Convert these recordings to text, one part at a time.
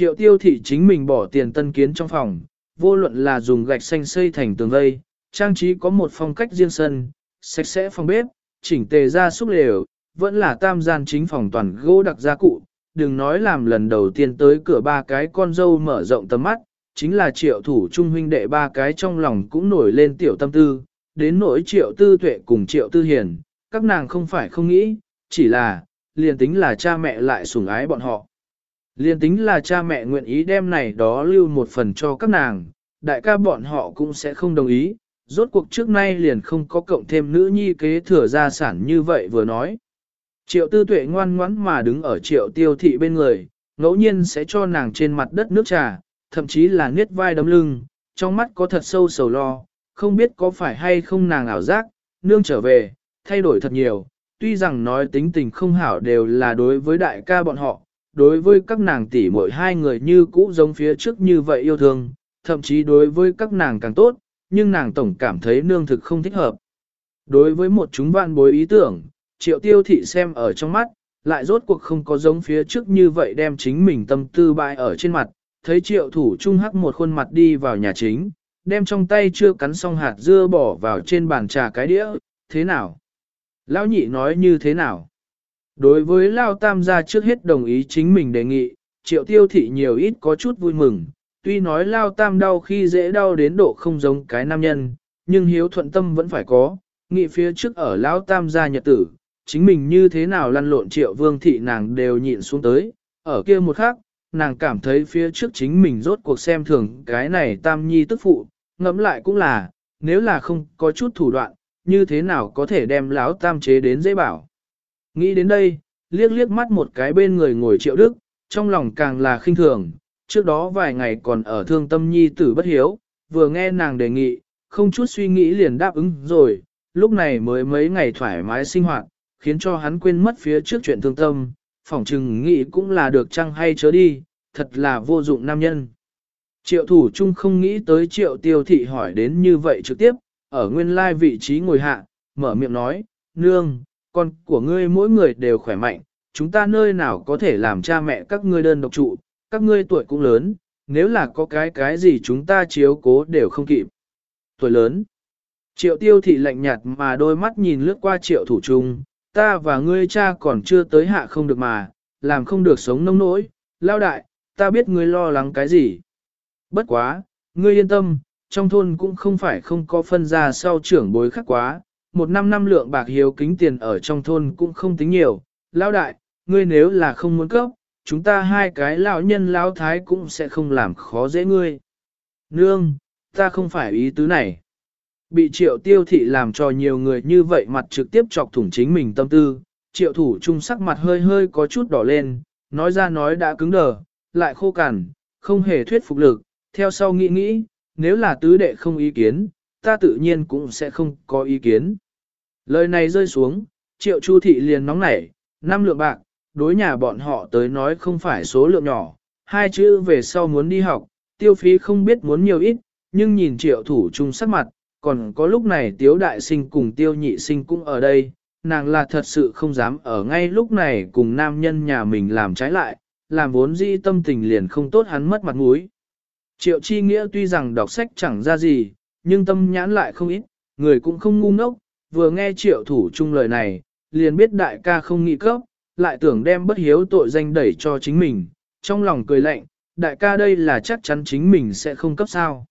Triệu tiêu thị chính mình bỏ tiền tân kiến trong phòng, vô luận là dùng gạch xanh xây thành tường vây, trang trí có một phong cách riêng sân, sạch sẽ phòng bếp, chỉnh tề ra xúc lều, vẫn là tam gian chính phòng toàn gỗ đặc gia cụ, đừng nói làm lần đầu tiên tới cửa ba cái con dâu mở rộng tầm mắt, chính là triệu thủ trung huynh đệ ba cái trong lòng cũng nổi lên tiểu tâm tư, đến nỗi triệu tư tuệ cùng triệu tư hiền, các nàng không phải không nghĩ, chỉ là, liền tính là cha mẹ lại sủng ái bọn họ. Liền tính là cha mẹ nguyện ý đem này đó lưu một phần cho các nàng, đại ca bọn họ cũng sẽ không đồng ý, rốt cuộc trước nay liền không có cộng thêm nữ nhi kế thừa gia sản như vậy vừa nói. Triệu tư tuệ ngoan ngoãn mà đứng ở triệu tiêu thị bên người, ngẫu nhiên sẽ cho nàng trên mặt đất nước trà, thậm chí là niết vai đấm lưng, trong mắt có thật sâu sầu lo, không biết có phải hay không nàng ảo giác, nương trở về, thay đổi thật nhiều, tuy rằng nói tính tình không hảo đều là đối với đại ca bọn họ, đối với các nàng tỷ mỗi hai người như cũ giống phía trước như vậy yêu thương, thậm chí đối với các nàng càng tốt, nhưng nàng tổng cảm thấy nương thực không thích hợp. Đối với một chúng vạn bối ý tưởng, triệu tiêu thị xem ở trong mắt, lại rốt cuộc không có giống phía trước như vậy đem chính mình tâm tư bại ở trên mặt, thấy triệu thủ trung hắc một khuôn mặt đi vào nhà chính, đem trong tay chưa cắn xong hạt dưa bỏ vào trên bàn trà cái đĩa, thế nào? Lão nhị nói như thế nào? Đối với Lao Tam gia trước hết đồng ý chính mình đề nghị, triệu tiêu thị nhiều ít có chút vui mừng, tuy nói Lao Tam đau khi dễ đau đến độ không giống cái nam nhân, nhưng hiếu thuận tâm vẫn phải có, nghị phía trước ở Lão Tam gia nhật tử, chính mình như thế nào lăn lộn triệu vương thị nàng đều nhịn xuống tới, ở kia một khắc, nàng cảm thấy phía trước chính mình rốt cuộc xem thường cái này tam nhi tức phụ, ngẫm lại cũng là, nếu là không có chút thủ đoạn, như thế nào có thể đem lão tam chế đến dễ bảo. Nghĩ đến đây, liếc liếc mắt một cái bên người ngồi triệu đức, trong lòng càng là khinh thường, trước đó vài ngày còn ở thương tâm nhi tử bất hiếu, vừa nghe nàng đề nghị, không chút suy nghĩ liền đáp ứng rồi, lúc này mới mấy ngày thoải mái sinh hoạt, khiến cho hắn quên mất phía trước chuyện thương tâm, phỏng chừng nghĩ cũng là được chăng hay chớ đi, thật là vô dụng nam nhân. Triệu thủ chung không nghĩ tới triệu tiêu thị hỏi đến như vậy trực tiếp, ở nguyên lai vị trí ngồi hạ, mở miệng nói, nương, con của ngươi mỗi người đều khỏe mạnh, chúng ta nơi nào có thể làm cha mẹ các ngươi đơn độc trụ, các ngươi tuổi cũng lớn, nếu là có cái cái gì chúng ta chiếu cố đều không kịp. Tuổi lớn. Triệu tiêu thị lạnh nhạt mà đôi mắt nhìn lướt qua triệu thủ trung, ta và ngươi cha còn chưa tới hạ không được mà, làm không được sống nông nỗi, lao đại, ta biết ngươi lo lắng cái gì. Bất quá, ngươi yên tâm, trong thôn cũng không phải không có phân ra sau trưởng bối khác quá, một năm năm lượng bạc hiếu kính tiền ở trong thôn cũng không tính nhiều, lão đại, ngươi nếu là không muốn cấp, chúng ta hai cái lão nhân lão thái cũng sẽ không làm khó dễ ngươi. Nương, ta không phải ý tứ này. Bị triệu tiêu thị làm cho nhiều người như vậy mặt trực tiếp chọc thủng chính mình tâm tư, triệu thủ trung sắc mặt hơi hơi có chút đỏ lên, nói ra nói đã cứng đờ, lại khô cằn, không hề thuyết phục lực, theo sau nghĩ nghĩ, nếu là tứ đệ không ý kiến, ta tự nhiên cũng sẽ không có ý kiến. Lời này rơi xuống, triệu chu thị liền nóng nảy, năm lượng bạc, đối nhà bọn họ tới nói không phải số lượng nhỏ, hai chữ về sau muốn đi học, tiêu phí không biết muốn nhiều ít, nhưng nhìn triệu thủ chung sắc mặt, còn có lúc này tiếu đại sinh cùng tiêu nhị sinh cũng ở đây, nàng là thật sự không dám ở ngay lúc này cùng nam nhân nhà mình làm trái lại, làm vốn dĩ tâm tình liền không tốt hắn mất mặt mũi. Triệu chi nghĩa tuy rằng đọc sách chẳng ra gì, nhưng tâm nhãn lại không ít, người cũng không ngu ngốc, vừa nghe triệu thủ chung lời này, liền biết đại ca không nghĩ cấp, lại tưởng đem bất hiếu tội danh đẩy cho chính mình, trong lòng cười lạnh, đại ca đây là chắc chắn chính mình sẽ không cấp sao.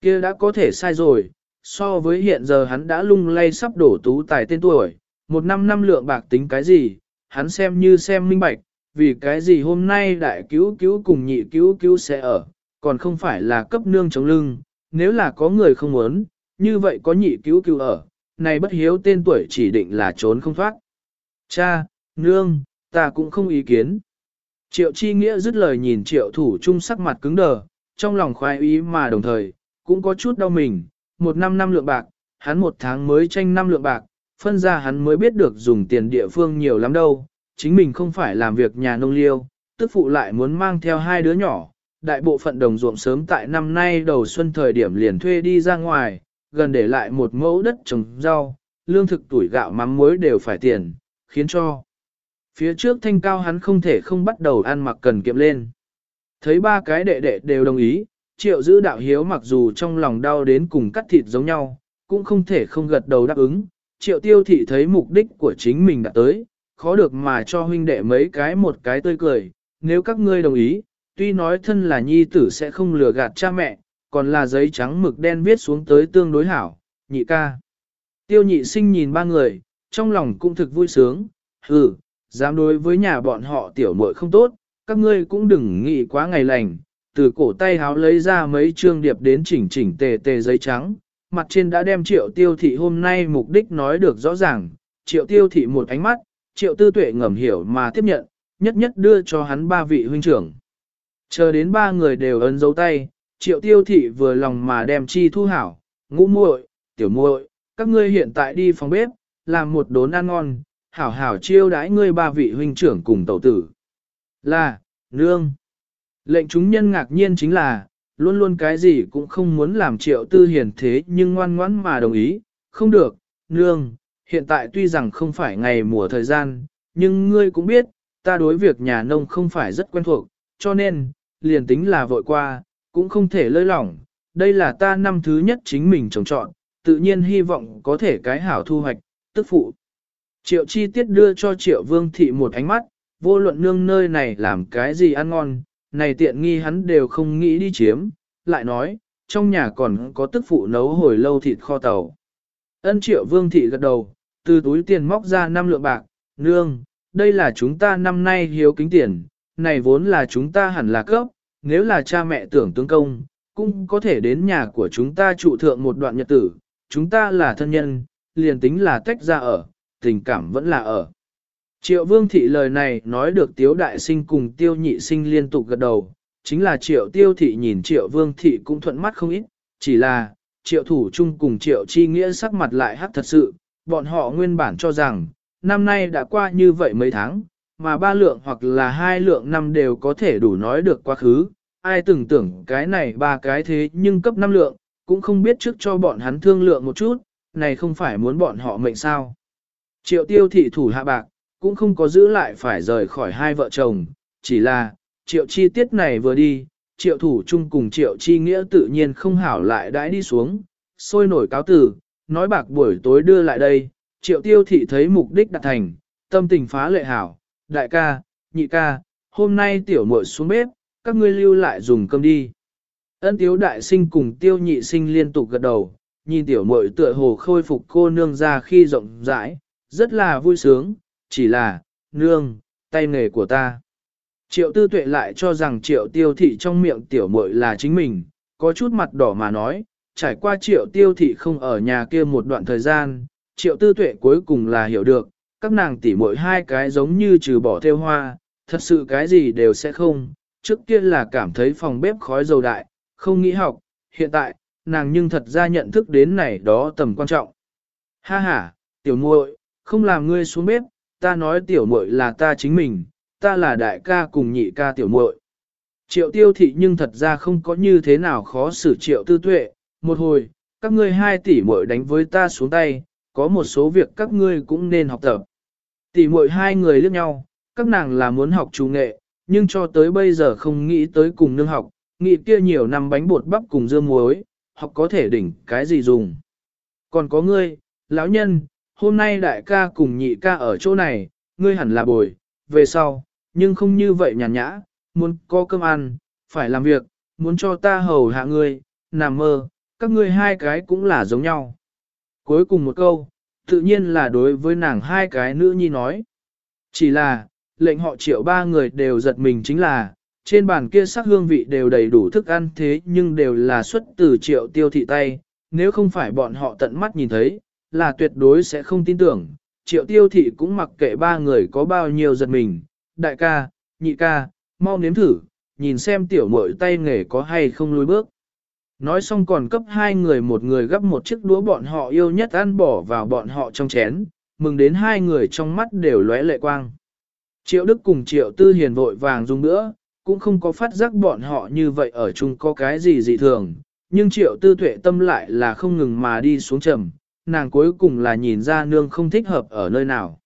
kia đã có thể sai rồi, so với hiện giờ hắn đã lung lay sắp đổ tú tài tên tuổi, một năm năm lượng bạc tính cái gì, hắn xem như xem minh bạch, vì cái gì hôm nay đại cứu cứu cùng nhị cứu cứu sẽ ở, còn không phải là cấp nương chống lưng, nếu là có người không muốn, như vậy có nhị cứu cứu ở, này bất hiếu tên tuổi chỉ định là trốn không thoát. Cha, nương, ta cũng không ý kiến. Triệu chi nghĩa dứt lời nhìn triệu thủ trung sắc mặt cứng đờ, trong lòng khoái ý mà đồng thời, cũng có chút đau mình, một năm năm lượng bạc, hắn một tháng mới tranh năm lượng bạc, phân ra hắn mới biết được dùng tiền địa phương nhiều lắm đâu, chính mình không phải làm việc nhà nông liêu, tức phụ lại muốn mang theo hai đứa nhỏ, đại bộ phận đồng ruộng sớm tại năm nay đầu xuân thời điểm liền thuê đi ra ngoài, gần để lại một mẫu đất trồng rau, lương thực tuổi gạo mắm muối đều phải tiền, khiến cho phía trước thanh cao hắn không thể không bắt đầu ăn mặc cần kiệm lên. Thấy ba cái đệ đệ đều đồng ý, triệu giữ đạo hiếu mặc dù trong lòng đau đến cùng cắt thịt giống nhau, cũng không thể không gật đầu đáp ứng. Triệu tiêu thị thấy mục đích của chính mình đã tới, khó được mà cho huynh đệ mấy cái một cái tươi cười, nếu các ngươi đồng ý, tuy nói thân là nhi tử sẽ không lừa gạt cha mẹ, còn là giấy trắng mực đen viết xuống tới tương đối hảo, nhị ca. Tiêu nhị sinh nhìn ba người, trong lòng cũng thực vui sướng, hừ, dám đối với nhà bọn họ tiểu muội không tốt, các ngươi cũng đừng nghĩ quá ngày lành, từ cổ tay háo lấy ra mấy trương điệp đến chỉnh chỉnh tề tề giấy trắng, mặt trên đã đem triệu tiêu thị hôm nay mục đích nói được rõ ràng, triệu tiêu thị một ánh mắt, triệu tư tuệ ngầm hiểu mà tiếp nhận, nhất nhất đưa cho hắn ba vị huynh trưởng. Chờ đến ba người đều ấn dấu tay, triệu tiêu thị vừa lòng mà đem chi thu hảo, ngũ muội, tiểu muội, các ngươi hiện tại đi phòng bếp, làm một đốn ăn ngon, hảo hảo chiêu đãi ngươi ba vị huynh trưởng cùng tẩu tử. Là, nương. Lệnh chúng nhân ngạc nhiên chính là, luôn luôn cái gì cũng không muốn làm triệu tư hiền thế nhưng ngoan ngoãn mà đồng ý, không được, nương, hiện tại tuy rằng không phải ngày mùa thời gian, nhưng ngươi cũng biết, ta đối việc nhà nông không phải rất quen thuộc, cho nên, liền tính là vội qua, cũng không thể lơi lỏng, đây là ta năm thứ nhất chính mình trồng trọn, tự nhiên hy vọng có thể cái hảo thu hoạch, tức phụ. Triệu chi tiết đưa cho triệu vương thị một ánh mắt, vô luận nương nơi này làm cái gì ăn ngon, này tiện nghi hắn đều không nghĩ đi chiếm, lại nói, trong nhà còn có tức phụ nấu hồi lâu thịt kho tàu. Ân triệu vương thị gật đầu, từ túi tiền móc ra 5 lượng bạc, nương, đây là chúng ta năm nay hiếu kính tiền, này vốn là chúng ta hẳn là cấp, nếu là cha mẹ tưởng tướng công, cũng có thể đến nhà của chúng ta trụ thượng một đoạn nhật tử, chúng ta là thân nhân, liền tính là tách ra ở, tình cảm vẫn là ở. Triệu vương thị lời này nói được tiếu đại sinh cùng tiêu nhị sinh liên tục gật đầu, chính là triệu tiêu thị nhìn triệu vương thị cũng thuận mắt không ít, chỉ là triệu thủ chung cùng triệu chi nghĩa sắc mặt lại hắc thật sự, bọn họ nguyên bản cho rằng, năm nay đã qua như vậy mấy tháng, mà ba lượng hoặc là hai lượng năm đều có thể đủ nói được quá khứ, ai từng tưởng cái này ba cái thế nhưng cấp năm lượng, cũng không biết trước cho bọn hắn thương lượng một chút, này không phải muốn bọn họ mệnh sao. Triệu tiêu thị thủ hạ bạc, cũng không có giữ lại phải rời khỏi hai vợ chồng, chỉ là, triệu chi tiết này vừa đi, triệu thủ chung cùng triệu chi nghĩa tự nhiên không hảo lại đãi đi xuống, sôi nổi cáo tử, nói bạc buổi tối đưa lại đây, triệu tiêu thị thấy mục đích đạt thành, tâm tình phá lệ hảo, đại ca, nhị ca, hôm nay tiểu muội xuống bếp, các ngươi lưu lại dùng cơm đi. Ân tiếu đại sinh cùng tiêu nhị sinh liên tục gật đầu, nhìn tiểu muội tựa hồ khôi phục cô nương ra khi rộng rãi, rất là vui sướng, chỉ là, nương, tay nghề của ta. Triệu tư tuệ lại cho rằng triệu tiêu thị trong miệng tiểu muội là chính mình, có chút mặt đỏ mà nói, trải qua triệu tiêu thị không ở nhà kia một đoạn thời gian, triệu tư tuệ cuối cùng là hiểu được, các nàng tỉ muội hai cái giống như trừ bỏ theo hoa, thật sự cái gì đều sẽ không, trước kia là cảm thấy phòng bếp khói dầu đại, không nghĩ học, hiện tại, nàng nhưng thật ra nhận thức đến này đó tầm quan trọng. Ha ha, tiểu muội, không làm ngươi xuống bếp, ta nói tiểu muội là ta chính mình, ta là đại ca cùng nhị ca tiểu muội. Triệu tiêu thị nhưng thật ra không có như thế nào khó xử triệu tư tuệ, một hồi, các ngươi hai tỷ muội đánh với ta xuống tay, có một số việc các ngươi cũng nên học tập. Tỷ muội hai người liếc nhau, các nàng là muốn học chủ nghệ, nhưng cho tới bây giờ không nghĩ tới cùng nương học, nghĩ kia nhiều năm bánh bột bắp cùng dưa muối, học có thể đỉnh cái gì dùng. Còn có ngươi, lão nhân, hôm nay đại ca cùng nhị ca ở chỗ này, ngươi hẳn là bồi, về sau, nhưng không như vậy nhàn nhã, muốn có cơm ăn, phải làm việc, muốn cho ta hầu hạ ngươi, nằm mơ, các ngươi hai cái cũng là giống nhau. Cuối cùng một câu, tự nhiên là đối với nàng hai cái nữ nhi nói. Chỉ là, lệnh họ triệu ba người đều giật mình chính là, trên bàn kia sắc hương vị đều đầy đủ thức ăn thế nhưng đều là xuất từ triệu tiêu thị tay, nếu không phải bọn họ tận mắt nhìn thấy, là tuyệt đối sẽ không tin tưởng. Triệu tiêu thị cũng mặc kệ ba người có bao nhiêu giật mình, đại ca, nhị ca, mau nếm thử, nhìn xem tiểu muội tay nghề có hay không lùi bước. Nói xong còn cấp hai người một người gấp một chiếc đũa bọn họ yêu nhất ăn bỏ vào bọn họ trong chén, mừng đến hai người trong mắt đều lóe lệ quang. Triệu Đức cùng Triệu Tư Hiền vội vàng dùng nữa, cũng không có phát giác bọn họ như vậy ở chung có cái gì dị thường, nhưng Triệu Tư Tuệ tâm lại là không ngừng mà đi xuống trầm, nàng cuối cùng là nhìn ra nương không thích hợp ở nơi nào.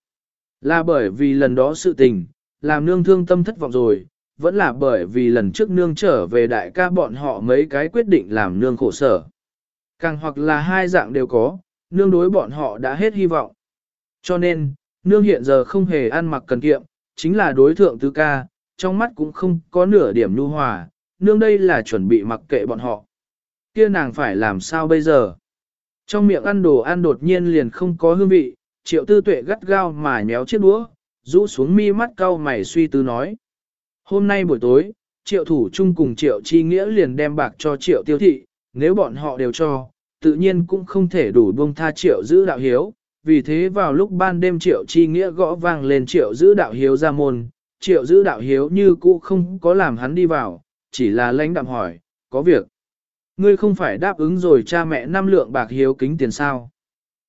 Là bởi vì lần đó sự tình, làm nương thương tâm thất vọng rồi, vẫn là bởi vì lần trước nương trở về đại ca bọn họ mấy cái quyết định làm nương khổ sở. Càng hoặc là hai dạng đều có, nương đối bọn họ đã hết hy vọng. Cho nên, nương hiện giờ không hề ăn mặc cần kiệm, chính là đối thượng tứ ca, trong mắt cũng không có nửa điểm nhu hòa, nương đây là chuẩn bị mặc kệ bọn họ. Kia nàng phải làm sao bây giờ? Trong miệng ăn đồ ăn đột nhiên liền không có hương vị, triệu tư tuệ gắt gao mà nhéo chiếc đũa, rũ xuống mi mắt cau mày suy tư nói. Hôm nay buổi tối, triệu thủ chung cùng triệu chi nghĩa liền đem bạc cho triệu tiêu thị, nếu bọn họ đều cho, tự nhiên cũng không thể đủ buông tha triệu giữ đạo hiếu. Vì thế vào lúc ban đêm triệu chi nghĩa gõ vang lên triệu giữ đạo hiếu ra môn, triệu giữ đạo hiếu như cũ không có làm hắn đi vào, chỉ là lãnh đạm hỏi, có việc. Ngươi không phải đáp ứng rồi cha mẹ năm lượng bạc hiếu kính tiền sao.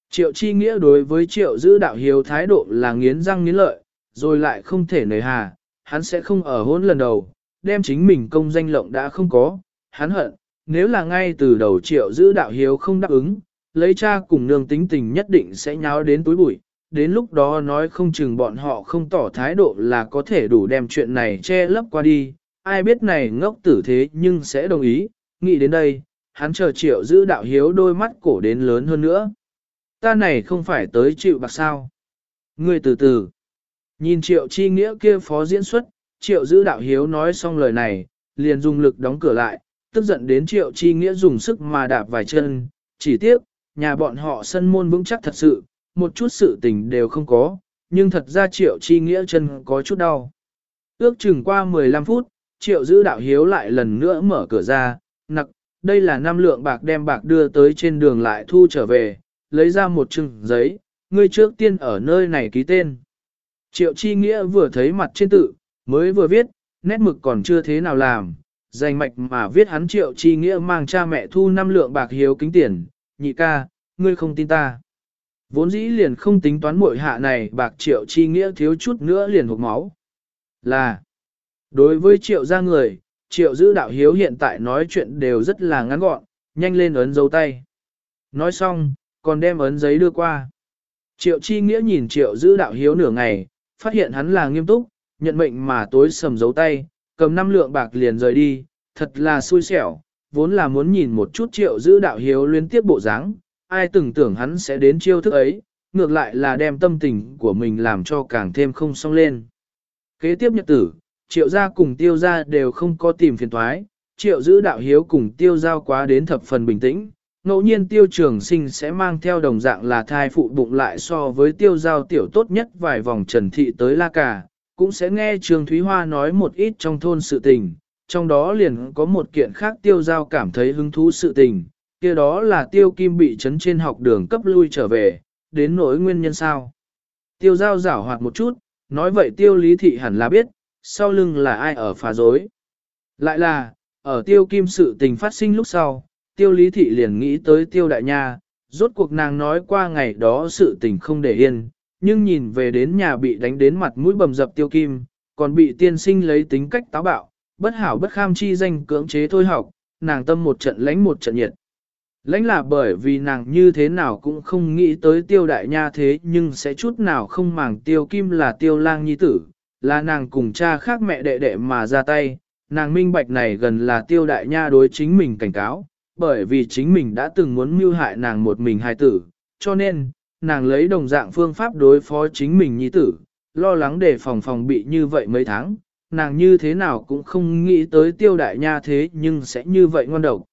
Triệu chi nghĩa đối với triệu giữ đạo hiếu thái độ là nghiến răng nghiến lợi, rồi lại không thể nề hà, hắn sẽ không ở hôn lần đầu, đem chính mình công danh lộng đã không có, hắn hận, nếu là ngay từ đầu triệu giữ đạo hiếu không đáp ứng, lấy cha cùng nương tính tình nhất định sẽ nháo đến túi bụi, đến lúc đó nói không chừng bọn họ không tỏ thái độ là có thể đủ đem chuyện này che lấp qua đi, ai biết này ngốc tử thế nhưng sẽ đồng ý, nghĩ đến đây, hắn chờ triệu giữ đạo hiếu đôi mắt cổ đến lớn hơn nữa. Ta này không phải tới chịu bạc sao. Ngươi từ từ. Nhìn triệu chi nghĩa kia phó diễn xuất, triệu giữ đạo hiếu nói xong lời này, liền dùng lực đóng cửa lại, tức giận đến triệu chi nghĩa dùng sức mà đạp vài chân, chỉ tiếc, nhà bọn họ sân môn vững chắc thật sự, một chút sự tình đều không có, nhưng thật ra triệu chi nghĩa chân có chút đau. Ước chừng qua 15 phút, triệu giữ đạo hiếu lại lần nữa mở cửa ra, nặc, đây là năm lượng bạc đem bạc đưa tới trên đường lại thu trở về, lấy ra một chừng giấy, ngươi trước tiên ở nơi này ký tên. Triệu chi nghĩa vừa thấy mặt trên tự, mới vừa viết, nét mực còn chưa thế nào làm, dành mạch mà viết hắn triệu chi nghĩa mang cha mẹ thu năm lượng bạc hiếu kính tiền, nhị ca, ngươi không tin ta. Vốn dĩ liền không tính toán muội hạ này bạc triệu chi nghĩa thiếu chút nữa liền hụt máu. Là, đối với triệu gia người, triệu giữ đạo hiếu hiện tại nói chuyện đều rất là ngắn gọn, nhanh lên ấn dấu tay. Nói xong, còn đem ấn giấy đưa qua. Triệu chi nghĩa nhìn triệu giữ đạo hiếu nửa ngày, phát hiện hắn là nghiêm túc, nhận mệnh mà tối sầm dấu tay, cầm năm lượng bạc liền rời đi, thật là xui xẻo, vốn là muốn nhìn một chút triệu giữ đạo hiếu liên tiếp bộ dáng, ai từng tưởng hắn sẽ đến chiêu thức ấy, ngược lại là đem tâm tình của mình làm cho càng thêm không song lên. Kế tiếp nhật tử, triệu gia cùng tiêu gia đều không có tìm phiền thoái, triệu giữ đạo hiếu cùng tiêu giao quá đến thập phần bình tĩnh. Ngẫu nhiên tiêu trường sinh sẽ mang theo đồng dạng là thai phụ bụng lại so với tiêu giao tiểu tốt nhất vài vòng trần thị tới la cà, cũng sẽ nghe Trường Thúy Hoa nói một ít trong thôn sự tình, trong đó liền có một kiện khác tiêu giao cảm thấy hứng thú sự tình, kia đó là tiêu kim bị chấn trên học đường cấp lui trở về, đến nỗi nguyên nhân sao. Tiêu giao giảo hoạt một chút, nói vậy tiêu lý thị hẳn là biết, sau lưng là ai ở phá dối. Lại là, ở tiêu kim sự tình phát sinh lúc sau, tiêu lý thị liền nghĩ tới tiêu đại nha, rốt cuộc nàng nói qua ngày đó sự tình không để yên, nhưng nhìn về đến nhà bị đánh đến mặt mũi bầm dập tiêu kim, còn bị tiên sinh lấy tính cách táo bạo, bất hảo bất kham chi danh cưỡng chế thôi học, nàng tâm một trận lãnh một trận nhiệt. Lãnh là bởi vì nàng như thế nào cũng không nghĩ tới tiêu đại nha thế nhưng sẽ chút nào không màng tiêu kim là tiêu lang nhi tử, là nàng cùng cha khác mẹ đệ đệ mà ra tay, nàng minh bạch này gần là tiêu đại nha đối chính mình cảnh cáo, bởi vì chính mình đã từng muốn mưu hại nàng một mình hài tử, cho nên, nàng lấy đồng dạng phương pháp đối phó chính mình nhi tử, lo lắng để phòng phòng bị như vậy mấy tháng, nàng như thế nào cũng không nghĩ tới tiêu đại nha thế nhưng sẽ như vậy ngon độc.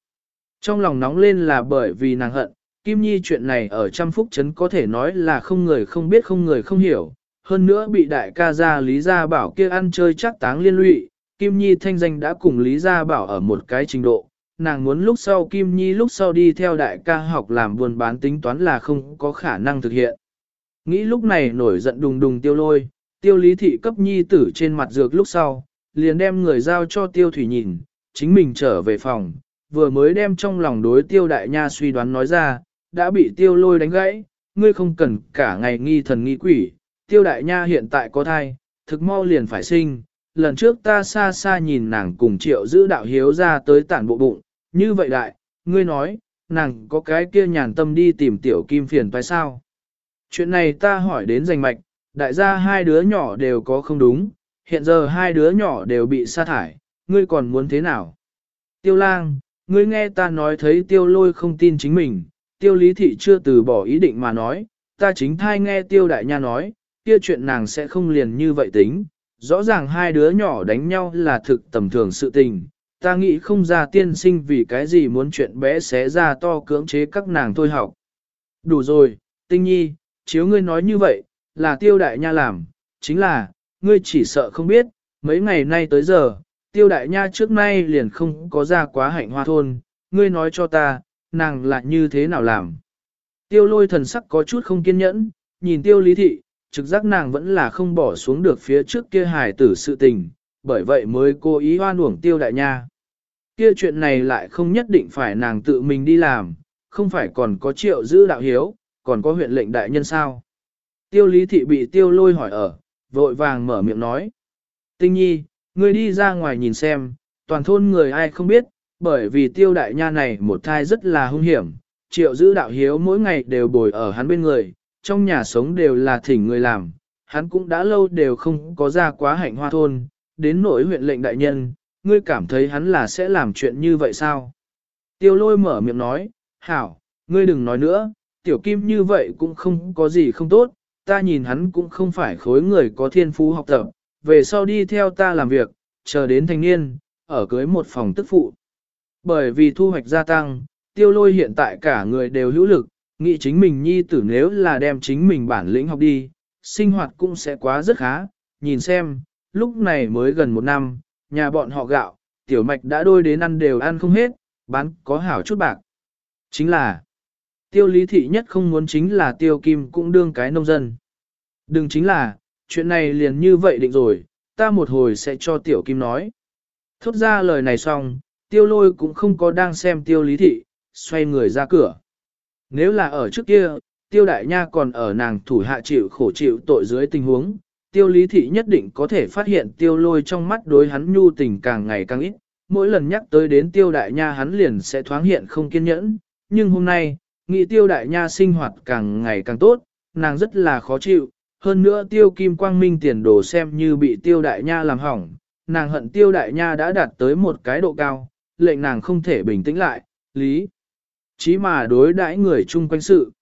Trong lòng nóng lên là bởi vì nàng hận, Kim Nhi chuyện này ở trăm phúc trấn có thể nói là không người không biết không người không hiểu, hơn nữa bị đại ca gia Lý Gia Bảo kia ăn chơi chắc táng liên lụy, Kim Nhi thanh danh đã cùng Lý Gia Bảo ở một cái trình độ, nàng muốn lúc sau Kim Nhi lúc sau đi theo đại ca học làm buôn bán tính toán là không có khả năng thực hiện. Nghĩ lúc này nổi giận đùng đùng tiêu lôi, tiêu lý thị cấp nhi tử trên mặt dược lúc sau, liền đem người giao cho tiêu thủy nhìn, chính mình trở về phòng, vừa mới đem trong lòng đối tiêu đại nha suy đoán nói ra, đã bị tiêu lôi đánh gãy, ngươi không cần cả ngày nghi thần nghi quỷ, tiêu đại nha hiện tại có thai, thực mau liền phải sinh, lần trước ta xa xa nhìn nàng cùng triệu giữ đạo hiếu ra tới tản bộ bụng, như vậy đại, ngươi nói, nàng có cái kia nhàn tâm đi tìm tiểu kim phiền phải sao? Chuyện này ta hỏi đến danh mạch, đại gia hai đứa nhỏ đều có không đúng, hiện giờ hai đứa nhỏ đều bị sa thải, ngươi còn muốn thế nào? Tiêu lang, ngươi nghe ta nói thấy tiêu lôi không tin chính mình, tiêu lý thị chưa từ bỏ ý định mà nói, ta chính thai nghe tiêu đại nha nói, kia chuyện nàng sẽ không liền như vậy tính, rõ ràng hai đứa nhỏ đánh nhau là thực tầm thường sự tình, ta nghĩ không ra tiên sinh vì cái gì muốn chuyện bé xé ra to cưỡng chế các nàng thôi học. Đủ rồi, tinh nhi, chiếu ngươi nói như vậy, là tiêu đại nha làm, chính là, ngươi chỉ sợ không biết, mấy ngày nay tới giờ, tiêu đại nha trước nay liền không có ra quá hạnh hoa thôn, ngươi nói cho ta, nàng là như thế nào làm. Tiêu lôi thần sắc có chút không kiên nhẫn, nhìn tiêu lý thị, trực giác nàng vẫn là không bỏ xuống được phía trước kia hài tử sự tình, bởi vậy mới cố ý hoan uổng tiêu đại nha. Kia chuyện này lại không nhất định phải nàng tự mình đi làm, không phải còn có triệu giữ đạo hiếu, còn có huyện lệnh đại nhân sao. Tiêu lý thị bị tiêu lôi hỏi ở, vội vàng mở miệng nói. Tinh nhi, ngươi đi ra ngoài nhìn xem, toàn thôn người ai không biết, bởi vì tiêu đại nha này một thai rất là hung hiểm, triệu giữ đạo hiếu mỗi ngày đều bồi ở hắn bên người, trong nhà sống đều là thỉnh người làm, hắn cũng đã lâu đều không có ra quá hạnh hoa thôn, đến nỗi huyện lệnh đại nhân, ngươi cảm thấy hắn là sẽ làm chuyện như vậy sao? Tiêu lôi mở miệng nói, hảo, ngươi đừng nói nữa, tiểu kim như vậy cũng không có gì không tốt, ta nhìn hắn cũng không phải khối người có thiên phú học tập, về sau đi theo ta làm việc, chờ đến thanh niên, ở cưới một phòng tức phụ. Bởi vì thu hoạch gia tăng, tiêu lôi hiện tại cả người đều hữu lực, nghĩ chính mình nhi tử nếu là đem chính mình bản lĩnh học đi, sinh hoạt cũng sẽ quá rất khá, nhìn xem, lúc này mới gần một năm, nhà bọn họ gạo, tiểu mạch đã đôi đến ăn đều ăn không hết, bán có hảo chút bạc. Chính là, tiêu lý thị nhất không muốn chính là tiêu kim cũng đương cái nông dân. Đừng chính là, chuyện này liền như vậy định rồi, ta một hồi sẽ cho tiểu kim nói. Thốt ra lời này xong, tiêu lôi cũng không có đang xem tiêu lý thị, xoay người ra cửa. Nếu là ở trước kia, tiêu đại nha còn ở nàng thủ hạ chịu khổ chịu tội dưới tình huống, tiêu lý thị nhất định có thể phát hiện tiêu lôi trong mắt đối hắn nhu tình càng ngày càng ít. Mỗi lần nhắc tới đến tiêu đại nha hắn liền sẽ thoáng hiện không kiên nhẫn, nhưng hôm nay, nghĩ tiêu đại nha sinh hoạt càng ngày càng tốt, nàng rất là khó chịu, hơn nữa tiêu kim quang minh tiền đồ xem như bị tiêu đại nha làm hỏng, nàng hận tiêu đại nha đã đạt tới một cái độ cao, lệnh nàng không thể bình tĩnh lại, lý. Chí mà đối đãi người chung quanh sự.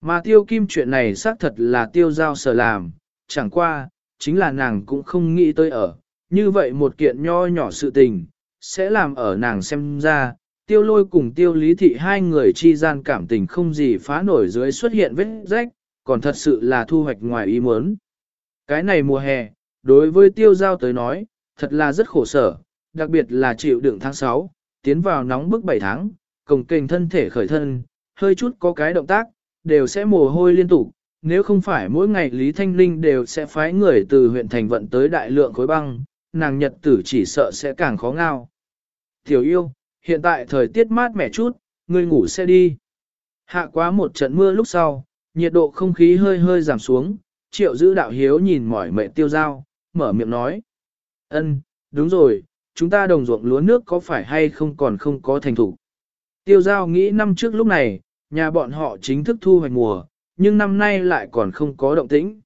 Mà tiêu kim chuyện này xác thật là tiêu giao sở làm, chẳng qua, chính là nàng cũng không nghĩ tới ở, như vậy một kiện nho nhỏ sự tình, sẽ làm ở nàng xem ra, tiêu lôi cùng tiêu lý thị hai người chi gian cảm tình không gì phá nổi dưới xuất hiện vết rách, còn thật sự là thu hoạch ngoài ý muốn. Cái này mùa hè, đối với tiêu giao tới nói, thật là rất khổ sở, đặc biệt là chịu đựng tháng 6, tiến vào nóng bức 7 tháng, cồng kềnh thân thể khởi thân, hơi chút có cái động tác, đều sẽ mồ hôi liên tục, nếu không phải mỗi ngày Lý Thanh Linh đều sẽ phái người từ huyện thành vận tới đại lượng khối băng, nàng nhật tử chỉ sợ sẽ càng khó ngao. Tiểu yêu, hiện tại thời tiết mát mẻ chút, ngươi ngủ sẽ đi. Hạ quá một trận mưa lúc sau, nhiệt độ không khí hơi hơi giảm xuống, triệu giữ đạo hiếu nhìn mỏi mệt tiêu dao mở miệng nói. ân đúng rồi, chúng ta đồng ruộng lúa nước có phải hay không còn không có thành thủ. Tiêu giao nghĩ năm trước lúc này, nhà bọn họ chính thức thu hoạch mùa, nhưng năm nay lại còn không có động tĩnh.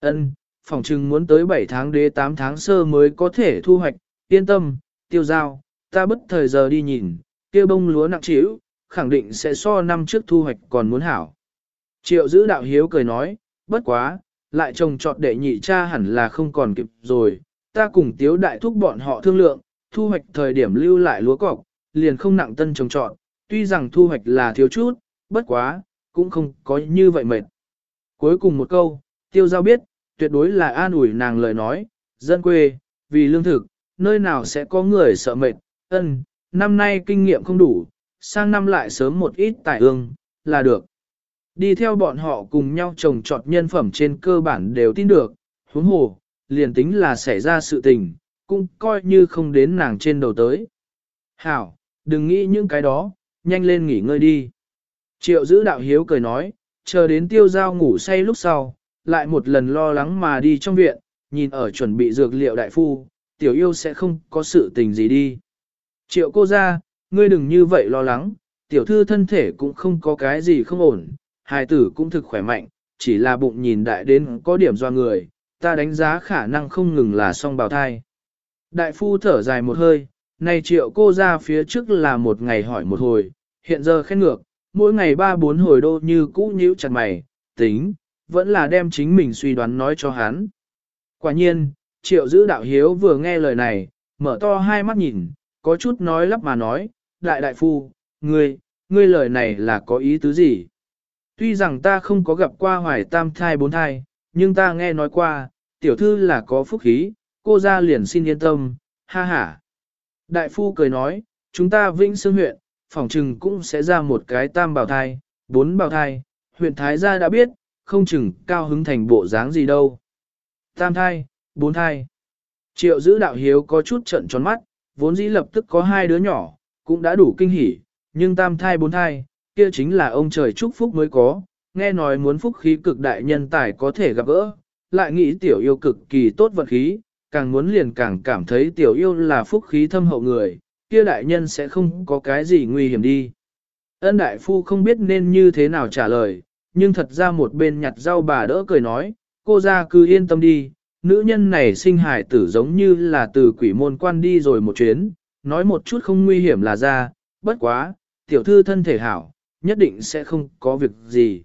Ân, phòng trừng muốn tới 7 tháng đế 8 tháng sơ mới có thể thu hoạch, yên tâm, tiêu giao, ta bất thời giờ đi nhìn, kia bông lúa nặng trĩu, khẳng định sẽ so năm trước thu hoạch còn muốn hảo. Triệu giữ đạo hiếu cười nói, bất quá, lại trồng trọt đệ nhị cha hẳn là không còn kịp rồi, ta cùng tiếu đại thúc bọn họ thương lượng, thu hoạch thời điểm lưu lại lúa cọc, liền không nặng tân trồng trọt, tuy rằng thu hoạch là thiếu chút, bất quá, cũng không có như vậy mệt. Cuối cùng một câu, tiêu giao biết, tuyệt đối là an ủi nàng lời nói, dân quê, vì lương thực, nơi nào sẽ có người sợ mệt, ân, năm nay kinh nghiệm không đủ, sang năm lại sớm một ít tài ương, là được. Đi theo bọn họ cùng nhau trồng trọt nhân phẩm trên cơ bản đều tin được, huống hồ, liền tính là xảy ra sự tình, cũng coi như không đến nàng trên đầu tới. Hảo, đừng nghĩ những cái đó, nhanh lên nghỉ ngơi đi. Triệu giữ đạo hiếu cười nói, chờ đến tiêu giao ngủ say lúc sau, lại một lần lo lắng mà đi trong viện, nhìn ở chuẩn bị dược liệu đại phu, tiểu yêu sẽ không có sự tình gì đi. Triệu cô ra, ngươi đừng như vậy lo lắng, tiểu thư thân thể cũng không có cái gì không ổn, hài tử cũng thực khỏe mạnh, chỉ là bụng nhìn đại đến có điểm do người, ta đánh giá khả năng không ngừng là song bào thai. Đại phu thở dài một hơi, này triệu cô ra phía trước là một ngày hỏi một hồi, hiện giờ khen ngược, mỗi ngày ba bốn hồi đô như cũ nhíu chặt mày, tính, vẫn là đem chính mình suy đoán nói cho hắn. Quả nhiên, triệu giữ đạo hiếu vừa nghe lời này, mở to hai mắt nhìn, có chút nói lắp mà nói, đại đại phu, ngươi, ngươi lời này là có ý tứ gì? Tuy rằng ta không có gặp qua hoài tam thai bốn thai, nhưng ta nghe nói qua, tiểu thư là có phúc khí, cô ra liền xin yên tâm, ha ha. Đại phu cười nói, chúng ta vĩnh xương huyện, phòng trừng cũng sẽ ra một cái tam bào thai, bốn bào thai, huyện Thái gia đã biết, không chừng cao hứng thành bộ dáng gì đâu. Tam thai, bốn thai. Triệu giữ đạo hiếu có chút trận tròn mắt, vốn dĩ lập tức có hai đứa nhỏ, cũng đã đủ kinh hỉ, nhưng tam thai bốn thai, kia chính là ông trời chúc phúc mới có, nghe nói muốn phúc khí cực đại nhân tài có thể gặp gỡ, lại nghĩ tiểu yêu cực kỳ tốt vận khí, càng muốn liền càng cảm thấy tiểu yêu là phúc khí thâm hậu người, kia đại nhân sẽ không có cái gì nguy hiểm đi. Ân đại phu không biết nên như thế nào trả lời, nhưng thật ra một bên nhặt rau bà đỡ cười nói, cô ra cứ yên tâm đi, nữ nhân này sinh hải tử giống như là từ quỷ môn quan đi rồi một chuyến, nói một chút không nguy hiểm là ra, bất quá, tiểu thư thân thể hảo, nhất định sẽ không có việc gì.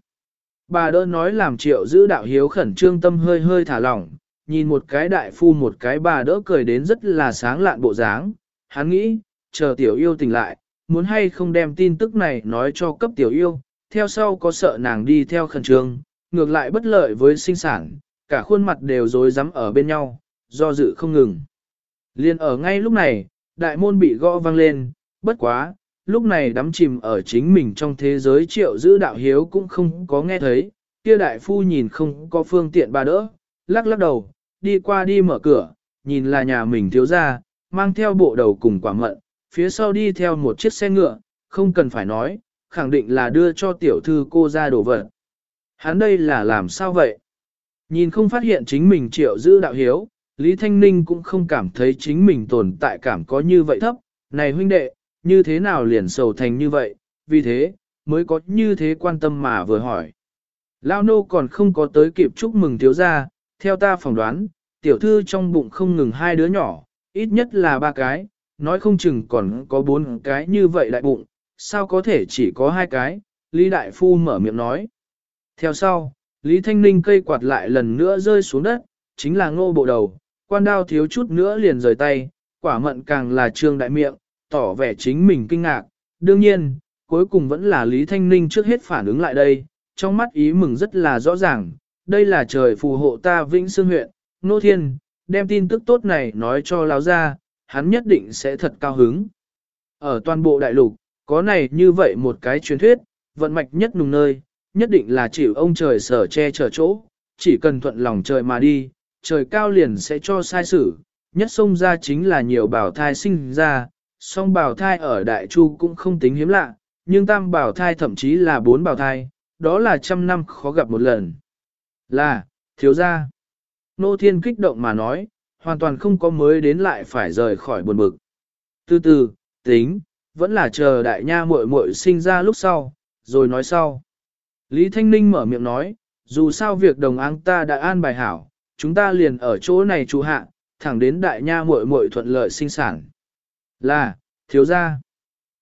Bà đỡ nói làm triệu giữ đạo hiếu khẩn trương tâm hơi hơi thả lỏng, nhìn một cái đại phu một cái bà đỡ cười đến rất là sáng lạn bộ dáng, hắn nghĩ, chờ tiểu yêu tỉnh lại, muốn hay không đem tin tức này nói cho cấp tiểu yêu, theo sau có sợ nàng đi theo khẩn trương, ngược lại bất lợi với sinh sản, cả khuôn mặt đều rối rắm ở bên nhau, do dự không ngừng. Liên ở ngay lúc này, đại môn bị gõ vang lên, bất quá, lúc này đắm chìm ở chính mình trong thế giới triệu giữ đạo hiếu cũng không có nghe thấy, kia đại phu nhìn không có phương tiện bà đỡ, lắc lắc đầu, đi qua đi mở cửa, nhìn là nhà mình thiếu ra, mang theo bộ đầu cùng quả mận, phía sau đi theo một chiếc xe ngựa, không cần phải nói, khẳng định là đưa cho tiểu thư cô ra đồ vật. Hắn đây là làm sao vậy? Nhìn không phát hiện chính mình triệu giữ đạo hiếu, Lý Thanh Ninh cũng không cảm thấy chính mình tồn tại cảm có như vậy thấp, này huynh đệ, như thế nào liền sầu thành như vậy, vì thế, mới có như thế quan tâm mà vừa hỏi. Lao nô còn không có tới kịp chúc mừng thiếu gia, theo ta phỏng đoán, tiểu thư trong bụng không ngừng hai đứa nhỏ, ít nhất là ba cái, nói không chừng còn có bốn cái như vậy đại bụng, sao có thể chỉ có hai cái, Lý Đại Phu mở miệng nói. Theo sau, Lý Thanh Ninh cây quạt lại lần nữa rơi xuống đất, chính là ngô bộ đầu, quan đao thiếu chút nữa liền rời tay, quả mận càng là trương đại miệng, tỏ vẻ chính mình kinh ngạc. Đương nhiên, cuối cùng vẫn là Lý Thanh Ninh trước hết phản ứng lại đây, trong mắt ý mừng rất là rõ ràng, đây là trời phù hộ ta Vĩnh Sương huyện, Nô Thiên, đem tin tức tốt này nói cho lão ra, hắn nhất định sẽ thật cao hứng. Ở toàn bộ đại lục, có này như vậy một cái truyền thuyết, vận mạch nhất nùng nơi, nhất định là chịu ông trời sở che chở chỗ, chỉ cần thuận lòng trời mà đi, trời cao liền sẽ cho sai sử, nhất sông ra chính là nhiều bảo thai sinh ra, song bảo thai ở đại chu cũng không tính hiếm lạ, nhưng tam bảo thai thậm chí là bốn bảo thai, đó là trăm năm khó gặp một lần. Là, thiếu gia. Nô Thiên kích động mà nói, hoàn toàn không có mới đến lại phải rời khỏi buồn bực. Từ từ, tính, vẫn là chờ đại nha muội muội sinh ra lúc sau, rồi nói sau. Lý Thanh Ninh mở miệng nói, dù sao việc đồng áng ta đã an bài hảo, chúng ta liền ở chỗ này trụ hạ, thẳng đến đại nha muội muội thuận lợi sinh sản. Là, thiếu gia.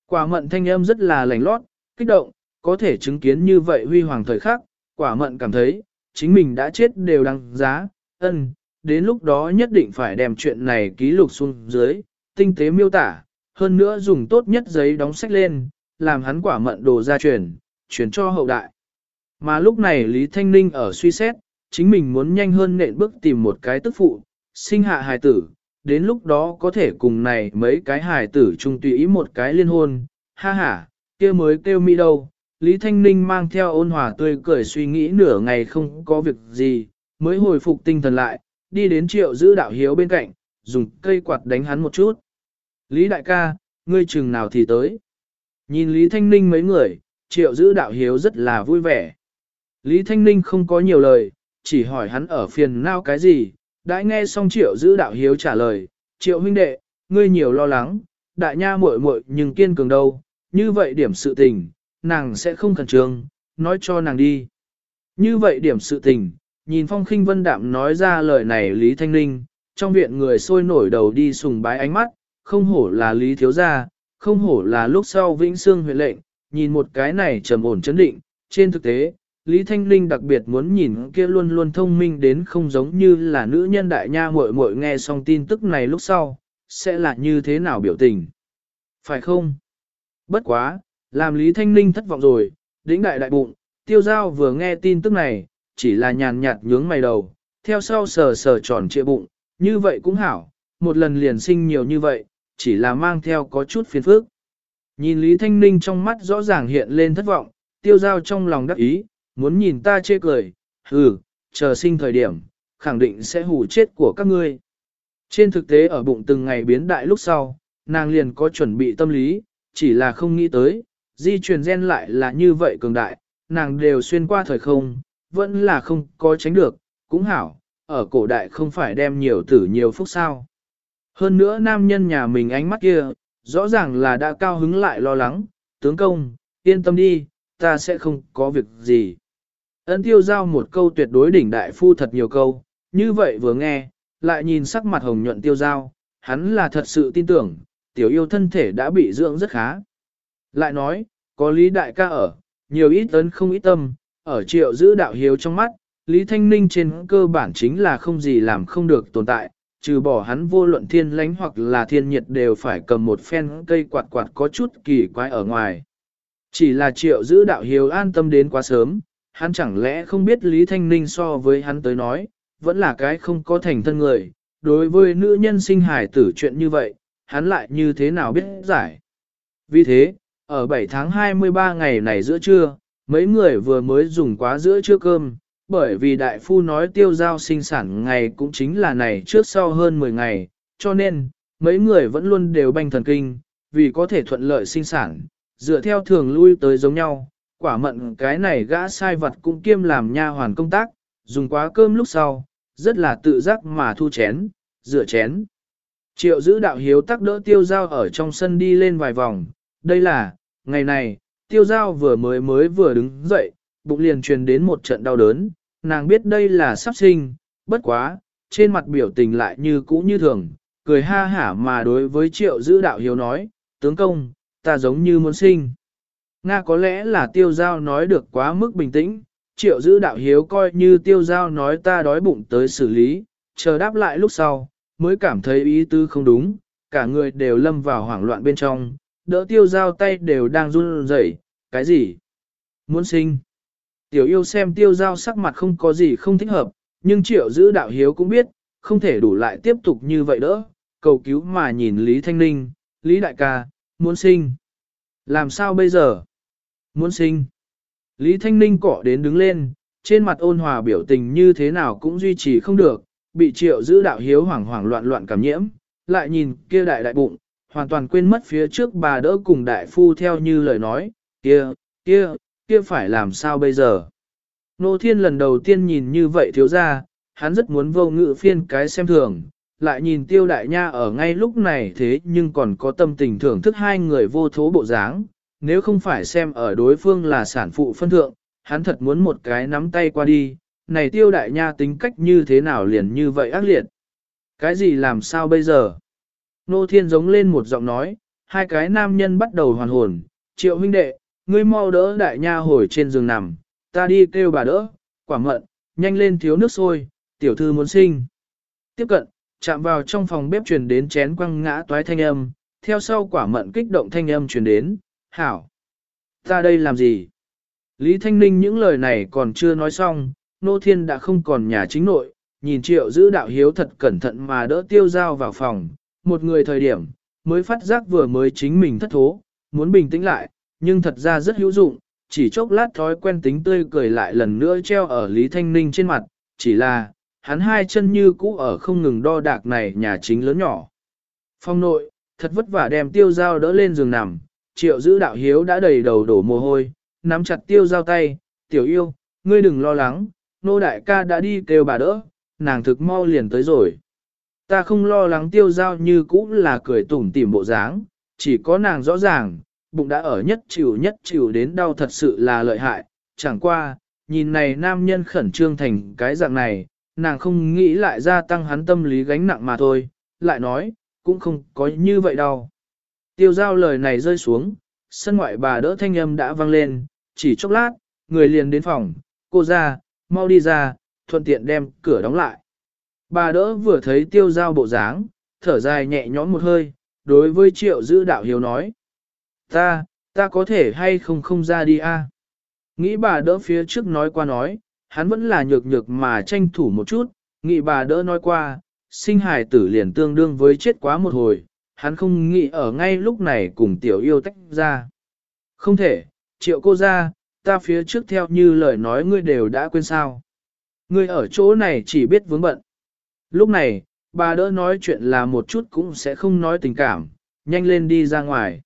Quả mận thanh âm rất là lành lót, kích động, có thể chứng kiến như vậy huy hoàng thời khắc, quả mận cảm thấy, chính mình đã chết đều đăng giá, ân, đến lúc đó nhất định phải đem chuyện này ký lục xuống dưới, tinh tế miêu tả, hơn nữa dùng tốt nhất giấy đóng sách lên, làm hắn quả mận đồ ra truyền, truyền cho hậu đại. Mà lúc này Lý Thanh Ninh ở suy xét, chính mình muốn nhanh hơn nện bước tìm một cái tức phụ, sinh hạ hài tử, đến lúc đó có thể cùng này mấy cái hài tử chung tùy ý một cái liên hôn, ha ha, kia mới kêu mi đâu. Lý Thanh Ninh mang theo ôn hòa tươi cười suy nghĩ nửa ngày không có việc gì, mới hồi phục tinh thần lại, đi đến triệu giữ đạo hiếu bên cạnh, dùng cây quạt đánh hắn một chút. Lý đại ca, ngươi chừng nào thì tới. Nhìn Lý Thanh Ninh mấy người, triệu giữ đạo hiếu rất là vui vẻ. Lý Thanh Ninh không có nhiều lời, chỉ hỏi hắn ở phiền nao cái gì, đã nghe xong triệu giữ đạo hiếu trả lời, triệu huynh đệ, ngươi nhiều lo lắng, đại nha muội muội nhưng kiên cường đâu, như vậy điểm sự tình, nàng sẽ không khẩn trương, nói cho nàng đi. Như vậy điểm sự tình, nhìn phong khinh vân đạm nói ra lời này Lý Thanh Ninh, trong viện người sôi nổi đầu đi sùng bái ánh mắt, không hổ là Lý Thiếu Gia, không hổ là lúc sau Vĩnh Sương huyện lệnh, nhìn một cái này trầm ổn chấn định, trên thực tế, Lý Thanh ninh đặc biệt muốn nhìn kia luôn luôn thông minh đến không giống như là nữ nhân đại nha muội muội nghe xong tin tức này lúc sau, sẽ là như thế nào biểu tình. Phải không? Bất quá, làm Lý Thanh ninh thất vọng rồi, đĩnh đại đại bụng, tiêu giao vừa nghe tin tức này, chỉ là nhàn nhạt nhướng mày đầu, theo sau sờ sờ tròn trịa bụng, như vậy cũng hảo, một lần liền sinh nhiều như vậy, chỉ là mang theo có chút phiền phức. Nhìn Lý Thanh Ninh trong mắt rõ ràng hiện lên thất vọng, tiêu giao trong lòng đắc ý, muốn nhìn ta chê cười, hừ, chờ sinh thời điểm, khẳng định sẽ hù chết của các ngươi. Trên thực tế ở bụng từng ngày biến đại lúc sau, nàng liền có chuẩn bị tâm lý, chỉ là không nghĩ tới, di truyền gen lại là như vậy cường đại, nàng đều xuyên qua thời không, vẫn là không có tránh được, cũng hảo, ở cổ đại không phải đem nhiều tử nhiều phúc sao. Hơn nữa nam nhân nhà mình ánh mắt kia, rõ ràng là đã cao hứng lại lo lắng, tướng công, yên tâm đi, ta sẽ không có việc gì. Ấn tiêu giao một câu tuyệt đối đỉnh đại phu thật nhiều câu, như vậy vừa nghe, lại nhìn sắc mặt hồng nhuận tiêu giao, hắn là thật sự tin tưởng, tiểu yêu thân thể đã bị dưỡng rất khá. Lại nói, có lý đại ca ở, nhiều ít ấn không ít tâm, ở triệu giữ đạo hiếu trong mắt, Lý Thanh Ninh trên cơ bản chính là không gì làm không được tồn tại, trừ bỏ hắn vô luận thiên lánh hoặc là thiên nhiệt đều phải cầm một phen cây quạt quạt có chút kỳ quái ở ngoài. Chỉ là triệu giữ đạo hiếu an tâm đến quá sớm, hắn chẳng lẽ không biết Lý Thanh Ninh so với hắn tới nói, vẫn là cái không có thành thân người, đối với nữ nhân sinh hải tử chuyện như vậy, hắn lại như thế nào biết giải. Vì thế, ở 7 tháng 23 ngày này giữa trưa, mấy người vừa mới dùng quá giữa trưa cơm, bởi vì đại phu nói tiêu giao sinh sản ngày cũng chính là này trước sau hơn 10 ngày, cho nên, mấy người vẫn luôn đều banh thần kinh, vì có thể thuận lợi sinh sản, dựa theo thường lui tới giống nhau, quả mận cái này gã sai vật cũng kiêm làm nha hoàn công tác, dùng quá cơm lúc sau, rất là tự giác mà thu chén, rửa chén. Triệu giữ đạo hiếu tắc đỡ tiêu giao ở trong sân đi lên vài vòng, đây là, ngày này, tiêu giao vừa mới mới vừa đứng dậy, bụng liền truyền đến một trận đau đớn, nàng biết đây là sắp sinh, bất quá, trên mặt biểu tình lại như cũ như thường, cười ha hả mà đối với triệu giữ đạo hiếu nói, tướng công, ta giống như muốn sinh. Nga có lẽ là tiêu giao nói được quá mức bình tĩnh, triệu giữ đạo hiếu coi như tiêu giao nói ta đói bụng tới xử lý, chờ đáp lại lúc sau, mới cảm thấy ý tư không đúng, cả người đều lâm vào hoảng loạn bên trong, đỡ tiêu giao tay đều đang run rẩy, cái gì? Muốn sinh. Tiểu yêu xem tiêu giao sắc mặt không có gì không thích hợp, nhưng triệu giữ đạo hiếu cũng biết, không thể đủ lại tiếp tục như vậy đỡ, cầu cứu mà nhìn Lý Thanh Ninh, Lý Đại ca, muốn sinh. Làm sao bây giờ? Muốn sinh. Lý Thanh Ninh cỏ đến đứng lên, trên mặt ôn hòa biểu tình như thế nào cũng duy trì không được, bị triệu giữ đạo hiếu hoảng hoảng loạn loạn cảm nhiễm, lại nhìn kia đại đại bụng, hoàn toàn quên mất phía trước bà đỡ cùng đại phu theo như lời nói, kia, kia, kia phải làm sao bây giờ. Nô Thiên lần đầu tiên nhìn như vậy thiếu ra, hắn rất muốn vô ngự phiên cái xem thường, lại nhìn tiêu đại nha ở ngay lúc này thế nhưng còn có tâm tình thưởng thức hai người vô thố bộ dáng, nếu không phải xem ở đối phương là sản phụ phân thượng, hắn thật muốn một cái nắm tay qua đi, này tiêu đại nha tính cách như thế nào liền như vậy ác liệt. Cái gì làm sao bây giờ? Nô Thiên giống lên một giọng nói, hai cái nam nhân bắt đầu hoàn hồn, triệu huynh đệ, ngươi mau đỡ đại nha hồi trên giường nằm, ta đi kêu bà đỡ, quả mận, nhanh lên thiếu nước sôi, tiểu thư muốn sinh. Tiếp cận, chạm vào trong phòng bếp truyền đến chén quăng ngã toái thanh âm, theo sau quả mận kích động thanh âm truyền đến, hảo. Ta đây làm gì? Lý Thanh Ninh những lời này còn chưa nói xong, Nô Thiên đã không còn nhà chính nội, nhìn triệu giữ đạo hiếu thật cẩn thận mà đỡ tiêu dao vào phòng, một người thời điểm, mới phát giác vừa mới chính mình thất thố, muốn bình tĩnh lại, nhưng thật ra rất hữu dụng, chỉ chốc lát thói quen tính tươi cười lại lần nữa treo ở Lý Thanh Ninh trên mặt, chỉ là, hắn hai chân như cũ ở không ngừng đo đạc này nhà chính lớn nhỏ. Phong nội, thật vất vả đem tiêu dao đỡ lên giường nằm, triệu giữ đạo hiếu đã đầy đầu đổ mồ hôi, nắm chặt tiêu dao tay, tiểu yêu, ngươi đừng lo lắng, nô đại ca đã đi kêu bà đỡ, nàng thực mau liền tới rồi. Ta không lo lắng tiêu giao như cũ là cười tủm tỉm bộ dáng, chỉ có nàng rõ ràng, bụng đã ở nhất chịu nhất chịu đến đau thật sự là lợi hại, chẳng qua, nhìn này nam nhân khẩn trương thành cái dạng này, nàng không nghĩ lại gia tăng hắn tâm lý gánh nặng mà thôi, lại nói, cũng không có như vậy đâu. Tiêu giao lời này rơi xuống, sân ngoại bà đỡ thanh âm đã vang lên, chỉ chốc lát, người liền đến phòng, cô ra, mau đi ra, thuận tiện đem cửa đóng lại. Bà đỡ vừa thấy tiêu giao bộ dáng, thở dài nhẹ nhõm một hơi, đối với triệu giữ đạo hiếu nói. Ta, ta có thể hay không không ra đi a? Nghĩ bà đỡ phía trước nói qua nói, hắn vẫn là nhược nhược mà tranh thủ một chút, nghĩ bà đỡ nói qua, sinh hài tử liền tương đương với chết quá một hồi, hắn không nghĩ ở ngay lúc này cùng tiểu yêu tách ra. Không thể, triệu cô ra, ta phía trước theo như lời nói ngươi đều đã quên sao. Ngươi ở chỗ này chỉ biết vướng bận. Lúc này, bà đỡ nói chuyện là một chút cũng sẽ không nói tình cảm, nhanh lên đi ra ngoài.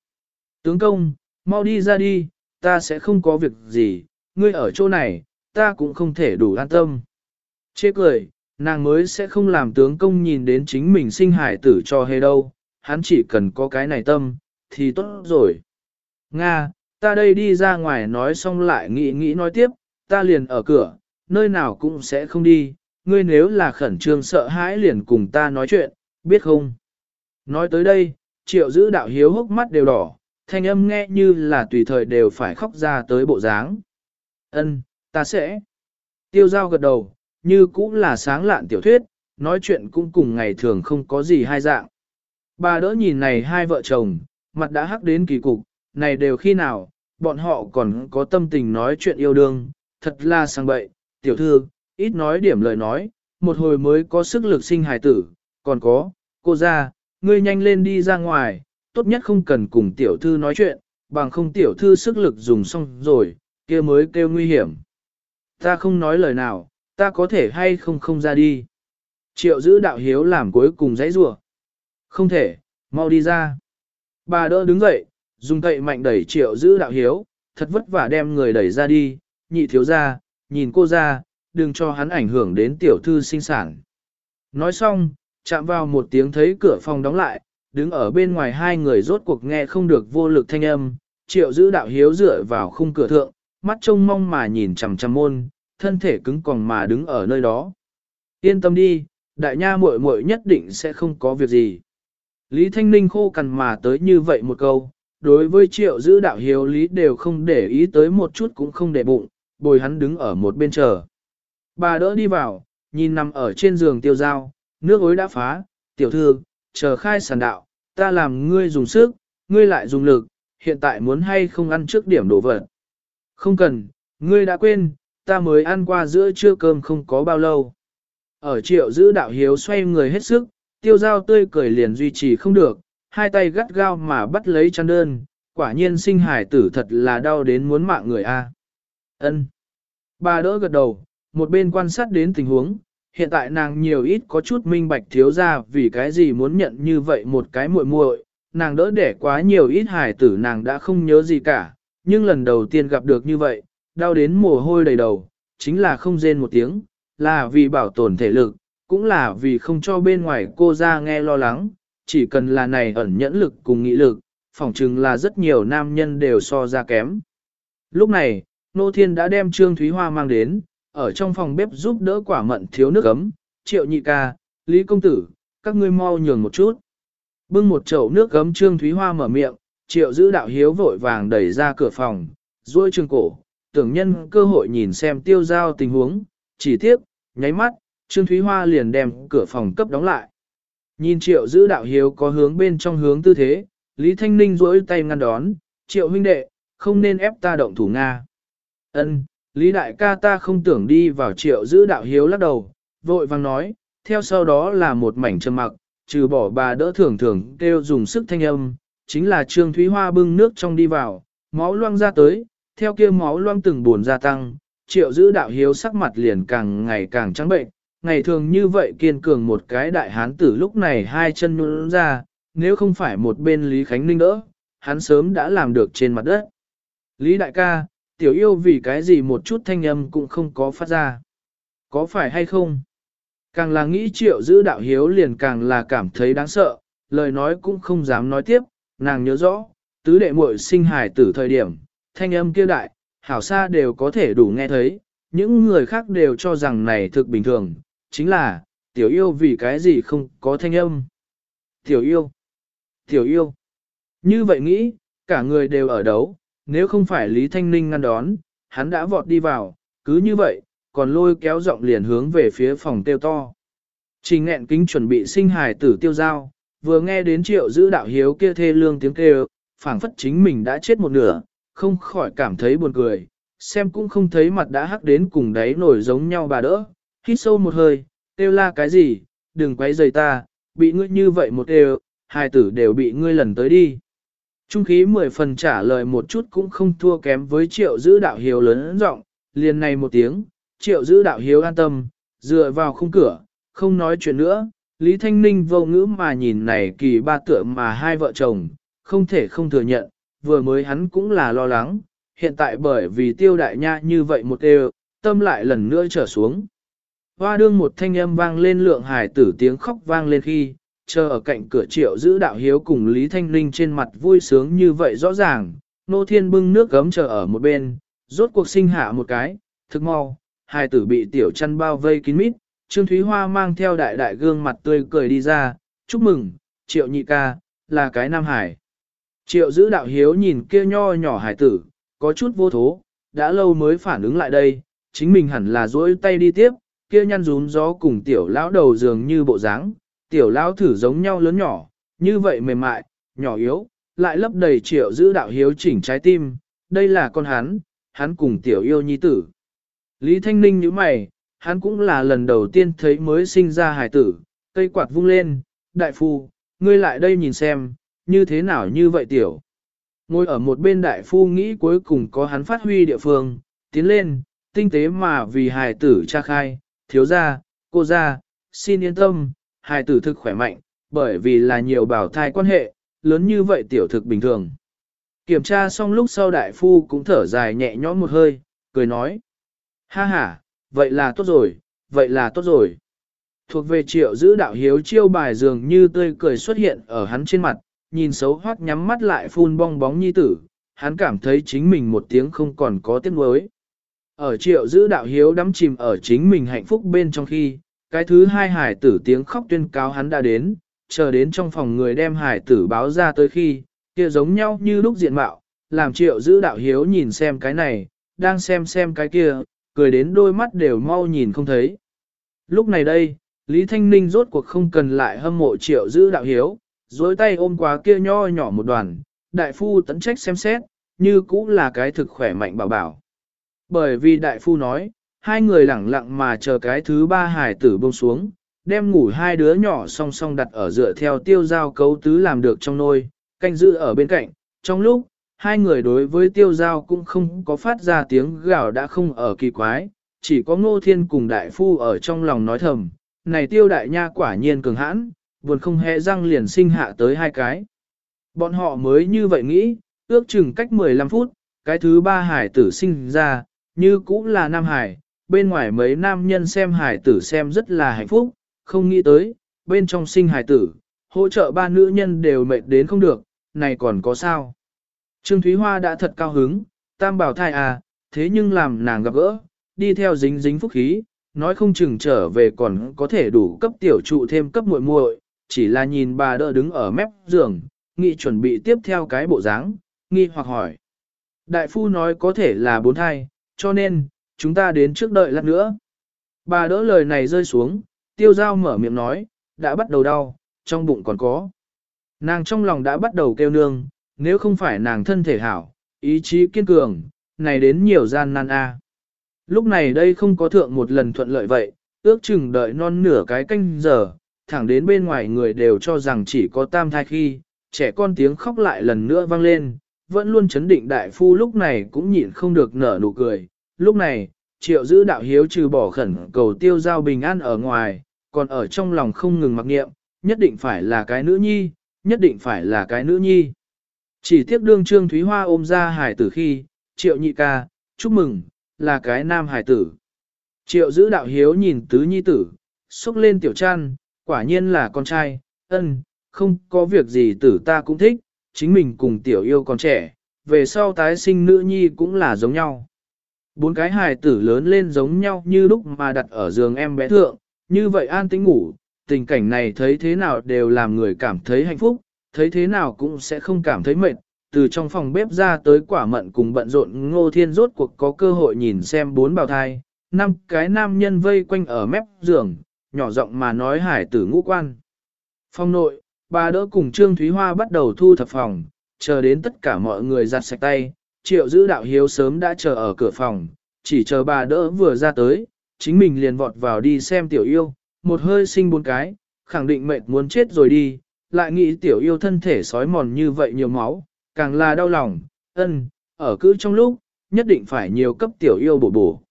Tướng công, mau đi ra đi, ta sẽ không có việc gì, ngươi ở chỗ này, ta cũng không thể đủ an tâm. Chê cười, nàng mới sẽ không làm tướng công nhìn đến chính mình sinh hải tử cho hề đâu, hắn chỉ cần có cái này tâm, thì tốt rồi. Nga, ta đây đi ra ngoài nói xong lại nghĩ nghĩ nói tiếp, ta liền ở cửa, nơi nào cũng sẽ không đi, ngươi nếu là khẩn trương sợ hãi liền cùng ta nói chuyện, biết không? Nói tới đây, triệu giữ đạo hiếu hốc mắt đều đỏ, thanh âm nghe như là tùy thời đều phải khóc ra tới bộ dáng. Ân, ta sẽ. Tiêu giao gật đầu, như cũng là sáng lạn tiểu thuyết, nói chuyện cũng cùng ngày thường không có gì hai dạng. Bà đỡ nhìn này hai vợ chồng, mặt đã hắc đến kỳ cục, này đều khi nào, bọn họ còn có tâm tình nói chuyện yêu đương, thật là sang bậy, tiểu thư, ít nói điểm lời nói, một hồi mới có sức lực sinh hài tử, còn có, cô ra, ngươi nhanh lên đi ra ngoài, tốt nhất không cần cùng tiểu thư nói chuyện, bằng không tiểu thư sức lực dùng xong rồi, kia mới kêu nguy hiểm. Ta không nói lời nào, ta có thể hay không không ra đi. Triệu giữ đạo hiếu làm cuối cùng dãy rủa Không thể, mau đi ra. Bà đỡ đứng dậy, dùng cậy mạnh đẩy triệu giữ đạo hiếu, thật vất vả đem người đẩy ra đi, nhị thiếu ra, nhìn cô ra, đừng cho hắn ảnh hưởng đến tiểu thư sinh sản. Nói xong, chạm vào một tiếng thấy cửa phòng đóng lại, đứng ở bên ngoài hai người rốt cuộc nghe không được vô lực thanh âm, triệu giữ đạo hiếu dựa vào khung cửa thượng, mắt trông mong mà nhìn chằm chằm môn, thân thể cứng còng mà đứng ở nơi đó. Yên tâm đi, đại nha muội muội nhất định sẽ không có việc gì. Lý Thanh Ninh khô cằn mà tới như vậy một câu, đối với triệu giữ đạo hiếu lý đều không để ý tới một chút cũng không để bụng, bồi hắn đứng ở một bên chờ. Bà đỡ đi vào, nhìn nằm ở trên giường tiêu dao, nước ối đã phá, tiểu thư, chờ khai sản đạo, ta làm ngươi dùng sức, ngươi lại dùng lực, hiện tại muốn hay không ăn trước điểm đổ vật. Không cần, ngươi đã quên, ta mới ăn qua giữa trưa cơm không có bao lâu. Ở triệu giữ đạo hiếu xoay người hết sức, tiêu dao tươi cười liền duy trì không được, hai tay gắt gao mà bắt lấy chăn đơn, quả nhiên sinh hải tử thật là đau đến muốn mạng người a. Ân. Bà đỡ gật đầu, một bên quan sát đến tình huống, hiện tại nàng nhiều ít có chút minh bạch thiếu ra vì cái gì muốn nhận như vậy một cái muội muội, nàng đỡ đẻ quá nhiều ít hải tử nàng đã không nhớ gì cả, nhưng lần đầu tiên gặp được như vậy, đau đến mồ hôi đầy đầu, chính là không rên một tiếng, là vì bảo tồn thể lực, cũng là vì không cho bên ngoài cô ra nghe lo lắng, chỉ cần là này ẩn nhẫn lực cùng nghị lực, phỏng chừng là rất nhiều nam nhân đều so ra kém. Lúc này, Nô Thiên đã đem Trương Thúy Hoa mang đến, ở trong phòng bếp giúp đỡ quả mận thiếu nước ấm, triệu nhị ca, Lý Công Tử, các ngươi mau nhường một chút. Bưng một chậu nước ấm Trương Thúy Hoa mở miệng, triệu giữ đạo hiếu vội vàng đẩy ra cửa phòng, duỗi trường cổ, tưởng nhân cơ hội nhìn xem tiêu giao tình huống, chỉ tiếc, nháy mắt, Trương Thúy Hoa liền đem cửa phòng cấp đóng lại. Nhìn triệu giữ đạo hiếu có hướng bên trong hướng tư thế, Lý Thanh Ninh duỗi tay ngăn đón, triệu huynh đệ, không nên ép ta động thủ Nga. Ân, Lý đại ca ta không tưởng đi vào triệu giữ đạo hiếu lắc đầu, vội vang nói, theo sau đó là một mảnh trầm mặc, trừ bỏ bà đỡ thường thường kêu dùng sức thanh âm, chính là Trương Thúy Hoa bưng nước trong đi vào, máu loang ra tới, theo kia máu loang từng buồn gia tăng, triệu giữ đạo hiếu sắc mặt liền càng ngày càng trắng bệnh, ngày thường như vậy kiên cường một cái đại hán tử lúc này hai chân nhún ra, nếu không phải một bên Lý Khánh Ninh đỡ, hắn sớm đã làm được trên mặt đất. Lý đại ca, tiểu yêu vì cái gì một chút thanh âm cũng không có phát ra. Có phải hay không? Càng là nghĩ triệu giữ đạo hiếu liền càng là cảm thấy đáng sợ, lời nói cũng không dám nói tiếp, nàng nhớ rõ, tứ đệ muội sinh hài tử thời điểm, thanh âm kia đại, hảo xa đều có thể đủ nghe thấy, những người khác đều cho rằng này thực bình thường, chính là, tiểu yêu vì cái gì không có thanh âm. Tiểu yêu, tiểu yêu, như vậy nghĩ, cả người đều ở đấu, nếu không phải Lý Thanh Ninh ngăn đón, hắn đã vọt đi vào, cứ như vậy, còn lôi kéo giọng liền hướng về phía phòng tiêu to. Trình nghẹn kính chuẩn bị sinh hài tử tiêu giao, vừa nghe đến triệu giữ đạo hiếu kia thê lương tiếng kêu, phảng phất chính mình đã chết một nửa, không khỏi cảm thấy buồn cười, xem cũng không thấy mặt đã hắc đến cùng đáy nổi giống nhau bà đỡ, hít sâu một hơi, tiêu la cái gì, đừng quấy rầy ta, bị ngươi như vậy một đều, hai tử đều bị ngươi lần tới đi. Trung khí mười phần trả lời một chút cũng không thua kém với triệu giữ đạo hiếu lớn giọng liền này một tiếng, triệu giữ đạo hiếu an tâm, dựa vào khung cửa, không nói chuyện nữa, Lý Thanh Ninh vô ngữ mà nhìn này kỳ ba tựa mà hai vợ chồng, không thể không thừa nhận, vừa mới hắn cũng là lo lắng, hiện tại bởi vì tiêu đại nha như vậy một đều, tâm lại lần nữa trở xuống. Hoa đương một thanh âm vang lên lượng hải tử tiếng khóc vang lên khi, chờ ở cạnh cửa triệu giữ đạo hiếu cùng Lý Thanh Linh trên mặt vui sướng như vậy rõ ràng, nô thiên bưng nước gấm chờ ở một bên, rốt cuộc sinh hạ một cái, thức mau, hai tử bị tiểu chăn bao vây kín mít, Trương Thúy Hoa mang theo đại đại gương mặt tươi cười đi ra, chúc mừng, triệu nhị ca, là cái nam hải. Triệu giữ đạo hiếu nhìn kia nho nhỏ hải tử, có chút vô thố, đã lâu mới phản ứng lại đây, chính mình hẳn là duỗi tay đi tiếp, kia nhăn rún gió cùng tiểu lão đầu dường như bộ dáng, tiểu lão thử giống nhau lớn nhỏ, như vậy mềm mại, nhỏ yếu, lại lấp đầy triệu giữ đạo hiếu chỉnh trái tim, đây là con hắn, hắn cùng tiểu yêu nhi tử. Lý Thanh Ninh như mày, hắn cũng là lần đầu tiên thấy mới sinh ra hài tử, cây quạt vung lên, đại phu, ngươi lại đây nhìn xem, như thế nào như vậy tiểu. Ngồi ở một bên đại phu nghĩ cuối cùng có hắn phát huy địa phương, tiến lên, tinh tế mà vì hài tử tra khai, thiếu gia, cô gia, xin yên tâm, hài tử thực khỏe mạnh, bởi vì là nhiều bảo thai quan hệ, lớn như vậy tiểu thực bình thường. Kiểm tra xong lúc sau đại phu cũng thở dài nhẹ nhõm một hơi, cười nói. Ha ha, vậy là tốt rồi, vậy là tốt rồi. Thuộc về triệu giữ đạo hiếu chiêu bài dường như tươi cười xuất hiện ở hắn trên mặt, nhìn xấu hoắc nhắm mắt lại phun bong bóng nhi tử, hắn cảm thấy chính mình một tiếng không còn có tiếng nuối. Ở triệu giữ đạo hiếu đắm chìm ở chính mình hạnh phúc bên trong khi, cái thứ hai hải tử tiếng khóc tuyên cáo hắn đã đến, chờ đến trong phòng người đem hải tử báo ra tới khi, kia giống nhau như lúc diện mạo, làm triệu giữ đạo hiếu nhìn xem cái này, đang xem xem cái kia, cười đến đôi mắt đều mau nhìn không thấy. Lúc này đây, Lý Thanh Ninh rốt cuộc không cần lại hâm mộ triệu giữ đạo hiếu, dối tay ôm quá kia nho nhỏ một đoàn, đại phu tấn trách xem xét, như cũng là cái thực khỏe mạnh bảo bảo. Bởi vì đại phu nói, hai người lẳng lặng mà chờ cái thứ ba hải tử bông xuống, đem ngủ hai đứa nhỏ song song đặt ở dựa theo tiêu giao cấu tứ làm được trong nôi, canh giữ ở bên cạnh. Trong lúc, hai người đối với tiêu giao cũng không có phát ra tiếng gào đã không ở kỳ quái, chỉ có ngô thiên cùng đại phu ở trong lòng nói thầm, này tiêu đại nha quả nhiên cường hãn, buồn không hề răng liền sinh hạ tới hai cái. Bọn họ mới như vậy nghĩ, ước chừng cách 15 phút, cái thứ ba hải tử sinh ra, như cũng là nam hải, bên ngoài mấy nam nhân xem hải tử xem rất là hạnh phúc, không nghĩ tới, bên trong sinh hải tử, hỗ trợ ba nữ nhân đều mệt đến không được, này còn có sao. Trương Thúy Hoa đã thật cao hứng, tam bảo thai à, thế nhưng làm nàng gặp gỡ, đi theo dính dính phúc khí, nói không chừng trở về còn có thể đủ cấp tiểu trụ thêm cấp muội muội, chỉ là nhìn bà đỡ đứng ở mép giường, nghị chuẩn bị tiếp theo cái bộ dáng, nghi hoặc hỏi. Đại phu nói có thể là bốn thai, cho nên, chúng ta đến trước đợi lát nữa. Bà đỡ lời này rơi xuống, tiêu giao mở miệng nói, đã bắt đầu đau, trong bụng còn có. Nàng trong lòng đã bắt đầu kêu nương, nếu không phải nàng thân thể hảo, ý chí kiên cường, này đến nhiều gian nan a. Lúc này đây không có thượng một lần thuận lợi vậy, ước chừng đợi non nửa cái canh giờ, thẳng đến bên ngoài người đều cho rằng chỉ có tam thai khi, trẻ con tiếng khóc lại lần nữa vang lên, vẫn luôn chấn định đại phu lúc này cũng nhịn không được nở nụ cười. Lúc này, triệu giữ đạo hiếu trừ bỏ khẩn cầu tiêu giao bình an ở ngoài, còn ở trong lòng không ngừng mặc nghiệm, nhất định phải là cái nữ nhi, nhất định phải là cái nữ nhi. Chỉ tiếc đương trương Thúy Hoa ôm ra hải tử khi, triệu nhị ca, chúc mừng, là cái nam hải tử. Triệu giữ đạo hiếu nhìn tứ nhi tử, xúc lên tiểu trăn quả nhiên là con trai, ân, không có việc gì tử ta cũng thích, chính mình cùng tiểu yêu còn trẻ, về sau tái sinh nữ nhi cũng là giống nhau. Bốn cái hài tử lớn lên giống nhau như lúc mà đặt ở giường em bé thượng, như vậy an tĩnh ngủ, tình cảnh này thấy thế nào đều làm người cảm thấy hạnh phúc, thấy thế nào cũng sẽ không cảm thấy mệt. Từ trong phòng bếp ra tới quả mận cùng bận rộn ngô thiên rốt cuộc có cơ hội nhìn xem bốn bào thai, năm cái nam nhân vây quanh ở mép giường, nhỏ giọng mà nói hải tử ngũ quan. Phong nội, bà đỡ cùng Trương Thúy Hoa bắt đầu thu thập phòng, chờ đến tất cả mọi người giặt sạch tay, triệu giữ đạo hiếu sớm đã chờ ở cửa phòng, chỉ chờ bà đỡ vừa ra tới, chính mình liền vọt vào đi xem tiểu yêu, một hơi sinh bốn cái, khẳng định mệt muốn chết rồi đi, lại nghĩ tiểu yêu thân thể sói mòn như vậy nhiều máu, càng là đau lòng, ân, ở cứ trong lúc, nhất định phải nhiều cấp tiểu yêu bổ bổ.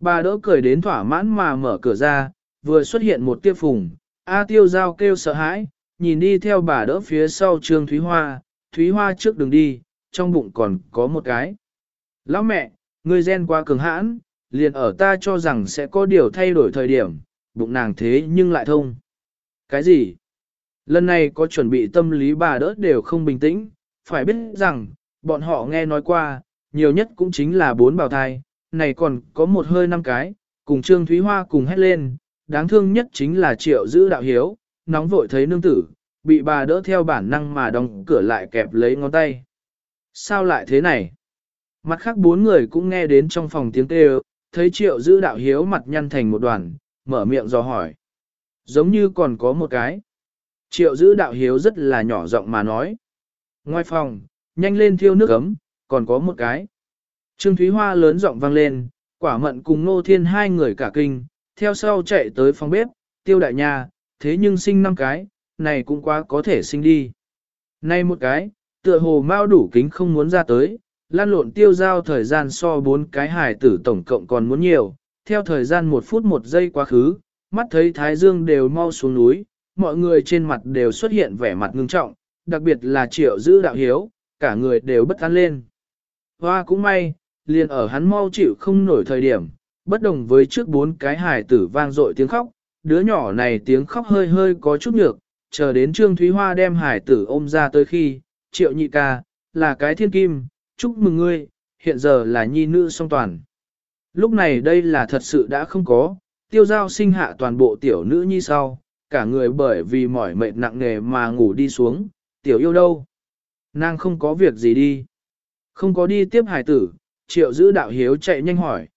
Bà đỡ cười đến thỏa mãn mà mở cửa ra, vừa xuất hiện một tia phùng, A tiêu giao kêu sợ hãi, nhìn đi theo bà đỡ phía sau Trương Thúy Hoa, Thúy Hoa trước đường đi, trong bụng còn có một cái. Lão mẹ, người gen quá cường hãn, liền ở ta cho rằng sẽ có điều thay đổi thời điểm, bụng nàng thế nhưng lại thông. Cái gì? Lần này có chuẩn bị tâm lý bà đỡ đều không bình tĩnh, phải biết rằng, bọn họ nghe nói qua, nhiều nhất cũng chính là bốn bào thai, này còn có một hơi năm cái, cùng Trương Thúy Hoa cùng hét lên, đáng thương nhất chính là triệu giữ đạo hiếu, nóng vội thấy nương tử, bị bà đỡ theo bản năng mà đóng cửa lại kẹp lấy ngón tay. Sao lại thế này? Mặt khác bốn người cũng nghe đến trong phòng tiếng kêu, thấy triệu giữ đạo hiếu mặt nhăn thành một đoàn, mở miệng dò hỏi. Giống như còn có một cái. Triệu giữ đạo hiếu rất là nhỏ giọng mà nói. Ngoài phòng, nhanh lên thiêu nước ấm, còn có một cái. Trương Thúy Hoa lớn giọng vang lên, quả mận cùng Nô Thiên hai người cả kinh, theo sau chạy tới phòng bếp, tiêu đại nhà, thế nhưng sinh năm cái, này cũng quá có thể sinh đi. Nay một cái, tựa hồ mau đủ kính không muốn ra tới, lan lộn tiêu giao thời gian so bốn cái hài tử tổng cộng còn muốn nhiều, theo thời gian một phút một giây quá khứ, mắt thấy thái dương đều mau xuống núi, mọi người trên mặt đều xuất hiện vẻ mặt ngưng trọng, đặc biệt là triệu giữ đạo hiếu, cả người đều bất an lên. Hoa cũng may, liền ở hắn mau chịu không nổi thời điểm, bất đồng với trước bốn cái hài tử vang dội tiếng khóc, đứa nhỏ này tiếng khóc hơi hơi có chút nhược, chờ đến Trương Thúy Hoa đem hài tử ôm ra tới khi, triệu nhị ca, là cái thiên kim, chúc mừng ngươi, hiện giờ là nhi nữ song toàn. Lúc này đây là thật sự đã không có, tiêu giao sinh hạ toàn bộ tiểu nữ nhi sau, cả người bởi vì mỏi mệt nặng nề mà ngủ đi xuống, tiểu yêu đâu? Nàng không có việc gì đi. Không có đi tiếp hải tử, triệu giữ đạo hiếu chạy nhanh hỏi.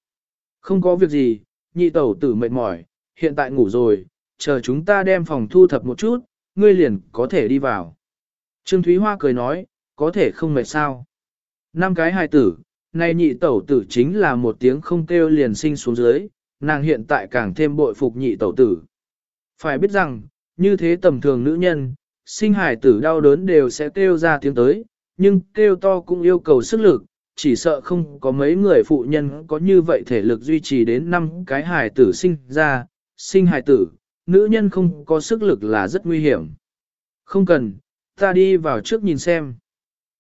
Không có việc gì, nhị tẩu tử mệt mỏi, hiện tại ngủ rồi, chờ chúng ta đem phòng thu thập một chút, ngươi liền có thể đi vào. Trương Thúy Hoa cười nói, có thể không mệt sao. Năm cái hài tử, nay nhị tẩu tử chính là một tiếng không kêu liền sinh xuống dưới, nàng hiện tại càng thêm bội phục nhị tẩu tử. Phải biết rằng, như thế tầm thường nữ nhân, sinh hài tử đau đớn đều sẽ kêu ra tiếng tới, nhưng kêu to cũng yêu cầu sức lực, chỉ sợ không có mấy người phụ nhân có như vậy thể lực duy trì đến năm cái hài tử sinh ra, sinh hài tử, nữ nhân không có sức lực là rất nguy hiểm. Không cần, ta đi vào trước nhìn xem.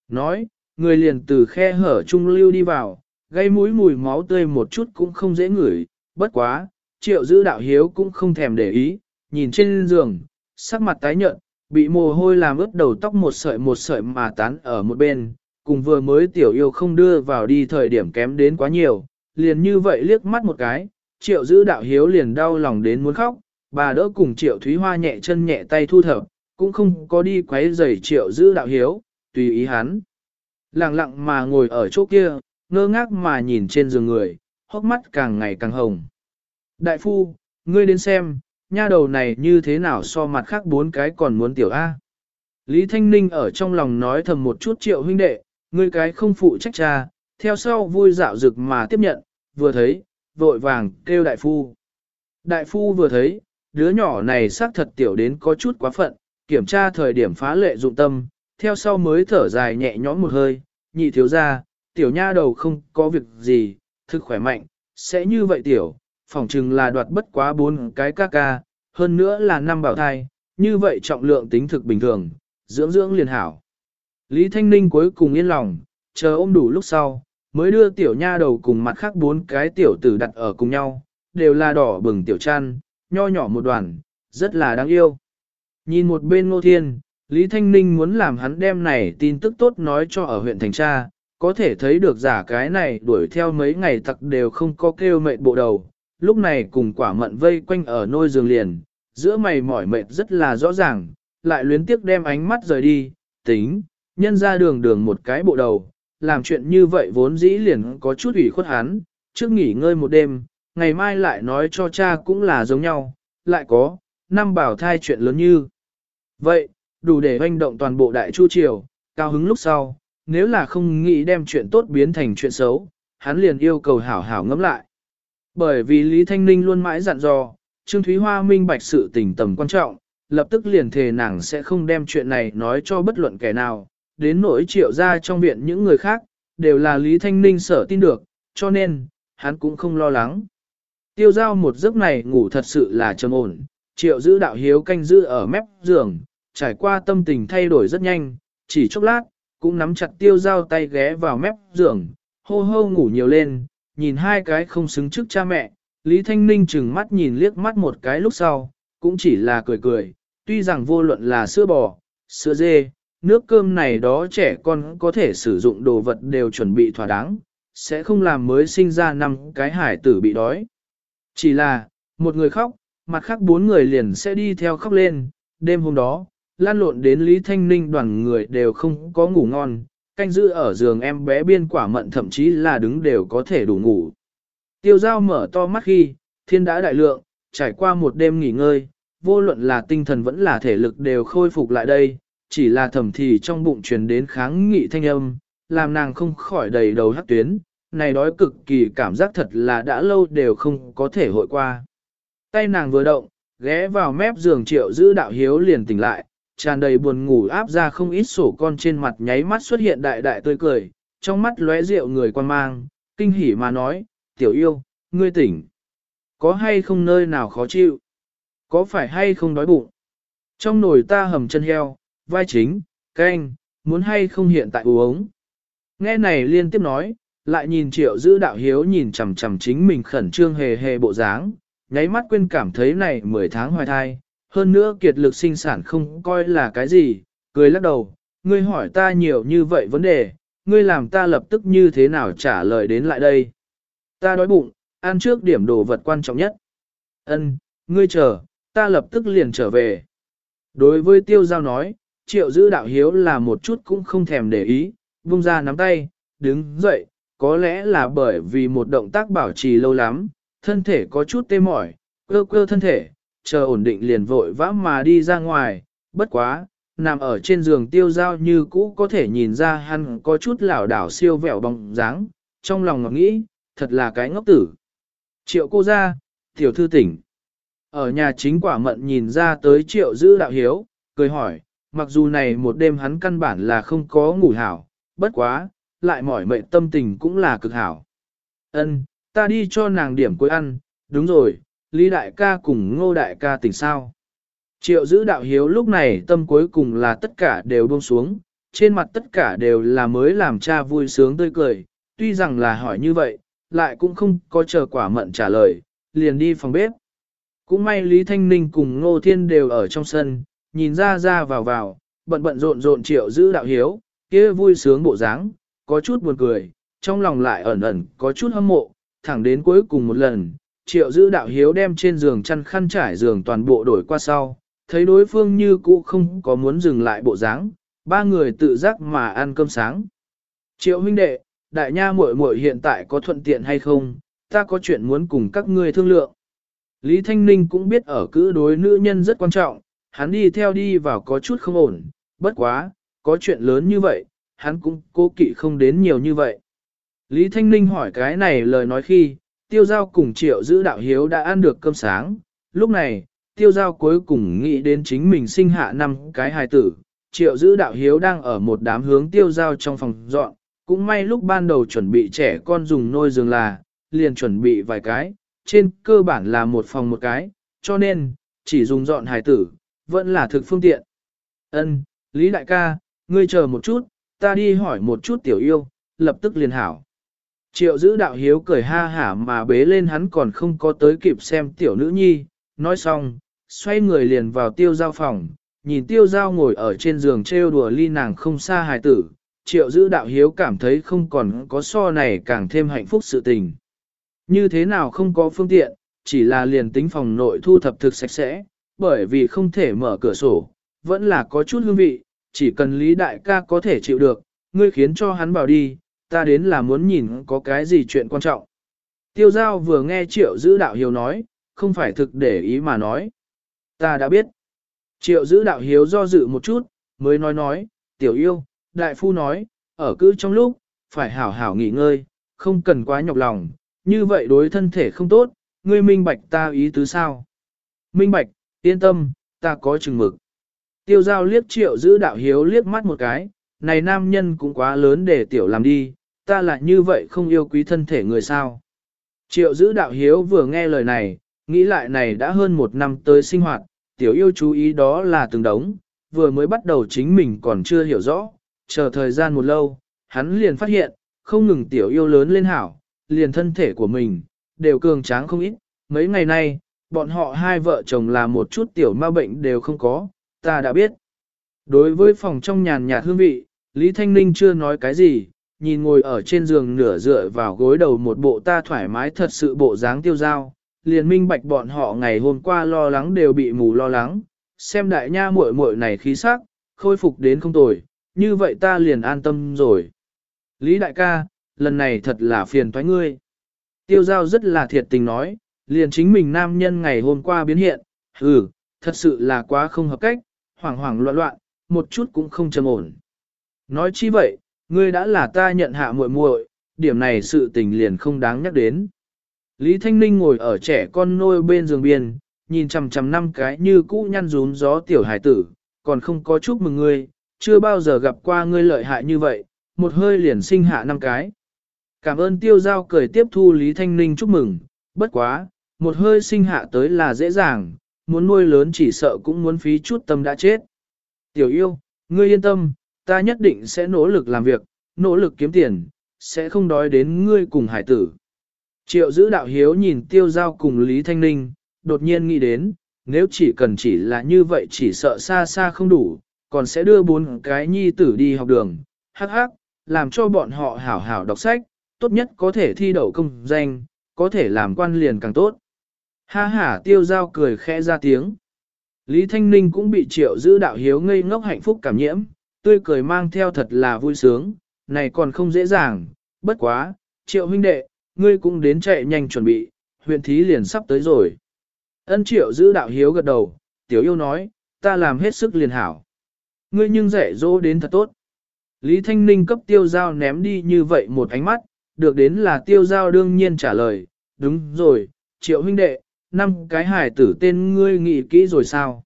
Nói, người liền từ khe hở trung lưu đi vào, gây mũi mùi máu tươi một chút cũng không dễ ngửi, bất quá, triệu giữ đạo hiếu cũng không thèm để ý, nhìn trên giường, sắc mặt tái nhợt, bị mồ hôi làm ướt đầu tóc một sợi một sợi mà tán ở một bên, cùng vừa mới tiểu yêu không đưa vào đi thời điểm kém đến quá nhiều, liền như vậy liếc mắt một cái, triệu giữ đạo hiếu liền đau lòng đến muốn khóc, bà đỡ cùng triệu thúy hoa nhẹ chân nhẹ tay thu thập, cũng không có đi quấy rầy triệu giữ đạo hiếu, tùy ý hắn. Lặng lặng mà ngồi ở chỗ kia, ngơ ngác mà nhìn trên giường người, hốc mắt càng ngày càng hồng. Đại phu, ngươi đến xem, nha đầu này như thế nào so mặt khác bốn cái còn muốn tiểu A. Lý Thanh Ninh ở trong lòng nói thầm một chút triệu huynh đệ, ngươi cái không phụ trách cha, theo sau vui dạo rực mà tiếp nhận, vừa thấy, vội vàng kêu đại phu. Đại phu vừa thấy, đứa nhỏ này xác thật tiểu đến có chút quá phận, kiểm tra thời điểm phá lệ dụng tâm, theo sau mới thở dài nhẹ nhõm một hơi, nhị thiếu ra, tiểu nha đầu không có việc gì, thực khỏe mạnh, sẽ như vậy tiểu, phỏng chừng là đoạt bất quá bốn cái ca ca, hơn nữa là năm bảo thai, như vậy trọng lượng tính thực bình thường, dưỡng dưỡng liền hảo. Lý Thanh Ninh cuối cùng yên lòng, chờ ôm đủ lúc sau, mới đưa tiểu nha đầu cùng mặt khác bốn cái tiểu tử đặt ở cùng nhau, đều là đỏ bừng tiểu chăn, nho nhỏ một đoàn, rất là đáng yêu. Nhìn một bên ngô thiên, Lý Thanh Ninh muốn làm hắn đem này tin tức tốt nói cho ở huyện Thành Tra, có thể thấy được giả cái này đuổi theo mấy ngày tặc đều không có kêu mệt bộ đầu, lúc này cùng quả mận vây quanh ở nôi giường liền, giữa mày mỏi mệt rất là rõ ràng, lại luyến tiếc đem ánh mắt rời đi, tính, nhân ra đường đường một cái bộ đầu, làm chuyện như vậy vốn dĩ liền có chút ủy khuất hắn, trước nghỉ ngơi một đêm, ngày mai lại nói cho cha cũng là giống nhau, lại có, năm bảo thai chuyện lớn như. Vậy, đủ để hoành động toàn bộ đại chu triều, cao hứng lúc sau, nếu là không nghĩ đem chuyện tốt biến thành chuyện xấu, hắn liền yêu cầu hảo hảo ngẫm lại. Bởi vì Lý Thanh Ninh luôn mãi dặn dò, Trương Thúy Hoa minh bạch sự tình tầm quan trọng, lập tức liền thề nàng sẽ không đem chuyện này nói cho bất luận kẻ nào, đến nỗi triệu ra trong viện những người khác, đều là Lý Thanh Ninh sở tin được, cho nên, hắn cũng không lo lắng. Tiêu giao một giấc này ngủ thật sự là trầm ổn, triệu giữ đạo hiếu canh giữ ở mép giường, trải qua tâm tình thay đổi rất nhanh, chỉ chốc lát, cũng nắm chặt tiêu dao tay ghé vào mép giường, hô hô ngủ nhiều lên, nhìn hai cái không xứng trước cha mẹ, Lý Thanh Ninh chừng mắt nhìn liếc mắt một cái lúc sau, cũng chỉ là cười cười, tuy rằng vô luận là sữa bò, sữa dê, nước cơm này đó trẻ con có thể sử dụng đồ vật đều chuẩn bị thỏa đáng, sẽ không làm mới sinh ra năm cái hải tử bị đói. Chỉ là, một người khóc, mặt khác bốn người liền sẽ đi theo khóc lên, đêm hôm đó, lan lộn đến Lý Thanh Ninh đoàn người đều không có ngủ ngon, canh giữ ở giường em bé biên quả mận thậm chí là đứng đều có thể đủ ngủ. Tiêu giao mở to mắt khi, thiên đã đại lượng, trải qua một đêm nghỉ ngơi, vô luận là tinh thần vẫn là thể lực đều khôi phục lại đây, chỉ là thầm thì trong bụng truyền đến kháng nghị thanh âm, làm nàng không khỏi đầy đầu hắc tuyến, này đói cực kỳ cảm giác thật là đã lâu đều không có thể hội qua. Tay nàng vừa động, ghé vào mép giường triệu giữ đạo hiếu liền tỉnh lại, tràn đầy buồn ngủ áp ra không ít sổ con trên mặt nháy mắt xuất hiện đại đại tươi cười, trong mắt lóe rượu người quan mang, kinh hỉ mà nói, tiểu yêu, ngươi tỉnh. Có hay không nơi nào khó chịu? Có phải hay không đói bụng? Trong nồi ta hầm chân heo, vai chính, canh, muốn hay không hiện tại uống. Nghe này liên tiếp nói, lại nhìn triệu giữ đạo hiếu nhìn chằm chằm chính mình khẩn trương hề hề bộ dáng, nháy mắt quên cảm thấy này 10 tháng hoài thai, hơn nữa kiệt lực sinh sản không coi là cái gì, cười lắc đầu, ngươi hỏi ta nhiều như vậy vấn đề, ngươi làm ta lập tức như thế nào trả lời đến lại đây. Ta đói bụng, ăn trước điểm đồ vật quan trọng nhất. Ân, ngươi chờ, ta lập tức liền trở về. Đối với tiêu giao nói, triệu giữ đạo hiếu là một chút cũng không thèm để ý, vung ra nắm tay, đứng dậy, có lẽ là bởi vì một động tác bảo trì lâu lắm, thân thể có chút tê mỏi, cơ cơ thân thể, chờ ổn định liền vội vã mà đi ra ngoài, bất quá, nằm ở trên giường tiêu giao như cũ có thể nhìn ra hắn có chút lảo đảo siêu vẹo bóng dáng, trong lòng ngọc nghĩ, thật là cái ngốc tử. Triệu cô ra, tiểu thư tỉnh. Ở nhà chính quả mận nhìn ra tới triệu giữ đạo hiếu, cười hỏi, mặc dù này một đêm hắn căn bản là không có ngủ hảo, bất quá, lại mỏi mệnh tâm tình cũng là cực hảo. Ân, ta đi cho nàng điểm cuối ăn, đúng rồi, Lý đại ca cùng ngô đại ca tỉnh sao. Triệu giữ đạo hiếu lúc này tâm cuối cùng là tất cả đều buông xuống, trên mặt tất cả đều là mới làm cha vui sướng tươi cười, tuy rằng là hỏi như vậy, lại cũng không có chờ quả mận trả lời, liền đi phòng bếp. Cũng may Lý Thanh Ninh cùng Ngô Thiên đều ở trong sân, nhìn ra ra vào vào, bận bận rộn rộn triệu giữ đạo hiếu, kia vui sướng bộ dáng, có chút buồn cười, trong lòng lại ẩn ẩn có chút hâm mộ, thẳng đến cuối cùng một lần, triệu giữ đạo hiếu đem trên giường chăn khăn trải giường toàn bộ đổi qua sau, thấy đối phương như cũ không có muốn dừng lại bộ dáng, ba người tự giác mà ăn cơm sáng. Triệu huynh đệ, đại nha muội muội hiện tại có thuận tiện hay không, ta có chuyện muốn cùng các ngươi thương lượng. Lý Thanh Ninh cũng biết ở cữ đối nữ nhân rất quan trọng, hắn đi theo đi vào có chút không ổn, bất quá, có chuyện lớn như vậy, hắn cũng cố kỵ không đến nhiều như vậy. Lý Thanh Ninh hỏi cái này lời nói khi, tiêu giao cùng triệu giữ đạo hiếu đã ăn được cơm sáng, lúc này, tiêu giao cuối cùng nghĩ đến chính mình sinh hạ năm cái hài tử, triệu giữ đạo hiếu đang ở một đám hướng tiêu giao trong phòng dọn, cũng may lúc ban đầu chuẩn bị trẻ con dùng nôi giường là, liền chuẩn bị vài cái, trên cơ bản là một phòng một cái, cho nên, chỉ dùng dọn hài tử, vẫn là thực phương tiện. Ân, Lý đại ca, ngươi chờ một chút, ta đi hỏi một chút tiểu yêu, lập tức liền hảo. Triệu giữ đạo hiếu cười ha hả mà bế lên hắn còn không có tới kịp xem tiểu nữ nhi, nói xong, xoay người liền vào tiêu giao phòng, nhìn tiêu giao ngồi ở trên giường trêu đùa ly nàng không xa hài tử, triệu giữ đạo hiếu cảm thấy không còn có so này càng thêm hạnh phúc sự tình. Như thế nào không có phương tiện, chỉ là liền tính phòng nội thu thập thực sạch sẽ, bởi vì không thể mở cửa sổ, vẫn là có chút hương vị, chỉ cần Lý Đại ca có thể chịu được, ngươi khiến cho hắn vào đi, ta đến là muốn nhìn có cái gì chuyện quan trọng. Tiêu giao vừa nghe triệu giữ đạo hiếu nói, không phải thực để ý mà nói. Ta đã biết. Triệu giữ đạo hiếu do dự một chút, mới nói nói, tiểu yêu, đại phu nói, ở cứ trong lúc, phải hảo hảo nghỉ ngơi, không cần quá nhọc lòng, như vậy đối thân thể không tốt, ngươi minh bạch ta ý tứ sao. Minh bạch, yên tâm, ta có chừng mực. Tiêu giao liếc triệu giữ đạo hiếu liếc mắt một cái, này nam nhân cũng quá lớn để tiểu làm đi, ta lại như vậy không yêu quý thân thể người sao. Triệu giữ đạo hiếu vừa nghe lời này, nghĩ lại này đã hơn một năm tới sinh hoạt, tiểu yêu chú ý đó là từng đống, vừa mới bắt đầu chính mình còn chưa hiểu rõ, chờ thời gian một lâu, hắn liền phát hiện, không ngừng tiểu yêu lớn lên hảo, liền thân thể của mình, đều cường tráng không ít, mấy ngày nay, bọn họ hai vợ chồng là một chút tiểu ma bệnh đều không có, ta đã biết. Đối với phòng trong nhàn nhạt hương vị, Lý Thanh Ninh chưa nói cái gì, nhìn ngồi ở trên giường nửa dựa vào gối đầu một bộ ta thoải mái thật sự bộ dáng tiêu dao, liền minh bạch bọn họ ngày hôm qua lo lắng đều bị mù lo lắng, xem đại nha muội muội này khí sắc, khôi phục đến không tồi, như vậy ta liền an tâm rồi. Lý đại ca, lần này thật là phiền toái ngươi. Tiêu giao rất là thiệt tình nói, liền chính mình nam nhân ngày hôm qua biến hiện, ừ, thật sự là quá không hợp cách, hoảng hoảng loạn loạn, một chút cũng không trầm ổn. Nói chi vậy, ngươi đã là ta nhận hạ muội muội, điểm này sự tình liền không đáng nhắc đến. Lý Thanh Ninh ngồi ở trẻ con nôi bên giường biên, nhìn chằm chằm năm cái như cũ nhăn rún gió tiểu hải tử, còn không có chúc mừng ngươi, chưa bao giờ gặp qua ngươi lợi hại như vậy, một hơi liền sinh hạ năm cái. Cảm ơn tiêu giao cười tiếp thu Lý Thanh Ninh chúc mừng, bất quá, một hơi sinh hạ tới là dễ dàng, muốn nuôi lớn chỉ sợ cũng muốn phí chút tâm đã chết. Tiểu yêu, ngươi yên tâm, ta nhất định sẽ nỗ lực làm việc, nỗ lực kiếm tiền, sẽ không đói đến ngươi cùng hải tử. Triệu giữ đạo hiếu nhìn tiêu giao cùng Lý Thanh Ninh, đột nhiên nghĩ đến, nếu chỉ cần chỉ là như vậy chỉ sợ xa xa không đủ, còn sẽ đưa bốn cái nhi tử đi học đường, hắc hắc, làm cho bọn họ hảo hảo đọc sách, tốt nhất có thể thi đậu công danh, có thể làm quan liền càng tốt. Ha ha tiêu giao cười khẽ ra tiếng. Lý Thanh Ninh cũng bị triệu giữ đạo hiếu ngây ngốc hạnh phúc cảm nhiễm, tươi cười mang theo thật là vui sướng, này còn không dễ dàng, bất quá, triệu huynh đệ, ngươi cũng đến chạy nhanh chuẩn bị, huyện thí liền sắp tới rồi. Ân triệu giữ đạo hiếu gật đầu, tiểu yêu nói, ta làm hết sức liền hảo. Ngươi nhưng dạy dỗ đến thật tốt. Lý Thanh Ninh cấp tiêu giao ném đi như vậy một ánh mắt, được đến là tiêu giao đương nhiên trả lời, đúng rồi, triệu huynh đệ, năm cái hài tử tên ngươi nghĩ kỹ rồi sao?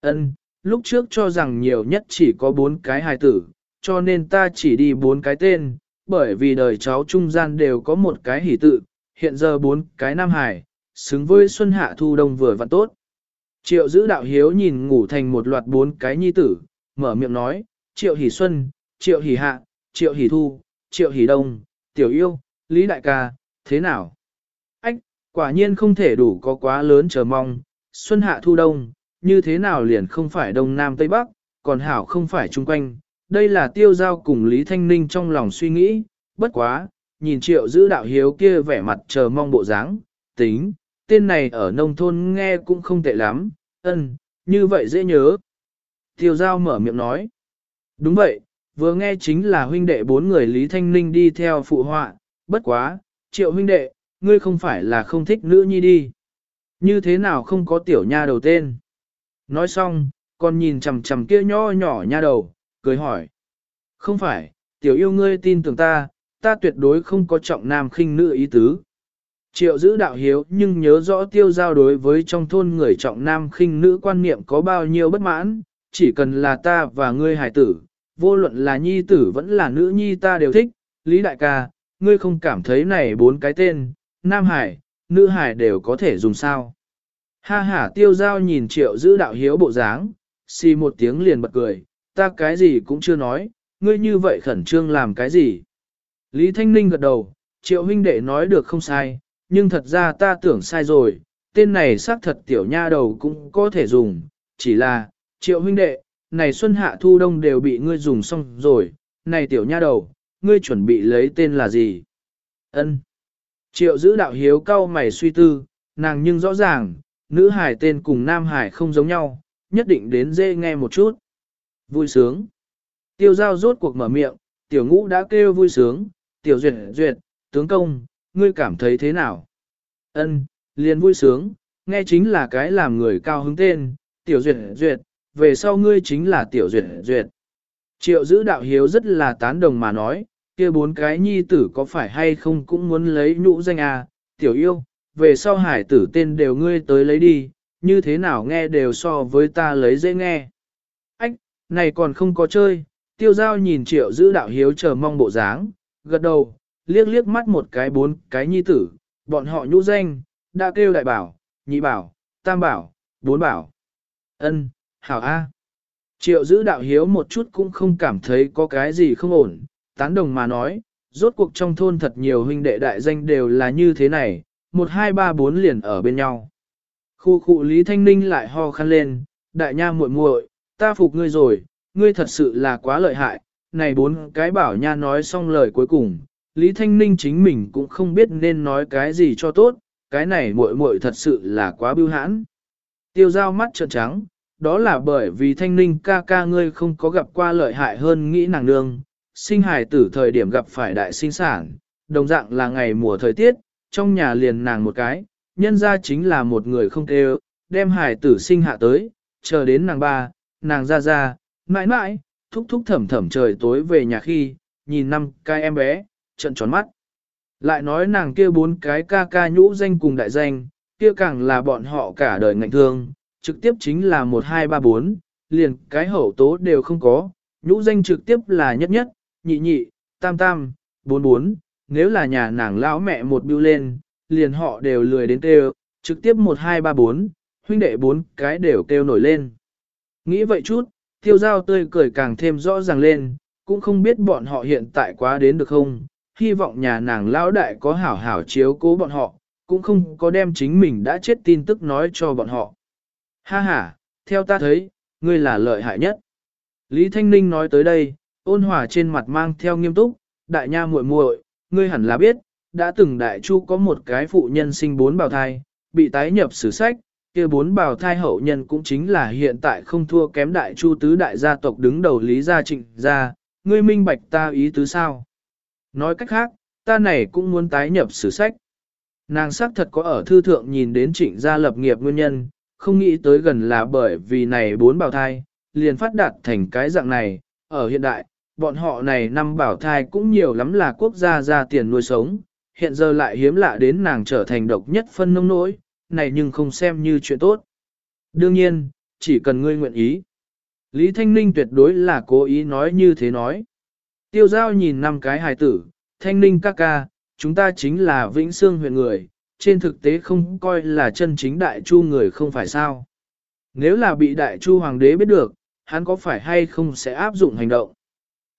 Ân, lúc trước cho rằng nhiều nhất chỉ có bốn cái hài tử, cho nên ta chỉ đi bốn cái tên, bởi vì đời cháu trung gian đều có một cái hỷ tự, hiện giờ bốn cái nam hải, xứng với xuân hạ thu đông vừa vặn tốt. Triệu giữ đạo hiếu nhìn ngủ thành một loạt bốn cái nhi tử, mở miệng nói, triệu hỷ xuân, triệu hỷ hạ, triệu hỷ thu, triệu hỷ đông, tiểu yêu, lý đại ca, thế nào? Quả nhiên không thể đủ có quá lớn chờ mong, xuân hạ thu đông, như thế nào liền không phải đông nam tây bắc, còn hảo không phải chung quanh. Đây là tiêu giao cùng Lý Thanh Ninh trong lòng suy nghĩ, bất quá, nhìn triệu giữ đạo hiếu kia vẻ mặt chờ mong bộ dáng, tính, tên này ở nông thôn nghe cũng không tệ lắm, ân, như vậy dễ nhớ. Tiêu giao mở miệng nói, đúng vậy, vừa nghe chính là huynh đệ bốn người Lý Thanh Ninh đi theo phụ họa, bất quá, triệu huynh đệ, ngươi không phải là không thích nữ nhi đi. Như thế nào không có tiểu nha đầu tên? Nói xong, còn nhìn chằm chằm kia nho nhỏ nha đầu, cười hỏi. Không phải, tiểu yêu ngươi tin tưởng ta, ta tuyệt đối không có trọng nam khinh nữ ý tứ. Triệu giữ đạo hiếu nhưng nhớ rõ tiêu giao đối với trong thôn người trọng nam khinh nữ quan niệm có bao nhiêu bất mãn, chỉ cần là ta và ngươi hải tử, vô luận là nhi tử vẫn là nữ nhi ta đều thích, Lý đại ca, ngươi không cảm thấy này bốn cái tên, nam hải, nữ hải đều có thể dùng sao. Ha ha tiêu giao nhìn triệu giữ đạo hiếu bộ dáng, xì một tiếng liền bật cười, ta cái gì cũng chưa nói, ngươi như vậy khẩn trương làm cái gì. Lý Thanh Ninh gật đầu, triệu huynh đệ nói được không sai, nhưng thật ra ta tưởng sai rồi, tên này xác thật tiểu nha đầu cũng có thể dùng, chỉ là, triệu huynh đệ, này xuân hạ thu đông đều bị ngươi dùng xong rồi, này tiểu nha đầu, ngươi chuẩn bị lấy tên là gì? Ân. Triệu giữ đạo hiếu cao mày suy tư, nàng nhưng rõ ràng, nữ hải tên cùng nam hải không giống nhau, nhất định đến dê nghe một chút. Vui sướng. Tiêu giao rốt cuộc mở miệng, tiểu ngũ đã kêu vui sướng, tiểu duyệt duyệt, tướng công, ngươi cảm thấy thế nào? Ân, liền vui sướng, nghe chính là cái làm người cao hứng tên, tiểu duyệt duyệt, về sau ngươi chính là tiểu duyệt duyệt. Triệu giữ đạo hiếu rất là tán đồng mà nói, kia bốn cái nhi tử có phải hay không cũng muốn lấy nhũ danh à, tiểu yêu, về sau hải tử tên đều ngươi tới lấy đi, như thế nào nghe đều so với ta lấy dễ nghe. Ách, này còn không có chơi, tiêu giao nhìn triệu giữ đạo hiếu chờ mong bộ dáng, gật đầu, liếc liếc mắt một cái bốn cái nhi tử, bọn họ nhũ danh, đã kêu đại bảo, nhị bảo, tam bảo, bốn bảo. ân hảo A. Triệu giữ đạo hiếu một chút cũng không cảm thấy có cái gì không ổn, tán đồng mà nói, rốt cuộc trong thôn thật nhiều huynh đệ đại danh đều là như thế này, một hai ba bốn liền ở bên nhau. Khu khu Lý Thanh Ninh lại ho khăn lên, đại nha muội muội, ta phục ngươi rồi, ngươi thật sự là quá lợi hại, này bốn cái bảo nha nói xong lời cuối cùng, Lý Thanh Ninh chính mình cũng không biết nên nói cái gì cho tốt, cái này muội muội thật sự là quá bưu hãn. Tiêu giao mắt trợn trắng, đó là bởi vì Thanh Ninh ca ca ngươi không có gặp qua lợi hại hơn nghĩ nàng nương, sinh hài tử thời điểm gặp phải đại sinh sản, đồng dạng là ngày mùa thời tiết, trong nhà liền nàng một cái, nhân ra chính là một người không kêu, đem hài tử sinh hạ tới, chờ đến nàng ba, nàng ra ra, mãi mãi, thúc thúc thẩm thẩm trời tối về nhà khi, nhìn năm cái em bé, trận tròn mắt. Lại nói nàng kia bốn cái ca ca nhũ danh cùng đại danh, kia càng là bọn họ cả đời ngạnh thương, trực tiếp chính là 1234, liền cái hậu tố đều không có, nhũ danh trực tiếp là nhất nhất, nhị nhị, tam tam, bốn bốn, nếu là nhà nàng lão mẹ một bưu lên, liền họ đều lười đến kêu, trực tiếp 1234, huynh đệ bốn cái đều kêu nổi lên. Nghĩ vậy chút, tiêu giao tươi cười càng thêm rõ ràng lên, cũng không biết bọn họ hiện tại quá đến được không, hy vọng nhà nàng lão đại có hảo hảo chiếu cố bọn họ, cũng không có đem chính mình đã chết tin tức nói cho bọn họ. Ha ha, theo ta thấy, ngươi là lợi hại nhất. Lý Thanh Ninh nói tới đây, ôn hòa trên mặt mang theo nghiêm túc, đại nha muội muội, ngươi hẳn là biết, đã từng đại chu có một cái phụ nhân sinh bốn bào thai, bị tái nhập sử sách, kia bốn bào thai hậu nhân cũng chính là hiện tại không thua kém đại chu tứ đại gia tộc đứng đầu lý gia trịnh gia, ngươi minh bạch ta ý tứ sao. Nói cách khác, ta này cũng muốn tái nhập sử sách. Nàng sắc thật có ở thư thượng nhìn đến trịnh gia lập nghiệp nguyên nhân, không nghĩ tới gần là bởi vì này bốn bào thai, liền phát đạt thành cái dạng này, ở hiện đại, bọn họ này năm bảo thai cũng nhiều lắm là quốc gia ra tiền nuôi sống, hiện giờ lại hiếm lạ đến nàng trở thành độc nhất phân nông nỗi, này nhưng không xem như chuyện tốt. Đương nhiên, chỉ cần ngươi nguyện ý. Lý Thanh Ninh tuyệt đối là cố ý nói như thế nói. Tiêu giao nhìn năm cái hài tử, Thanh Ninh ca ca, chúng ta chính là Vĩnh Sương huyện người, trên thực tế không coi là chân chính đại chu người không phải sao. Nếu là bị đại chu hoàng đế biết được, hắn có phải hay không sẽ áp dụng hành động.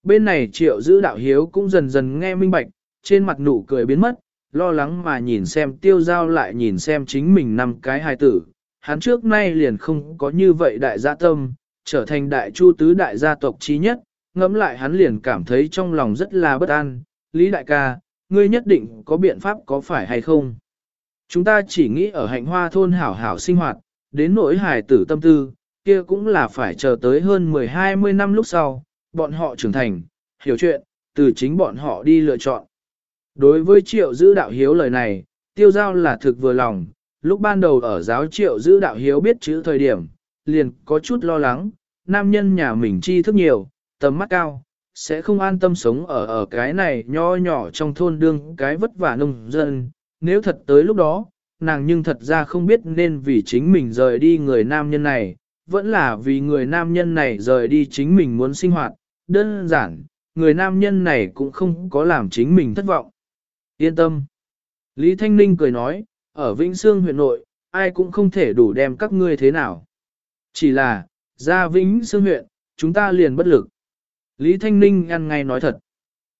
Bên này triệu giữ đạo hiếu cũng dần dần nghe minh bạch, trên mặt nụ cười biến mất, lo lắng mà nhìn xem tiêu giao lại nhìn xem chính mình năm cái hài tử. Hắn trước nay liền không có như vậy đại gia tâm, trở thành đại chu tứ đại gia tộc trí nhất, ngẫm lại hắn liền cảm thấy trong lòng rất là bất an. Lý đại ca, ngươi nhất định có biện pháp có phải hay không? Chúng ta chỉ nghĩ ở hạnh hoa thôn hảo hảo sinh hoạt, đến nỗi hài tử tâm tư, kia cũng là phải chờ tới hơn 10-20 năm lúc sau, bọn họ trưởng thành, hiểu chuyện, từ chính bọn họ đi lựa chọn. Đối với triệu giữ đạo hiếu lời này, tiêu giao là thực vừa lòng, lúc ban đầu ở giáo triệu giữ đạo hiếu biết chữ thời điểm, liền có chút lo lắng, nam nhân nhà mình chi thức nhiều, tầm mắt cao, sẽ không an tâm sống ở ở cái này nho nhỏ trong thôn đương cái vất vả nông dân, nếu thật tới lúc đó, nàng nhưng thật ra không biết nên vì chính mình rời đi người nam nhân này, vẫn là vì người nam nhân này rời đi chính mình muốn sinh hoạt, đơn giản, người nam nhân này cũng không có làm chính mình thất vọng. Yên tâm. Lý Thanh Ninh cười nói, ở Vĩnh Sương huyện nội, ai cũng không thể đủ đem các ngươi thế nào. Chỉ là, ra Vĩnh Sương huyện, chúng ta liền bất lực. Lý Thanh Ninh ăn ngay nói thật.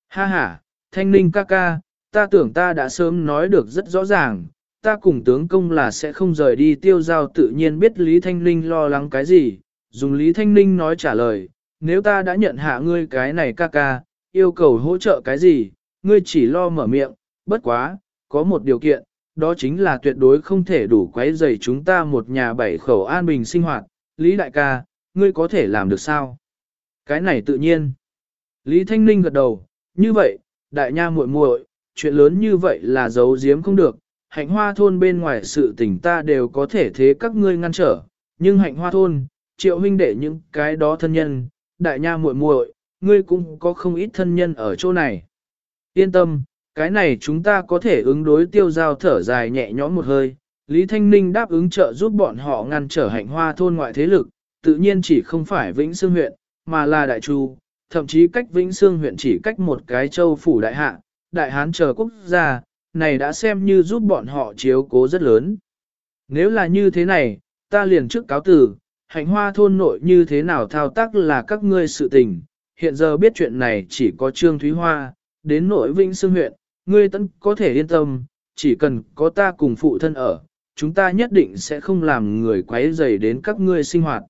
Ha ha, Thanh Ninh ca ca, ta tưởng ta đã sớm nói được rất rõ ràng, ta cùng tướng công là sẽ không rời đi tiêu giao tự nhiên biết Lý Thanh Ninh lo lắng cái gì, dùng Lý Thanh Ninh nói trả lời, nếu ta đã nhận hạ ngươi cái này ca ca, yêu cầu hỗ trợ cái gì, ngươi chỉ lo mở miệng, bất quá, có một điều kiện, đó chính là tuyệt đối không thể đủ quấy rầy chúng ta một nhà bảy khẩu an bình sinh hoạt. Lý đại ca, ngươi có thể làm được sao? Cái này tự nhiên. Lý Thanh Ninh gật đầu, như vậy, đại nha muội muội, chuyện lớn như vậy là giấu giếm không được, hạnh hoa thôn bên ngoài sự tình ta đều có thể thế các ngươi ngăn trở, nhưng hạnh hoa thôn, triệu huynh đệ những cái đó thân nhân, đại nha muội muội, ngươi cũng có không ít thân nhân ở chỗ này. Yên tâm, cái này chúng ta có thể ứng đối tiêu giao thở dài nhẹ nhõm một hơi. Lý Thanh Ninh đáp ứng trợ giúp bọn họ ngăn trở hạnh hoa thôn ngoại thế lực, tự nhiên chỉ không phải Vĩnh Sương huyện, mà là Đại Chu, thậm chí cách Vĩnh Sương huyện chỉ cách một cái châu phủ đại hạ, đại hán chờ quốc gia, này đã xem như giúp bọn họ chiếu cố rất lớn. Nếu là như thế này, ta liền trước cáo tử, hạnh hoa thôn nội như thế nào thao tác là các ngươi sự tình, hiện giờ biết chuyện này chỉ có Trương Thúy Hoa, đến nội Vĩnh Sương huyện, ngươi tẫn có thể yên tâm, chỉ cần có ta cùng phụ thân ở, chúng ta nhất định sẽ không làm người quấy rầy đến các ngươi sinh hoạt.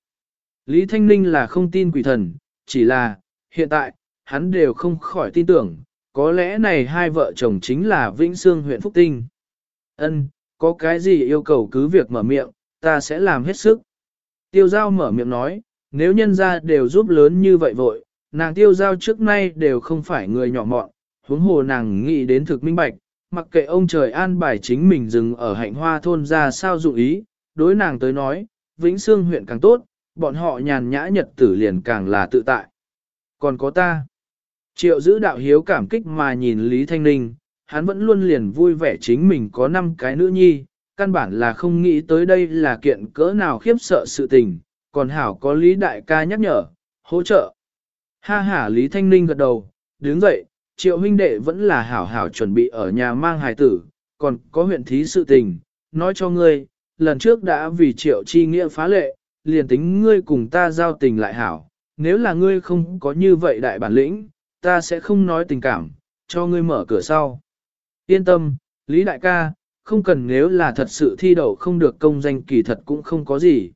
Lý Thanh Ninh là không tin quỷ thần, chỉ là, hiện tại, hắn đều không khỏi tin tưởng, có lẽ này hai vợ chồng chính là Vĩnh Sương huyện Phúc Tinh. Ân, có cái gì yêu cầu cứ việc mở miệng, ta sẽ làm hết sức. Tiêu giao mở miệng nói, nếu nhân gia đều giúp lớn như vậy vội, nàng tiêu giao trước nay đều không phải người nhỏ mọn, huống hồ nàng nghĩ đến thực minh bạch, mặc kệ ông trời an bài chính mình dừng ở hạnh hoa thôn ra sao dụng ý, đối nàng tới nói, Vĩnh Sương huyện càng tốt, bọn họ nhàn nhã nhật tử liền càng là tự tại. Còn có ta. Triệu giữ đạo hiếu cảm kích mà nhìn Lý Thanh Ninh, hắn vẫn luôn liền vui vẻ chính mình có năm cái nữ nhi, căn bản là không nghĩ tới đây là kiện cỡ nào khiếp sợ sự tình, còn hảo có Lý Đại ca nhắc nhở, hỗ trợ. Ha ha Lý Thanh Ninh gật đầu, đứng dậy, triệu huynh đệ vẫn là hảo hảo chuẩn bị ở nhà mang hài tử, còn có huyện thí sự tình, nói cho ngươi, lần trước đã vì triệu chi nghĩa phá lệ, liền tính ngươi cùng ta giao tình lại hảo, nếu là ngươi không có như vậy đại bản lĩnh, ta sẽ không nói tình cảm, cho ngươi mở cửa sau. Yên tâm, Lý Đại ca, không cần nếu là thật sự thi đậu không được công danh kỳ thật cũng không có gì.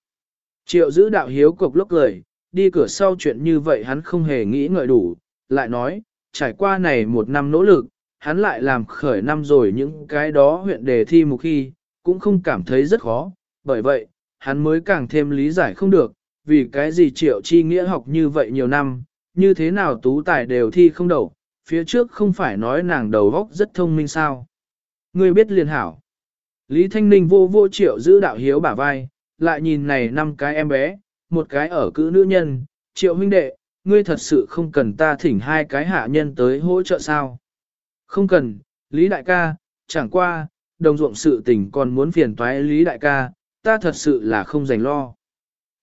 Triệu giữ đạo hiếu cục lốc lời, đi cửa sau chuyện như vậy hắn không hề nghĩ ngợi đủ, lại nói, trải qua này một năm nỗ lực, hắn lại làm khởi năm rồi những cái đó huyện đề thi một khi, cũng không cảm thấy rất khó, bởi vậy, hắn mới càng thêm lý giải không được, vì cái gì triệu chi nghĩa học như vậy nhiều năm, như thế nào tú tài đều thi không đậu, phía trước không phải nói nàng đầu góc rất thông minh sao. Ngươi biết liền hảo. Lý Thanh Ninh vô vô triệu giữ đạo hiếu bả vai, lại nhìn này năm cái em bé, một cái ở cữ nữ nhân, triệu huynh đệ, ngươi thật sự không cần ta thỉnh hai cái hạ nhân tới hỗ trợ sao. Không cần, Lý Đại ca, chẳng qua, đồng ruộng sự tình còn muốn phiền toái Lý Đại ca, ta thật sự là không dành lo.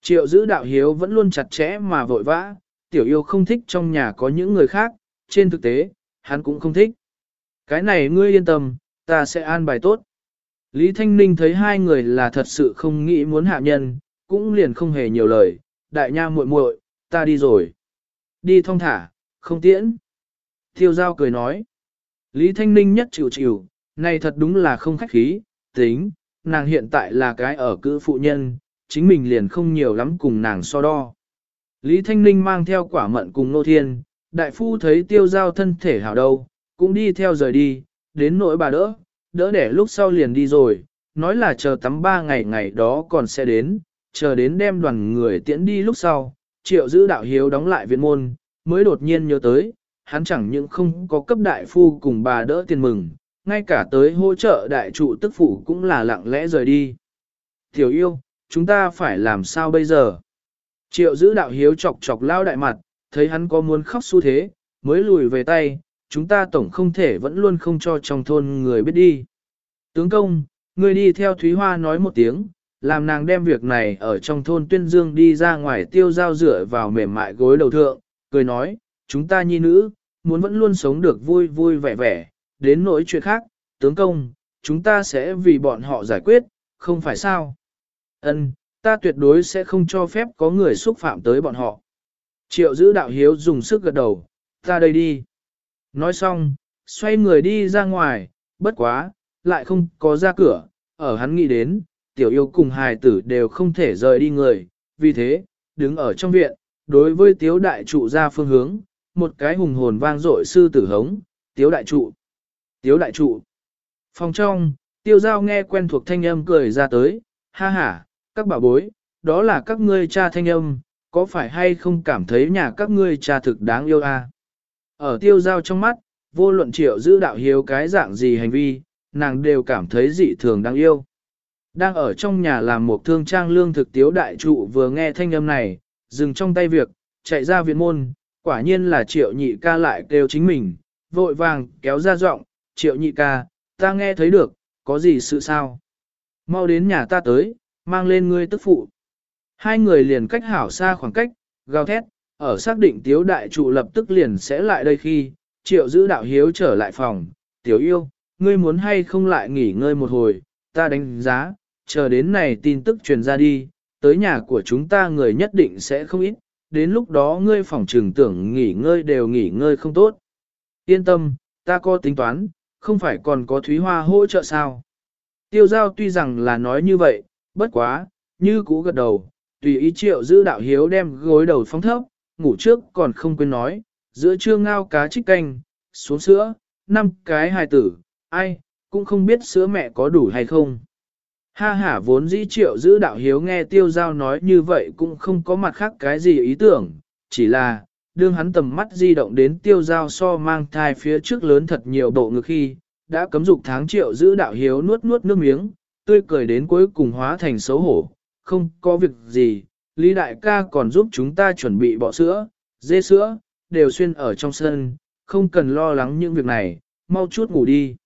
Triệu giữ đạo hiếu vẫn luôn chặt chẽ mà vội vã, tiểu yêu không thích trong nhà có những người khác, trên thực tế, hắn cũng không thích. Cái này ngươi yên tâm, ta sẽ an bài tốt. Lý Thanh Ninh thấy hai người là thật sự không nghĩ muốn hạ nhân, cũng liền không hề nhiều lời, đại nha muội muội, ta đi rồi. Đi thong thả, không tiễn. Tiêu giao cười nói. Lý Thanh Ninh nhất chịu chịu, này thật đúng là không khách khí, tính, nàng hiện tại là cái ở cữ phụ nhân, chính mình liền không nhiều lắm cùng nàng so đo. Lý Thanh Ninh mang theo quả mận cùng Nô Thiên, đại phu thấy tiêu giao thân thể hảo đâu, cũng đi theo rời đi, đến nỗi bà đỡ, đỡ đẻ lúc sau liền đi rồi, nói là chờ tắm ba ngày ngày đó còn sẽ đến, chờ đến đem đoàn người tiễn đi lúc sau, triệu giữ đạo hiếu đóng lại viện môn, mới đột nhiên nhớ tới, hắn chẳng những không có cấp đại phu cùng bà đỡ tiền mừng, ngay cả tới hỗ trợ đại trụ tức phủ cũng là lặng lẽ rời đi. Tiểu yêu, chúng ta phải làm sao bây giờ? Triệu giữ đạo hiếu chọc chọc lao đại mặt, thấy hắn có muốn khóc xu thế, mới lùi về tay, chúng ta tổng không thể vẫn luôn không cho trong thôn người biết đi. Tướng công, người đi theo Thúy Hoa nói một tiếng, làm nàng đem việc này ở trong thôn tuyên dương đi ra ngoài tiêu giao rửa vào mềm mại gối đầu thượng, cười nói, chúng ta nhi nữ, muốn vẫn luôn sống được vui vui vẻ vẻ, đến nỗi chuyện khác, tướng công, chúng ta sẽ vì bọn họ giải quyết, không phải sao. Ân, ta tuyệt đối sẽ không cho phép có người xúc phạm tới bọn họ. Triệu giữ đạo hiếu dùng sức gật đầu, ta đây đi. Nói xong, xoay người đi ra ngoài, bất quá, lại không có ra cửa, ở hắn nghĩ đến, tiểu yêu cùng hài tử đều không thể rời đi người, vì thế, đứng ở trong viện, đối với tiếu đại trụ ra phương hướng, một cái hùng hồn vang dội sư tử hống, tiếu đại trụ, tiếu đại trụ. Phòng trong, tiêu giao nghe quen thuộc thanh âm cười ra tới, ha ha, các bà bối, đó là các ngươi cha thanh âm, có phải hay không cảm thấy nhà các ngươi cha thực đáng yêu a? À? Ở tiêu giao trong mắt, vô luận triệu giữ đạo hiếu cái dạng gì hành vi, nàng đều cảm thấy dị thường đáng yêu. Đang ở trong nhà làm một thương trang lương thực tiếu đại trụ vừa nghe thanh âm này, dừng trong tay việc, chạy ra viện môn, quả nhiên là triệu nhị ca lại kêu chính mình, vội vàng kéo ra giọng, triệu nhị ca, ta nghe thấy được, có gì sự sao? Mau đến nhà ta tới, mang lên ngươi tức phụ. Hai người liền cách hảo xa khoảng cách, gào thét, ở xác định tiếu đại trụ lập tức liền sẽ lại đây khi, triệu giữ đạo hiếu trở lại phòng, tiểu yêu, ngươi muốn hay không lại nghỉ ngơi một hồi, ta đánh giá, chờ đến này tin tức truyền ra đi, tới nhà của chúng ta người nhất định sẽ không ít, đến lúc đó ngươi phòng trường tưởng nghỉ ngơi đều nghỉ ngơi không tốt. Yên tâm, ta có tính toán, không phải còn có Thúy Hoa hỗ trợ sao. Tiêu giao tuy rằng là nói như vậy, bất quá, như cũ gật đầu, tùy ý triệu giữ đạo hiếu đem gối đầu phóng thấp, ngủ trước còn không quên nói, giữa trưa ngao cá trích canh, xuống sữa, năm cái hài tử, ai, cũng không biết sữa mẹ có đủ hay không. Ha ha vốn dĩ triệu giữ đạo hiếu nghe tiêu giao nói như vậy cũng không có mặt khác cái gì ý tưởng, chỉ là, đương hắn tầm mắt di động đến tiêu giao so mang thai phía trước lớn thật nhiều bộ ngực khi, đã cấm dục tháng triệu giữ đạo hiếu nuốt nuốt nước miếng, tươi cười đến cuối cùng hóa thành xấu hổ, không có việc gì, Lý Đại ca còn giúp chúng ta chuẩn bị bọ sữa, dê sữa, đều xuyên ở trong sân, không cần lo lắng những việc này, mau chút ngủ đi.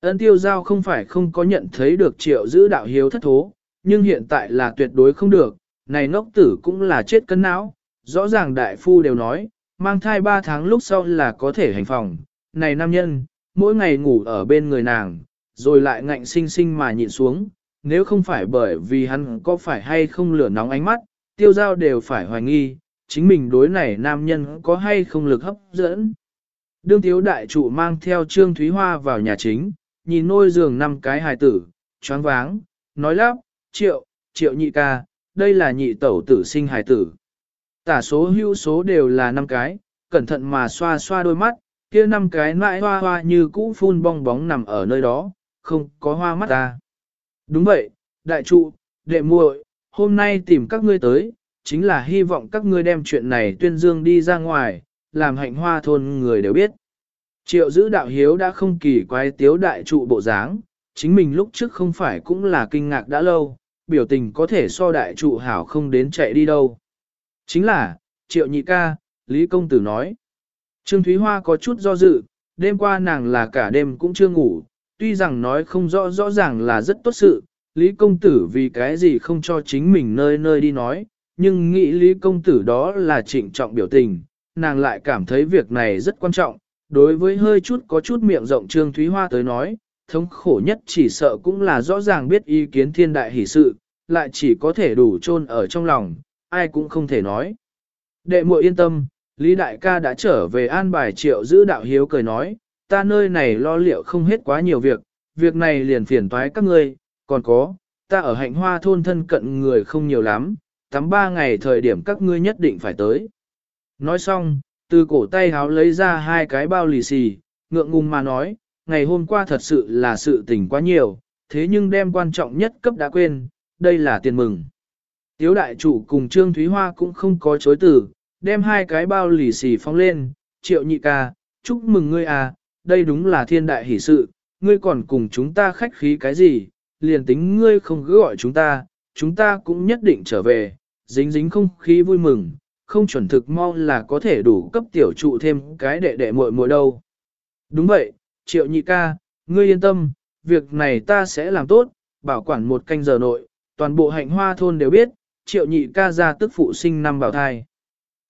Ân tiêu giao không phải không có nhận thấy được triệu giữ đạo hiếu thất thố, nhưng hiện tại là tuyệt đối không được, này ngốc tử cũng là chết cân não, rõ ràng đại phu đều nói, mang thai 3 tháng lúc sau là có thể hành phòng, này nam nhân, mỗi ngày ngủ ở bên người nàng, rồi lại ngạnh sinh sinh mà nhịn xuống, nếu không phải bởi vì hắn có phải hay không lửa nóng ánh mắt, tiêu giao đều phải hoài nghi, chính mình đối này nam nhân có hay không lực hấp dẫn. Đương thiếu đại trụ mang theo Trương Thúy Hoa vào nhà chính, nhìn nôi giường năm cái hài tử, choáng váng, nói lắp, triệu, triệu nhị ca, đây là nhị tẩu tử sinh hài tử. Tả số hữu số đều là năm cái, cẩn thận mà xoa xoa đôi mắt, kia năm cái mãi hoa hoa như cũ phun bong bóng nằm ở nơi đó, không có hoa mắt ta. Đúng vậy, đại trụ, đệ muội, hôm nay tìm các ngươi tới, chính là hy vọng các ngươi đem chuyện này tuyên dương đi ra ngoài, làm hạnh hoa thôn người đều biết. Triệu giữ đạo hiếu đã không kỳ quái tiếu đại trụ bộ dáng, chính mình lúc trước không phải cũng là kinh ngạc đã lâu, biểu tình có thể so đại trụ hảo không đến chạy đi đâu. Chính là, triệu nhị ca, Lý Công Tử nói. Trương Thúy Hoa có chút do dự, đêm qua nàng là cả đêm cũng chưa ngủ, tuy rằng nói không rõ rõ ràng là rất tốt sự, Lý Công Tử vì cái gì không cho chính mình nơi nơi đi nói, nhưng nghĩ Lý Công Tử đó là trịnh trọng biểu tình, nàng lại cảm thấy việc này rất quan trọng, đối với hơi chút có chút miệng rộng Trương Thúy Hoa tới nói, thống khổ nhất chỉ sợ cũng là rõ ràng biết ý kiến thiên đại hỷ sự, lại chỉ có thể đủ chôn ở trong lòng, ai cũng không thể nói. Đệ muội yên tâm, Lý Đại ca đã trở về an bài triệu giữ đạo hiếu cười nói, ta nơi này lo liệu không hết quá nhiều việc, việc này liền phiền toái các ngươi, còn có, ta ở hạnh hoa thôn thân cận người không nhiều lắm, tắm ba ngày thời điểm các ngươi nhất định phải tới. Nói xong, từ cổ tay háo lấy ra hai cái bao lì xì, ngượng ngùng mà nói, ngày hôm qua thật sự là sự tình quá nhiều, thế nhưng đem quan trọng nhất cấp đã quên, đây là tiền mừng. Tiếu đại chủ cùng Trương Thúy Hoa cũng không có chối từ, đem hai cái bao lì xì phong lên, triệu nhị ca, chúc mừng ngươi à, đây đúng là thiên đại hỷ sự, ngươi còn cùng chúng ta khách khí cái gì, liền tính ngươi không cứ gọi chúng ta, chúng ta cũng nhất định trở về, dính dính không khí vui mừng, không chuẩn thực mong là có thể đủ cấp tiểu trụ thêm cái đệ đệ muội muội đâu. Đúng vậy, triệu nhị ca, ngươi yên tâm, việc này ta sẽ làm tốt, bảo quản một canh giờ nội, toàn bộ hạnh hoa thôn đều biết, triệu nhị ca ra tức phụ sinh năm bảo thai.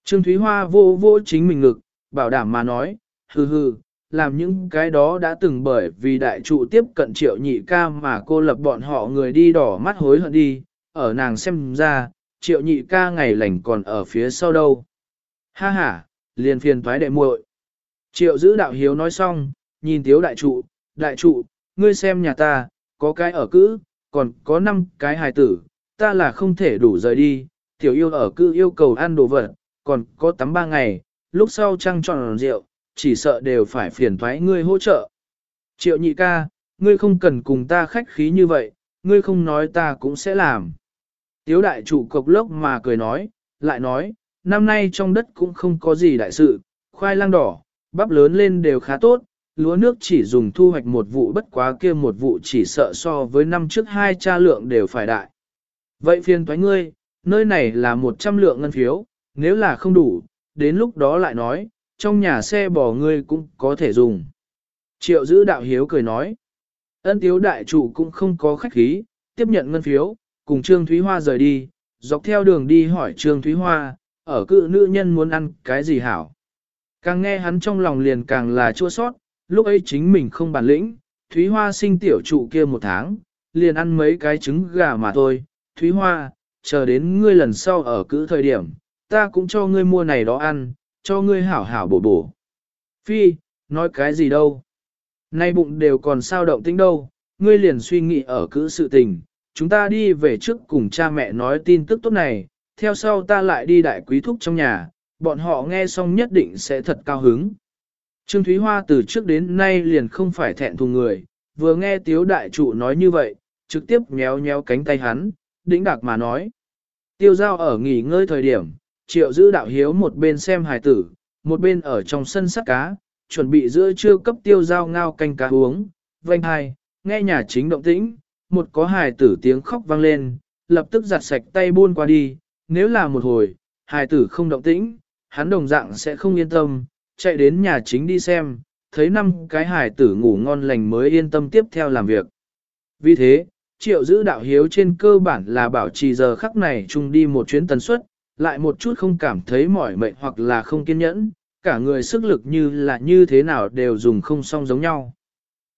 Trương Thúy Hoa vô vô chính mình ngực, bảo đảm mà nói, hừ hừ, làm những cái đó đã từng bởi vì đại trụ tiếp cận triệu nhị ca mà cô lập bọn họ người đi đỏ mắt hối hận đi, ở nàng xem ra, triệu nhị ca ngày lành còn ở phía sau đâu. Ha ha, liền phiền thoái đệ muội. Triệu giữ đạo hiếu nói xong, nhìn tiếu đại trụ, đại trụ, ngươi xem nhà ta, có cái ở cữ, còn có năm cái hài tử, ta là không thể đủ rời đi, tiểu yêu ở cữ yêu cầu ăn đồ vật, còn có tắm ba ngày, lúc sau trăng tròn rượu, chỉ sợ đều phải phiền thoái ngươi hỗ trợ. Triệu nhị ca, ngươi không cần cùng ta khách khí như vậy, ngươi không nói ta cũng sẽ làm. Tiếu đại chủ cộc lốc mà cười nói, lại nói, năm nay trong đất cũng không có gì đại sự, khoai lang đỏ, bắp lớn lên đều khá tốt, lúa nước chỉ dùng thu hoạch một vụ bất quá kia một vụ chỉ sợ so với năm trước hai cha lượng đều phải đại. Vậy phiền thoái ngươi, nơi này là 100 lượng ngân phiếu, nếu là không đủ, đến lúc đó lại nói, trong nhà xe bò ngươi cũng có thể dùng. Triệu giữ đạo hiếu cười nói, ân tiếu đại chủ cũng không có khách khí, tiếp nhận ngân phiếu, cùng Trương Thúy Hoa rời đi, dọc theo đường đi hỏi Trương Thúy Hoa, ở cự nữ nhân muốn ăn cái gì hảo. Càng nghe hắn trong lòng liền càng là chua sót, lúc ấy chính mình không bản lĩnh, Thúy Hoa sinh tiểu trụ kia một tháng, liền ăn mấy cái trứng gà mà thôi. Thúy Hoa, chờ đến ngươi lần sau ở cữ thời điểm, ta cũng cho ngươi mua này đó ăn, cho ngươi hảo hảo bổ bổ. Phi, nói cái gì đâu? Nay bụng đều còn sao động tính đâu, ngươi liền suy nghĩ ở cữ sự tình, chúng ta đi về trước cùng cha mẹ nói tin tức tốt này, theo sau ta lại đi đại quý thúc trong nhà, bọn họ nghe xong nhất định sẽ thật cao hứng. Trương Thúy Hoa từ trước đến nay liền không phải thẹn thùng người, vừa nghe tiếu đại trụ nói như vậy, trực tiếp nhéo nhéo cánh tay hắn, đĩnh đạc mà nói. Tiêu giao ở nghỉ ngơi thời điểm, triệu giữ đạo hiếu một bên xem hài tử, một bên ở trong sân sắt cá, chuẩn bị giữa trưa cấp tiêu giao ngao canh cá uống, vanh hai, nghe nhà chính động tĩnh, một có hài tử tiếng khóc vang lên, lập tức giặt sạch tay buôn qua đi, nếu là một hồi, hài tử không động tĩnh, hắn đồng dạng sẽ không yên tâm, chạy đến nhà chính đi xem, thấy năm cái hài tử ngủ ngon lành mới yên tâm tiếp theo làm việc. Vì thế, triệu giữ đạo hiếu trên cơ bản là bảo trì giờ khắc này chung đi một chuyến tần suất, lại một chút không cảm thấy mỏi mệt hoặc là không kiên nhẫn, cả người sức lực như là như thế nào đều dùng không song giống nhau.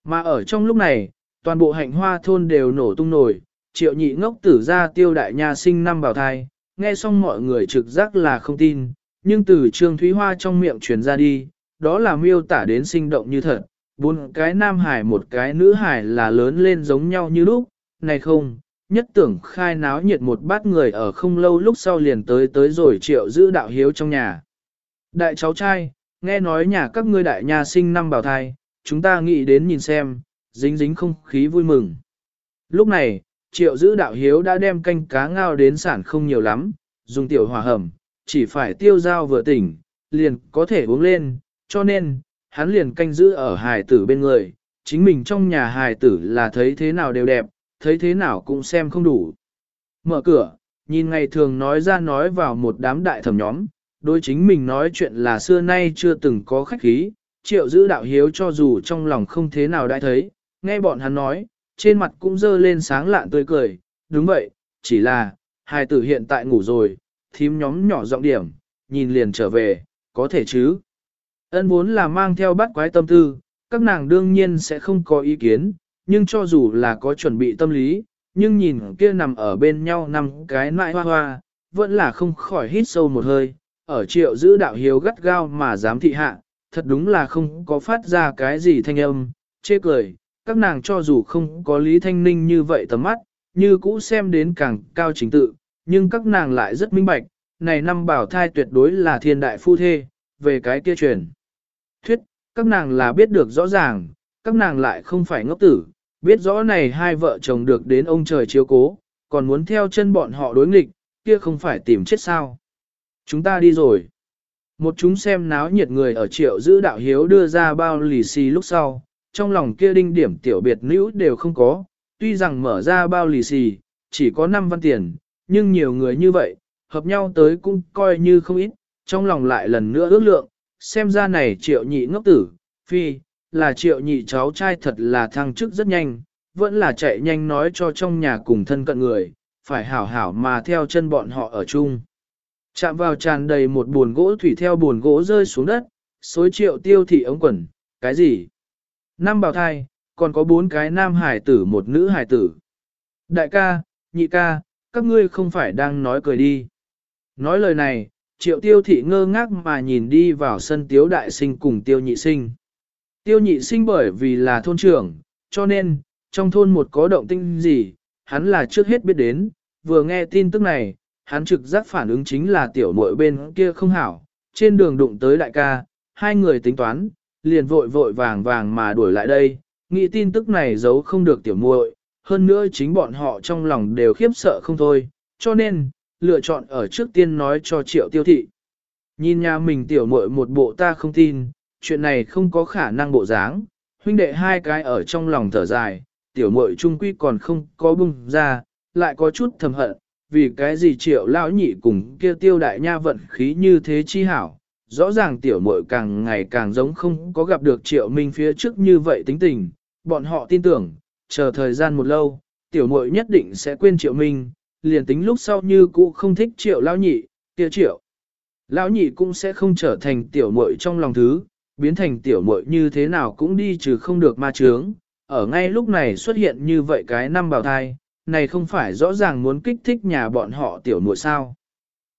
Mà ở trong lúc này, toàn bộ hạnh hoa thôn đều nổ tung nổi, triệu nhị ngốc tử ra tiêu đại nha sinh năm bào thai, nghe xong mọi người trực giác là không tin, nhưng từ Trương Thúy Hoa trong miệng truyền ra đi, đó là miêu tả đến sinh động như thật, bốn cái nam hải một cái nữ hải là lớn lên giống nhau như lúc, này không, nhất tưởng khai náo nhiệt một bát người ở không lâu lúc sau liền tới tới rồi triệu giữ đạo hiếu trong nhà. Đại cháu trai, nghe nói nhà các ngươi đại nhà sinh năm bào thai, chúng ta nghĩ đến nhìn xem, dính dính không khí vui mừng. Lúc này, triệu giữ đạo hiếu đã đem canh cá ngao đến sản không nhiều lắm, dùng tiểu hòa hầm, chỉ phải tiêu dao vừa tỉnh, liền có thể uống lên, cho nên, hắn liền canh giữ ở hài tử bên người, chính mình trong nhà hài tử là thấy thế nào đều đẹp, thấy thế nào cũng xem không đủ. Mở cửa, nhìn ngày thường nói ra nói vào một đám đại thẩm nhóm, đối chính mình nói chuyện là xưa nay chưa từng có khách khí, triệu giữ đạo hiếu cho dù trong lòng không thế nào đã thấy, nghe bọn hắn nói, trên mặt cũng dơ lên sáng lạn tươi cười, đúng vậy, chỉ là, hai tử hiện tại ngủ rồi, thím nhóm nhỏ giọng điểm, nhìn liền trở về, có thể chứ. Ân vốn là mang theo bắt quái tâm tư, các nàng đương nhiên sẽ không có ý kiến, nhưng cho dù là có chuẩn bị tâm lý, nhưng nhìn kia nằm ở bên nhau nằm cái nại hoa hoa, vẫn là không khỏi hít sâu một hơi, ở triệu giữ đạo hiếu gắt gao mà dám thị hạ, thật đúng là không có phát ra cái gì thanh âm, chê cười, các nàng cho dù không có lý thanh ninh như vậy tầm mắt, như cũ xem đến càng cao chính tự, nhưng các nàng lại rất minh bạch, này năm bảo thai tuyệt đối là thiên đại phu thê, về cái kia truyền. Thuyết, các nàng là biết được rõ ràng, các nàng lại không phải ngốc tử, biết rõ này hai vợ chồng được đến ông trời chiếu cố, còn muốn theo chân bọn họ đối nghịch, kia không phải tìm chết sao. Chúng ta đi rồi. Một chúng xem náo nhiệt người ở triệu giữ đạo hiếu đưa ra bao lì xì lúc sau, trong lòng kia đinh điểm tiểu biệt nữ đều không có, tuy rằng mở ra bao lì xì, chỉ có 5 văn tiền, nhưng nhiều người như vậy, hợp nhau tới cũng coi như không ít, trong lòng lại lần nữa ước lượng, xem ra này triệu nhị ngốc tử, phi, là triệu nhị cháu trai thật là thăng chức rất nhanh, vẫn là chạy nhanh nói cho trong nhà cùng thân cận người, phải hảo hảo mà theo chân bọn họ ở chung. Chạm vào tràn đầy một buồn gỗ thủy theo buồn gỗ rơi xuống đất, xối triệu tiêu thị ống quần, cái gì? Năm bào thai, còn có bốn cái nam hải tử một nữ hải tử. Đại ca, nhị ca, các ngươi không phải đang nói cười đi. Nói lời này, triệu tiêu thị ngơ ngác mà nhìn đi vào sân tiếu đại sinh cùng tiêu nhị sinh. Tiêu nhị sinh bởi vì là thôn trưởng, cho nên, trong thôn một có động tinh gì, hắn là trước hết biết đến, vừa nghe tin tức này, hắn trực giác phản ứng chính là tiểu muội bên kia không hảo, trên đường đụng tới đại ca, hai người tính toán, liền vội vội vàng vàng mà đuổi lại đây, nghĩ tin tức này giấu không được tiểu muội, hơn nữa chính bọn họ trong lòng đều khiếp sợ không thôi, cho nên, lựa chọn ở trước tiên nói cho triệu tiêu thị. Nhìn nhà mình tiểu muội một bộ ta không tin, chuyện này không có khả năng bộ dáng, huynh đệ hai cái ở trong lòng thở dài, tiểu muội trung quy còn không có bung ra, lại có chút thầm hận, vì cái gì triệu lão nhị cùng kia tiêu đại nha vận khí như thế chi hảo. Rõ ràng tiểu muội càng ngày càng giống không có gặp được triệu minh phía trước như vậy tính tình, bọn họ tin tưởng, chờ thời gian một lâu, tiểu muội nhất định sẽ quên triệu minh, liền tính lúc sau như cũ không thích triệu lão nhị, kia triệu. Lão nhị cũng sẽ không trở thành tiểu muội trong lòng thứ, biến thành tiểu muội như thế nào cũng đi trừ không được ma chướng. Ở ngay lúc này xuất hiện như vậy cái năm bào thai, này không phải rõ ràng muốn kích thích nhà bọn họ tiểu muội sao.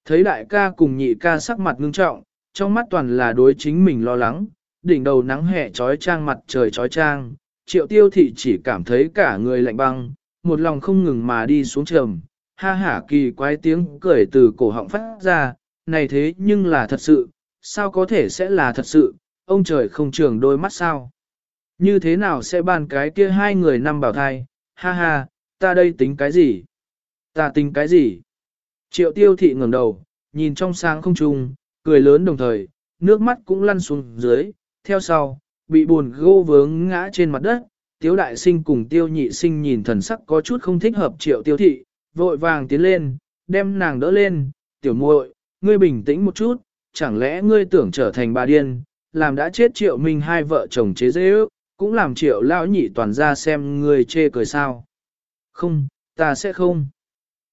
Thấy đại ca cùng nhị ca sắc mặt ngưng trọng, trong mắt toàn là đối chính mình lo lắng, đỉnh đầu nắng hè trói trang mặt trời trói trang, triệu tiêu thị chỉ cảm thấy cả người lạnh băng, một lòng không ngừng mà đi xuống trầm, ha hả kỳ quái tiếng cười từ cổ họng phát ra, này thế nhưng là thật sự, sao có thể sẽ là thật sự, ông trời không trường đôi mắt sao. Như thế nào sẽ ban cái kia hai người năm bảo thai, ha ha, ta đây tính cái gì? Ta tính cái gì? Triệu tiêu thị ngẩng đầu, nhìn trong sáng không trung, cười lớn đồng thời, nước mắt cũng lăn xuống dưới, theo sau, bị buồn gô vướng ngã trên mặt đất, tiếu đại sinh cùng tiêu nhị sinh nhìn thần sắc có chút không thích hợp triệu tiêu thị, vội vàng tiến lên, đem nàng đỡ lên, tiểu muội, ngươi bình tĩnh một chút, chẳng lẽ ngươi tưởng trở thành bà điên, làm đã chết triệu minh hai vợ chồng chế dễ ước, cũng làm triệu lão nhị toàn ra xem người chê cười sao. Không, ta sẽ không.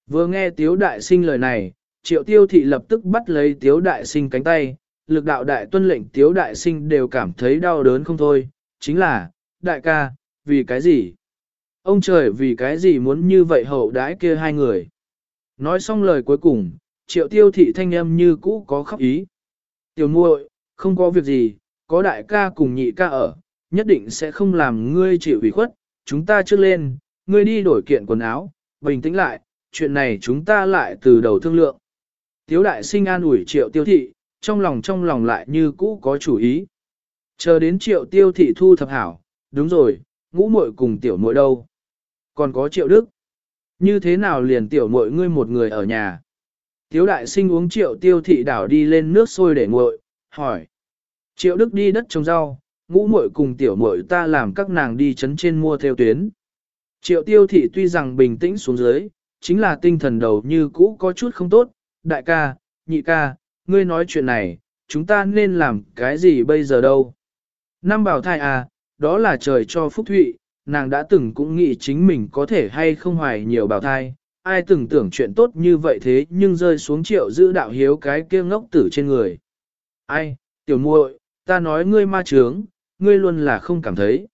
Vừa nghe tiếu đại sinh lời này, triệu tiêu thị lập tức bắt lấy tiếu đại sinh cánh tay, lực đạo đại tuân lệnh tiếu đại sinh đều cảm thấy đau đớn không thôi, chính là, đại ca, vì cái gì? Ông trời vì cái gì muốn như vậy hậu đãi kia hai người? Nói xong lời cuối cùng, triệu tiêu thị thanh âm như cũ có khóc ý. Tiểu muội, không có việc gì, có đại ca cùng nhị ca ở, nhất định sẽ không làm ngươi chịu ủy khuất, chúng ta trước lên, ngươi đi đổi kiện quần áo, bình tĩnh lại, chuyện này chúng ta lại từ đầu thương lượng. Tiếu đại sinh an ủi triệu tiêu thị, trong lòng trong lòng lại như cũ có chủ ý. Chờ đến triệu tiêu thị thu thập hảo, đúng rồi, ngũ muội cùng tiểu muội đâu. Còn có triệu đức. Như thế nào liền tiểu muội ngươi một người ở nhà. Tiếu đại sinh uống triệu tiêu thị đảo đi lên nước sôi để nguội, hỏi. Triệu đức đi đất trồng rau, ngũ muội cùng tiểu muội ta làm các nàng đi chấn trên mua theo tuyến. Triệu tiêu thị tuy rằng bình tĩnh xuống dưới, chính là tinh thần đầu như cũ có chút không tốt, đại ca, nhị ca, ngươi nói chuyện này, chúng ta nên làm cái gì bây giờ đâu. Năm bảo thai à, đó là trời cho phúc thụy, nàng đã từng cũng nghĩ chính mình có thể hay không hoài nhiều bảo thai, ai từng tưởng chuyện tốt như vậy thế nhưng rơi xuống triệu giữ đạo hiếu cái kia ngốc tử trên người. Ai, tiểu muội, ta nói ngươi ma trướng, ngươi luôn là không cảm thấy.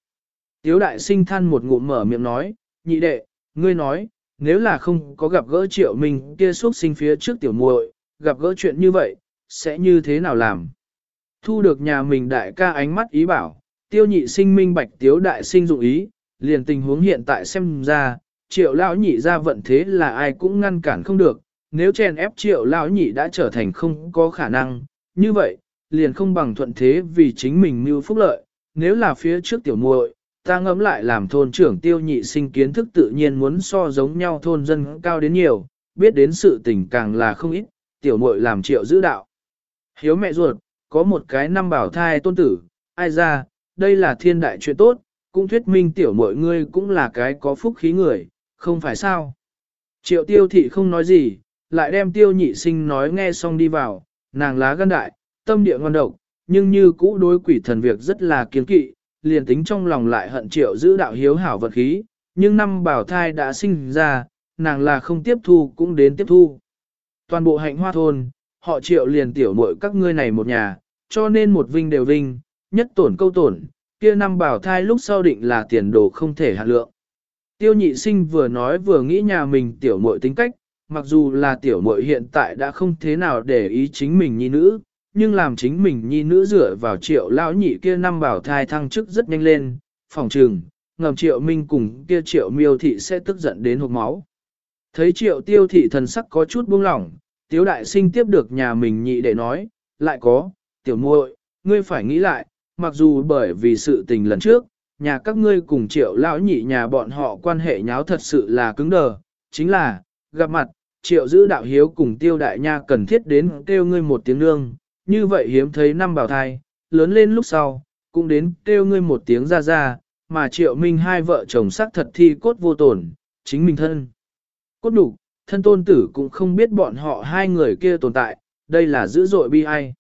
Tiếu đại sinh than một ngụm mở miệng nói, nhị đệ, ngươi nói, nếu là không có gặp gỡ triệu mình kia xuất sinh phía trước tiểu muội, gặp gỡ chuyện như vậy, sẽ như thế nào làm? Thu được nhà mình đại ca ánh mắt ý bảo, tiêu nhị sinh minh bạch tiếu đại sinh dụng ý, liền tình huống hiện tại xem ra, triệu lão nhị ra vận thế là ai cũng ngăn cản không được, nếu chèn ép triệu lão nhị đã trở thành không có khả năng, như vậy, liền không bằng thuận thế vì chính mình mưu phúc lợi, nếu là phía trước tiểu muội, ta ngẫm lại làm thôn trưởng tiêu nhị sinh kiến thức tự nhiên muốn so giống nhau thôn dân cao đến nhiều, biết đến sự tình càng là không ít, tiểu muội làm triệu giữ đạo. Hiếu mẹ ruột, có một cái năm bảo thai tôn tử, ai ra, đây là thiên đại chuyện tốt, cũng thuyết minh tiểu muội ngươi cũng là cái có phúc khí người, không phải sao. Triệu tiêu thị không nói gì, lại đem tiêu nhị sinh nói nghe xong đi vào, nàng lá gan đại, tâm địa ngon độc, nhưng như cũ đối quỷ thần việc rất là kiên kỵ, liền tính trong lòng lại hận triệu giữ đạo hiếu hảo vật khí, nhưng năm bảo thai đã sinh ra, nàng là không tiếp thu cũng đến tiếp thu. Toàn bộ hạnh hoa thôn, họ triệu liền tiểu muội các ngươi này một nhà, cho nên một vinh đều vinh, nhất tổn câu tổn, kia năm bảo thai lúc sau định là tiền đồ không thể hạ lượng. Tiêu nhị sinh vừa nói vừa nghĩ nhà mình tiểu muội tính cách, mặc dù là tiểu muội hiện tại đã không thế nào để ý chính mình nhi nữ, nhưng làm chính mình nhi nữ dựa vào triệu lão nhị kia năm bảo thai thăng chức rất nhanh lên, phòng trừng, ngầm triệu minh cùng kia triệu miêu thị sẽ tức giận đến hộp máu. Thấy triệu tiêu thị thần sắc có chút buông lỏng, tiếu đại sinh tiếp được nhà mình nhị để nói, lại có, tiểu muội, ngươi phải nghĩ lại, mặc dù bởi vì sự tình lần trước, nhà các ngươi cùng triệu lão nhị nhà bọn họ quan hệ nháo thật sự là cứng đờ, chính là, gặp mặt, triệu giữ đạo hiếu cùng tiêu đại nha cần thiết đến kêu ngươi một tiếng nương, như vậy hiếm thấy năm bào thai, lớn lên lúc sau, cũng đến kêu ngươi một tiếng ra ra, mà triệu minh hai vợ chồng xác thật thi cốt vô tổn, chính mình thân. Cốt đủ, thân tôn tử cũng không biết bọn họ hai người kia tồn tại, đây là dữ dội bi ai.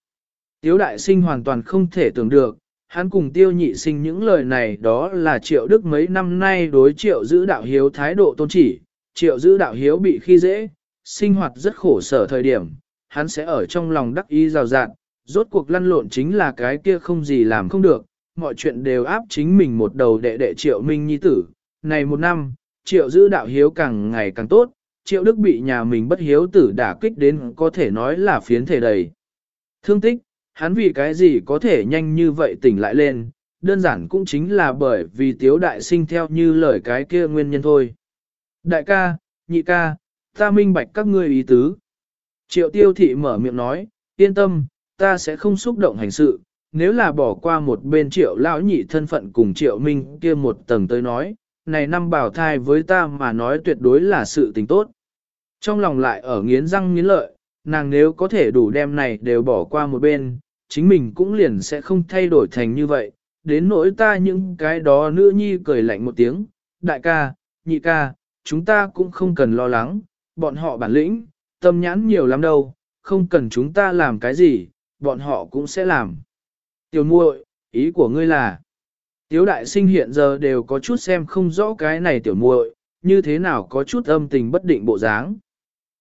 Tiếu đại sinh hoàn toàn không thể tưởng được, hắn cùng tiêu nhị sinh những lời này đó là triệu đức mấy năm nay đối triệu giữ đạo hiếu thái độ tôn chỉ, triệu giữ đạo hiếu bị khi dễ, sinh hoạt rất khổ sở thời điểm, hắn sẽ ở trong lòng đắc ý rào rạt, rốt cuộc lăn lộn chính là cái kia không gì làm không được, mọi chuyện đều áp chính mình một đầu đệ đệ triệu minh nhi tử. Này một năm, triệu giữ đạo hiếu càng ngày càng tốt, triệu đức bị nhà mình bất hiếu tử đả kích đến có thể nói là phiến thể đầy. Thương tích, hắn vì cái gì có thể nhanh như vậy tỉnh lại lên, đơn giản cũng chính là bởi vì tiếu đại sinh theo như lời cái kia nguyên nhân thôi. Đại ca, nhị ca, ta minh bạch các ngươi ý tứ. Triệu tiêu thị mở miệng nói, yên tâm, ta sẽ không xúc động hành sự, nếu là bỏ qua một bên triệu lão nhị thân phận cùng triệu minh kia một tầng tới nói, này năm bảo thai với ta mà nói tuyệt đối là sự tình tốt. Trong lòng lại ở nghiến răng nghiến lợi, nàng nếu có thể đủ đem này đều bỏ qua một bên, chính mình cũng liền sẽ không thay đổi thành như vậy. Đến nỗi ta những cái đó nữ nhi cười lạnh một tiếng, đại ca, nhị ca, chúng ta cũng không cần lo lắng, bọn họ bản lĩnh, tâm nhãn nhiều lắm đâu, không cần chúng ta làm cái gì, bọn họ cũng sẽ làm. Tiểu muội, ý của ngươi là, Tiếu đại sinh hiện giờ đều có chút xem không rõ cái này tiểu muội, như thế nào có chút âm tình bất định bộ dáng.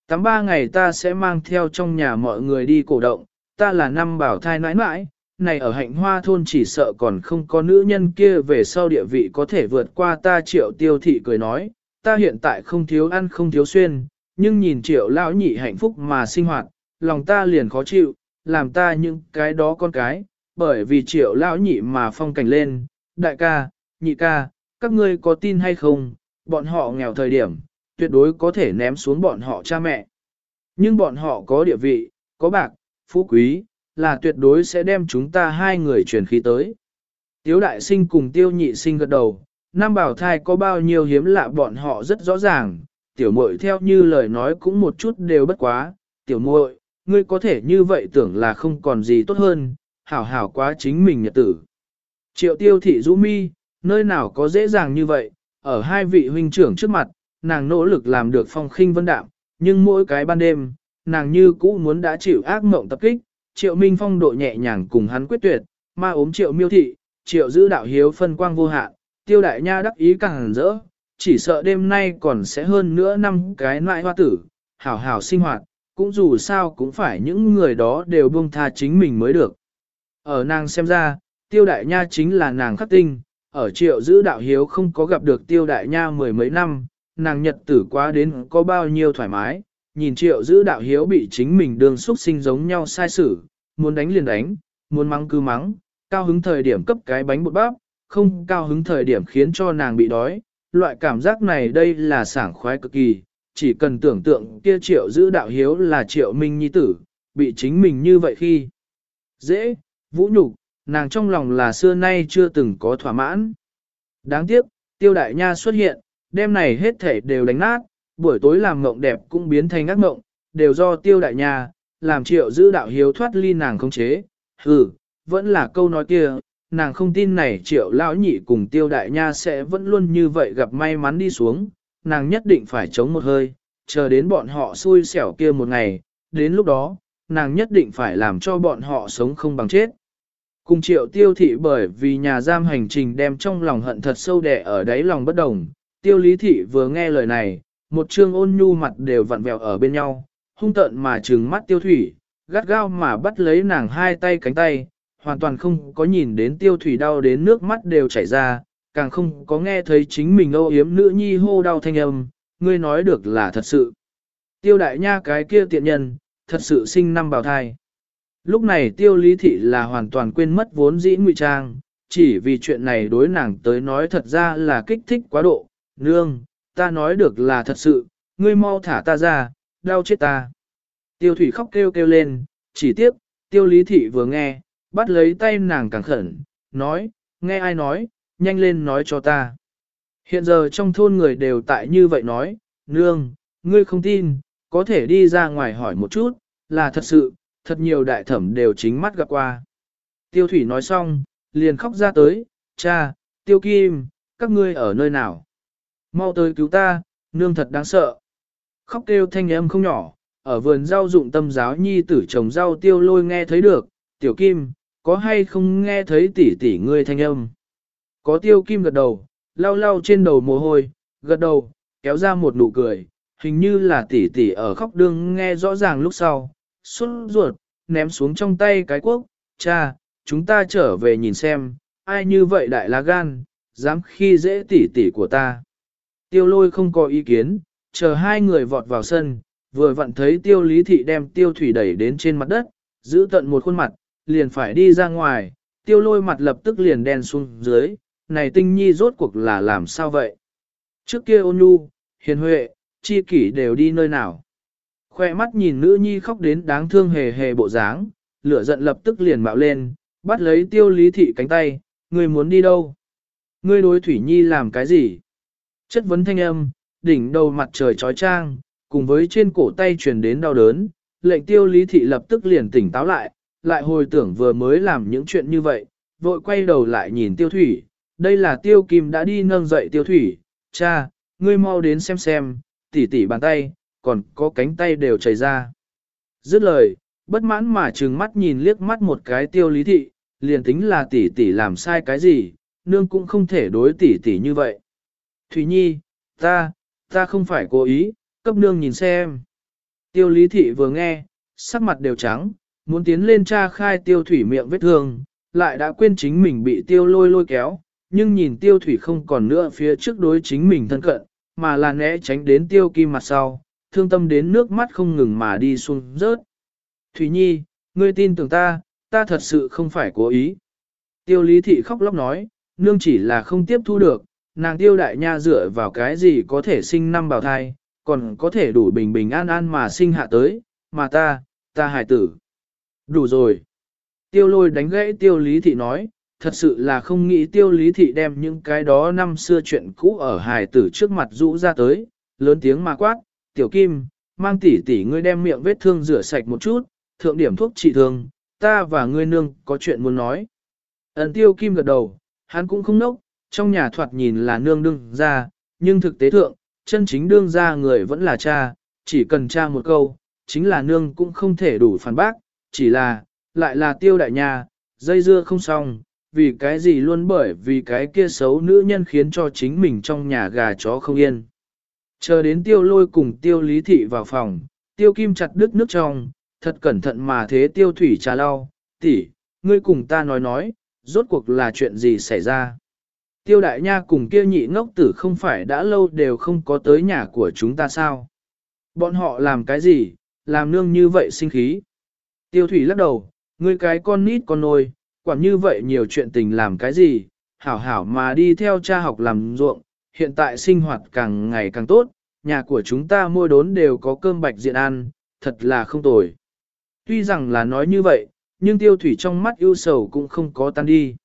Tám ba ngày ta sẽ mang theo trong nhà mọi người đi cổ động, ta là năm bảo thai nãi nãi, này ở hạnh hoa thôn chỉ sợ còn không có nữ nhân kia về sau địa vị có thể vượt qua ta triệu tiêu thị cười nói, ta hiện tại không thiếu ăn không thiếu xuyên, nhưng nhìn triệu lão nhị hạnh phúc mà sinh hoạt, lòng ta liền khó chịu, làm ta những cái đó con cái, bởi vì triệu lão nhị mà phong cảnh lên, đại ca, nhị ca, các ngươi có tin hay không, bọn họ nghèo thời điểm, tuyệt đối có thể ném xuống bọn họ cha mẹ. Nhưng bọn họ có địa vị, có bạc, phú quý, là tuyệt đối sẽ đem chúng ta hai người truyền khí tới. Tiếu đại sinh cùng tiêu nhị sinh gật đầu, Nam bảo thai có bao nhiêu hiếm lạ bọn họ rất rõ ràng, tiểu muội theo như lời nói cũng một chút đều bất quá, tiểu muội, ngươi có thể như vậy tưởng là không còn gì tốt hơn, hảo hảo quá chính mình nhật tử. Triệu tiêu thị rũ mi, nơi nào có dễ dàng như vậy, ở hai vị huynh trưởng trước mặt, nàng nỗ lực làm được phong khinh vân đạm, nhưng mỗi cái ban đêm, nàng như cũ muốn đã chịu ác mộng tập kích, triệu minh phong độ nhẹ nhàng cùng hắn quyết tuyệt, ma ốm triệu miêu thị, triệu giữ đạo hiếu phân quang vô hạn, tiêu đại nha đắc ý càng rỡ, chỉ sợ đêm nay còn sẽ hơn nữa năm cái nại hoa tử, hảo hảo sinh hoạt, cũng dù sao cũng phải những người đó đều buông tha chính mình mới được. Ở nàng xem ra, tiêu đại nha chính là nàng khắc tinh, ở triệu giữ đạo hiếu không có gặp được tiêu đại nha mười mấy năm, nàng nhật tử quá đến có bao nhiêu thoải mái, nhìn triệu giữ đạo hiếu bị chính mình đường xuất sinh giống nhau sai xử, muốn đánh liền đánh, muốn mắng cứ mắng, cao hứng thời điểm cấp cái bánh bột bắp, không cao hứng thời điểm khiến cho nàng bị đói, loại cảm giác này đây là sảng khoái cực kỳ, chỉ cần tưởng tượng kia triệu giữ đạo hiếu là triệu minh nhi tử, bị chính mình như vậy khi dễ, vũ nhục, nàng trong lòng là xưa nay chưa từng có thỏa mãn. Đáng tiếc, tiêu đại nha xuất hiện, đêm này hết thể đều đánh nát, buổi tối làm mộng đẹp cũng biến thành ác mộng, đều do tiêu đại nha, làm triệu giữ đạo hiếu thoát ly nàng không chế. Ừ, vẫn là câu nói kia, nàng không tin này triệu lão nhị cùng tiêu đại nha sẽ vẫn luôn như vậy gặp may mắn đi xuống, nàng nhất định phải chống một hơi, chờ đến bọn họ xui xẻo kia một ngày, đến lúc đó, nàng nhất định phải làm cho bọn họ sống không bằng chết. Cùng triệu tiêu thị bởi vì nhà giam hành trình đem trong lòng hận thật sâu đẻ ở đáy lòng bất đồng, tiêu lý thị vừa nghe lời này, một trương ôn nhu mặt đều vặn vẹo ở bên nhau, hung tợn mà trừng mắt tiêu thủy, gắt gao mà bắt lấy nàng hai tay cánh tay, hoàn toàn không có nhìn đến tiêu thủy đau đến nước mắt đều chảy ra, càng không có nghe thấy chính mình âu yếm nữ nhi hô đau thanh âm, ngươi nói được là thật sự. Tiêu đại nha cái kia tiện nhân, thật sự sinh năm bào thai. Lúc này tiêu lý thị là hoàn toàn quên mất vốn dĩ ngụy trang, chỉ vì chuyện này đối nàng tới nói thật ra là kích thích quá độ. Nương, ta nói được là thật sự, ngươi mau thả ta ra, đau chết ta. Tiêu thủy khóc kêu kêu lên, chỉ tiếp, tiêu lý thị vừa nghe, bắt lấy tay nàng càng khẩn, nói, nghe ai nói, nhanh lên nói cho ta. Hiện giờ trong thôn người đều tại như vậy nói, nương, ngươi không tin, có thể đi ra ngoài hỏi một chút, là thật sự, thật nhiều đại thẩm đều chính mắt gặp qua. Tiêu thủy nói xong, liền khóc ra tới, cha, tiêu kim, các ngươi ở nơi nào? Mau tới cứu ta, nương thật đáng sợ. Khóc kêu thanh âm không nhỏ, ở vườn rau dụng tâm giáo nhi tử trồng rau tiêu lôi nghe thấy được, tiểu kim, có hay không nghe thấy tỷ tỷ ngươi thanh âm? Có tiêu kim gật đầu, lau lau trên đầu mồ hôi, gật đầu, kéo ra một nụ cười, hình như là tỷ tỷ ở khóc đương nghe rõ ràng lúc sau, xuất ruột, ném xuống trong tay cái quốc, cha, chúng ta trở về nhìn xem, ai như vậy đại lá gan, dám khi dễ tỷ tỷ của ta. Tiêu lôi không có ý kiến, chờ hai người vọt vào sân, vừa vặn thấy tiêu lý thị đem tiêu thủy đẩy đến trên mặt đất, giữ tận một khuôn mặt, liền phải đi ra ngoài, tiêu lôi mặt lập tức liền đen xuống dưới, này tinh nhi rốt cuộc là làm sao vậy? Trước kia ôn nhu, hiền huệ, chi kỷ đều đi nơi nào? Khoe mắt nhìn nữ nhi khóc đến đáng thương hề hề bộ dáng, lửa giận lập tức liền bạo lên, bắt lấy tiêu lý thị cánh tay, người muốn đi đâu? Ngươi đối thủy nhi làm cái gì? Chất vấn thanh âm, đỉnh đầu mặt trời trói trang, cùng với trên cổ tay truyền đến đau đớn, lệnh tiêu lý thị lập tức liền tỉnh táo lại, lại hồi tưởng vừa mới làm những chuyện như vậy, vội quay đầu lại nhìn tiêu thủy, đây là tiêu kim đã đi nâng dậy tiêu thủy, cha, ngươi mau đến xem xem, tỉ tỉ bàn tay, còn có cánh tay đều chảy ra. Dứt lời, bất mãn mà trừng mắt nhìn liếc mắt một cái tiêu lý thị, liền tính là tỷ tỷ làm sai cái gì, nương cũng không thể đối tỷ tỷ như vậy. Thủy Nhi, ta, ta không phải cố ý, cấp nương nhìn xem. Tiêu lý thị vừa nghe, sắc mặt đều trắng, muốn tiến lên tra khai tiêu thủy miệng vết thương, lại đã quên chính mình bị tiêu lôi lôi kéo, nhưng nhìn tiêu thủy không còn nữa phía trước đối chính mình thân cận, mà là né tránh đến tiêu kim mặt sau, thương tâm đến nước mắt không ngừng mà đi xuống rớt. Thủy Nhi, ngươi tin tưởng ta, ta thật sự không phải cố ý. Tiêu lý thị khóc lóc nói, nương chỉ là không tiếp thu được, nàng tiêu đại nha dựa vào cái gì có thể sinh năm bào thai, còn có thể đủ bình bình an an mà sinh hạ tới, mà ta, ta hài tử. Đủ rồi. Tiêu lôi đánh gãy tiêu lý thị nói, thật sự là không nghĩ tiêu lý thị đem những cái đó năm xưa chuyện cũ ở hài tử trước mặt rũ ra tới, lớn tiếng mà quát, tiểu kim, mang tỷ tỷ ngươi đem miệng vết thương rửa sạch một chút, thượng điểm thuốc trị thương, ta và ngươi nương có chuyện muốn nói. Ấn tiêu kim gật đầu, hắn cũng không nốc, trong nhà thoạt nhìn là nương đương ra, nhưng thực tế thượng, chân chính đương ra người vẫn là cha, chỉ cần cha một câu, chính là nương cũng không thể đủ phản bác, chỉ là, lại là tiêu đại nhà, dây dưa không xong, vì cái gì luôn bởi vì cái kia xấu nữ nhân khiến cho chính mình trong nhà gà chó không yên. Chờ đến tiêu lôi cùng tiêu lý thị vào phòng, tiêu kim chặt đứt nước trong, thật cẩn thận mà thế tiêu thủy trà lau, tỷ, ngươi cùng ta nói nói, rốt cuộc là chuyện gì xảy ra. Tiêu đại nha cùng kia nhị ngốc tử không phải đã lâu đều không có tới nhà của chúng ta sao? Bọn họ làm cái gì, làm nương như vậy sinh khí? Tiêu thủy lắc đầu, ngươi cái con nít con nôi, quản như vậy nhiều chuyện tình làm cái gì, hảo hảo mà đi theo cha học làm ruộng, hiện tại sinh hoạt càng ngày càng tốt, nhà của chúng ta mỗi đốn đều có cơm bạch diện ăn, thật là không tồi. Tuy rằng là nói như vậy, nhưng tiêu thủy trong mắt ưu sầu cũng không có tan đi.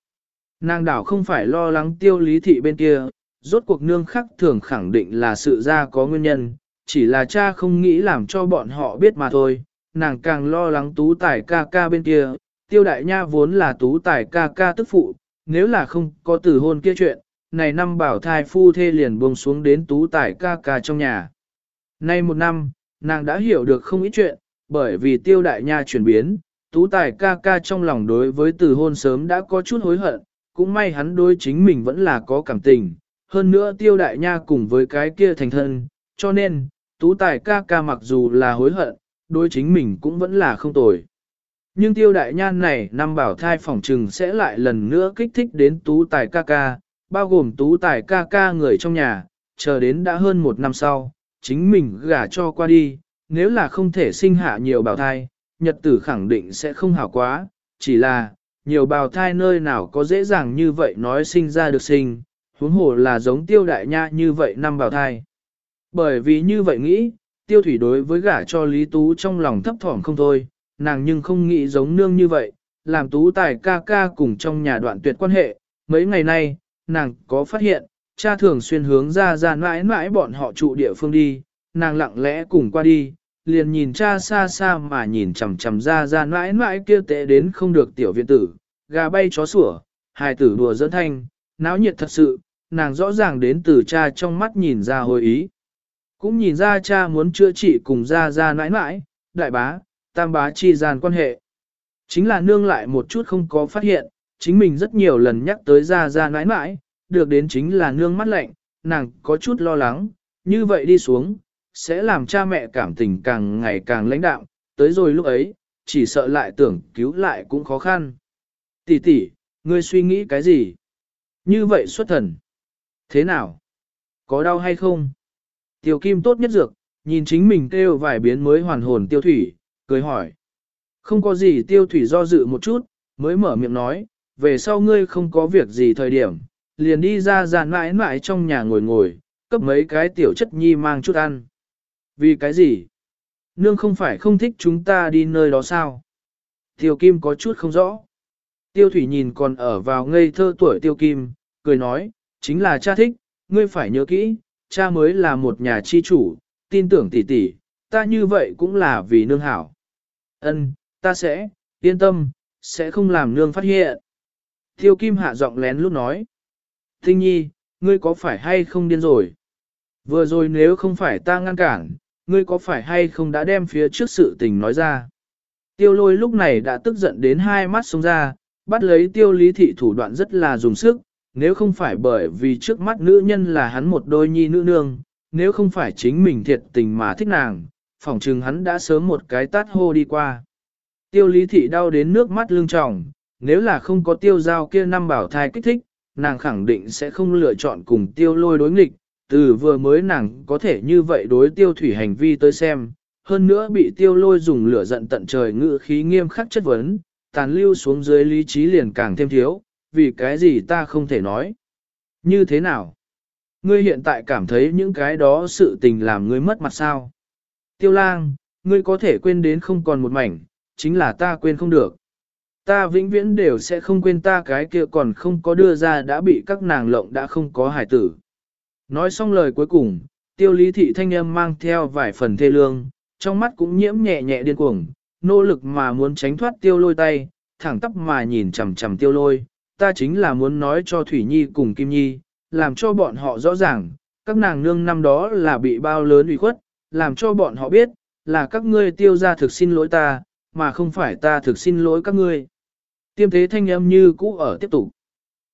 Nàng đảo không phải lo lắng tiêu lý thị bên kia, rốt cuộc nương khắc thường khẳng định là sự ra có nguyên nhân, chỉ là cha không nghĩ làm cho bọn họ biết mà thôi. Nàng càng lo lắng tú tài ca ca bên kia, tiêu đại nha vốn là tú tài ca ca tức phụ, nếu là không có từ hôn kia chuyện, này năm bảo thai phu thê liền buông xuống đến tú tài ca ca trong nhà. Nay một năm, nàng đã hiểu được không ít chuyện, bởi vì tiêu đại nha chuyển biến, tú tài ca ca trong lòng đối với từ hôn sớm đã có chút hối hận, cũng may hắn đối chính mình vẫn là có cảm tình, hơn nữa tiêu đại nha cùng với cái kia thành thân, cho nên, tú tài ca ca mặc dù là hối hận, đối chính mình cũng vẫn là không tồi. Nhưng tiêu đại nhan này năm bảo thai phỏng trừng sẽ lại lần nữa kích thích đến tú tài ca ca, bao gồm tú tài ca ca người trong nhà, chờ đến đã hơn một năm sau, chính mình gả cho qua đi, nếu là không thể sinh hạ nhiều bảo thai, nhật tử khẳng định sẽ không hảo quá, chỉ là, nhiều bào thai nơi nào có dễ dàng như vậy nói sinh ra được sinh, huống hồ là giống tiêu đại nha như vậy năm bào thai. Bởi vì như vậy nghĩ, tiêu thủy đối với gả cho Lý Tú trong lòng thấp thỏm không thôi, nàng nhưng không nghĩ giống nương như vậy, làm tú tài ca ca cùng trong nhà đoạn tuyệt quan hệ. Mấy ngày nay, nàng có phát hiện, cha thường xuyên hướng ra ra mãi mãi bọn họ trụ địa phương đi, nàng lặng lẽ cùng qua đi, liền nhìn cha xa xa mà nhìn chằm chằm ra ra mãi mãi kia tệ đến không được tiểu viện tử, gà bay chó sủa, hài tử đùa dẫn thanh, náo nhiệt thật sự, nàng rõ ràng đến từ cha trong mắt nhìn ra hồi ý. Cũng nhìn ra cha muốn chữa trị cùng ra ra mãi mãi, đại bá, tam bá chi gian quan hệ. Chính là nương lại một chút không có phát hiện, chính mình rất nhiều lần nhắc tới ra ra nãi mãi, được đến chính là nương mắt lạnh, nàng có chút lo lắng, như vậy đi xuống, sẽ làm cha mẹ cảm tình càng ngày càng lãnh đạm, tới rồi lúc ấy, chỉ sợ lại tưởng cứu lại cũng khó khăn. Tỷ tỷ, ngươi suy nghĩ cái gì? Như vậy xuất thần. Thế nào? Có đau hay không? tiểu kim tốt nhất dược, nhìn chính mình kêu vài biến mới hoàn hồn tiêu thủy, cười hỏi. Không có gì tiêu thủy do dự một chút, mới mở miệng nói, về sau ngươi không có việc gì thời điểm, liền đi ra giàn mãi mãi trong nhà ngồi ngồi, cấp mấy cái tiểu chất nhi mang chút ăn. Vì cái gì? Nương không phải không thích chúng ta đi nơi đó sao? Tiêu Kim có chút không rõ. Tiêu Thủy nhìn còn ở vào ngây thơ tuổi Tiêu Kim, cười nói, chính là cha thích, ngươi phải nhớ kỹ, cha mới là một nhà chi chủ, tin tưởng tỷ tỷ, ta như vậy cũng là vì nương hảo. Ân, ta sẽ, yên tâm, sẽ không làm nương phát hiện. Tiêu Kim hạ giọng lén lút nói. Tinh nhi, ngươi có phải hay không điên rồi? Vừa rồi nếu không phải ta ngăn cản, ngươi có phải hay không đã đem phía trước sự tình nói ra? Tiêu lôi lúc này đã tức giận đến hai mắt sống ra, bắt lấy tiêu lý thị thủ đoạn rất là dùng sức, nếu không phải bởi vì trước mắt nữ nhân là hắn một đôi nhi nữ nương, nếu không phải chính mình thiệt tình mà thích nàng, phỏng chừng hắn đã sớm một cái tát hô đi qua. Tiêu lý thị đau đến nước mắt lưng tròng, nếu là không có tiêu giao kia năm bảo thai kích thích, nàng khẳng định sẽ không lựa chọn cùng tiêu lôi đối nghịch, từ vừa mới nàng có thể như vậy đối tiêu thủy hành vi tới xem, hơn nữa bị tiêu lôi dùng lửa giận tận trời ngự khí nghiêm khắc chất vấn, tàn lưu xuống dưới lý trí liền càng thêm thiếu, vì cái gì ta không thể nói. Như thế nào? Ngươi hiện tại cảm thấy những cái đó sự tình làm ngươi mất mặt sao? Tiêu lang, ngươi có thể quên đến không còn một mảnh, chính là ta quên không được. Ta vĩnh viễn đều sẽ không quên ta cái kia còn không có đưa ra đã bị các nàng lộng đã không có hải tử. Nói xong lời cuối cùng, tiêu lý thị thanh âm mang theo vài phần thê lương, trong mắt cũng nhiễm nhẹ nhẹ điên cuồng, nỗ lực mà muốn tránh thoát tiêu lôi tay, thẳng tắp mà nhìn chằm chằm tiêu lôi, ta chính là muốn nói cho Thủy Nhi cùng Kim Nhi, làm cho bọn họ rõ ràng, các nàng nương năm đó là bị bao lớn ủy khuất, làm cho bọn họ biết, là các ngươi tiêu ra thực xin lỗi ta, mà không phải ta thực xin lỗi các ngươi. Tiêm thế thanh âm như cũ ở tiếp tục.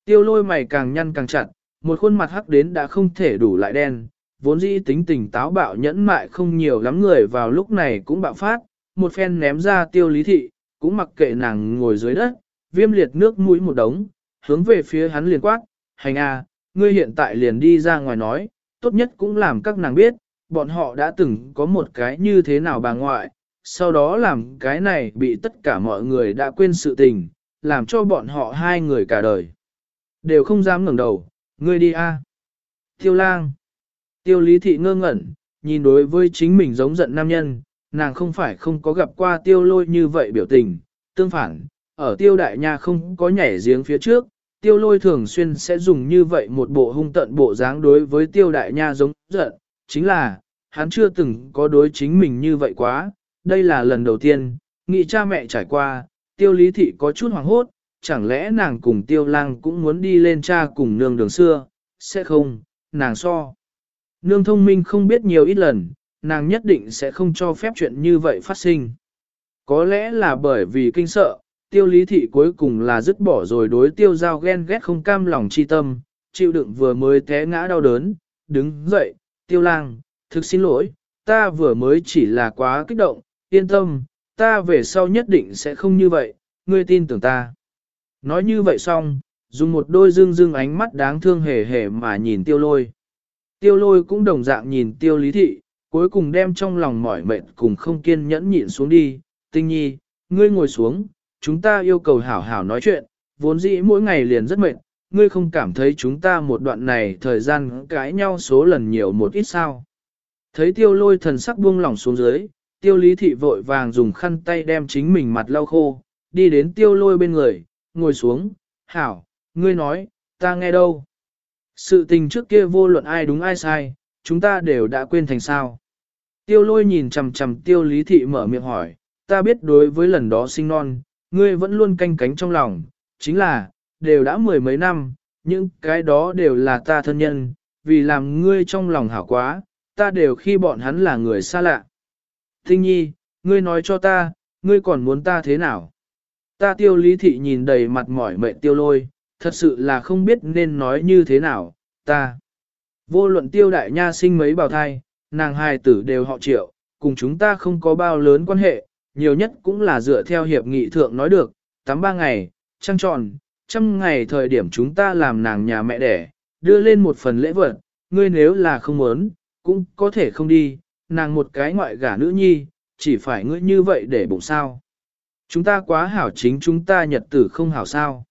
Tiêu lôi mày càng nhăn càng chặt, một khuôn mặt hắc đến đã không thể đủ lại đen, vốn dĩ tính tình táo bạo nhẫn mại không nhiều lắm người vào lúc này cũng bạo phát, một phen ném ra tiêu lý thị, cũng mặc kệ nàng ngồi dưới đất, viêm liệt nước mũi một đống, hướng về phía hắn liền quát, hành a, ngươi hiện tại liền đi ra ngoài nói, tốt nhất cũng làm các nàng biết, bọn họ đã từng có một cái như thế nào bà ngoại, sau đó làm cái này bị tất cả mọi người đã quên sự tình, làm cho bọn họ hai người cả đời. Đều không dám ngẩng đầu, ngươi đi a. Tiêu lang. Tiêu lý thị ngơ ngẩn, nhìn đối với chính mình giống giận nam nhân, nàng không phải không có gặp qua tiêu lôi như vậy biểu tình, tương phản, ở tiêu đại nha không có nhảy giếng phía trước, tiêu lôi thường xuyên sẽ dùng như vậy một bộ hung tận bộ dáng đối với tiêu đại nha giống giận, chính là, hắn chưa từng có đối chính mình như vậy quá, đây là lần đầu tiên, nghĩ cha mẹ trải qua, tiêu lý thị có chút hoảng hốt, chẳng lẽ nàng cùng tiêu lang cũng muốn đi lên cha cùng nương đường xưa, sẽ không, nàng so. Nương thông minh không biết nhiều ít lần, nàng nhất định sẽ không cho phép chuyện như vậy phát sinh. Có lẽ là bởi vì kinh sợ, tiêu lý thị cuối cùng là dứt bỏ rồi đối tiêu giao ghen ghét không cam lòng chi tâm, chịu đựng vừa mới té ngã đau đớn, đứng dậy, tiêu lang, thực xin lỗi, ta vừa mới chỉ là quá kích động, yên tâm, ta về sau nhất định sẽ không như vậy, ngươi tin tưởng ta. Nói như vậy xong, dùng một đôi dương dương ánh mắt đáng thương hề hề mà nhìn tiêu lôi. Tiêu lôi cũng đồng dạng nhìn tiêu lý thị, cuối cùng đem trong lòng mỏi mệt cùng không kiên nhẫn nhịn xuống đi. Tinh nhi, ngươi ngồi xuống, chúng ta yêu cầu hảo hảo nói chuyện, vốn dĩ mỗi ngày liền rất mệt, ngươi không cảm thấy chúng ta một đoạn này thời gian cãi nhau số lần nhiều một ít sao. Thấy tiêu lôi thần sắc buông lỏng xuống dưới, tiêu lý thị vội vàng dùng khăn tay đem chính mình mặt lau khô, đi đến tiêu lôi bên người, ngồi xuống, hảo, ngươi nói, ta nghe đâu. Sự tình trước kia vô luận ai đúng ai sai, chúng ta đều đã quên thành sao. Tiêu lôi nhìn chằm chằm tiêu lý thị mở miệng hỏi, ta biết đối với lần đó sinh non, ngươi vẫn luôn canh cánh trong lòng, chính là, đều đã mười mấy năm, những cái đó đều là ta thân nhân, vì làm ngươi trong lòng hảo quá, ta đều khi bọn hắn là người xa lạ. Tinh nhi, ngươi nói cho ta, ngươi còn muốn ta thế nào? Ta tiêu lý thị nhìn đầy mặt mỏi mệt tiêu lôi, thật sự là không biết nên nói như thế nào, ta. Vô luận tiêu đại nha sinh mấy bào thai, nàng hài tử đều họ triệu, cùng chúng ta không có bao lớn quan hệ, nhiều nhất cũng là dựa theo hiệp nghị thượng nói được, tắm ba ngày, trăng tròn, trăm ngày thời điểm chúng ta làm nàng nhà mẹ đẻ, đưa lên một phần lễ vật, ngươi nếu là không muốn, cũng có thể không đi, nàng một cái ngoại gả nữ nhi, chỉ phải ngươi như vậy để bụng sao. Chúng ta quá hảo chính chúng ta nhật tử không hảo sao.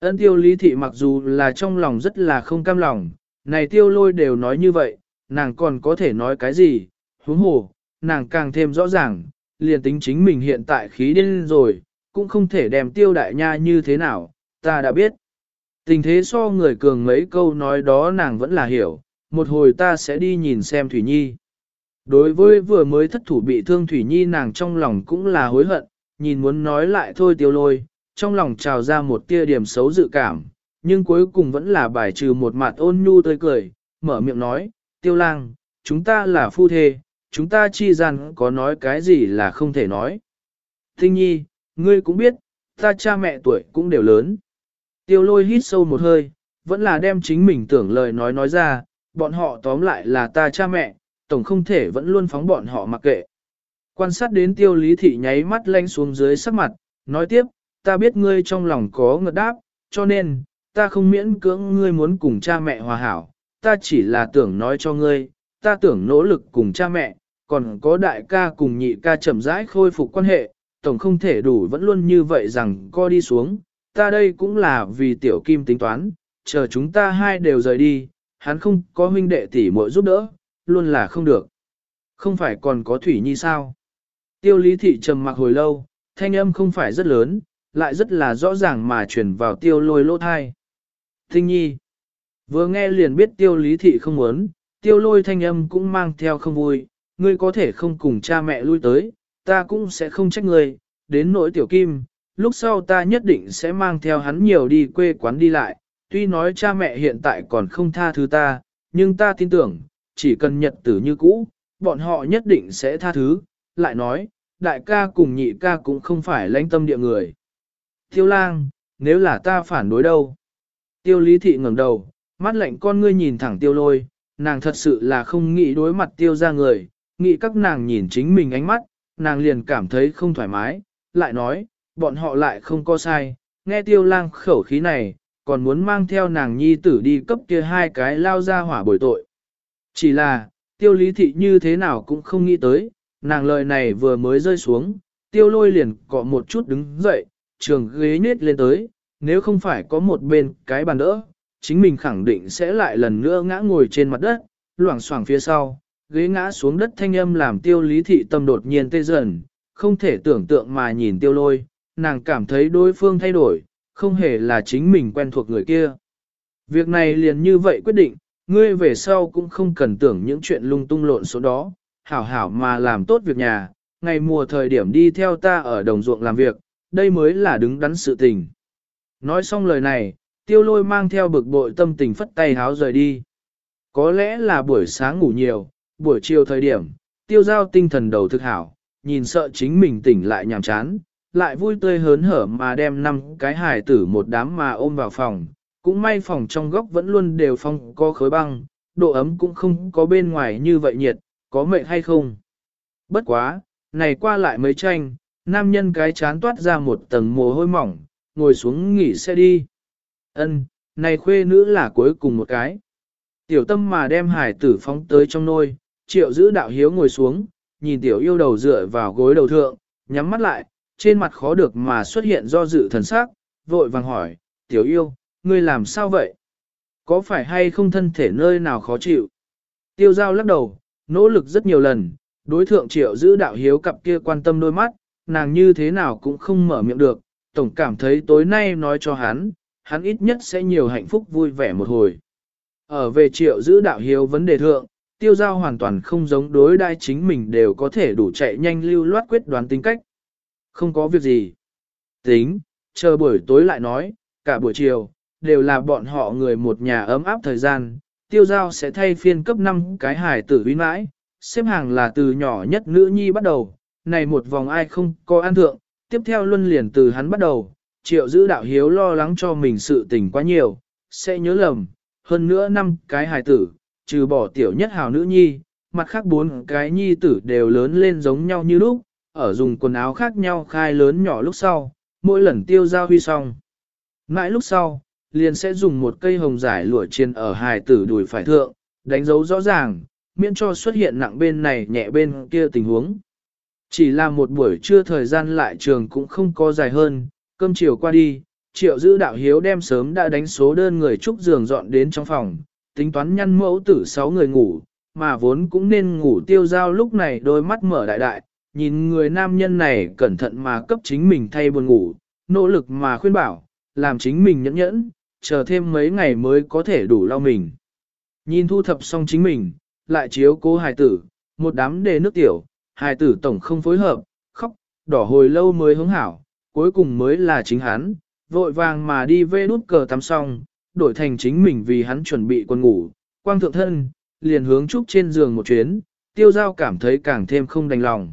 Ân tiêu lý thị mặc dù là trong lòng rất là không cam lòng, này tiêu lôi đều nói như vậy, nàng còn có thể nói cái gì, huống hồ, nàng càng thêm rõ ràng, liền tính chính mình hiện tại khí điên rồi, cũng không thể đem tiêu đại nha như thế nào, ta đã biết. Tình thế so người cường mấy câu nói đó nàng vẫn là hiểu, một hồi ta sẽ đi nhìn xem Thủy Nhi. Đối với vừa mới thất thủ bị thương Thủy Nhi nàng trong lòng cũng là hối hận, nhìn muốn nói lại thôi tiêu lôi, trong lòng trào ra một tia điểm xấu dự cảm, nhưng cuối cùng vẫn là bài trừ một mặt ôn nhu tươi cười, mở miệng nói, tiêu lang, chúng ta là phu thê, chúng ta chi gian có nói cái gì là không thể nói. Tinh nhi, ngươi cũng biết, ta cha mẹ tuổi cũng đều lớn. Tiêu lôi hít sâu một hơi, vẫn là đem chính mình tưởng lời nói nói ra, bọn họ tóm lại là ta cha mẹ, tổng không thể vẫn luôn phóng bọn họ mặc kệ. Quan sát đến tiêu lý thị nháy mắt lanh xuống dưới sắc mặt, nói tiếp, ta biết ngươi trong lòng có ngợt đáp, cho nên, ta không miễn cưỡng ngươi muốn cùng cha mẹ hòa hảo, ta chỉ là tưởng nói cho ngươi, ta tưởng nỗ lực cùng cha mẹ, còn có đại ca cùng nhị ca chậm rãi khôi phục quan hệ, tổng không thể đủ vẫn luôn như vậy rằng co đi xuống, ta đây cũng là vì tiểu kim tính toán, chờ chúng ta hai đều rời đi, hắn không có huynh đệ tỷ muội giúp đỡ, luôn là không được. Không phải còn có Thủy Nhi sao? Tiêu lý thị trầm mặc hồi lâu, thanh âm không phải rất lớn, lại rất là rõ ràng mà truyền vào tiêu lôi lỗ thai. Tinh nhi, vừa nghe liền biết tiêu lý thị không muốn, tiêu lôi thanh âm cũng mang theo không vui, ngươi có thể không cùng cha mẹ lui tới, ta cũng sẽ không trách ngươi, đến nỗi tiểu kim, lúc sau ta nhất định sẽ mang theo hắn nhiều đi quê quán đi lại, tuy nói cha mẹ hiện tại còn không tha thứ ta, nhưng ta tin tưởng, chỉ cần nhật tử như cũ, bọn họ nhất định sẽ tha thứ, lại nói, đại ca cùng nhị ca cũng không phải lãnh tâm địa người. Tiêu lang, nếu là ta phản đối đâu? Tiêu lý thị ngẩng đầu, mắt lạnh con ngươi nhìn thẳng tiêu lôi, nàng thật sự là không nghĩ đối mặt tiêu ra người, nghĩ các nàng nhìn chính mình ánh mắt, nàng liền cảm thấy không thoải mái, lại nói, bọn họ lại không có sai, nghe tiêu lang khẩu khí này, còn muốn mang theo nàng nhi tử đi cấp kia hai cái lao ra hỏa bồi tội. Chỉ là, tiêu lý thị như thế nào cũng không nghĩ tới, nàng lời này vừa mới rơi xuống, tiêu lôi liền cọ một chút đứng dậy, trường ghế nết lên tới, nếu không phải có một bên cái bàn đỡ, chính mình khẳng định sẽ lại lần nữa ngã ngồi trên mặt đất, loảng xoảng phía sau, ghế ngã xuống đất thanh âm làm tiêu lý thị tâm đột nhiên tê dần, không thể tưởng tượng mà nhìn tiêu lôi, nàng cảm thấy đối phương thay đổi, không hề là chính mình quen thuộc người kia. Việc này liền như vậy quyết định, ngươi về sau cũng không cần tưởng những chuyện lung tung lộn số đó, hảo hảo mà làm tốt việc nhà, ngày mùa thời điểm đi theo ta ở đồng ruộng làm việc, đây mới là đứng đắn sự tình. Nói xong lời này, tiêu lôi mang theo bực bội tâm tình phất tay háo rời đi. Có lẽ là buổi sáng ngủ nhiều, buổi chiều thời điểm, tiêu giao tinh thần đầu thực hảo, nhìn sợ chính mình tỉnh lại nhàm chán, lại vui tươi hớn hở mà đem năm cái hài tử một đám mà ôm vào phòng. Cũng may phòng trong góc vẫn luôn đều phong có khối băng, độ ấm cũng không có bên ngoài như vậy nhiệt, có mệt hay không. Bất quá, này qua lại mấy tranh, nam nhân cái chán toát ra một tầng mồ hôi mỏng, ngồi xuống nghỉ xe đi. Ân, này khuê nữ là cuối cùng một cái. Tiểu tâm mà đem hải tử phóng tới trong nôi, triệu giữ đạo hiếu ngồi xuống, nhìn tiểu yêu đầu dựa vào gối đầu thượng, nhắm mắt lại, trên mặt khó được mà xuất hiện do dự thần sắc, vội vàng hỏi, tiểu yêu, ngươi làm sao vậy? Có phải hay không thân thể nơi nào khó chịu? Tiêu giao lắc đầu, nỗ lực rất nhiều lần, Đối thượng triệu giữ đạo hiếu cặp kia quan tâm đôi mắt, nàng như thế nào cũng không mở miệng được, tổng cảm thấy tối nay nói cho hắn, hắn ít nhất sẽ nhiều hạnh phúc vui vẻ một hồi. Ở về triệu giữ đạo hiếu vấn đề thượng, tiêu giao hoàn toàn không giống đối đai chính mình đều có thể đủ chạy nhanh lưu loát quyết đoán tính cách. Không có việc gì. Tính, chờ buổi tối lại nói, cả buổi chiều, đều là bọn họ người một nhà ấm áp thời gian, tiêu giao sẽ thay phiên cấp 5 cái hải tử uy mãi, xếp hàng là từ nhỏ nhất nữ nhi bắt đầu, này một vòng ai không có an thượng, tiếp theo luân liền từ hắn bắt đầu, triệu giữ đạo hiếu lo lắng cho mình sự tình quá nhiều, sẽ nhớ lầm, hơn nữa năm cái hài tử, trừ bỏ tiểu nhất hào nữ nhi, mặt khác bốn cái nhi tử đều lớn lên giống nhau như lúc, ở dùng quần áo khác nhau khai lớn nhỏ lúc sau, mỗi lần tiêu giao huy xong. Mãi lúc sau, liền sẽ dùng một cây hồng giải lụa chiên ở hài tử đùi phải thượng, đánh dấu rõ ràng, miễn cho xuất hiện nặng bên này nhẹ bên kia tình huống. Chỉ là một buổi trưa thời gian lại trường cũng không có dài hơn, cơm chiều qua đi, triệu giữ đạo hiếu đem sớm đã đánh số đơn người trúc giường dọn đến trong phòng, tính toán nhăn mẫu tử sáu người ngủ, mà vốn cũng nên ngủ tiêu giao lúc này đôi mắt mở đại đại, nhìn người nam nhân này cẩn thận mà cấp chính mình thay buồn ngủ, nỗ lực mà khuyên bảo, làm chính mình nhẫn nhẫn, chờ thêm mấy ngày mới có thể đủ lau mình. Nhìn thu thập xong chính mình, lại chiếu cố hài tử, một đám đề nước tiểu, hài tử tổng không phối hợp, khóc, đỏ hồi lâu mới hứng hảo, cuối cùng mới là chính hắn, vội vàng mà đi vê đút cờ tắm xong, đổi thành chính mình vì hắn chuẩn bị quần ngủ, quang thượng thân, liền hướng trúc trên giường một chuyến, tiêu giao cảm thấy càng thêm không đành lòng.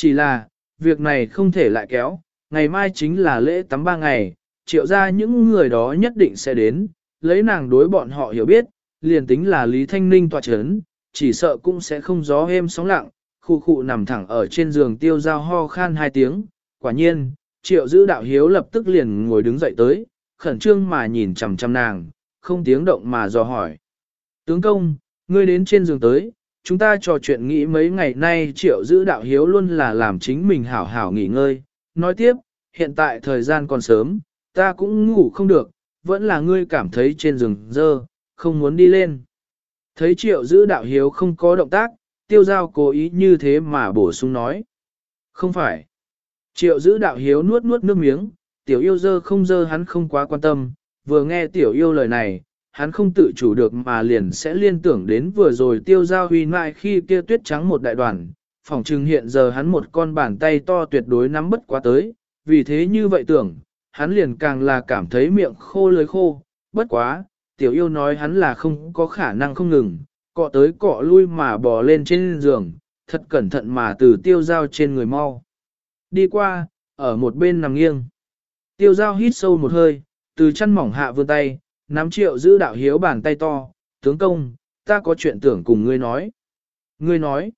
Chỉ là, việc này không thể lại kéo, ngày mai chính là lễ tắm ba ngày, triệu ra những người đó nhất định sẽ đến, lấy nàng đối bọn họ hiểu biết, liền tính là Lý Thanh Ninh tòa chấn, chỉ sợ cũng sẽ không gió êm sóng lặng, khu khu nằm thẳng ở trên giường tiêu giao ho khan hai tiếng, quả nhiên, triệu giữ đạo hiếu lập tức liền ngồi đứng dậy tới, khẩn trương mà nhìn chằm chằm nàng, không tiếng động mà dò hỏi. Tướng công, ngươi đến trên giường tới, chúng ta trò chuyện nghĩ mấy ngày nay triệu giữ đạo hiếu luôn là làm chính mình hảo hảo nghỉ ngơi. Nói tiếp, hiện tại thời gian còn sớm, ta cũng ngủ không được, vẫn là ngươi cảm thấy trên giường dơ, không muốn đi lên. Thấy triệu giữ đạo hiếu không có động tác, tiêu giao cố ý như thế mà bổ sung nói. Không phải. Triệu giữ đạo hiếu nuốt nuốt nước miếng, tiểu yêu dơ không dơ hắn không quá quan tâm, vừa nghe tiểu yêu lời này, hắn không tự chủ được mà liền sẽ liên tưởng đến vừa rồi tiêu giao huy mại khi kia tuyết trắng một đại đoàn, phỏng trừng hiện giờ hắn một con bàn tay to tuyệt đối nắm bất quá tới, vì thế như vậy tưởng, hắn liền càng là cảm thấy miệng khô lưới khô, bất quá, tiểu yêu nói hắn là không có khả năng không ngừng, cọ tới cọ lui mà bò lên trên giường, thật cẩn thận mà từ tiêu giao trên người mau. Đi qua, ở một bên nằm nghiêng. Tiêu giao hít sâu một hơi, từ chân mỏng hạ vươn tay, nắm triệu giữ đạo hiếu bàn tay to, tướng công, ta có chuyện tưởng cùng ngươi nói. Ngươi nói,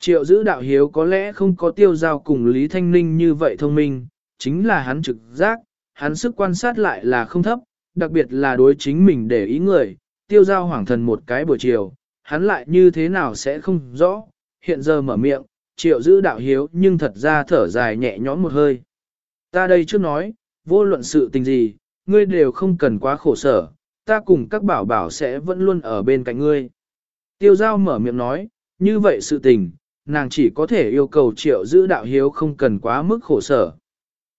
triệu giữ đạo hiếu có lẽ không có tiêu giao cùng Lý Thanh Ninh như vậy thông minh, chính là hắn trực giác, hắn sức quan sát lại là không thấp, đặc biệt là đối chính mình để ý người, tiêu giao hoàng thần một cái buổi chiều, hắn lại như thế nào sẽ không rõ, hiện giờ mở miệng, triệu giữ đạo hiếu nhưng thật ra thở dài nhẹ nhõm một hơi. Ta đây trước nói, vô luận sự tình gì, ngươi đều không cần quá khổ sở, ta cùng các bảo bảo sẽ vẫn luôn ở bên cạnh ngươi. Tiêu giao mở miệng nói, như vậy sự tình, nàng chỉ có thể yêu cầu triệu giữ đạo hiếu không cần quá mức khổ sở.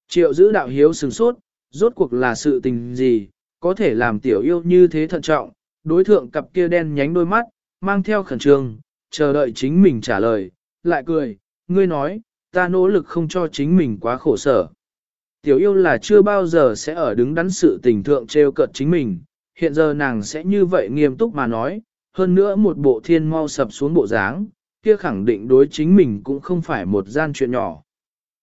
Triệu giữ đạo hiếu sừng sốt, rốt cuộc là sự tình gì, có thể làm tiểu yêu như thế thận trọng, đối thượng cặp kia đen nhánh đôi mắt, mang theo khẩn trương, chờ đợi chính mình trả lời, lại cười, ngươi nói, ta nỗ lực không cho chính mình quá khổ sở. Tiểu yêu là chưa bao giờ sẽ ở đứng đắn sự tình thượng trêu cợt chính mình, hiện giờ nàng sẽ như vậy nghiêm túc mà nói, hơn nữa một bộ thiên mau sập xuống bộ dáng, kia khẳng định đối chính mình cũng không phải một gian chuyện nhỏ.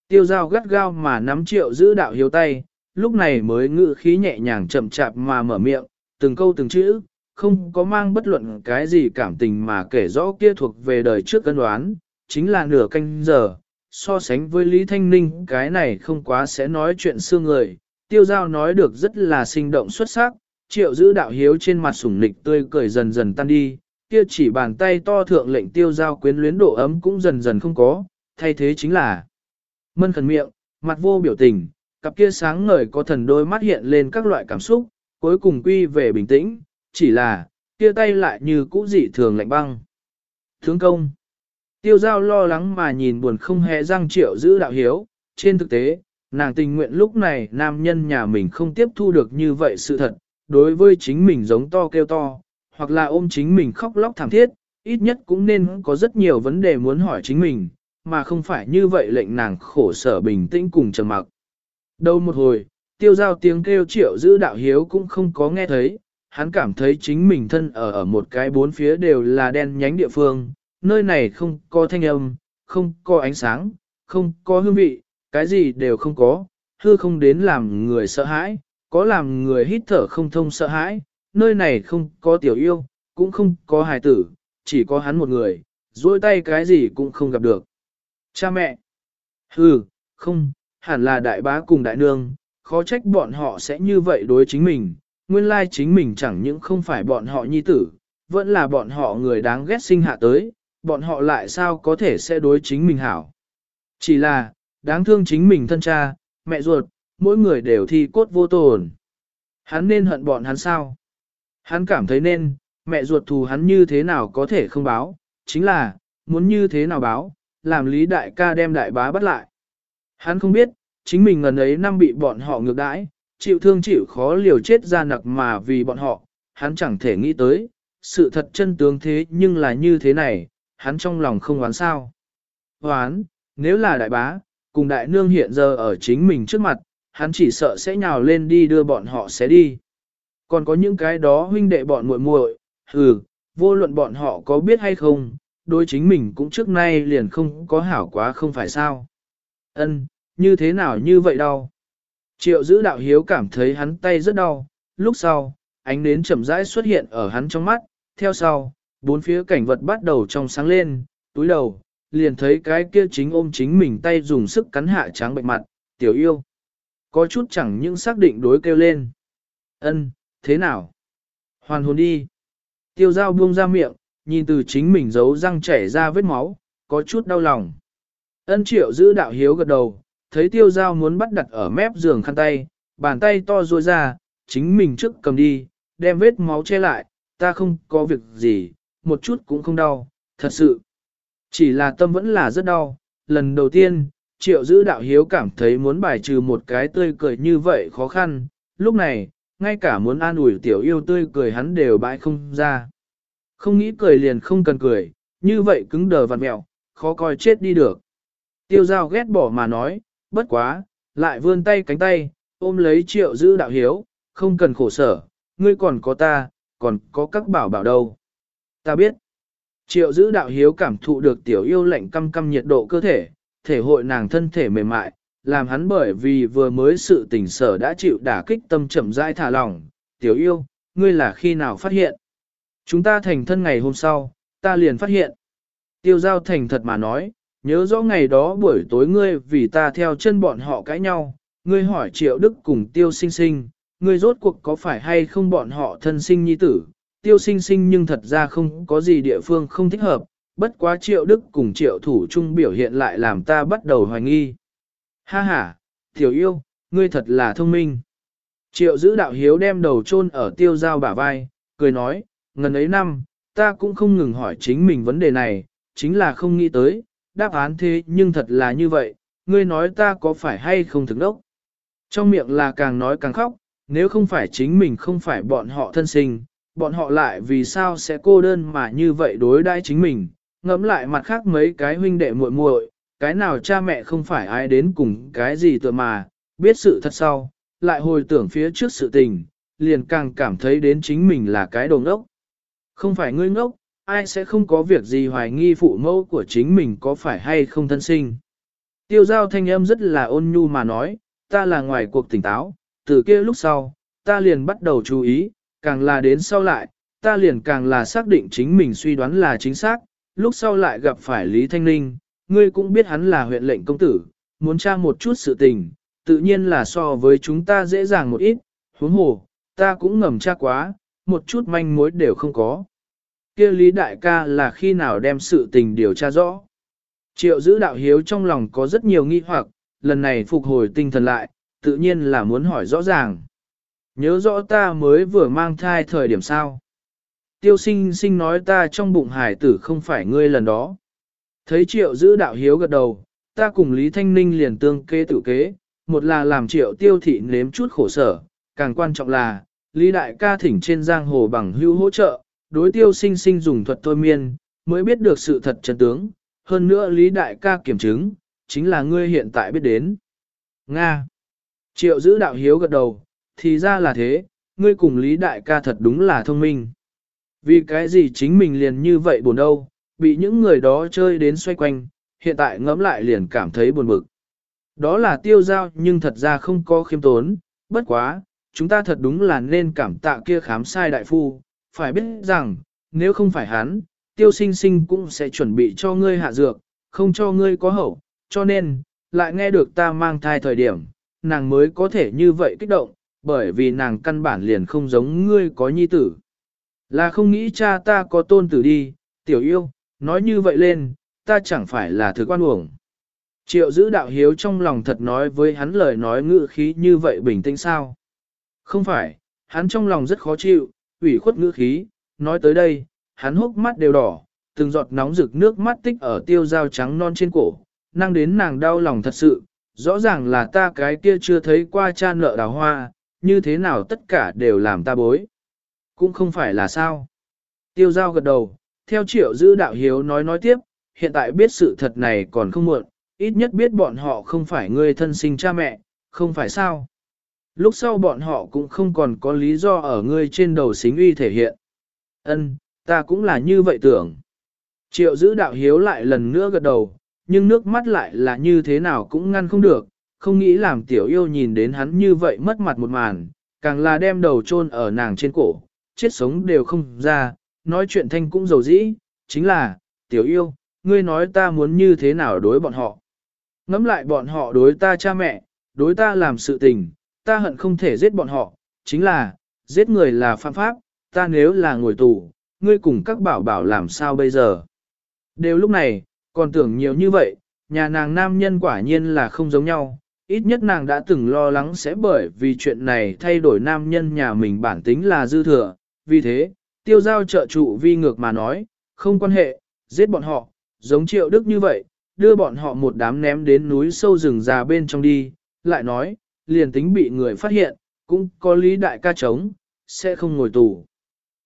Tiêu giao gắt gao mà nắm triệu giữ đạo hiếu tay, lúc này mới ngự khí nhẹ nhàng chậm chạp mà mở miệng, từng câu từng chữ, không có mang bất luận cái gì cảm tình mà kể rõ kia thuộc về đời trước cân đoán, chính là nửa canh giờ, so sánh với Lý Thanh Ninh cái này không quá sẽ nói chuyện xương người, tiêu giao nói được rất là sinh động xuất sắc, triệu giữ đạo hiếu trên mặt sủng nịch tươi cười dần dần tan đi, kia chỉ bàn tay to thượng lệnh tiêu giao quyến luyến độ ấm cũng dần dần không có, thay thế chính là mân khẩn miệng, mặt vô biểu tình, cặp kia sáng ngời có thần đôi mắt hiện lên các loại cảm xúc, cuối cùng quy về bình tĩnh, chỉ là, kia tay lại như cũ dị thường lạnh băng. Thướng công. Tiêu giao lo lắng mà nhìn buồn không hề răng triệu giữ đạo hiếu, trên thực tế, nàng tình nguyện lúc này nam nhân nhà mình không tiếp thu được như vậy sự thật, đối với chính mình giống to kêu to, hoặc là ôm chính mình khóc lóc thảm thiết, ít nhất cũng nên có rất nhiều vấn đề muốn hỏi chính mình, mà không phải như vậy lệnh nàng khổ sở bình tĩnh cùng trầm mặc. Đâu một hồi, tiêu giao tiếng kêu triệu giữ đạo hiếu cũng không có nghe thấy, hắn cảm thấy chính mình thân ở ở một cái bốn phía đều là đen nhánh địa phương, nơi này không có thanh âm, không có ánh sáng, không có hương vị, cái gì đều không có, hư không đến làm người sợ hãi, có làm người hít thở không thông sợ hãi, nơi này không có tiểu yêu, cũng không có hài tử, chỉ có hắn một người, duỗi tay cái gì cũng không gặp được. Cha mẹ, hừ, không, hẳn là đại bá cùng đại nương, khó trách bọn họ sẽ như vậy đối chính mình, nguyên lai chính mình chẳng những không phải bọn họ nhi tử, vẫn là bọn họ người đáng ghét sinh hạ tới, bọn họ lại sao có thể sẽ đối chính mình hảo. Chỉ là, đáng thương chính mình thân cha, mẹ ruột, mỗi người đều thi cốt vô tồn. Hắn nên hận bọn hắn sao? Hắn cảm thấy nên, mẹ ruột thù hắn như thế nào có thể không báo, chính là, muốn như thế nào báo, làm lý đại ca đem đại bá bắt lại. Hắn không biết, chính mình ngần ấy năm bị bọn họ ngược đãi, chịu thương chịu khó liều chết ra nặc mà vì bọn họ, hắn chẳng thể nghĩ tới, sự thật chân tướng thế nhưng là như thế này, hắn trong lòng không oán sao. Hoán, nếu là đại bá, cùng đại nương hiện giờ ở chính mình trước mặt, hắn chỉ sợ sẽ nhào lên đi đưa bọn họ sẽ đi. Còn có những cái đó huynh đệ bọn muội muội, hừ, vô luận bọn họ có biết hay không, đối chính mình cũng trước nay liền không có hảo quá không phải sao. Ân, như thế nào như vậy đâu? Triệu giữ đạo hiếu cảm thấy hắn tay rất đau, lúc sau, ánh nến chậm rãi xuất hiện ở hắn trong mắt, theo sau, bốn phía cảnh vật bắt đầu trong sáng lên, túi đầu, liền thấy cái kia chính ôm chính mình tay dùng sức cắn hạ trắng bệnh mặt, tiểu yêu. Có chút chẳng những xác định đối kêu lên. ân thế nào? Hoàn hồn đi. Tiêu dao buông ra miệng, nhìn từ chính mình giấu răng chảy ra vết máu, có chút đau lòng. Ân triệu giữ đạo hiếu gật đầu, thấy tiêu dao muốn bắt đặt ở mép giường khăn tay, bàn tay to ruôi ra, chính mình trước cầm đi, đem vết máu che lại, ta không có việc gì, một chút cũng không đau, thật sự. Chỉ là tâm vẫn là rất đau, lần đầu tiên, triệu giữ đạo hiếu cảm thấy muốn bài trừ một cái tươi cười như vậy khó khăn, lúc này, ngay cả muốn an ủi tiểu yêu tươi cười hắn đều bãi không ra. Không nghĩ cười liền không cần cười, như vậy cứng đờ vặt mẹo, khó coi chết đi được. Tiêu giao ghét bỏ mà nói, bất quá, lại vươn tay cánh tay, ôm lấy triệu giữ đạo hiếu, không cần khổ sở, ngươi còn có ta, còn có các bảo bảo đâu. Ta biết, triệu giữ đạo hiếu cảm thụ được tiểu yêu lạnh căm căm nhiệt độ cơ thể, thể hội nàng thân thể mềm mại, làm hắn bởi vì vừa mới sự tình sở đã chịu đả kích tâm chậm rãi thả lỏng. Tiểu yêu, ngươi là khi nào phát hiện? Chúng ta thành thân ngày hôm sau, ta liền phát hiện. Tiêu giao thành thật mà nói, nhớ rõ ngày đó buổi tối ngươi vì ta theo chân bọn họ cãi nhau, ngươi hỏi triệu đức cùng tiêu sinh sinh, ngươi rốt cuộc có phải hay không bọn họ thân sinh nhi tử, tiêu sinh sinh nhưng thật ra không có gì địa phương không thích hợp, bất quá triệu đức cùng triệu thủ trung biểu hiện lại làm ta bắt đầu hoài nghi. Ha ha, tiểu yêu, ngươi thật là thông minh. Triệu giữ đạo hiếu đem đầu chôn ở tiêu giao bả vai, cười nói, ngần ấy năm, ta cũng không ngừng hỏi chính mình vấn đề này, chính là không nghĩ tới, đáp án thế nhưng thật là như vậy, ngươi nói ta có phải hay không thực đốc. Trong miệng là càng nói càng khóc, nếu không phải chính mình không phải bọn họ thân sinh, bọn họ lại vì sao sẽ cô đơn mà như vậy đối đãi chính mình, ngẫm lại mặt khác mấy cái huynh đệ muội muội, cái nào cha mẹ không phải ai đến cùng cái gì tựa mà, biết sự thật sau, lại hồi tưởng phía trước sự tình, liền càng cảm thấy đến chính mình là cái đồ ngốc. Không phải ngươi ngốc, ai sẽ không có việc gì hoài nghi phụ mẫu của chính mình có phải hay không thân sinh. Tiêu giao thanh âm rất là ôn nhu mà nói, ta là ngoài cuộc tỉnh táo, từ kia lúc sau, ta liền bắt đầu chú ý, càng là đến sau lại, ta liền càng là xác định chính mình suy đoán là chính xác, lúc sau lại gặp phải Lý Thanh Ninh, ngươi cũng biết hắn là huyện lệnh công tử, muốn tra một chút sự tình, tự nhiên là so với chúng ta dễ dàng một ít, huống hồ, ta cũng ngầm tra quá, một chút manh mối đều không có. kia Lý Đại ca là khi nào đem sự tình điều tra rõ. Triệu giữ đạo hiếu trong lòng có rất nhiều nghi hoặc, lần này phục hồi tinh thần lại, tự nhiên là muốn hỏi rõ ràng. Nhớ rõ ta mới vừa mang thai thời điểm sao. Tiêu sinh sinh nói ta trong bụng hải tử không phải ngươi lần đó. Thấy triệu giữ đạo hiếu gật đầu, ta cùng Lý Thanh Ninh liền tương kế tự kế, một là làm triệu tiêu thị nếm chút khổ sở, càng quan trọng là, Lý Đại ca thỉnh trên giang hồ bằng hữu hỗ trợ, đối tiêu sinh sinh dùng thuật thôi miên, mới biết được sự thật chân tướng, hơn nữa Lý Đại ca kiểm chứng, chính là ngươi hiện tại biết đến. Nga Triệu giữ đạo hiếu gật đầu, thì ra là thế, ngươi cùng Lý Đại ca thật đúng là thông minh. Vì cái gì chính mình liền như vậy buồn đâu, bị những người đó chơi đến xoay quanh, hiện tại ngẫm lại liền cảm thấy buồn bực. Đó là tiêu giao nhưng thật ra không có khiêm tốn, bất quá, chúng ta thật đúng là nên cảm tạ kia khám sai đại phu, phải biết rằng, nếu không phải hắn, tiêu sinh sinh cũng sẽ chuẩn bị cho ngươi hạ dược, không cho ngươi có hậu, cho nên, lại nghe được ta mang thai thời điểm, nàng mới có thể như vậy kích động, bởi vì nàng căn bản liền không giống ngươi có nhi tử. Là không nghĩ cha ta có tôn tử đi, tiểu yêu, nói như vậy lên, ta chẳng phải là thứ quan uổng. Triệu giữ đạo hiếu trong lòng thật nói với hắn lời nói ngữ khí như vậy bình tĩnh sao? Không phải, hắn trong lòng rất khó chịu, ủy khuất ngữ khí, nói tới đây, hắn hốc mắt đều đỏ, từng giọt nóng rực nước mắt tích ở tiêu dao trắng non trên cổ, năng đến nàng đau lòng thật sự, rõ ràng là ta cái kia chưa thấy qua cha nợ đào hoa, như thế nào tất cả đều làm ta bối. Cũng không phải là sao. Tiêu giao gật đầu, theo triệu giữ đạo hiếu nói nói tiếp, hiện tại biết sự thật này còn không muộn, ít nhất biết bọn họ không phải người thân sinh cha mẹ, không phải sao. Lúc sau bọn họ cũng không còn có lý do ở ngươi trên đầu xính uy thể hiện. Ân, ta cũng là như vậy tưởng. Triệu giữ đạo hiếu lại lần nữa gật đầu, nhưng nước mắt lại là như thế nào cũng ngăn không được, không nghĩ làm tiểu yêu nhìn đến hắn như vậy mất mặt một màn, càng là đem đầu chôn ở nàng trên cổ, chết sống đều không ra, nói chuyện thanh cũng dầu dĩ, chính là, tiểu yêu, ngươi nói ta muốn như thế nào đối bọn họ. Ngắm lại bọn họ đối ta cha mẹ, đối ta làm sự tình, ta hận không thể giết bọn họ, chính là, giết người là phạm pháp, ta nếu là ngồi tù, ngươi cùng các bảo bảo làm sao bây giờ. Đều lúc này, còn tưởng nhiều như vậy, nhà nàng nam nhân quả nhiên là không giống nhau, ít nhất nàng đã từng lo lắng sẽ bởi vì chuyện này thay đổi nam nhân nhà mình bản tính là dư thừa, vì thế, tiêu giao trợ trụ vi ngược mà nói, không quan hệ, giết bọn họ, giống triệu đức như vậy, đưa bọn họ một đám ném đến núi sâu rừng già bên trong đi, lại nói, liền tính bị người phát hiện, cũng có lý đại ca chống, sẽ không ngồi tù.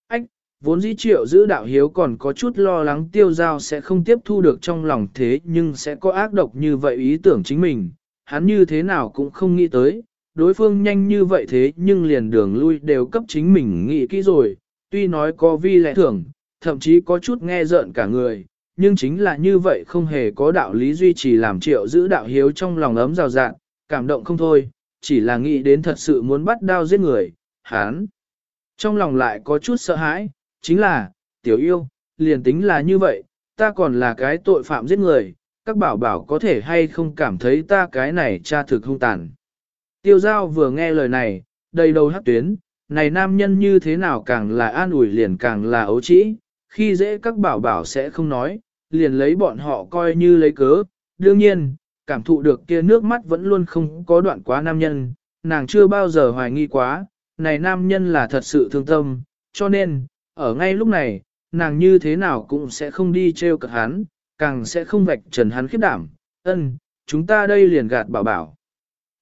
Ách, vốn dĩ triệu giữ đạo hiếu còn có chút lo lắng tiêu giao sẽ không tiếp thu được trong lòng thế nhưng sẽ có ác độc như vậy ý tưởng chính mình, hắn như thế nào cũng không nghĩ tới, đối phương nhanh như vậy thế nhưng liền đường lui đều cấp chính mình nghĩ kỹ rồi, tuy nói có vi lẽ thưởng, thậm chí có chút nghe rợn cả người, nhưng chính là như vậy không hề có đạo lý duy trì làm triệu giữ đạo hiếu trong lòng ấm rào rạng, cảm động không thôi, chỉ là nghĩ đến thật sự muốn bắt đao giết người, hắn. Trong lòng lại có chút sợ hãi, chính là, tiểu yêu, liền tính là như vậy, ta còn là cái tội phạm giết người, các bảo bảo có thể hay không cảm thấy ta cái này cha thực hung tàn. Tiêu giao vừa nghe lời này, đầy đầu hắc tuyến, này nam nhân như thế nào càng là an ủi liền càng là ấu trĩ, khi dễ các bảo bảo sẽ không nói, liền lấy bọn họ coi như lấy cớ. Đương nhiên, cảm thụ được kia nước mắt vẫn luôn không có đoạn quá nam nhân, nàng chưa bao giờ hoài nghi quá, này nam nhân là thật sự thương tâm, cho nên, ở ngay lúc này, nàng như thế nào cũng sẽ không đi treo cợt hắn, càng sẽ không vạch trần hắn khiếp đảm, ân, chúng ta đây liền gạt bảo bảo.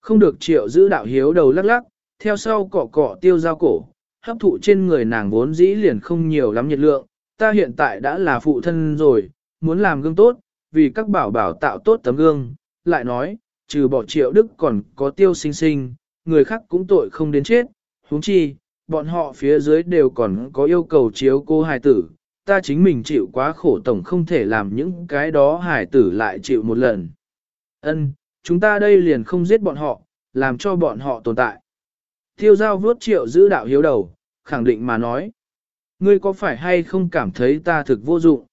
Không được triệu giữ đạo hiếu đầu lắc lắc, theo sau cọ cọ tiêu giao cổ, hấp thụ trên người nàng vốn dĩ liền không nhiều lắm nhiệt lượng, ta hiện tại đã là phụ thân rồi, muốn làm gương tốt, vì các bảo bảo tạo tốt tấm gương, lại nói, trừ bỏ triệu đức còn có tiêu sinh sinh, người khác cũng tội không đến chết, huống chi, bọn họ phía dưới đều còn có yêu cầu chiếu cô hài tử, ta chính mình chịu quá khổ tổng không thể làm những cái đó hải tử lại chịu một lần. Ân, chúng ta đây liền không giết bọn họ, làm cho bọn họ tồn tại. Tiêu giao vuốt triệu giữ đạo hiếu đầu, khẳng định mà nói. Ngươi có phải hay không cảm thấy ta thực vô dụng?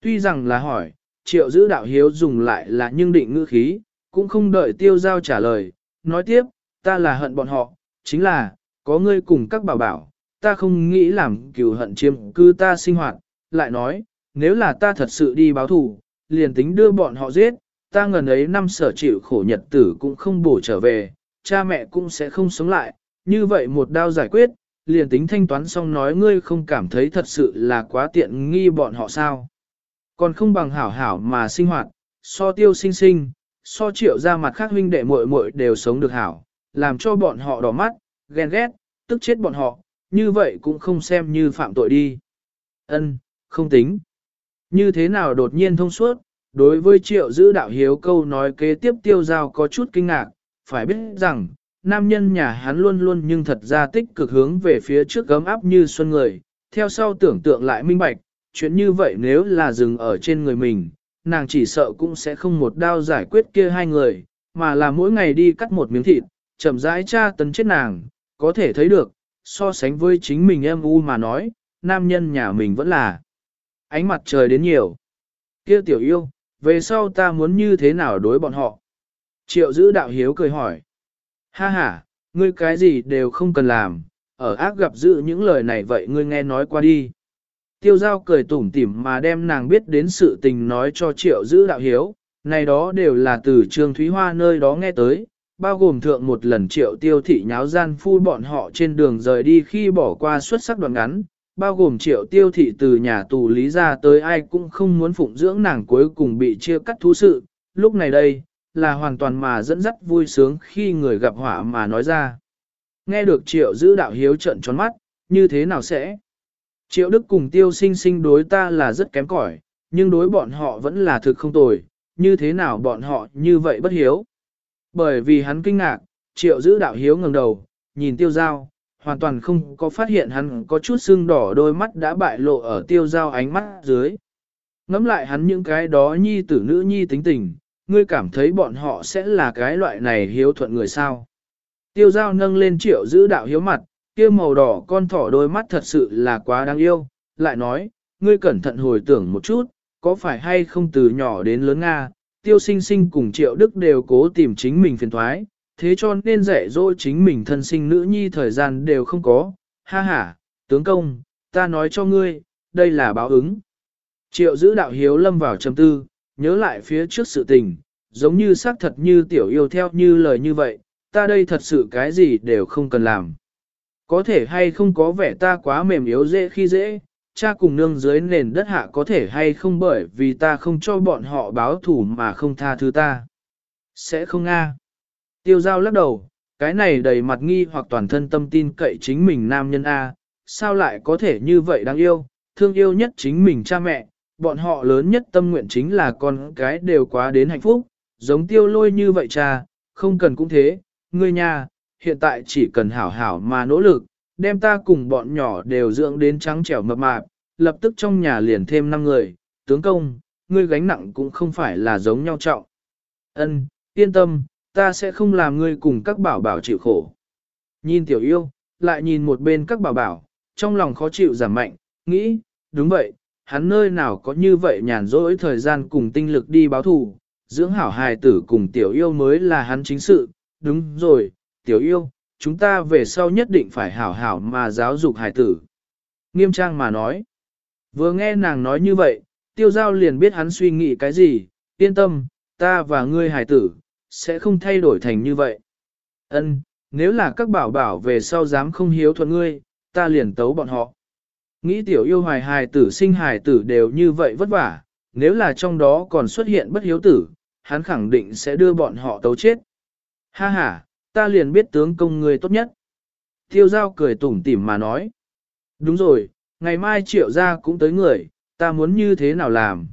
Tuy rằng là hỏi, triệu giữ đạo hiếu dùng lại là nhưng định ngữ khí, cũng không đợi tiêu giao trả lời. Nói tiếp, ta là hận bọn họ, chính là, có ngươi cùng các bảo bảo, ta không nghĩ làm cừu hận chiếm cư ta sinh hoạt. Lại nói, nếu là ta thật sự đi báo thù, liền tính đưa bọn họ giết, ta ngần ấy năm sở chịu khổ nhật tử cũng không bổ trở về, cha mẹ cũng sẽ không sống lại, như vậy một đao giải quyết, liền tính thanh toán xong nói ngươi không cảm thấy thật sự là quá tiện nghi bọn họ sao. Còn không bằng hảo hảo mà sinh hoạt, so tiêu sinh sinh, so triệu ra mặt khác huynh đệ muội muội đều sống được hảo, làm cho bọn họ đỏ mắt, ghen ghét, tức chết bọn họ, như vậy cũng không xem như phạm tội đi. Ân, không tính. Như thế nào đột nhiên thông suốt, đối với triệu giữ đạo hiếu câu nói kế tiếp tiêu giao có chút kinh ngạc, phải biết rằng, nam nhân nhà hắn luôn luôn nhưng thật ra tích cực hướng về phía trước gấm áp như xuân người, theo sau tưởng tượng lại minh bạch, chuyện như vậy nếu là dừng ở trên người mình, nàng chỉ sợ cũng sẽ không một đao giải quyết kia hai người, mà là mỗi ngày đi cắt một miếng thịt, chậm rãi tra tấn chết nàng, có thể thấy được, so sánh với chính mình em u mà nói, nam nhân nhà mình vẫn là ánh mặt trời đến nhiều. Kia tiểu yêu, về sau ta muốn như thế nào đối bọn họ? Triệu giữ đạo hiếu cười hỏi. Ha ha, ngươi cái gì đều không cần làm, ở ác gặp giữ những lời này vậy ngươi nghe nói qua đi. Tiêu giao cười tủm tỉm mà đem nàng biết đến sự tình nói cho triệu giữ đạo hiếu, này đó đều là từ Trương Thúy Hoa nơi đó nghe tới, bao gồm thượng một lần triệu tiêu thị nháo gian phu bọn họ trên đường rời đi khi bỏ qua xuất sắc đoạn ngắn, bao gồm triệu tiêu thị từ nhà tù lý ra tới ai cũng không muốn phụng dưỡng nàng cuối cùng bị chia cắt thú sự, lúc này đây, là hoàn toàn mà dẫn dắt vui sướng khi người gặp họa mà nói ra. Nghe được triệu giữ đạo hiếu trận tròn mắt, như thế nào sẽ? Triệu Đức cùng tiêu sinh sinh đối ta là rất kém cỏi, nhưng đối bọn họ vẫn là thực không tồi, như thế nào bọn họ như vậy bất hiếu? Bởi vì hắn kinh ngạc, triệu giữ đạo hiếu ngẩng đầu, nhìn tiêu giao, hoàn toàn không có phát hiện hắn có chút sưng đỏ đôi mắt đã bại lộ ở tiêu giao ánh mắt dưới. Ngắm lại hắn những cái đó nhi tử nữ nhi tính tình, ngươi cảm thấy bọn họ sẽ là cái loại này hiếu thuận người sao. Tiêu giao nâng lên triệu giữ đạo hiếu mặt, kia màu đỏ con thỏ đôi mắt thật sự là quá đáng yêu, lại nói, ngươi cẩn thận hồi tưởng một chút, có phải hay không từ nhỏ đến lớn Nga, tiêu sinh sinh cùng triệu đức đều cố tìm chính mình phiền thoái, thế cho nên dạy dỗ chính mình thân sinh nữ nhi thời gian đều không có, ha ha, tướng công, ta nói cho ngươi, đây là báo ứng. Triệu giữ đạo hiếu lâm vào trầm tư, nhớ lại phía trước sự tình, giống như xác thật như tiểu yêu theo như lời như vậy, ta đây thật sự cái gì đều không cần làm. Có thể hay không có vẻ ta quá mềm yếu dễ khi dễ, cha cùng nương dưới nền đất hạ có thể hay không bởi vì ta không cho bọn họ báo thủ mà không tha thứ ta. Sẽ không a Tiêu giao lắc đầu, cái này đầy mặt nghi hoặc toàn thân tâm tin cậy chính mình nam nhân A, sao lại có thể như vậy đáng yêu, thương yêu nhất chính mình cha mẹ, bọn họ lớn nhất tâm nguyện chính là con cái đều quá đến hạnh phúc, giống tiêu lôi như vậy cha, không cần cũng thế, ngươi nhà, hiện tại chỉ cần hảo hảo mà nỗ lực, đem ta cùng bọn nhỏ đều dưỡng đến trắng trẻo mập mạp, lập tức trong nhà liền thêm 5 người, tướng công, ngươi gánh nặng cũng không phải là giống nhau trọng. Ân, yên tâm, ta sẽ không làm ngươi cùng các bảo bảo chịu khổ. Nhìn tiểu yêu, lại nhìn một bên các bảo bảo, trong lòng khó chịu giảm mạnh, nghĩ, đúng vậy, hắn nơi nào có như vậy nhàn rỗi thời gian cùng tinh lực đi báo thù, dưỡng hảo hài tử cùng tiểu yêu mới là hắn chính sự, đúng rồi, tiểu yêu, chúng ta về sau nhất định phải hảo hảo mà giáo dục hài tử. Nghiêm trang mà nói, vừa nghe nàng nói như vậy, tiêu giao liền biết hắn suy nghĩ cái gì, yên tâm, ta và ngươi hài tử, sẽ không thay đổi thành như vậy. Ân, nếu là các bảo bảo về sau dám không hiếu thuận ngươi, ta liền tấu bọn họ. Nghĩ tiểu yêu hoài hài tử sinh hài tử đều như vậy vất vả, nếu là trong đó còn xuất hiện bất hiếu tử, hắn khẳng định sẽ đưa bọn họ tấu chết. Ha ha, ta liền biết tướng công ngươi tốt nhất. Tiêu giao cười tủm tỉm mà nói. Đúng rồi, ngày mai triệu gia cũng tới người, ta muốn như thế nào làm.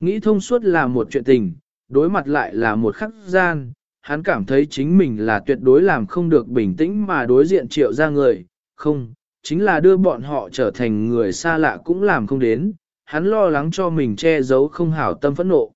Nghĩ thông suốt là một chuyện tình, đối mặt lại là một khắc gian, hắn cảm thấy chính mình là tuyệt đối làm không được bình tĩnh mà đối diện triệu gia người, không, chính là đưa bọn họ trở thành người xa lạ cũng làm không đến, hắn lo lắng cho mình che giấu không hảo tâm phẫn nộ.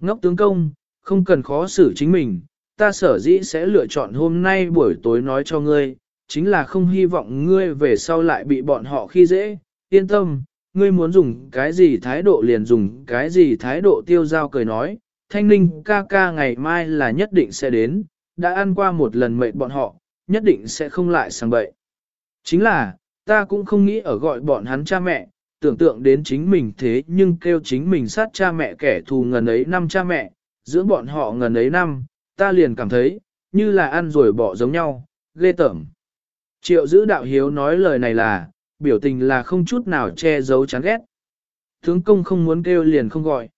Ngốc tướng công, không cần khó xử chính mình, ta sở dĩ sẽ lựa chọn hôm nay buổi tối nói cho ngươi, chính là không hy vọng ngươi về sau lại bị bọn họ khi dễ, yên tâm, ngươi muốn dùng cái gì thái độ liền dùng cái gì thái độ tiêu giao cười nói, thanh ninh ca ca ngày mai là nhất định sẽ đến, đã ăn qua một lần mệt bọn họ, nhất định sẽ không lại sang bậy. Chính là, ta cũng không nghĩ ở gọi bọn hắn cha mẹ, tưởng tượng đến chính mình thế nhưng kêu chính mình sát cha mẹ kẻ thù ngần ấy năm cha mẹ, dưỡng bọn họ ngần ấy năm, ta liền cảm thấy, như là ăn rồi bỏ giống nhau, ghê tởm. Triệu giữ đạo hiếu nói lời này là, biểu tình là không chút nào che giấu chán ghét. Thướng công không muốn kêu liền không gọi.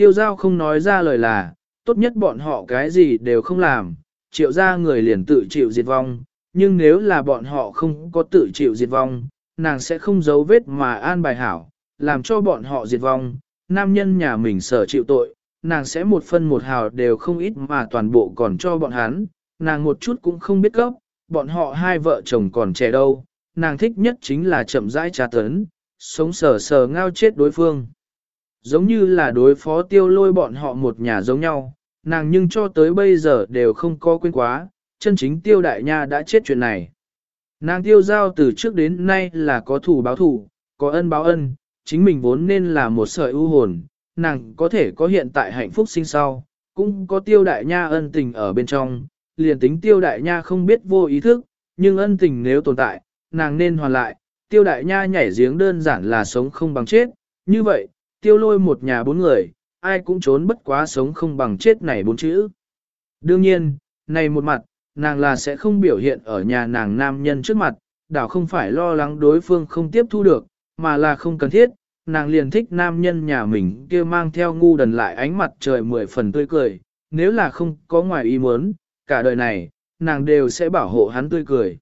Tiêu giao không nói ra lời là, tốt nhất bọn họ cái gì đều không làm, triệu ra người liền tự chịu diệt vong, nhưng nếu là bọn họ không có tự chịu diệt vong, nàng sẽ không giấu vết mà an bài hảo, làm cho bọn họ diệt vong, nam nhân nhà mình sở chịu tội, nàng sẽ một phân một hào đều không ít mà toàn bộ còn cho bọn hắn, nàng một chút cũng không biết gốc, bọn họ hai vợ chồng còn trẻ đâu, nàng thích nhất chính là chậm rãi trà tấn, sống sờ sờ ngao chết đối phương. Giống như là đối phó tiêu lôi bọn họ một nhà giống nhau, nàng nhưng cho tới bây giờ đều không có quên quá, chân chính tiêu đại nha đã chết chuyện này. Nàng tiêu giao từ trước đến nay là có thủ báo thủ, có ân báo ân, chính mình vốn nên là một sợi ưu hồn, nàng có thể có hiện tại hạnh phúc sinh sau, cũng có tiêu đại nha ân tình ở bên trong, liền tính tiêu đại nha không biết vô ý thức, nhưng ân tình nếu tồn tại, nàng nên hoàn lại, tiêu đại nha nhảy giếng đơn giản là sống không bằng chết, như vậy, tiêu lôi một nhà bốn người, ai cũng trốn bất quá sống không bằng chết này bốn chữ. Đương nhiên, này một mặt, nàng là sẽ không biểu hiện ở nhà nàng nam nhân trước mặt, đảo không phải lo lắng đối phương không tiếp thu được, mà là không cần thiết, nàng liền thích nam nhân nhà mình kia mang theo ngu đần lại ánh mặt trời mười phần tươi cười, nếu là không có ngoài ý muốn, cả đời này, nàng đều sẽ bảo hộ hắn tươi cười.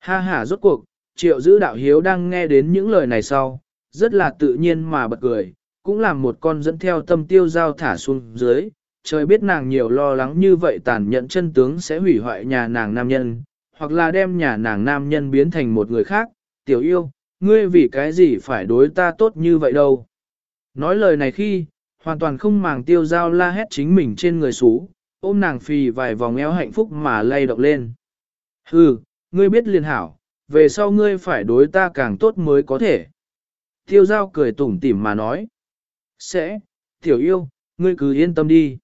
Ha ha rốt cuộc, triệu giữ đạo hiếu đang nghe đến những lời này sau, rất là tự nhiên mà bật cười, cũng làm một con dẫn theo tâm tiêu giao thả xuống dưới, trời biết nàng nhiều lo lắng như vậy tàn nhẫn chân tướng sẽ hủy hoại nhà nàng nam nhân, hoặc là đem nhà nàng nam nhân biến thành một người khác, tiểu yêu, ngươi vì cái gì phải đối ta tốt như vậy đâu. Nói lời này khi, hoàn toàn không màng tiêu giao la hét chính mình trên người xú, ôm nàng phì vài vòng eo hạnh phúc mà lay động lên. Hừ, ngươi biết liền hảo, về sau ngươi phải đối ta càng tốt mới có thể. Tiêu giao cười tủm tỉm mà nói. Sẽ, tiểu yêu, ngươi cứ yên tâm đi.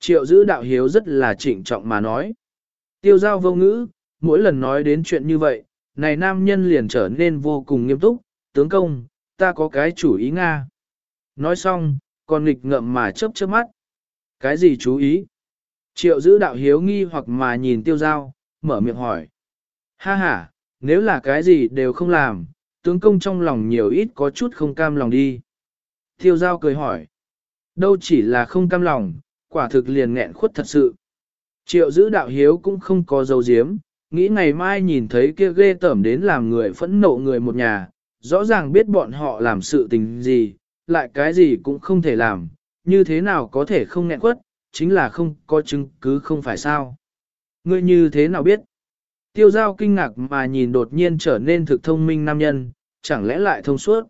Triệu giữ đạo hiếu rất là trịnh trọng mà nói. Tiêu giao vô ngữ, mỗi lần nói đến chuyện như vậy, này nam nhân liền trở nên vô cùng nghiêm túc, tướng công, ta có cái chủ ý Nga. Nói xong, còn nghịch ngậm mà chớp chớp mắt. Cái gì chú ý? Triệu giữ đạo hiếu nghi hoặc mà nhìn tiêu giao, mở miệng hỏi. Ha ha, nếu là cái gì đều không làm, tướng công trong lòng nhiều ít có chút không cam lòng đi. Tiêu giao cười hỏi. Đâu chỉ là không cam lòng, quả thực liền nghẹn khuất thật sự. Triệu giữ đạo hiếu cũng không có dấu diếm, nghĩ ngày mai nhìn thấy kia ghê tởm đến làm người phẫn nộ người một nhà, rõ ràng biết bọn họ làm sự tình gì, lại cái gì cũng không thể làm, như thế nào có thể không nghẹn quất, chính là không có chứng cứ không phải sao. Ngươi như thế nào biết? Tiêu giao kinh ngạc mà nhìn đột nhiên trở nên thực thông minh nam nhân, chẳng lẽ lại thông suốt?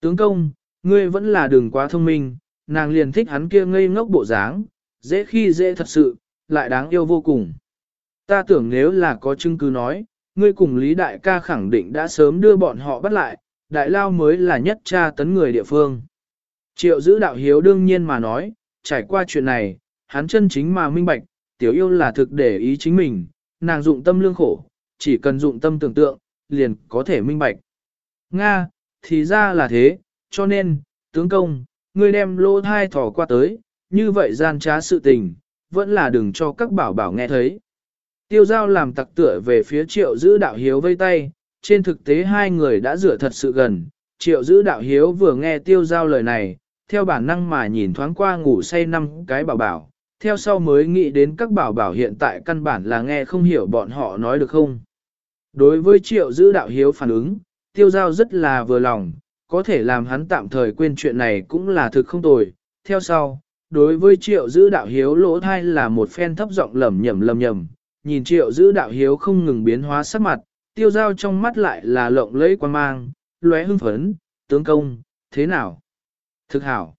Tướng công, ngươi vẫn là đường quá thông minh, nàng liền thích hắn kia ngây ngốc bộ dáng, dễ khi dễ thật sự, lại đáng yêu vô cùng. Ta tưởng nếu là có chứng cứ nói, ngươi cùng Lý Đại ca khẳng định đã sớm đưa bọn họ bắt lại, Đại Lao mới là nhất tra tấn người địa phương. Triệu giữ đạo hiếu đương nhiên mà nói, trải qua chuyện này, hắn chân chính mà minh bạch, tiểu yêu là thực để ý chính mình, nàng dụng tâm lương khổ, chỉ cần dụng tâm tưởng tượng, liền có thể minh bạch. Nga, thì ra là thế, cho nên, tướng công, ngươi đem lô thai thỏ qua tới, như vậy gian trá sự tình, vẫn là đừng cho các bảo bảo nghe thấy. Tiêu giao làm tặc tựa về phía triệu giữ đạo hiếu vây tay, trên thực tế hai người đã rửa thật sự gần, triệu giữ đạo hiếu vừa nghe tiêu giao lời này, theo bản năng mà nhìn thoáng qua ngủ say năm cái bảo bảo, theo sau mới nghĩ đến các bảo bảo hiện tại căn bản là nghe không hiểu bọn họ nói được không. Đối với triệu giữ đạo hiếu phản ứng, tiêu giao rất là vừa lòng, có thể làm hắn tạm thời quên chuyện này cũng là thực không tồi. Theo sau, đối với triệu giữ đạo hiếu lỗ thai là một phen thấp giọng lầm nhầm lầm nhầm, nhìn triệu giữ đạo hiếu không ngừng biến hóa sắc mặt, tiêu giao trong mắt lại là lộng lẫy quan mang, lóe hưng phấn, tướng công, thế nào? Thực hảo.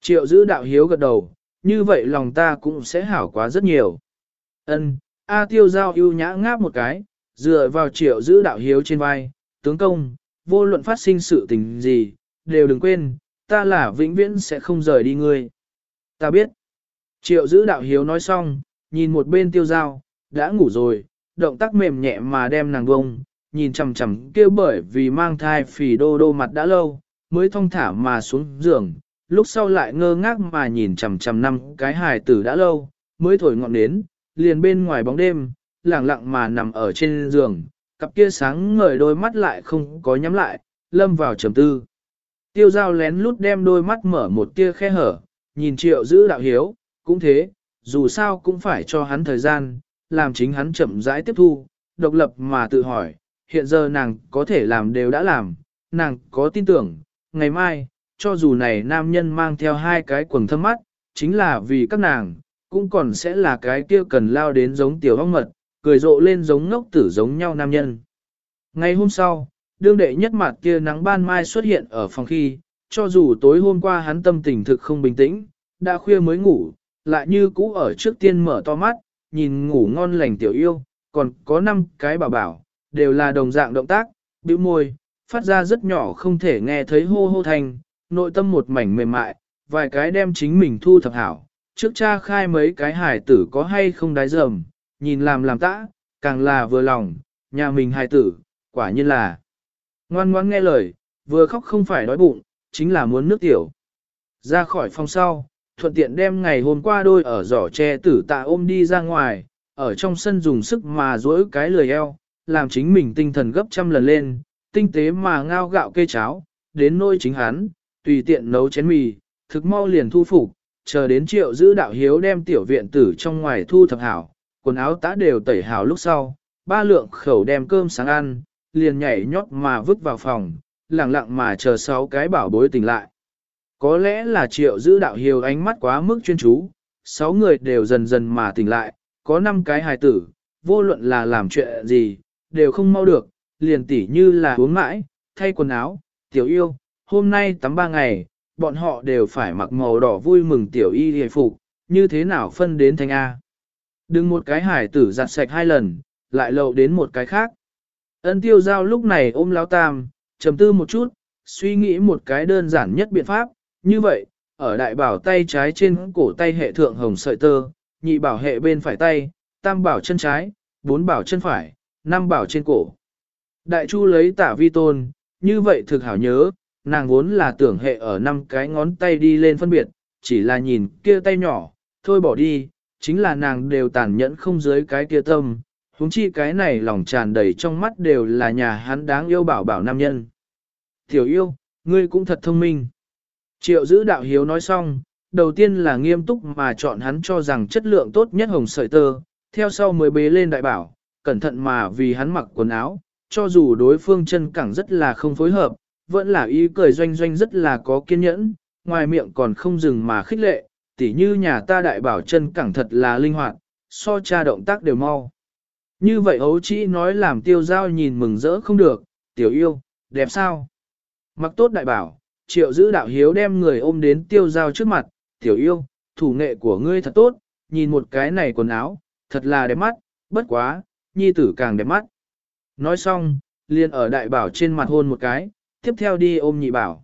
Triệu giữ đạo hiếu gật đầu, như vậy lòng ta cũng sẽ hảo quá rất nhiều. Ân, A tiêu giao ưu nhã ngáp một cái, dựa vào triệu giữ đạo hiếu trên vai, tướng công, vô luận phát sinh sự tình gì, đều đừng quên, ta là vĩnh viễn sẽ không rời đi ngươi. Ta biết. Triệu giữ đạo hiếu nói xong, nhìn một bên tiêu giao, đã ngủ rồi, động tác mềm nhẹ mà đem nàng bông, nhìn chằm chằm kêu bởi vì mang thai phì đô đô mặt đã lâu, mới thong thả mà xuống giường, lúc sau lại ngơ ngác mà nhìn chằm chằm năm cái hài tử đã lâu, mới thổi ngọn nến, liền bên ngoài bóng đêm, lặng lặng mà nằm ở trên giường, cặp kia sáng ngời đôi mắt lại không có nhắm lại, lâm vào trầm tư. Tiêu giao lén lút đem đôi mắt mở một tia khe hở, nhìn triệu giữ đạo hiếu, cũng thế, dù sao cũng phải cho hắn thời gian, làm chính hắn chậm rãi tiếp thu, độc lập mà tự hỏi, hiện giờ nàng có thể làm đều đã làm, nàng có tin tưởng, ngày mai, cho dù này nam nhân mang theo hai cái quần thâm mắt, chính là vì các nàng, cũng còn sẽ là cái kia cần lao đến giống tiểu hóc mật, cười rộ lên giống ngốc tử giống nhau nam nhân. Ngày hôm sau, đương đệ nhất mặt kia nắng ban mai xuất hiện ở phòng khi, cho dù tối hôm qua hắn tâm tình thực không bình tĩnh, đã khuya mới ngủ, lại như cũ ở trước tiên mở to mắt, nhìn ngủ ngon lành tiểu yêu, còn có năm cái bảo bảo, đều là đồng dạng động tác, bĩu môi, phát ra rất nhỏ không thể nghe thấy hô hô thành, nội tâm một mảnh mềm mại, vài cái đem chính mình thu thập hảo, trước cha khai mấy cái hải tử có hay không đái dầm, nhìn làm làm tã, càng là vừa lòng, nhà mình hài tử, quả nhiên là ngoan ngoãn nghe lời, vừa khóc không phải đói bụng, chính là muốn nước tiểu. Ra khỏi phòng sau, thuận tiện đem ngày hôm qua đôi ở giỏ tre tử tạ ôm đi ra ngoài, ở trong sân dùng sức mà duỗi cái lười eo, làm chính mình tinh thần gấp trăm lần lên, tinh tế mà ngao gạo cây cháo, đến nôi chính hắn, tùy tiện nấu chén mì, thực mau liền thu phục, chờ đến triệu giữ đạo hiếu đem tiểu viện tử trong ngoài thu thập hảo, quần áo tã đều tẩy hào lúc sau, ba lượng khẩu đem cơm sáng ăn, liền nhảy nhót mà vứt vào phòng, lặng lặng mà chờ sáu cái bảo bối tỉnh lại. Có lẽ là triệu giữ đạo hiếu ánh mắt quá mức chuyên chú, sáu người đều dần dần mà tỉnh lại, có năm cái hài tử, vô luận là làm chuyện gì, đều không mau được, liền tỉ như là uống mãi, thay quần áo, tiểu yêu, hôm nay tắm ba ngày, bọn họ đều phải mặc màu đỏ vui mừng tiểu y hề phục, như thế nào phân đến thành A. Đừng một cái hải tử giặt sạch hai lần, lại lậu đến một cái khác. Ân tiêu giao lúc này ôm Lão tam, trầm tư một chút, suy nghĩ một cái đơn giản nhất biện pháp, như vậy, ở đại bảo tay trái trên cổ tay hệ thượng hồng sợi tơ, nhị bảo hệ bên phải tay, tam bảo chân trái, bốn bảo chân phải, năm bảo trên cổ. Đại chu lấy tả vi tôn, như vậy thực hảo nhớ, nàng vốn là tưởng hệ ở năm cái ngón tay đi lên phân biệt, chỉ là nhìn kia tay nhỏ, thôi bỏ đi, chính là nàng đều tàn nhẫn không dưới cái kia tâm, huống chi cái này lòng tràn đầy trong mắt đều là nhà hắn đáng yêu bảo bảo nam nhân. Tiểu yêu, ngươi cũng thật thông minh. Triệu giữ đạo hiếu nói xong, đầu tiên là nghiêm túc mà chọn hắn cho rằng chất lượng tốt nhất hồng sợi tơ, theo sau mới bế lên đại bảo, cẩn thận mà vì hắn mặc quần áo, cho dù đối phương chân cẳng rất là không phối hợp, vẫn là ý cười doanh doanh rất là có kiên nhẫn, ngoài miệng còn không dừng mà khích lệ, tỉ như nhà ta đại bảo chân cẳng thật là linh hoạt, so cha động tác đều mau. Như vậy ấu chỉ nói làm tiêu giao nhìn mừng rỡ không được, tiểu yêu, đẹp sao? Mặc tốt đại bảo, triệu giữ đạo hiếu đem người ôm đến tiêu giao trước mặt, tiểu yêu, thủ nghệ của ngươi thật tốt, nhìn một cái này quần áo, thật là đẹp mắt, bất quá, nhi tử càng đẹp mắt. Nói xong, liền ở đại bảo trên mặt hôn một cái, tiếp theo đi ôm nhị bảo.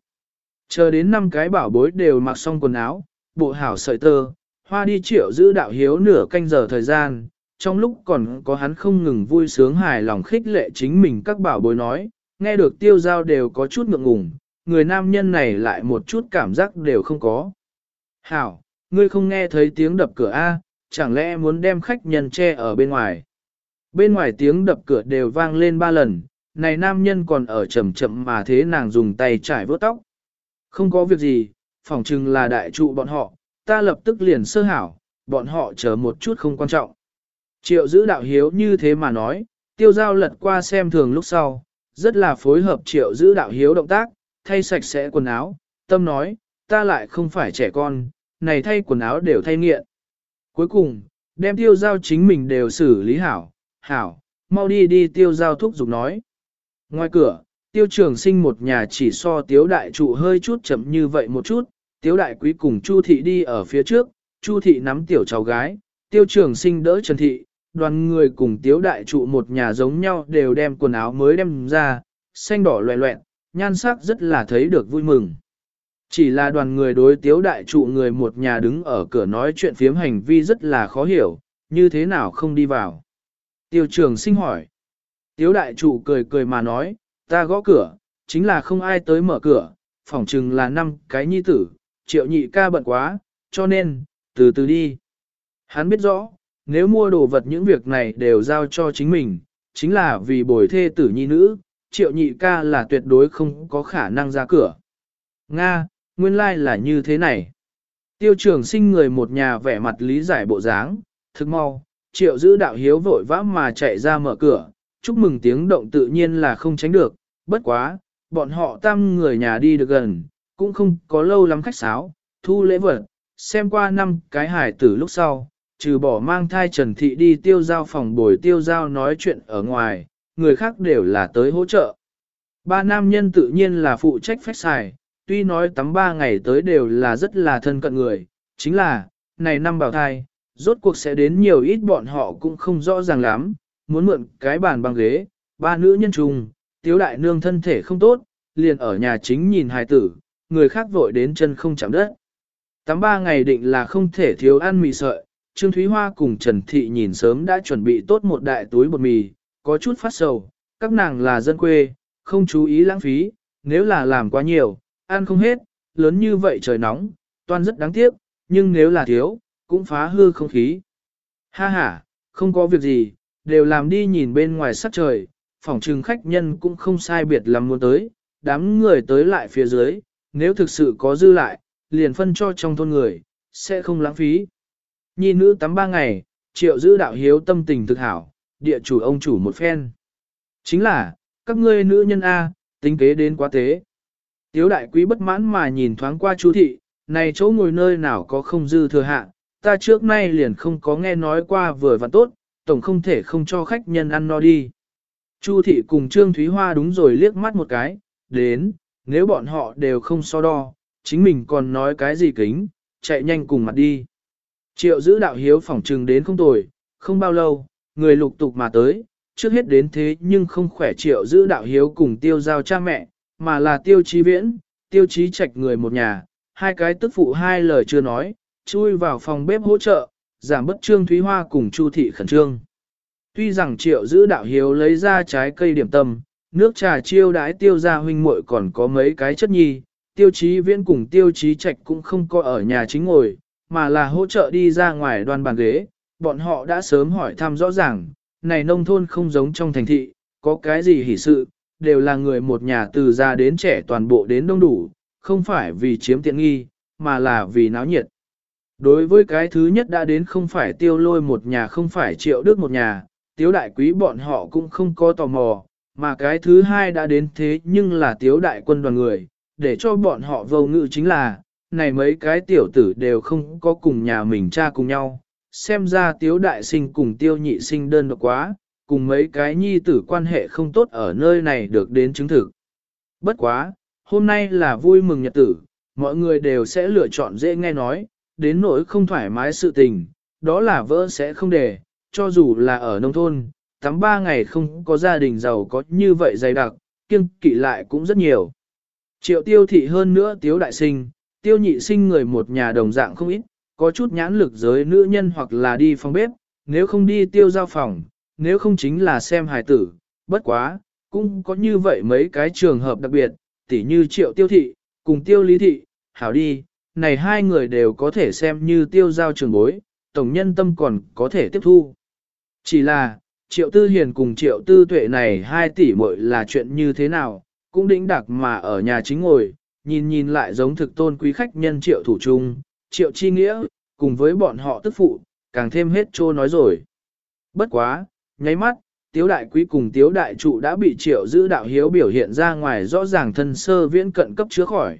Chờ đến năm cái bảo bối đều mặc xong quần áo, bộ hảo sợi tơ, hoa đi triệu giữ đạo hiếu nửa canh giờ thời gian, trong lúc còn có hắn không ngừng vui sướng hài lòng khích lệ chính mình các bảo bối nói, nghe được tiêu giao đều có chút ngượng ngùng, người nam nhân này lại một chút cảm giác đều không có. Hảo, ngươi không nghe thấy tiếng đập cửa A, chẳng lẽ muốn đem khách nhân che ở bên ngoài. Bên ngoài tiếng đập cửa đều vang lên ba lần, này nam nhân còn ở chậm chậm mà thế nàng dùng tay trải vớt tóc. Không có việc gì, phỏng chừng là đại trụ bọn họ, ta lập tức liền sơ hảo, bọn họ chờ một chút không quan trọng. Triệu giữ đạo hiếu như thế mà nói, tiêu giao lật qua xem thường lúc sau, rất là phối hợp triệu giữ đạo hiếu động tác, thay sạch sẽ quần áo, tâm nói, ta lại không phải trẻ con, này thay quần áo đều thay nghiện. Cuối cùng, đem tiêu giao chính mình đều xử lý hảo, hảo, mau đi đi tiêu giao thúc giục nói. Ngoài cửa, tiêu trường sinh một nhà chỉ so tiếu đại trụ hơi chút chậm như vậy một chút, tiếu đại quý cùng Chu thị đi ở phía trước, Chu thị nắm tiểu cháu gái, tiêu trường sinh đỡ Trần thị, đoàn người cùng tiếu đại trụ một nhà giống nhau đều đem quần áo mới đem ra, xanh đỏ loẹ loẹn, nhan sắc rất là thấy được vui mừng. Chỉ là đoàn người đối tiếu đại trụ người một nhà đứng ở cửa nói chuyện phiếm hành vi rất là khó hiểu, như thế nào không đi vào. Tiêu trường sinh hỏi. Tiếu đại trụ cười cười mà nói, ta gõ cửa, chính là không ai tới mở cửa, phỏng chừng là năm cái nhi tử, triệu nhị ca bận quá, cho nên, từ từ đi. Hắn biết rõ, nếu mua đồ vật những việc này đều giao cho chính mình, chính là vì bồi thê tử nhi nữ, triệu nhị ca là tuyệt đối không có khả năng ra cửa. Nga, nguyên lai like là như thế này. Tiêu trường sinh người một nhà vẻ mặt lý giải bộ dáng, thức mau, triệu giữ đạo hiếu vội vã mà chạy ra mở cửa, chúc mừng tiếng động tự nhiên là không tránh được, bất quá, bọn họ tam người nhà đi được gần, cũng không có lâu lắm khách sáo, thu lễ vật, xem qua năm cái hải tử lúc sau, trừ bỏ mang thai Trần Thị đi tiêu giao phòng bồi tiêu giao nói chuyện ở ngoài, người khác đều là tới hỗ trợ. Ba nam nhân tự nhiên là phụ trách phách xài, tuy nói tắm ba ngày tới đều là rất là thân cận người, chính là, này năm bảo thai, rốt cuộc sẽ đến nhiều ít bọn họ cũng không rõ ràng lắm, muốn mượn cái bàn băng ghế, ba nữ nhân trùng, tiếu đại nương thân thể không tốt, liền ở nhà chính nhìn hài tử, người khác vội đến chân không chạm đất. Tắm ba ngày định là không thể thiếu ăn mì sợi, Trương Thúy Hoa cùng Trần Thị nhìn sớm đã chuẩn bị tốt một đại túi bột mì, có chút phát sầu, các nàng là dân quê, không chú ý lãng phí, nếu là làm quá nhiều, ăn không hết, lớn như vậy trời nóng, toan rất đáng tiếc, nhưng nếu là thiếu, cũng phá hư không khí. Ha ha, không có việc gì, đều làm đi nhìn bên ngoài sắc trời, phòng trừng khách nhân cũng không sai biệt lắm muốn tới, đám người tới lại phía dưới, nếu thực sự có dư lại, liền phân cho trong thôn người, sẽ không lãng phí. Nhi nữ tắm ba ngày, triệu giữ đạo hiếu tâm tình thực hảo, địa chủ ông chủ một phen. Chính là, các ngươi nữ nhân A, tính kế đến quá tế. Tiếu đại quý bất mãn mà nhìn thoáng qua chú thị, này chỗ ngồi nơi nào có không dư thừa hạ, ta trước nay liền không có nghe nói qua vừa và tốt, tổng không thể không cho khách nhân ăn no đi. Chu thị cùng Trương Thúy Hoa đúng rồi liếc mắt một cái, đến, nếu bọn họ đều không so đo, chính mình còn nói cái gì kính, chạy nhanh cùng mặt đi. Triệu giữ đạo hiếu phỏng trừng đến không tồi, không bao lâu, người lục tục mà tới, trước hết đến thế nhưng không khỏe triệu giữ đạo hiếu cùng tiêu giao cha mẹ, mà là tiêu chí viễn, tiêu chí trạch người một nhà, hai cái tức phụ hai lời chưa nói, chui vào phòng bếp hỗ trợ, giảm bất trương thúy hoa cùng chu thị khẩn trương. Tuy rằng triệu giữ đạo hiếu lấy ra trái cây điểm tâm, nước trà chiêu đãi tiêu gia huynh muội còn có mấy cái chất nhi, tiêu chí viễn cùng tiêu chí trạch cũng không có ở nhà chính ngồi, mà là hỗ trợ đi ra ngoài đoàn bàn ghế, bọn họ đã sớm hỏi thăm rõ ràng, này nông thôn không giống trong thành thị, có cái gì hỉ sự, đều là người một nhà từ già đến trẻ toàn bộ đến đông đủ, không phải vì chiếm tiện nghi, mà là vì náo nhiệt. Đối với cái thứ nhất đã đến không phải tiêu lôi một nhà không phải triệu đức một nhà, tiếu đại quý bọn họ cũng không có tò mò, mà cái thứ hai đã đến thế nhưng là tiếu đại quân đoàn người, để cho bọn họ vô ngự chính là, này mấy cái tiểu tử đều không có cùng nhà mình cha cùng nhau, xem ra tiếu đại sinh cùng tiêu nhị sinh đơn độc quá, cùng mấy cái nhi tử quan hệ không tốt ở nơi này được đến chứng thực. Bất quá, hôm nay là vui mừng nhật tử, mọi người đều sẽ lựa chọn dễ nghe nói, đến nỗi không thoải mái sự tình, đó là vỡ sẽ không để, cho dù là ở nông thôn, tắm ba ngày không có gia đình giàu có như vậy dày đặc, kiêng kỵ lại cũng rất nhiều. Triệu tiêu thị hơn nữa tiếu đại sinh, tiêu nhị sinh người một nhà đồng dạng không ít, có chút nhãn lực giới nữ nhân hoặc là đi phòng bếp, nếu không đi tiêu giao phòng, nếu không chính là xem hài tử, bất quá, cũng có như vậy mấy cái trường hợp đặc biệt, tỉ như triệu tiêu thị, cùng tiêu lý thị, hảo đi, này hai người đều có thể xem như tiêu giao trường bối, tổng nhân tâm còn có thể tiếp thu. Chỉ là, triệu tư hiền cùng triệu tư tuệ này hai tỷ muội là chuyện như thế nào, cũng đĩnh đặc mà ở nhà chính ngồi, nhìn nhìn lại giống thực tôn quý khách nhân triệu thủ trung, triệu chi nghĩa, cùng với bọn họ tức phụ, càng thêm hết trô nói rồi. Bất quá, nháy mắt, tiếu đại quý cùng tiếu đại trụ đã bị triệu giữ đạo hiếu biểu hiện ra ngoài rõ ràng thân sơ viễn cận cấp chứa khỏi.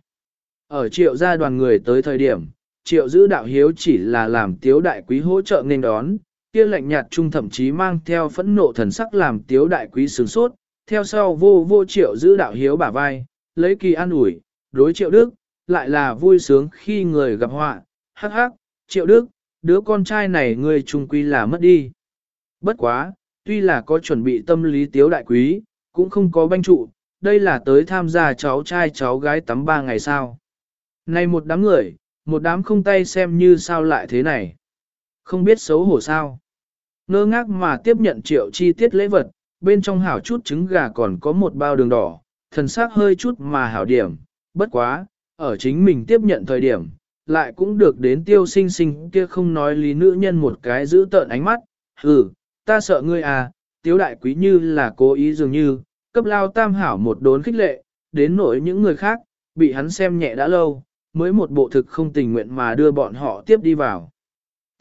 Ở triệu gia đoàn người tới thời điểm, triệu giữ đạo hiếu chỉ là làm tiếu đại quý hỗ trợ nên đón, kia lạnh nhạt trung thậm chí mang theo phẫn nộ thần sắc làm tiếu đại quý sướng sốt, theo sau vô vô triệu giữ đạo hiếu bả vai, lấy kỳ an ủi, đối triệu đức, lại là vui sướng khi người gặp họa, hắc hắc, triệu đức, đứa con trai này người trung quy là mất đi. Bất quá, tuy là có chuẩn bị tâm lý tiếu đại quý, cũng không có banh trụ, đây là tới tham gia cháu trai cháu gái tắm ba ngày sau. Này một đám người, một đám không tay xem như sao lại thế này. Không biết xấu hổ sao. Ngơ ngác mà tiếp nhận triệu chi tiết lễ vật, bên trong hảo chút trứng gà còn có một bao đường đỏ, thần sắc hơi chút mà hảo điểm, bất quá, ở chính mình tiếp nhận thời điểm, lại cũng được đến tiêu sinh sinh kia không nói lý nữ nhân một cái giữ tợn ánh mắt, hừ, ta sợ ngươi à, tiếu đại quý như là cố ý dường như, cấp lao tam hảo một đốn khích lệ, đến nỗi những người khác, bị hắn xem nhẹ đã lâu, mới một bộ thực không tình nguyện mà đưa bọn họ tiếp đi vào.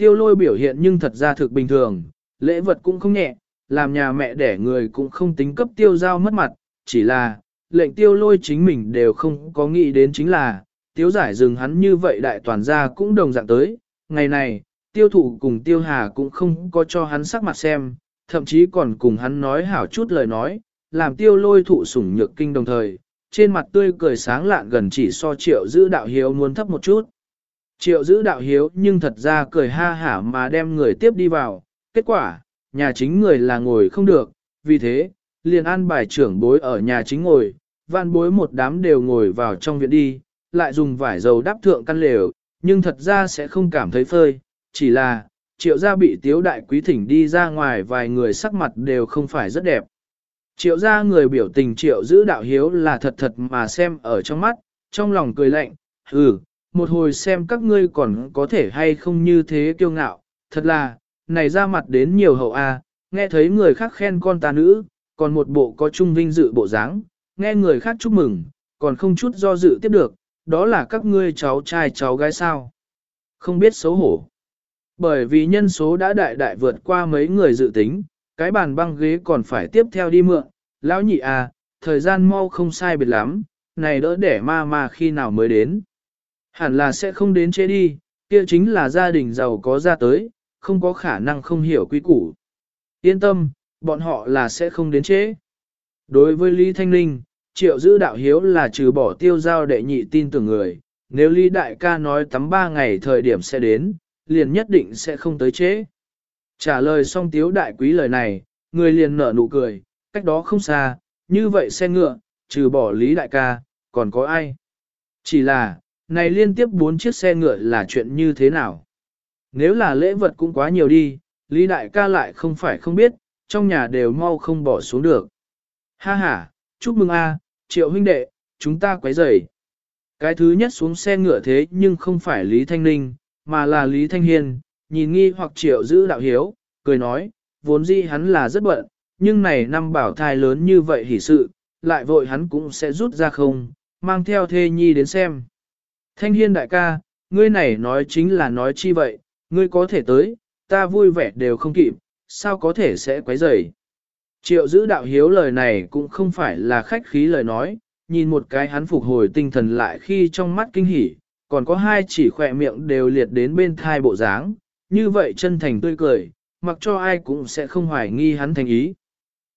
Tiêu lôi biểu hiện nhưng thật ra thực bình thường, lễ vật cũng không nhẹ, làm nhà mẹ đẻ người cũng không tính cấp tiêu giao mất mặt, chỉ là, lệnh tiêu lôi chính mình đều không có nghĩ đến chính là, tiêu giải dừng hắn như vậy đại toàn gia cũng đồng dạng tới, ngày này, tiêu thụ cùng tiêu hà cũng không có cho hắn sắc mặt xem, thậm chí còn cùng hắn nói hảo chút lời nói, làm tiêu lôi thụ sủng nhược kinh đồng thời, trên mặt tươi cười sáng lạn gần chỉ so triệu giữ đạo hiếu muốn thấp một chút. Triệu giữ đạo hiếu nhưng thật ra cười ha hả mà đem người tiếp đi vào, kết quả, nhà chính người là ngồi không được, vì thế, liền an bài trưởng bối ở nhà chính ngồi, văn bối một đám đều ngồi vào trong viện đi, lại dùng vải dầu đắp thượng căn lều, nhưng thật ra sẽ không cảm thấy phơi, chỉ là, triệu gia bị tiếu đại quý thỉnh đi ra ngoài vài người sắc mặt đều không phải rất đẹp. Triệu gia người biểu tình triệu giữ đạo hiếu là thật thật mà xem ở trong mắt, trong lòng cười lạnh, ừ, một hồi xem các ngươi còn có thể hay không như thế kiêu ngạo, thật là, này ra mặt đến nhiều hậu a, nghe thấy người khác khen con ta nữ, còn một bộ có trung vinh dự bộ dáng, nghe người khác chúc mừng, còn không chút do dự tiếp được, đó là các ngươi cháu trai cháu gái sao. Không biết xấu hổ. Bởi vì nhân số đã đại đại vượt qua mấy người dự tính, cái bàn băng ghế còn phải tiếp theo đi mượn, lão nhị à, thời gian mau không sai biệt lắm, này đỡ để ma ma khi nào mới đến. Hẳn là sẽ không đến chế đi, kia chính là gia đình giàu có ra tới, không có khả năng không hiểu quy củ. Yên tâm, bọn họ là sẽ không đến chế. Đối với Lý Thanh Linh, triệu giữ đạo hiếu là trừ bỏ tiêu giao đệ nhị tin tưởng người, nếu Lý Đại ca nói tắm ba ngày thời điểm sẽ đến, liền nhất định sẽ không tới chế. Trả lời xong tiếu đại quý lời này, người liền nở nụ cười, cách đó không xa, như vậy xe ngựa, trừ bỏ Lý Đại ca, còn có ai? Chỉ là, này liên tiếp bốn chiếc xe ngựa là chuyện như thế nào? Nếu là lễ vật cũng quá nhiều đi, Lý Đại ca lại không phải không biết, trong nhà đều mau không bỏ xuống được. Ha ha, chúc mừng a, triệu huynh đệ, chúng ta quấy rầy. Cái thứ nhất xuống xe ngựa thế nhưng không phải Lý Thanh Ninh, mà là Lý Thanh Hiên, nhìn nghi hoặc triệu giữ đạo hiếu, cười nói, vốn dĩ hắn là rất bận, nhưng này năm bảo thai lớn như vậy hỉ sự, lại vội hắn cũng sẽ rút ra không, mang theo thê nhi đến xem. Thanh Hiên đại ca, ngươi này nói chính là nói chi vậy, ngươi có thể tới, ta vui vẻ đều không kịp, sao có thể sẽ quấy rầy. Triệu giữ đạo hiếu lời này cũng không phải là khách khí lời nói, nhìn một cái hắn phục hồi tinh thần lại khi trong mắt kinh hỉ, còn có hai chỉ khỏe miệng đều liệt đến bên thai bộ dáng, như vậy chân thành tươi cười, mặc cho ai cũng sẽ không hoài nghi hắn thành ý.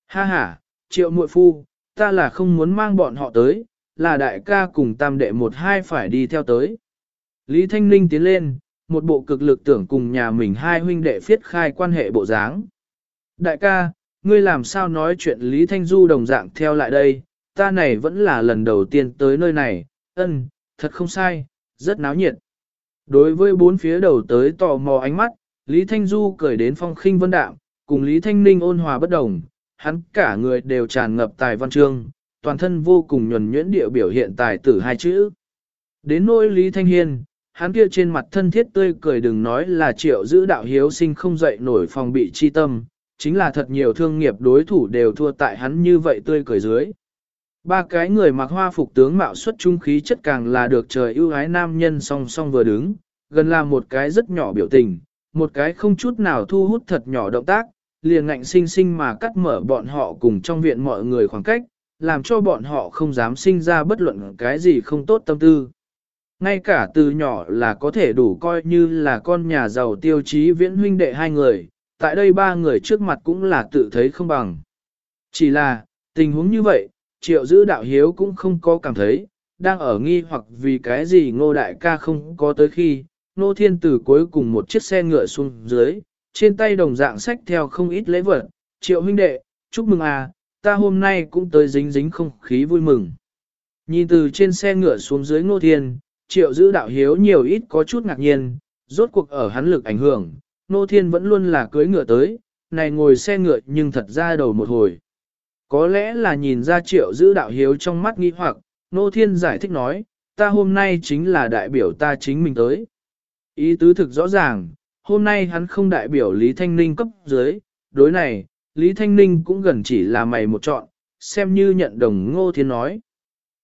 Ha ha, triệu muội phu, ta là không muốn mang bọn họ tới, là đại ca cùng tam đệ một hai phải đi theo tới. Lý Thanh Ninh tiến lên, một bộ cực lực tưởng cùng nhà mình hai huynh đệ phiết khai quan hệ bộ dáng. Đại ca, ngươi làm sao nói chuyện Lý Thanh Du đồng dạng theo lại đây, ta này vẫn là lần đầu tiên tới nơi này, ân, thật không sai, rất náo nhiệt. Đối với bốn phía đầu tới tò mò ánh mắt, Lý Thanh Du cười đến phong khinh vân đạm, cùng Lý Thanh Ninh ôn hòa bất đồng, hắn cả người đều tràn ngập tài văn chương, toàn thân vô cùng nhuần nhuyễn địa biểu hiện tài tử hai chữ. Đến nỗi Lý Thanh Hiên, hắn kia trên mặt thân thiết tươi cười đừng nói là triệu giữ đạo hiếu sinh không dậy nổi phòng bị chi tâm, chính là thật nhiều thương nghiệp đối thủ đều thua tại hắn như vậy tươi cười dưới. Ba cái người mặc hoa phục tướng mạo xuất trung khí chất càng là được trời ưu ái nam nhân song song vừa đứng, gần là một cái rất nhỏ biểu tình, một cái không chút nào thu hút thật nhỏ động tác, liền ngạnh sinh sinh mà cắt mở bọn họ cùng trong viện mọi người khoảng cách, làm cho bọn họ không dám sinh ra bất luận cái gì không tốt tâm tư. Ngay cả từ nhỏ là có thể đủ coi như là con nhà giàu tiêu chí viễn huynh đệ hai người, tại đây ba người trước mặt cũng là tự thấy không bằng. Chỉ là, tình huống như vậy, triệu giữ đạo hiếu cũng không có cảm thấy, đang ở nghi hoặc vì cái gì ngô đại ca không có tới khi, nô thiên tử cuối cùng một chiếc xe ngựa xuống dưới, trên tay đồng dạng sách theo không ít lễ vật, triệu huynh đệ, chúc mừng à, ta hôm nay cũng tới dính dính không khí vui mừng. Nhìn từ trên xe ngựa xuống dưới ngô thiên, triệu giữ đạo hiếu nhiều ít có chút ngạc nhiên, rốt cuộc ở hắn lực ảnh hưởng, ngô thiên vẫn luôn là cưới ngựa tới, này ngồi xe ngựa nhưng thật ra đầu một hồi. Có lẽ là nhìn ra triệu giữ đạo hiếu trong mắt nghi hoặc, ngô thiên giải thích nói, ta hôm nay chính là đại biểu ta chính mình tới. Ý tứ thực rõ ràng, hôm nay hắn không đại biểu Lý Thanh Ninh cấp dưới, đối này, Lý Thanh Ninh cũng gần chỉ là mày một chọn, xem như nhận đồng ngô thiên nói.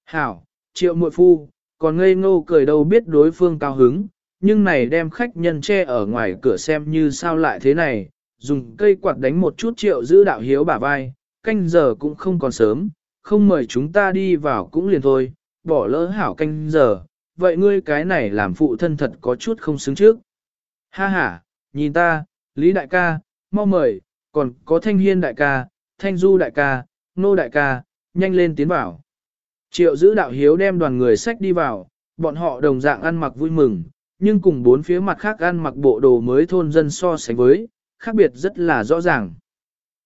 Hảo, triệu muội phu, còn ngây ngô cười đâu biết đối phương cao hứng, nhưng này đem khách nhân che ở ngoài cửa xem như sao lại thế này, dùng cây quạt đánh một chút triệu giữ đạo hiếu bả vai, canh giờ cũng không còn sớm, không mời chúng ta đi vào cũng liền thôi, bỏ lỡ hảo canh giờ, vậy ngươi cái này làm phụ thân thật có chút không xứng trước. Ha ha, nhìn ta, Lý đại ca, mau mời, còn có Thanh Hiên đại ca, Thanh Du đại ca, Nô đại ca, nhanh lên tiến vào. Triệu giữ đạo hiếu đem đoàn người sách đi vào, bọn họ đồng dạng ăn mặc vui mừng, nhưng cùng bốn phía mặt khác ăn mặc bộ đồ mới thôn dân so sánh với, khác biệt rất là rõ ràng.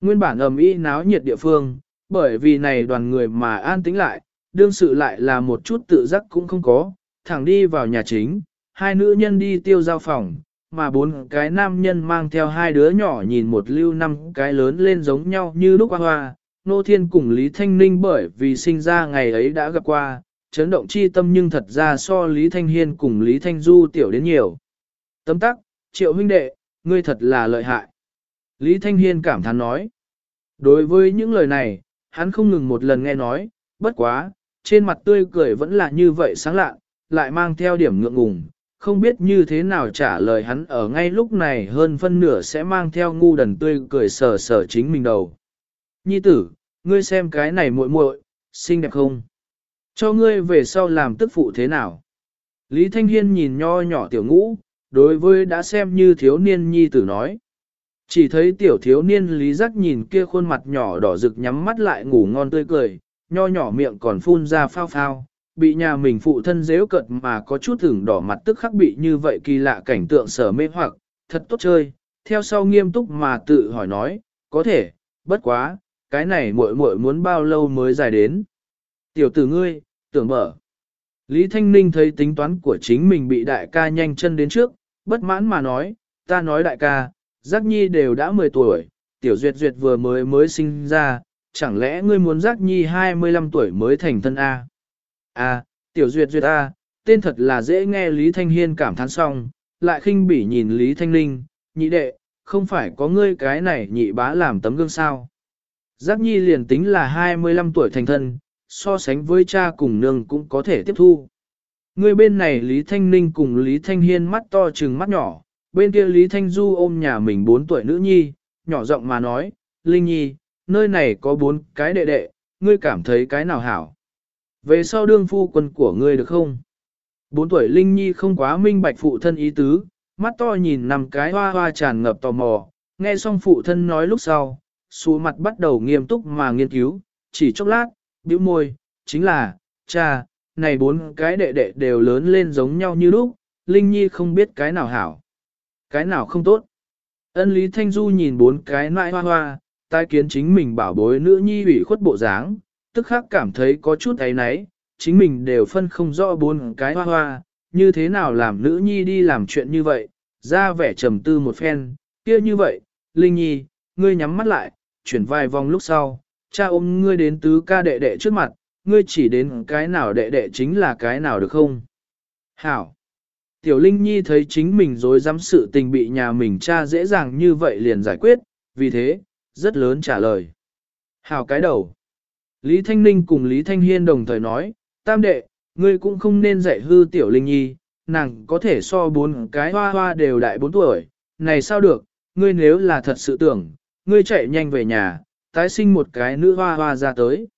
Nguyên bản ầm ĩ náo nhiệt địa phương, bởi vì này đoàn người mà an tĩnh lại, đương sự lại là một chút tự giác cũng không có, thẳng đi vào nhà chính, hai nữ nhân đi tiêu giao phòng, mà bốn cái nam nhân mang theo hai đứa nhỏ nhìn một lưu năm cái lớn lên giống nhau như lúc hoa hoa. Nô Thiên cùng Lý Thanh Ninh bởi vì sinh ra ngày ấy đã gặp qua, chấn động chi tâm nhưng thật ra so Lý Thanh Hiên cùng Lý Thanh Du tiểu đến nhiều. Tấm tắc, triệu huynh đệ, ngươi thật là lợi hại. Lý Thanh Hiên cảm thán nói. Đối với những lời này, hắn không ngừng một lần nghe nói, bất quá, trên mặt tươi cười vẫn là như vậy sáng lạ, lại mang theo điểm ngượng ngùng, không biết như thế nào trả lời hắn ở ngay lúc này hơn phân nửa sẽ mang theo ngu đần tươi cười sờ sờ chính mình đầu. Nhi tử, ngươi xem cái này muội muội, xinh đẹp không? Cho ngươi về sau làm tức phụ thế nào? Lý Thanh Hiên nhìn nho nhỏ tiểu ngũ, đối với đã xem như thiếu niên nhi tử nói. Chỉ thấy tiểu thiếu niên Lý Giác nhìn kia khuôn mặt nhỏ đỏ rực nhắm mắt lại ngủ ngon tươi cười, nho nhỏ miệng còn phun ra phao phao, bị nhà mình phụ thân dễu cận mà có chút thửng đỏ mặt tức khắc bị như vậy kỳ lạ cảnh tượng sở mê hoặc, thật tốt chơi, theo sau nghiêm túc mà tự hỏi nói, có thể, bất quá, cái này muội muội muốn bao lâu mới dài đến. Tiểu tử ngươi, tưởng mở. Lý Thanh Ninh thấy tính toán của chính mình bị đại ca nhanh chân đến trước, bất mãn mà nói, ta nói đại ca, giác nhi đều đã 10 tuổi, tiểu duyệt duyệt vừa mới mới sinh ra, chẳng lẽ ngươi muốn giác nhi 25 tuổi mới thành thân A? À, tiểu duyệt duyệt A, tên thật là dễ nghe Lý Thanh Hiên cảm thán xong, lại khinh bỉ nhìn Lý Thanh Linh, nhị đệ, không phải có ngươi cái này nhị bá làm tấm gương sao. Giác nhi liền tính là 25 tuổi thành thân, so sánh với cha cùng nương cũng có thể tiếp thu. Người bên này Lý Thanh Ninh cùng Lý Thanh Hiên mắt to trừng mắt nhỏ, bên kia Lý Thanh Du ôm nhà mình 4 tuổi nữ nhi, nhỏ giọng mà nói, Linh Nhi, nơi này có bốn cái đệ đệ, ngươi cảm thấy cái nào hảo. Về sau đương phu quân của ngươi được không? Bốn tuổi Linh Nhi không quá minh bạch phụ thân ý tứ, mắt to nhìn nằm cái hoa hoa tràn ngập tò mò, nghe xong phụ thân nói lúc sau, xù mặt bắt đầu nghiêm túc mà nghiên cứu, chỉ chốc lát, bĩu môi, chính là, cha, này bốn cái đệ đệ đều lớn lên giống nhau như lúc, Linh Nhi không biết cái nào hảo, cái nào không tốt. Ân Lý Thanh Du nhìn bốn cái nại hoa hoa, tai kiến chính mình bảo bối nữ nhi ủy khuất bộ dáng, tức khắc cảm thấy có chút ấy náy, chính mình đều phân không rõ bốn cái hoa hoa, như thế nào làm nữ nhi đi làm chuyện như vậy, ra vẻ trầm tư một phen, kia như vậy, Linh Nhi, ngươi nhắm mắt lại, chuyển vài vòng lúc sau, cha ôm ngươi đến tứ ca đệ đệ trước mặt, ngươi chỉ đến cái nào đệ đệ chính là cái nào được không? Hảo! Tiểu Linh Nhi thấy chính mình dối dám sự tình bị nhà mình cha dễ dàng như vậy liền giải quyết, vì thế, rất lớn trả lời. Hảo cái đầu! Lý Thanh Ninh cùng Lý Thanh Hiên đồng thời nói, tam đệ, ngươi cũng không nên dạy hư Tiểu Linh Nhi, nàng có thể so bốn cái hoa hoa đều đại bốn tuổi, này sao được, ngươi nếu là thật sự tưởng, ngươi chạy nhanh về nhà, tái sinh một cái nữ hoa hoa ra tới.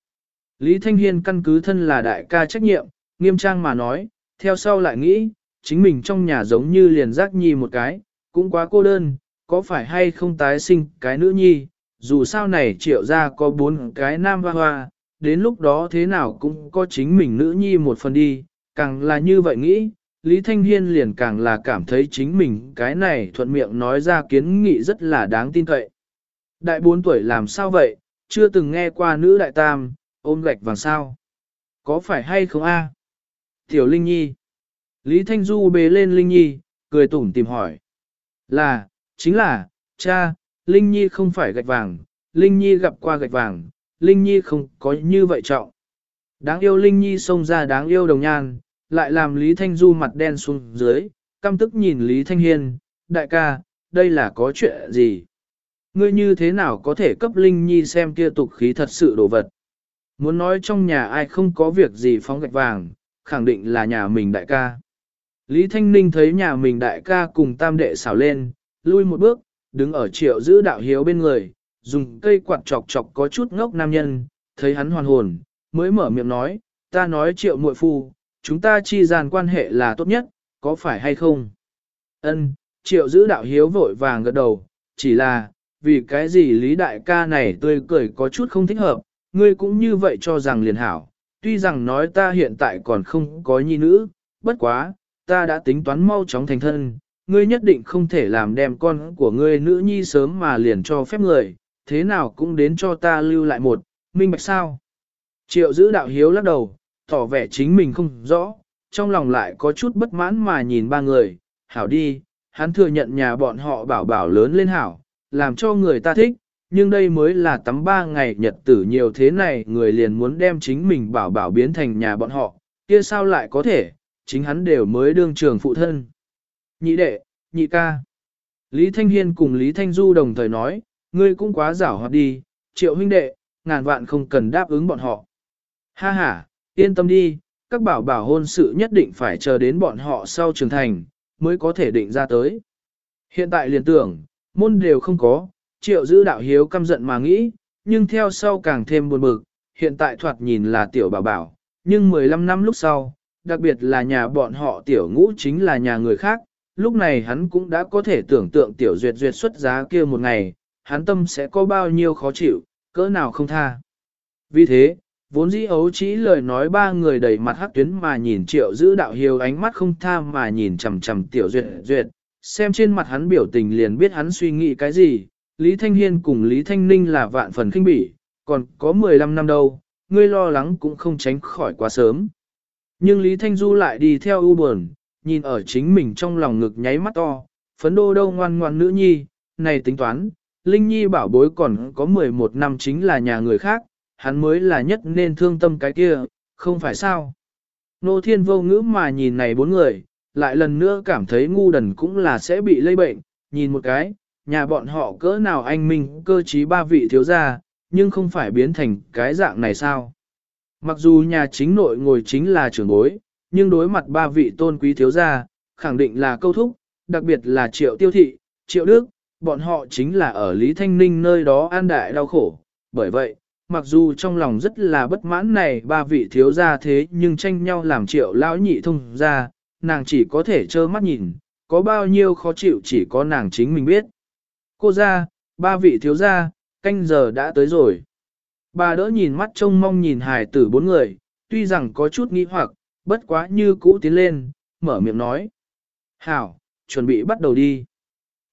Lý Thanh Hiên căn cứ thân là đại ca trách nhiệm, nghiêm trang mà nói, theo sau lại nghĩ, chính mình trong nhà giống như liền giác nhi một cái, cũng quá cô đơn, có phải hay không tái sinh cái nữ nhi, dù sao này triệu ra có bốn cái nam hoa hoa, đến lúc đó thế nào cũng có chính mình nữ nhi một phần đi, càng là như vậy nghĩ, Lý Thanh Hiên liền càng là cảm thấy chính mình cái này thuận miệng nói ra kiến nghị rất là đáng tin cậy. Đại bốn tuổi làm sao vậy, chưa từng nghe qua nữ đại tam, ôm gạch vàng sao. Có phải hay không a? Tiểu Linh Nhi. Lý Thanh Du bế lên Linh Nhi, cười tủm tìm hỏi. Là, chính là, cha, Linh Nhi không phải gạch vàng, Linh Nhi gặp qua gạch vàng, Linh Nhi không có như vậy trọng. Đáng yêu Linh Nhi xông ra đáng yêu đồng nhan, lại làm Lý Thanh Du mặt đen xuống dưới, căm tức nhìn Lý Thanh Hiên, đại ca, đây là có chuyện gì? Ngươi như thế nào có thể cấp Linh Nhi xem kia tục khí thật sự đồ vật? Muốn nói trong nhà ai không có việc gì phóng gạch vàng, khẳng định là nhà mình đại ca. Lý Thanh Ninh thấy nhà mình đại ca cùng tam đệ xảo lên, lui một bước, đứng ở triệu giữ đạo hiếu bên người, dùng cây quạt chọc chọc có chút ngốc nam nhân, thấy hắn hoàn hồn, mới mở miệng nói, ta nói triệu muội phu, chúng ta chi gian quan hệ là tốt nhất, có phải hay không? Ân, triệu giữ đạo hiếu vội vàng gật đầu, chỉ là, vì cái gì lý đại ca này tươi cười có chút không thích hợp, ngươi cũng như vậy cho rằng liền hảo, tuy rằng nói ta hiện tại còn không có nhi nữ, bất quá, ta đã tính toán mau chóng thành thân, ngươi nhất định không thể làm đem con của ngươi nữ nhi sớm mà liền cho phép người, thế nào cũng đến cho ta lưu lại một, minh bạch sao. Triệu giữ đạo hiếu lắc đầu, tỏ vẻ chính mình không rõ, trong lòng lại có chút bất mãn mà nhìn ba người, hảo đi, hắn thừa nhận nhà bọn họ bảo bảo lớn lên hảo, làm cho người ta thích, nhưng đây mới là tắm ba ngày nhật tử nhiều thế này người liền muốn đem chính mình bảo bảo biến thành nhà bọn họ, kia sao lại có thể, chính hắn đều mới đương trường phụ thân. Nhị đệ, nhị ca. Lý Thanh Hiên cùng Lý Thanh Du đồng thời nói, ngươi cũng quá giảo hoạt đi, triệu huynh đệ, ngàn vạn không cần đáp ứng bọn họ. Ha ha, yên tâm đi, các bảo bảo hôn sự nhất định phải chờ đến bọn họ sau trưởng thành, mới có thể định ra tới. Hiện tại liền tưởng, môn đều không có, triệu giữ đạo hiếu căm giận mà nghĩ, nhưng theo sau càng thêm buồn bực, hiện tại thoạt nhìn là tiểu bảo bảo, nhưng 15 năm lúc sau, đặc biệt là nhà bọn họ tiểu ngũ chính là nhà người khác, lúc này hắn cũng đã có thể tưởng tượng tiểu duyệt duyệt xuất giá kia một ngày, hắn tâm sẽ có bao nhiêu khó chịu, cỡ nào không tha. Vì thế, vốn dĩ ấu chỉ lời nói ba người đầy mặt hắc tuyến mà nhìn triệu giữ đạo hiếu ánh mắt không tha mà nhìn chầm chầm tiểu duyệt duyệt, xem trên mặt hắn biểu tình liền biết hắn suy nghĩ cái gì, Lý Thanh Hiên cùng Lý Thanh Ninh là vạn phần kinh bỉ, còn có 15 năm đâu, ngươi lo lắng cũng không tránh khỏi quá sớm. Nhưng Lý Thanh Du lại đi theo ưu buồn, nhìn ở chính mình trong lòng ngực nháy mắt to, phấn đô đâu ngoan ngoan nữ nhi, này tính toán, Linh Nhi bảo bối còn có 11 năm chính là nhà người khác, hắn mới là nhất nên thương tâm cái kia, không phải sao. Nô Thiên vô ngữ mà nhìn này bốn người, lại lần nữa cảm thấy ngu đần cũng là sẽ bị lây bệnh, nhìn một cái, nhà bọn họ cỡ nào anh minh cơ trí ba vị thiếu gia, nhưng không phải biến thành cái dạng này sao. Mặc dù nhà chính nội ngồi chính là trưởng bối, nhưng đối mặt ba vị tôn quý thiếu gia, khẳng định là câu thúc, đặc biệt là triệu tiêu thị, triệu đức, bọn họ chính là ở Lý Thanh Ninh nơi đó an đại đau khổ. Bởi vậy, mặc dù trong lòng rất là bất mãn này ba vị thiếu gia thế nhưng tranh nhau làm triệu lão nhị thông ra, nàng chỉ có thể trơ mắt nhìn, có bao nhiêu khó chịu chỉ có nàng chính mình biết. Cô ra, ba vị thiếu gia, canh giờ đã tới rồi. Bà đỡ nhìn mắt trông mong nhìn hài tử bốn người, tuy rằng có chút nghi hoặc, bất quá như cũ tiến lên, mở miệng nói. Hảo, chuẩn bị bắt đầu đi.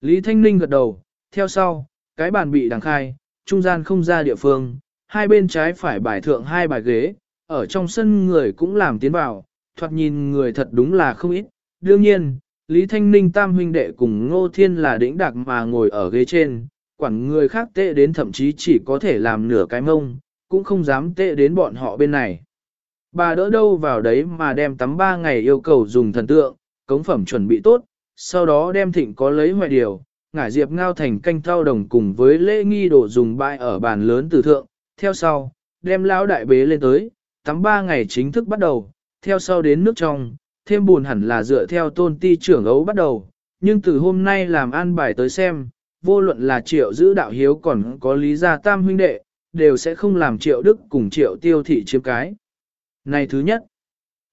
Lý Thanh Ninh gật đầu, theo sau, cái bàn bị đằng khai, trung gian không ra địa phương, hai bên trái phải bài thượng hai bài ghế, ở trong sân người cũng làm tiến vào, thoạt nhìn người thật đúng là không ít. Đương nhiên, Lý Thanh Ninh tam huynh đệ cùng Ngô Thiên là đỉnh đặc mà ngồi ở ghế trên, quản người khác tệ đến thậm chí chỉ có thể làm nửa cái mông, cũng không dám tệ đến bọn họ bên này. Bà đỡ đâu vào đấy mà đem tắm ba ngày yêu cầu dùng thần tượng, cống phẩm chuẩn bị tốt, sau đó đem thịnh có lấy hoại điều, ngải diệp ngao thành canh thao đồng cùng với lễ nghi đồ dùng bại ở bàn lớn từ thượng, theo sau, đem lão đại bế lên tới, tắm ba ngày chính thức bắt đầu, theo sau đến nước trong, thêm buồn hẳn là dựa theo tôn ti trưởng ấu bắt đầu, nhưng từ hôm nay làm an bài tới xem, vô luận là triệu giữ đạo hiếu còn có lý gia tam huynh đệ, đều sẽ không làm triệu đức cùng triệu tiêu thị chiếm cái. Này thứ nhất.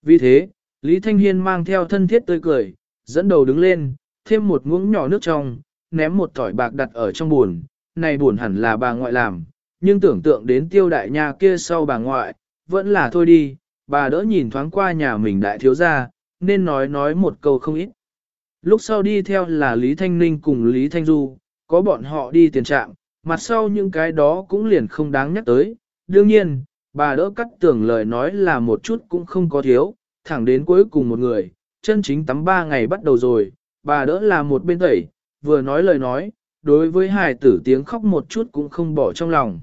Vì thế, Lý Thanh Hiên mang theo thân thiết tươi cười, dẫn đầu đứng lên, thêm một muỗng nhỏ nước trong, ném một tỏi bạc đặt ở trong buồn, này buồn hẳn là bà ngoại làm, nhưng tưởng tượng đến tiêu đại nha kia sau bà ngoại, vẫn là thôi đi, bà đỡ nhìn thoáng qua nhà mình đại thiếu gia, nên nói nói một câu không ít. Lúc sau đi theo là Lý Thanh Ninh cùng Lý Thanh Du, có bọn họ đi tiền trạm, mặt sau những cái đó cũng liền không đáng nhắc tới. Đương nhiên, bà đỡ cắt tưởng lời nói là một chút cũng không có thiếu, thẳng đến cuối cùng một người, chân chính tắm ba ngày bắt đầu rồi, bà đỡ là một bên tẩy, vừa nói lời nói, đối với hài tử tiếng khóc một chút cũng không bỏ trong lòng.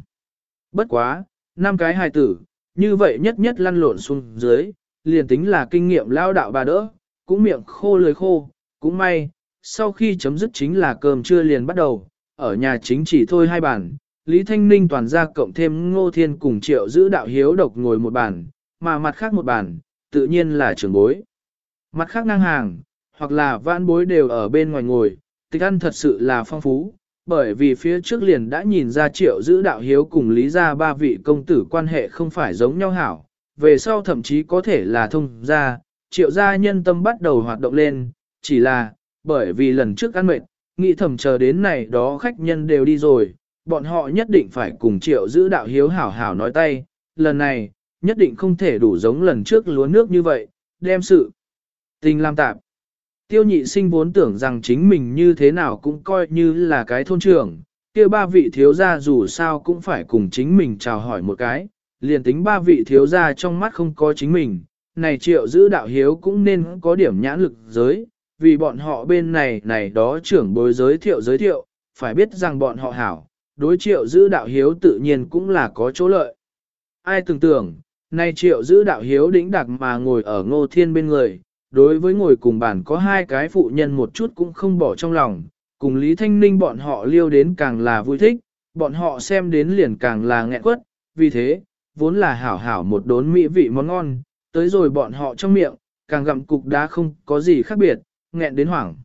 Bất quá, năm cái hài tử, như vậy nhất nhất lăn lộn xuống dưới, liền tính là kinh nghiệm lao đạo bà đỡ, cũng miệng khô lưỡi khô, cũng may, sau khi chấm dứt chính là cơm trưa liền bắt đầu, ở nhà chính chỉ thôi hai bàn, Lý Thanh Ninh toàn ra cộng thêm Ngô Thiên cùng triệu giữ đạo hiếu độc ngồi một bàn, mà mặt khác một bàn, tự nhiên là trưởng bối. Mặt khác ngang hàng, hoặc là vãn bối đều ở bên ngoài ngồi, tịch ăn thật sự là phong phú, bởi vì phía trước liền đã nhìn ra triệu giữ đạo hiếu cùng lý ra ba vị công tử quan hệ không phải giống nhau hảo, về sau thậm chí có thể là thông gia, triệu gia nhân tâm bắt đầu hoạt động lên, chỉ là, bởi vì lần trước ăn mệt, nghĩ thầm chờ đến này đó khách nhân đều đi rồi, bọn họ nhất định phải cùng triệu giữ đạo hiếu hảo hảo nói tay, lần này, nhất định không thể đủ giống lần trước lúa nước như vậy, đem sự tình làm tạp. Tiêu nhị sinh vốn tưởng rằng chính mình như thế nào cũng coi như là cái thôn trưởng, kia ba vị thiếu gia dù sao cũng phải cùng chính mình chào hỏi một cái, liền tính ba vị thiếu gia trong mắt không có chính mình, này triệu giữ đạo hiếu cũng nên có điểm nhãn lực giới, vì bọn họ bên này này đó trưởng bối giới thiệu giới thiệu, phải biết rằng bọn họ hảo, đối triệu giữ đạo hiếu tự nhiên cũng là có chỗ lợi. Ai tưởng tưởng, này triệu giữ đạo hiếu đĩnh đặc mà ngồi ở ngô thiên bên người, đối với ngồi cùng bàn có hai cái phụ nhân một chút cũng không bỏ trong lòng, cùng Lý Thanh Ninh bọn họ liêu đến càng là vui thích, bọn họ xem đến liền càng là nghẹn quất, vì thế, vốn là hảo hảo một đốn mỹ vị món ngon, tới rồi bọn họ trong miệng, càng gặm cục đá không có gì khác biệt, nghẹn đến hoảng.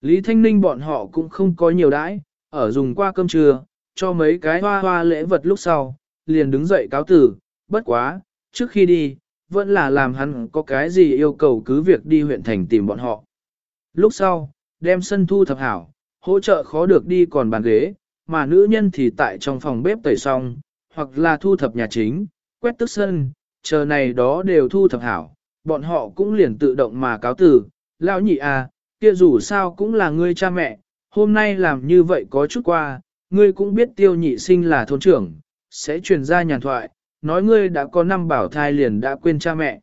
Lý Thanh Ninh bọn họ cũng không có nhiều đãi, ở dùng qua cơm trưa, cho mấy cái hoa hoa lễ vật lúc sau, liền đứng dậy cáo tử, bất quá, trước khi đi, vẫn là làm hắn có cái gì yêu cầu cứ việc đi huyện thành tìm bọn họ. Lúc sau, đem sân thu thập hảo, hỗ trợ khó được đi còn bàn ghế, mà nữ nhân thì tại trong phòng bếp tẩy xong, hoặc là thu thập nhà chính, quét tức sân, chờ này đó đều thu thập hảo, bọn họ cũng liền tự động mà cáo tử, lão nhị à, kia dù sao cũng là ngươi cha mẹ, hôm nay làm như vậy có chút qua, ngươi cũng biết tiêu nhị sinh là thôn trưởng, sẽ truyền ra nhàn thoại, nói ngươi đã có năm bảo thai liền đã quên cha mẹ.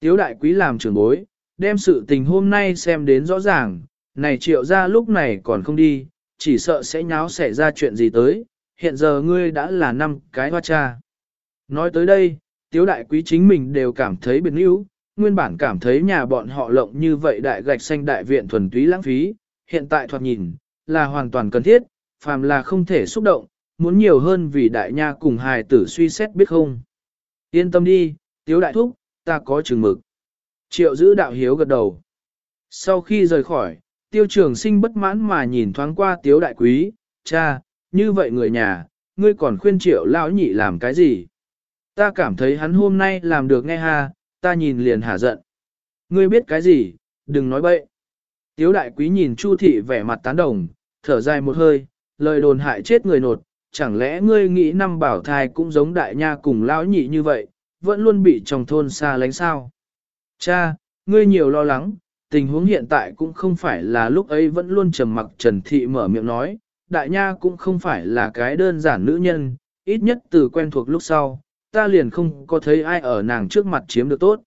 Tiếu đại quý làm trưởng bối, đem sự tình hôm nay xem đến rõ ràng, này triệu ra lúc này còn không đi, chỉ sợ sẽ nháo xảy ra chuyện gì tới, hiện giờ ngươi đã là năm cái hoa cha. Nói tới đây, tiếu đại quý chính mình đều cảm thấy biệt níu, nguyên bản cảm thấy nhà bọn họ lộng như vậy đại gạch xanh đại viện thuần túy lãng phí, hiện tại thoạt nhìn, là hoàn toàn cần thiết, phàm là không thể xúc động, muốn nhiều hơn vì đại nha cùng hài tử suy xét biết không. Yên tâm đi, tiếu đại thúc, ta có chừng mực. Triệu giữ đạo hiếu gật đầu. Sau khi rời khỏi, tiêu trường sinh bất mãn mà nhìn thoáng qua tiếu đại quý, cha, như vậy người nhà, ngươi còn khuyên triệu lão nhị làm cái gì? Ta cảm thấy hắn hôm nay làm được nghe ha, ta nhìn liền hả giận. Ngươi biết cái gì, đừng nói bậy. Tiếu đại quý nhìn Chu thị vẻ mặt tán đồng, thở dài một hơi, lời đồn hại chết người nột, chẳng lẽ ngươi nghĩ năm bảo thai cũng giống đại nha cùng lão nhị như vậy, vẫn luôn bị trong thôn xa lánh sao? Cha, ngươi nhiều lo lắng, tình huống hiện tại cũng không phải là lúc ấy vẫn luôn trầm mặc Trần Thị mở miệng nói, đại nha cũng không phải là cái đơn giản nữ nhân, ít nhất từ quen thuộc lúc sau, ta liền không có thấy ai ở nàng trước mặt chiếm được tốt.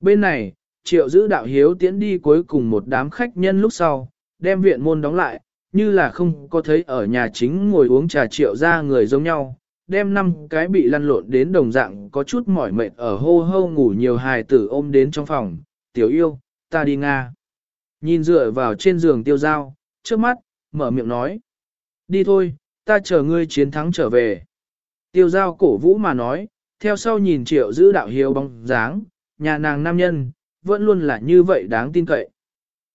Bên này, triệu giữ đạo hiếu tiến đi cuối cùng một đám khách nhân lúc sau, đem viện môn đóng lại, như là không có thấy ở nhà chính ngồi uống trà triệu ra người giống nhau, đem năm cái bị lăn lộn đến đồng dạng có chút mỏi mệt ở hô hô ngủ nhiều hài tử ôm đến trong phòng, tiểu yêu, ta đi Nga. Nhìn dựa vào trên giường tiêu dao, trước mắt, mở miệng nói. Đi thôi, ta chờ ngươi chiến thắng trở về. Tiêu giao cổ vũ mà nói, theo sau nhìn triệu giữ đạo hiếu bóng dáng, nhà nàng nam nhân, vẫn luôn là như vậy đáng tin cậy.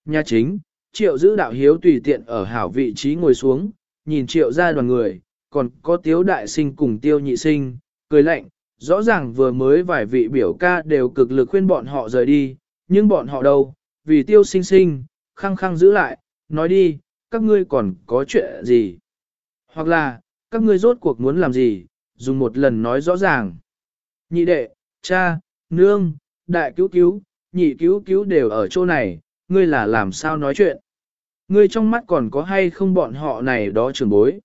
Nhà chính, triệu giữ đạo hiếu tùy tiện ở hảo vị trí ngồi xuống, nhìn triệu ra đoàn người, còn có tiếu đại sinh cùng tiêu nhị sinh, cười lạnh, rõ ràng vừa mới vài vị biểu ca đều cực lực khuyên bọn họ rời đi, nhưng bọn họ đâu, vì tiêu sinh sinh, khăng khăng giữ lại, nói đi, các ngươi còn có chuyện gì? Hoặc là, các ngươi rốt cuộc muốn làm gì, dùng một lần nói rõ ràng. Nhị đệ, cha, nương, đại cứu cứu, nhị cứu cứu đều ở chỗ này, ngươi là làm sao nói chuyện. Ngươi trong mắt còn có hay không bọn họ này đó trường bối.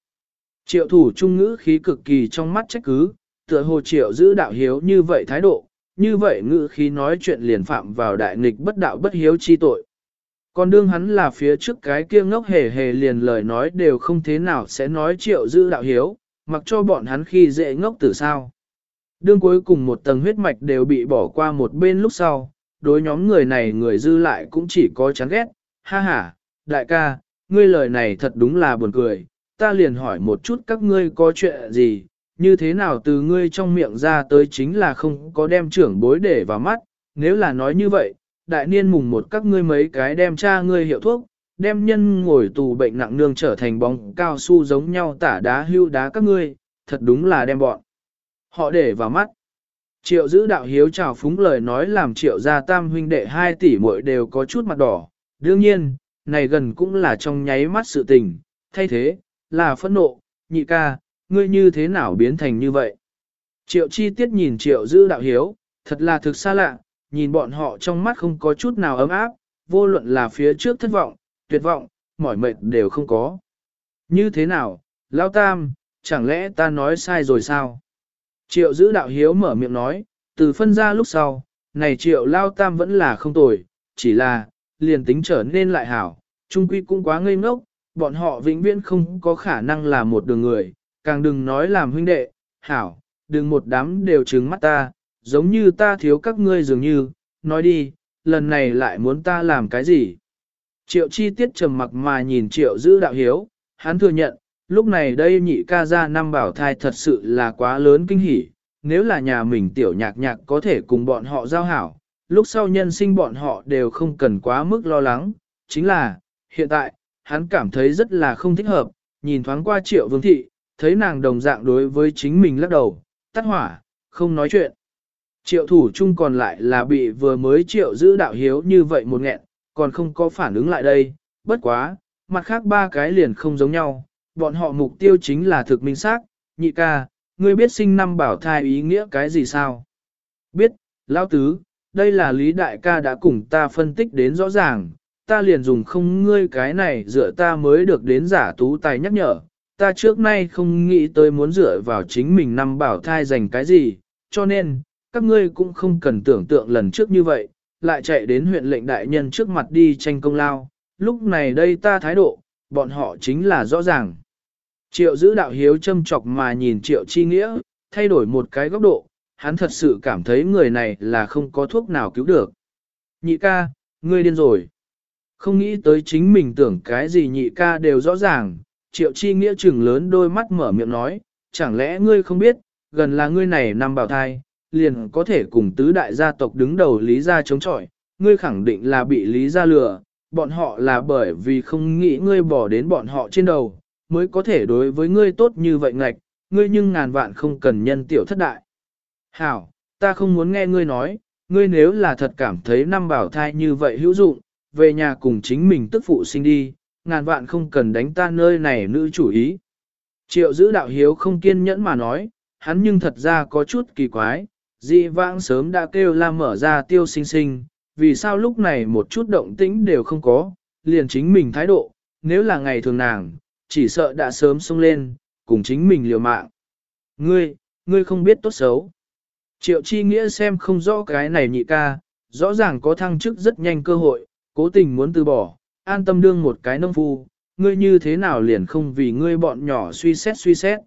Triệu thủ trung ngữ khí cực kỳ trong mắt trách cứ, tựa hồ triệu giữ đạo hiếu như vậy thái độ, như vậy ngữ khí nói chuyện liền phạm vào đại nghịch bất đạo bất hiếu chi tội. Còn đương hắn là phía trước cái kia ngốc hề hề liền lời nói đều không thế nào sẽ nói triệu giữ đạo hiếu, mặc cho bọn hắn khi dễ ngốc từ sao. Đương cuối cùng một tầng huyết mạch đều bị bỏ qua một bên lúc sau, đối nhóm người này người dư lại cũng chỉ có chán ghét, ha ha, đại ca, ngươi lời này thật đúng là buồn cười, ta liền hỏi một chút các ngươi có chuyện gì, như thế nào từ ngươi trong miệng ra tới chính là không có đem trưởng bối để vào mắt, nếu là nói như vậy, đại niên mùng một các ngươi mấy cái đem cha ngươi hiệu thuốc, đem nhân ngồi tù bệnh nặng nương trở thành bóng cao su giống nhau tả đá hưu đá các ngươi, thật đúng là đem bọn. Họ để vào mắt. Triệu giữ đạo hiếu chào phúng lời nói làm triệu gia tam huynh đệ hai tỷ muội đều có chút mặt đỏ. Đương nhiên, này gần cũng là trong nháy mắt sự tình, thay thế, là phẫn nộ, nhị ca, ngươi như thế nào biến thành như vậy? Triệu chi tiết nhìn triệu giữ đạo hiếu, thật là thực xa lạ, nhìn bọn họ trong mắt không có chút nào ấm áp, vô luận là phía trước thất vọng, tuyệt vọng, mỏi mệt đều không có. Như thế nào, Lao Tam, chẳng lẽ ta nói sai rồi sao? Triệu giữ đạo hiếu mở miệng nói, từ phân ra lúc sau, này triệu Lao Tam vẫn là không tồi, chỉ là, liền tính trở nên lại hảo, trung quy cũng quá ngây ngốc, bọn họ vĩnh viễn không có khả năng là một đường người, càng đừng nói làm huynh đệ, hảo, đừng một đám đều trứng mắt ta, giống như ta thiếu các ngươi dường như, nói đi, lần này lại muốn ta làm cái gì? Triệu chi tiết trầm mặc mà nhìn triệu giữ đạo hiếu, hắn thừa nhận, lúc này đây nhị ca ra năm bảo thai thật sự là quá lớn kinh hỉ, nếu là nhà mình tiểu nhạc nhạc có thể cùng bọn họ giao hảo, lúc sau nhân sinh bọn họ đều không cần quá mức lo lắng, chính là, hiện tại, hắn cảm thấy rất là không thích hợp, nhìn thoáng qua triệu vương thị, thấy nàng đồng dạng đối với chính mình lắc đầu, tắt hỏa, không nói chuyện. Triệu thủ chung còn lại là bị vừa mới triệu giữ đạo hiếu như vậy một nghẹn, còn không có phản ứng lại đây, bất quá, mặt khác ba cái liền không giống nhau, bọn họ mục tiêu chính là thực minh xác, nhị ca, ngươi biết sinh năm bảo thai ý nghĩa cái gì sao? Biết, lão tứ, đây là lý đại ca đã cùng ta phân tích đến rõ ràng, ta liền dùng không ngươi cái này dựa ta mới được đến giả tú tài nhắc nhở, ta trước nay không nghĩ tới muốn dựa vào chính mình năm bảo thai dành cái gì, cho nên, các ngươi cũng không cần tưởng tượng lần trước như vậy, lại chạy đến huyện lệnh đại nhân trước mặt đi tranh công lao, lúc này đây ta thái độ, bọn họ chính là rõ ràng. Triệu giữ đạo hiếu châm chọc mà nhìn triệu chi nghĩa, thay đổi một cái góc độ, hắn thật sự cảm thấy người này là không có thuốc nào cứu được. Nhị ca, ngươi điên rồi. Không nghĩ tới chính mình tưởng cái gì nhị ca đều rõ ràng, triệu chi nghĩa chừng lớn đôi mắt mở miệng nói, chẳng lẽ ngươi không biết, gần là ngươi này nằm bảo thai, liền có thể cùng tứ đại gia tộc đứng đầu lý gia chống chọi, ngươi khẳng định là bị lý gia lừa, bọn họ là bởi vì không nghĩ ngươi bỏ đến bọn họ trên đầu, mới có thể đối với ngươi tốt như vậy ngạch, ngươi nhưng ngàn vạn không cần nhân tiểu thất đại. Hảo, ta không muốn nghe ngươi nói, ngươi nếu là thật cảm thấy năm bảo thai như vậy hữu dụng, về nhà cùng chính mình tức phụ sinh đi, ngàn vạn không cần đánh ta nơi này nữ chủ ý. Triệu giữ đạo hiếu không kiên nhẫn mà nói, hắn nhưng thật ra có chút kỳ quái, dị vãng sớm đã kêu la mở ra tiêu sinh sinh, vì sao lúc này một chút động tĩnh đều không có, liền chính mình thái độ, nếu là ngày thường nàng, chỉ sợ đã sớm xông lên, cùng chính mình liều mạng. Ngươi, ngươi không biết tốt xấu. Triệu chi nghĩa xem không rõ cái này nhị ca, rõ ràng có thăng chức rất nhanh cơ hội, cố tình muốn từ bỏ, an tâm đương một cái nông phu, ngươi như thế nào liền không vì ngươi bọn nhỏ suy xét suy xét.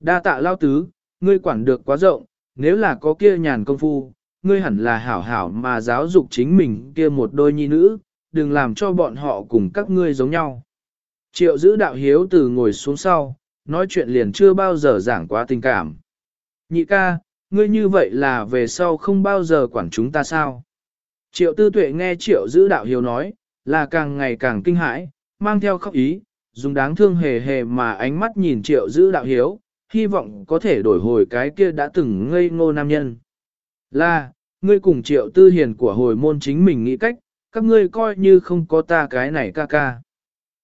Đa tạ lao tứ, ngươi quản được quá rộng, nếu là có kia nhàn công phu, ngươi hẳn là hảo hảo mà giáo dục chính mình kia một đôi nhi nữ, đừng làm cho bọn họ cùng các ngươi giống nhau. Triệu giữ đạo hiếu từ ngồi xuống sau, nói chuyện liền chưa bao giờ giảng quá tình cảm. Nhị ca, ngươi như vậy là về sau không bao giờ quản chúng ta sao? Triệu tư tuệ nghe triệu giữ đạo hiếu nói, là càng ngày càng kinh hãi, mang theo khóc ý, dùng đáng thương hề hề mà ánh mắt nhìn triệu giữ đạo hiếu, hy vọng có thể đổi hồi cái kia đã từng ngây ngô nam nhân. Là, ngươi cùng triệu tư hiền của hồi môn chính mình nghĩ cách, các ngươi coi như không có ta cái này ca ca.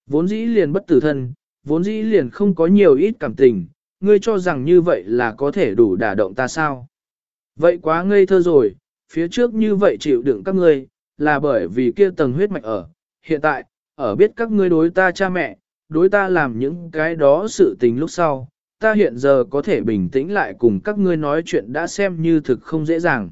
Vốn dĩ liền bất tử thân, vốn dĩ liền không có nhiều ít cảm tình, ngươi cho rằng như vậy là có thể đủ đả động ta sao. Vậy quá ngây thơ rồi, phía trước như vậy chịu đựng các ngươi, là bởi vì kia tầng huyết mạch ở. Hiện tại, ở biết các ngươi đối ta cha mẹ, đối ta làm những cái đó sự tình lúc sau, ta hiện giờ có thể bình tĩnh lại cùng các ngươi nói chuyện đã xem như thực không dễ dàng.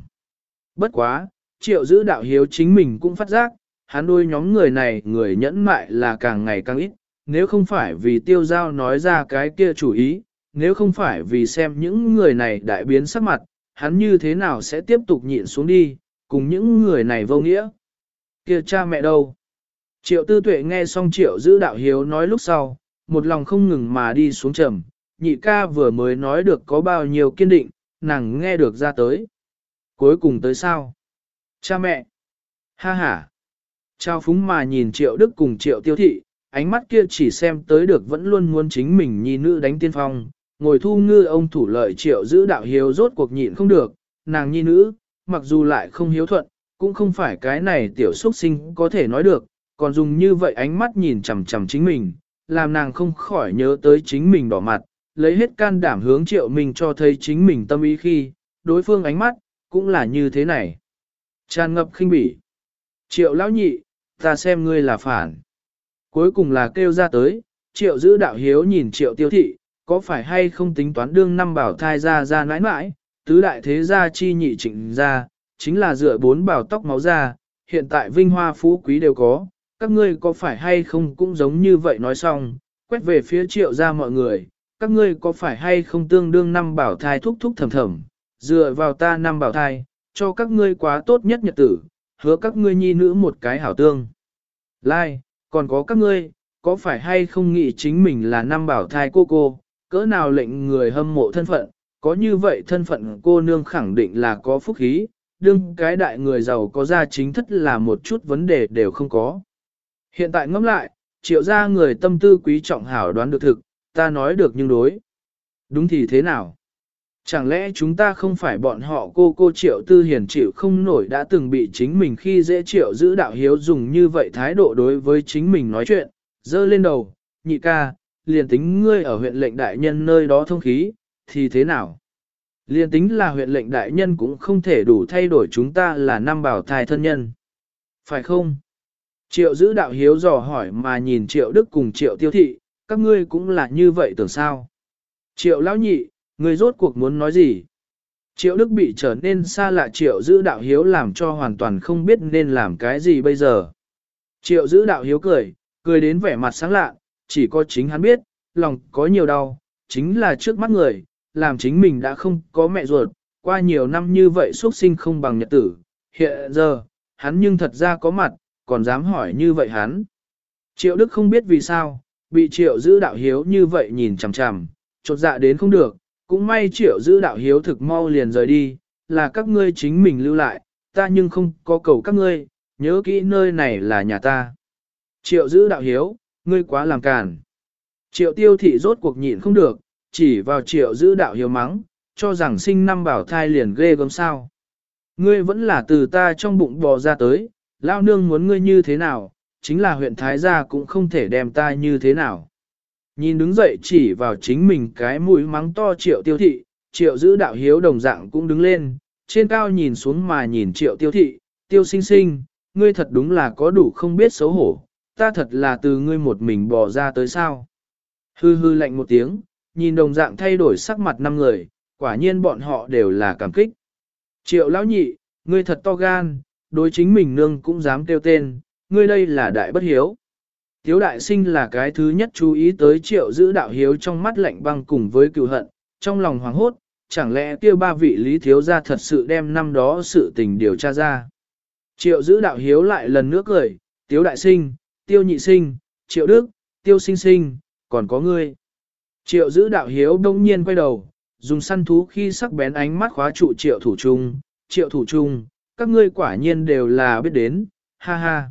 Bất quá, triệu giữ đạo hiếu chính mình cũng phát giác, hắn đôi nhóm người này người nhẫn mại là càng ngày càng ít, nếu không phải vì tiêu giao nói ra cái kia chủ ý, nếu không phải vì xem những người này đại biến sắc mặt, hắn như thế nào sẽ tiếp tục nhịn xuống đi, cùng những người này vô nghĩa. Kia cha mẹ đâu? Triệu tư tuệ nghe xong triệu giữ đạo hiếu nói lúc sau, một lòng không ngừng mà đi xuống trầm, nhị ca vừa mới nói được có bao nhiêu kiên định, nàng nghe được ra tới. Cuối cùng tới sao? Cha mẹ! Ha ha! Trao phúng mà nhìn triệu đức cùng triệu tiêu thị, ánh mắt kia chỉ xem tới được vẫn luôn muốn chính mình nhi nữ đánh tiên phong, ngồi thu ngư ông thủ lợi triệu giữ đạo hiếu rốt cuộc nhịn không được, nàng nhi nữ, mặc dù lại không hiếu thuận, cũng không phải cái này tiểu xuất sinh có thể nói được, còn dùng như vậy ánh mắt nhìn chằm chằm chính mình, làm nàng không khỏi nhớ tới chính mình đỏ mặt, lấy hết can đảm hướng triệu mình cho thấy chính mình tâm ý khi, đối phương ánh mắt, cũng là như thế này. Tràn ngập khinh bỉ. Triệu lão nhị, ta xem ngươi là phản. Cuối cùng là kêu ra tới, triệu giữ đạo hiếu nhìn triệu tiêu thị, có phải hay không tính toán đương năm bảo thai ra ra nãi nãi, tứ đại thế gia chi nhị trịnh ra, chính là dựa bốn bảo tóc máu ra, hiện tại vinh hoa phú quý đều có, các ngươi có phải hay không cũng giống như vậy nói xong, quét về phía triệu ra mọi người, các ngươi có phải hay không tương đương năm bảo thai thúc thúc thầm thầm, dựa vào ta năm bảo thai, cho các ngươi quá tốt nhất nhật tử, hứa các ngươi nhi nữ một cái hảo tương. Lai, còn có các ngươi, có phải hay không nghĩ chính mình là năm bảo thai cô cô, cỡ nào lệnh người hâm mộ thân phận, có như vậy thân phận cô nương khẳng định là có phúc khí, đương cái đại người giàu có ra chính thất là một chút vấn đề đều không có. Hiện tại ngẫm lại, triệu gia người tâm tư quý trọng hảo đoán được thực, ta nói được nhưng đối. Đúng thì thế nào? Chẳng lẽ chúng ta không phải bọn họ cô cô triệu tư hiền chịu không nổi đã từng bị chính mình khi dễ triệu giữ đạo hiếu dùng như vậy thái độ đối với chính mình nói chuyện, dơ lên đầu, nhị ca, liền tính ngươi ở huyện lệnh đại nhân nơi đó thông khí, thì thế nào? Liên tính là huyện lệnh đại nhân cũng không thể đủ thay đổi chúng ta là năm bảo thai thân nhân. Phải không? Triệu giữ đạo hiếu dò hỏi mà nhìn triệu đức cùng triệu tiêu thị, các ngươi cũng là như vậy tưởng sao? Triệu lão nhị, ngươi rốt cuộc muốn nói gì? Triệu đức bị trở nên xa lạ triệu giữ đạo hiếu làm cho hoàn toàn không biết nên làm cái gì bây giờ. Triệu giữ đạo hiếu cười, cười đến vẻ mặt sáng lạ, chỉ có chính hắn biết, lòng có nhiều đau, chính là trước mắt người, làm chính mình đã không có mẹ ruột, qua nhiều năm như vậy xuất sinh không bằng nhật tử, hiện giờ, hắn nhưng thật ra có mặt, còn dám hỏi như vậy hắn. Triệu Đức không biết vì sao, bị Triệu giữ đạo hiếu như vậy nhìn chằm chằm, chột dạ đến không được, cũng may Triệu giữ đạo hiếu thực mau liền rời đi, là các ngươi chính mình lưu lại, ta nhưng không có cầu các ngươi, nhớ kỹ nơi này là nhà ta. Triệu giữ đạo hiếu, ngươi quá làm càn. Triệu tiêu thị rốt cuộc nhịn không được, chỉ vào triệu giữ đạo hiếu mắng, cho rằng sinh năm bảo thai liền ghê gớm sao. Ngươi vẫn là từ ta trong bụng bò ra tới, lao nương muốn ngươi như thế nào, chính là huyện Thái Gia cũng không thể đem ta như thế nào. Nhìn đứng dậy chỉ vào chính mình cái mũi mắng to triệu tiêu thị, triệu giữ đạo hiếu đồng dạng cũng đứng lên, trên cao nhìn xuống mà nhìn triệu tiêu thị, tiêu sinh sinh, ngươi thật đúng là có đủ không biết xấu hổ, ta thật là từ ngươi một mình bỏ ra tới sao. Hư hư lạnh một tiếng, nhìn đồng dạng thay đổi sắc mặt năm người, quả nhiên bọn họ đều là cảm kích. Triệu lão nhị, ngươi thật to gan, đối chính mình nương cũng dám kêu tên, ngươi đây là đại bất hiếu. Tiếu đại sinh là cái thứ nhất chú ý tới triệu giữ đạo hiếu trong mắt lạnh băng cùng với cựu hận, trong lòng hoảng hốt, chẳng lẽ kia ba vị lý thiếu gia thật sự đem năm đó sự tình điều tra ra. Triệu giữ đạo hiếu lại lần nữa cười, tiếu đại sinh, tiêu nhị sinh, triệu đức, tiêu sinh sinh, còn có ngươi. Triệu giữ đạo hiếu đông nhiên quay đầu, dùng săn thú khi sắc bén ánh mắt khóa trụ triệu thủ trung, triệu thủ trung, các ngươi quả nhiên đều là biết đến, ha ha.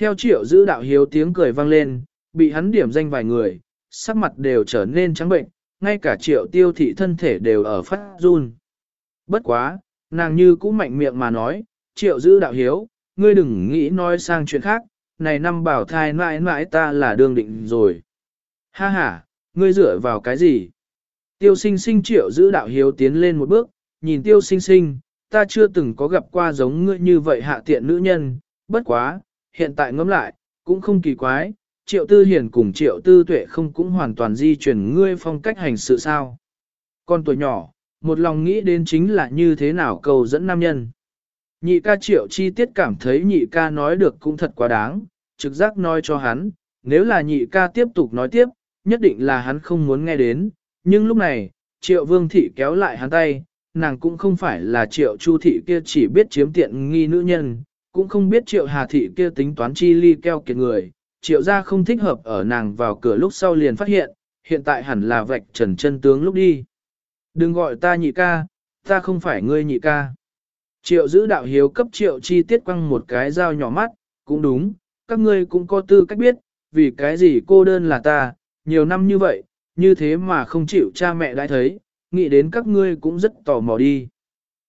Theo triệu giữ đạo hiếu tiếng cười vang lên, bị hắn điểm danh vài người, sắc mặt đều trở nên trắng bệnh, ngay cả triệu tiêu thị thân thể đều ở phát run. Bất quá, nàng như cũng mạnh miệng mà nói, triệu giữ đạo hiếu, ngươi đừng nghĩ nói sang chuyện khác, này năm bảo thai mãi mãi ta là đương định rồi. Ha ha, ngươi dựa vào cái gì? Tiêu sinh sinh triệu giữ đạo hiếu tiến lên một bước, nhìn tiêu sinh sinh, ta chưa từng có gặp qua giống ngươi như vậy hạ tiện nữ nhân, bất quá, hiện tại ngẫm lại, cũng không kỳ quái, triệu tư hiền cùng triệu tư tuệ không cũng hoàn toàn di chuyển ngươi phong cách hành sự sao. Con tuổi nhỏ, một lòng nghĩ đến chính là như thế nào cầu dẫn nam nhân. Nhị ca triệu chi tiết cảm thấy nhị ca nói được cũng thật quá đáng, trực giác nói cho hắn, nếu là nhị ca tiếp tục nói tiếp, nhất định là hắn không muốn nghe đến, nhưng lúc này, triệu vương thị kéo lại hắn tay, nàng cũng không phải là triệu chu thị kia chỉ biết chiếm tiện nghi nữ nhân, cũng không biết triệu hà thị kia tính toán chi ly keo kiệt người, triệu gia không thích hợp ở nàng vào cửa lúc sau liền phát hiện, hiện tại hẳn là vạch trần chân tướng lúc đi. Đừng gọi ta nhị ca, ta không phải ngươi nhị ca. Triệu giữ đạo hiếu cấp triệu chi tiết quăng một cái dao nhỏ mắt, cũng đúng, các ngươi cũng có tư cách biết, vì cái gì cô đơn là ta, nhiều năm như vậy, như thế mà không chịu cha mẹ đã thấy, nghĩ đến các ngươi cũng rất tò mò đi.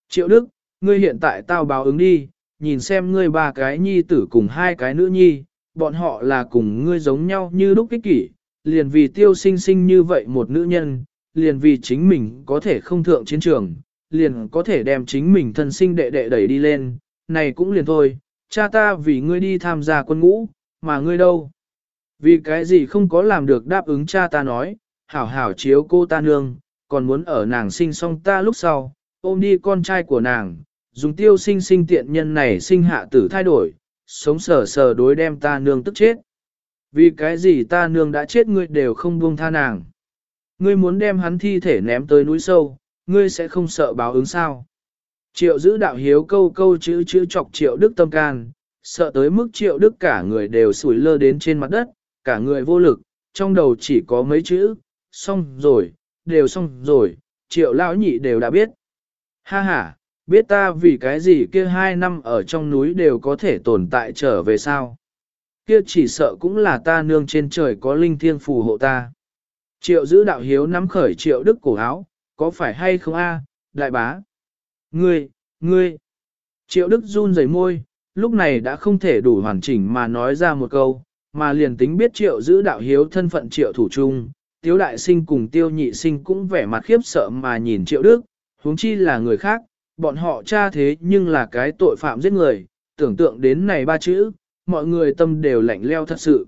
Triệu Đức, ngươi hiện tại tao báo ứng đi, nhìn xem ngươi ba cái nhi tử cùng hai cái nữ nhi, bọn họ là cùng ngươi giống nhau như lúc kích kỷ, liền vì tiêu sinh sinh như vậy một nữ nhân, liền vì chính mình có thể không thượng chiến trường, liền có thể đem chính mình thân sinh đệ đệ đẩy đi lên, này cũng liền thôi, cha ta vì ngươi đi tham gia quân ngũ, mà ngươi đâu? Vì cái gì không có làm được đáp ứng cha ta nói, hảo hảo chiếu cô ta nương, còn muốn ở nàng sinh xong ta lúc sau, ôm đi con trai của nàng, dùng tiêu sinh sinh tiện nhân này sinh hạ tử thay đổi, sống sờ sờ đối đem ta nương tức chết. Vì cái gì ta nương đã chết ngươi đều không buông tha nàng. Ngươi muốn đem hắn thi thể ném tới núi sâu, ngươi sẽ không sợ báo ứng sao. Triệu giữ đạo hiếu câu câu chữ chữ chọc triệu đức tâm can, sợ tới mức triệu đức cả người đều sủi lơ đến trên mặt đất, cả người vô lực, trong đầu chỉ có mấy chữ, xong rồi, đều xong rồi, triệu lão nhị đều đã biết. Ha ha, biết ta vì cái gì kia hai năm ở trong núi đều có thể tồn tại trở về sao. Kia chỉ sợ cũng là ta nương trên trời có linh thiêng phù hộ ta. Triệu giữ đạo hiếu nắm khởi triệu đức cổ áo, có phải hay không a, đại bá? Ngươi, ngươi. Triệu đức run rẩy môi, lúc này đã không thể đủ hoàn chỉnh mà nói ra một câu, mà liền tính biết triệu giữ đạo hiếu thân phận triệu thủ trung, tiêu đại sinh cùng tiêu nhị sinh cũng vẻ mặt khiếp sợ mà nhìn triệu đức, huống chi là người khác, bọn họ cha thế nhưng là cái tội phạm giết người, tưởng tượng đến này ba chữ, mọi người tâm đều lạnh leo thật sự.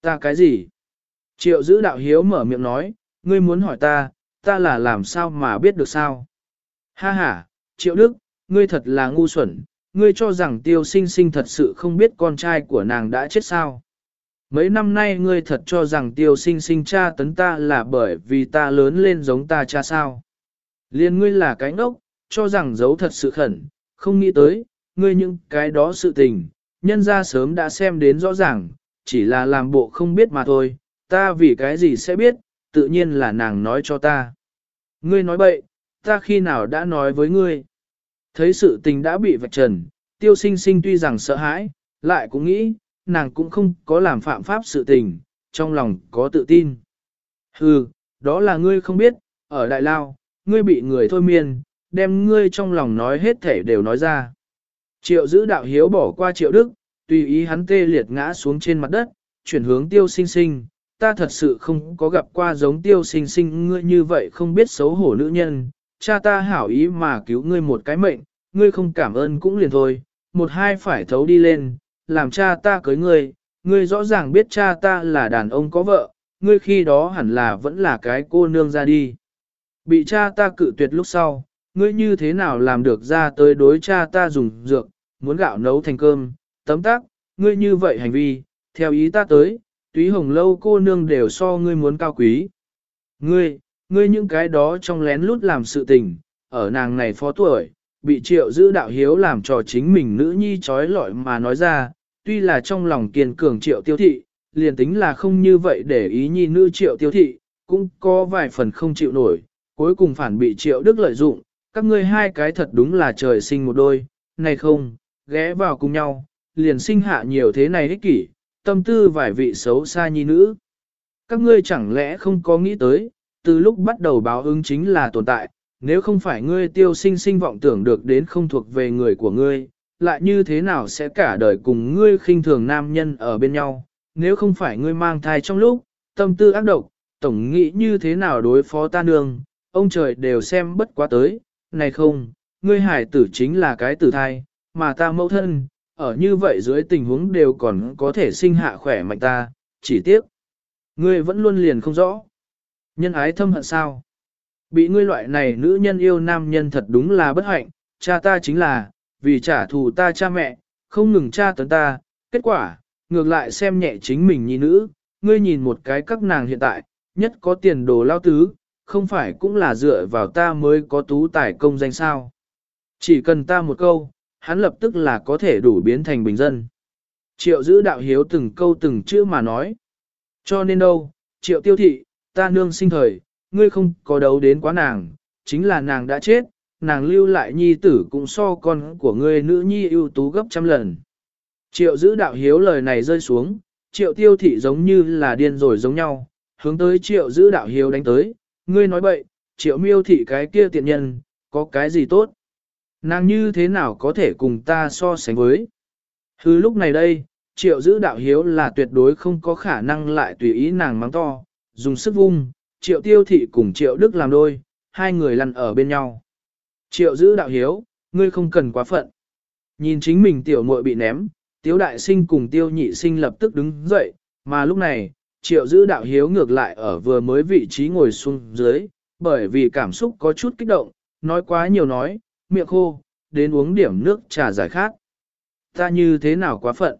Ta cái gì? Triệu giữ đạo hiếu mở miệng nói, ngươi muốn hỏi ta, ta là làm sao mà biết được sao? Ha ha, triệu đức, ngươi thật là ngu xuẩn, ngươi cho rằng tiêu sinh sinh thật sự không biết con trai của nàng đã chết sao? Mấy năm nay ngươi thật cho rằng tiêu sinh sinh cha tấn ta là bởi vì ta lớn lên giống ta cha sao? Liên ngươi là cái ngốc, cho rằng giấu thật sự khẩn, không nghĩ tới, ngươi những cái đó sự tình, nhân ra sớm đã xem đến rõ ràng, chỉ là làm bộ không biết mà thôi, ta vì cái gì sẽ biết, tự nhiên là nàng nói cho ta. Ngươi nói bậy, ta khi nào đã nói với ngươi. Thấy sự tình đã bị vạch trần, tiêu sinh sinh tuy rằng sợ hãi, lại cũng nghĩ, nàng cũng không có làm phạm pháp sự tình, trong lòng có tự tin. Hừ, đó là ngươi không biết, ở Đại Lao, ngươi bị người thôi miên, đem ngươi trong lòng nói hết thể đều nói ra. Triệu giữ đạo hiếu bỏ qua triệu đức, tùy ý hắn tê liệt ngã xuống trên mặt đất, chuyển hướng tiêu sinh sinh. Ta thật sự không có gặp qua giống tiêu sinh sinh ngươi như vậy không biết xấu hổ nữ nhân, cha ta hảo ý mà cứu ngươi một cái mệnh, ngươi không cảm ơn cũng liền thôi, một hai phải thấu đi lên, làm cha ta cưới ngươi, ngươi rõ ràng biết cha ta là đàn ông có vợ, ngươi khi đó hẳn là vẫn là cái cô nương ra đi. Bị cha ta cự tuyệt lúc sau, ngươi như thế nào làm được ra tới đối cha ta dùng dược, muốn gạo nấu thành cơm, tấm tắc, ngươi như vậy hành vi, theo ý ta tới, túy hồng lâu cô nương đều so ngươi muốn cao quý. Ngươi, ngươi những cái đó trong lén lút làm sự tình, ở nàng này phó tuổi, bị triệu giữ đạo hiếu làm cho chính mình nữ nhi trói lọi mà nói ra, tuy là trong lòng kiên cường triệu tiêu thị, liền tính là không như vậy để ý nhi nữ triệu tiêu thị, cũng có vài phần không chịu nổi, cuối cùng phản bị triệu đức lợi dụng, các ngươi hai cái thật đúng là trời sinh một đôi, này không, ghé vào cùng nhau, liền sinh hạ nhiều thế này ích kỷ, tâm tư vài vị xấu xa nhi nữ. Các ngươi chẳng lẽ không có nghĩ tới, từ lúc bắt đầu báo ứng chính là tồn tại, nếu không phải ngươi tiêu sinh sinh vọng tưởng được đến không thuộc về người của ngươi, lại như thế nào sẽ cả đời cùng ngươi khinh thường nam nhân ở bên nhau, nếu không phải ngươi mang thai trong lúc, tâm tư ác độc, tổng nghĩ như thế nào đối phó ta nương, ông trời đều xem bất quá tới, này không, ngươi hải tử chính là cái tử thai, mà ta mẫu thân, ở như vậy dưới tình huống đều còn có thể sinh hạ khỏe mạnh ta, chỉ tiếc. Ngươi vẫn luôn liền không rõ. Nhân ái thâm hận sao? Bị ngươi loại này nữ nhân yêu nam nhân thật đúng là bất hạnh, cha ta chính là, vì trả thù ta cha mẹ, không ngừng cha tấn ta, kết quả, ngược lại xem nhẹ chính mình nhi nữ, ngươi nhìn một cái các nàng hiện tại, nhất có tiền đồ lao tứ, không phải cũng là dựa vào ta mới có tú tài công danh sao. Chỉ cần ta một câu, hắn lập tức là có thể đủ biến thành bình dân. Triệu giữ đạo hiếu từng câu từng chữ mà nói. Cho nên đâu, triệu tiêu thị, ta nương sinh thời, ngươi không có đấu đến quá nàng, chính là nàng đã chết, nàng lưu lại nhi tử cũng so con của ngươi nữ nhi ưu tú gấp trăm lần. Triệu giữ đạo hiếu lời này rơi xuống, triệu tiêu thị giống như là điên rồi giống nhau, hướng tới triệu giữ đạo hiếu đánh tới, ngươi nói bậy, triệu miêu thị cái kia tiện nhân, có cái gì tốt? Nàng như thế nào có thể cùng ta so sánh với? Hứ lúc này đây, triệu giữ đạo hiếu là tuyệt đối không có khả năng lại tùy ý nàng mắng to, dùng sức vung, triệu tiêu thị cùng triệu đức làm đôi, hai người lăn ở bên nhau. Triệu giữ đạo hiếu, ngươi không cần quá phận. Nhìn chính mình tiểu muội bị ném, tiếu đại sinh cùng tiêu nhị sinh lập tức đứng dậy, mà lúc này, triệu giữ đạo hiếu ngược lại ở vừa mới vị trí ngồi xuống dưới, bởi vì cảm xúc có chút kích động, nói quá nhiều nói, miệng khô, đến uống điểm nước trà giải khát. Ta như thế nào quá phận?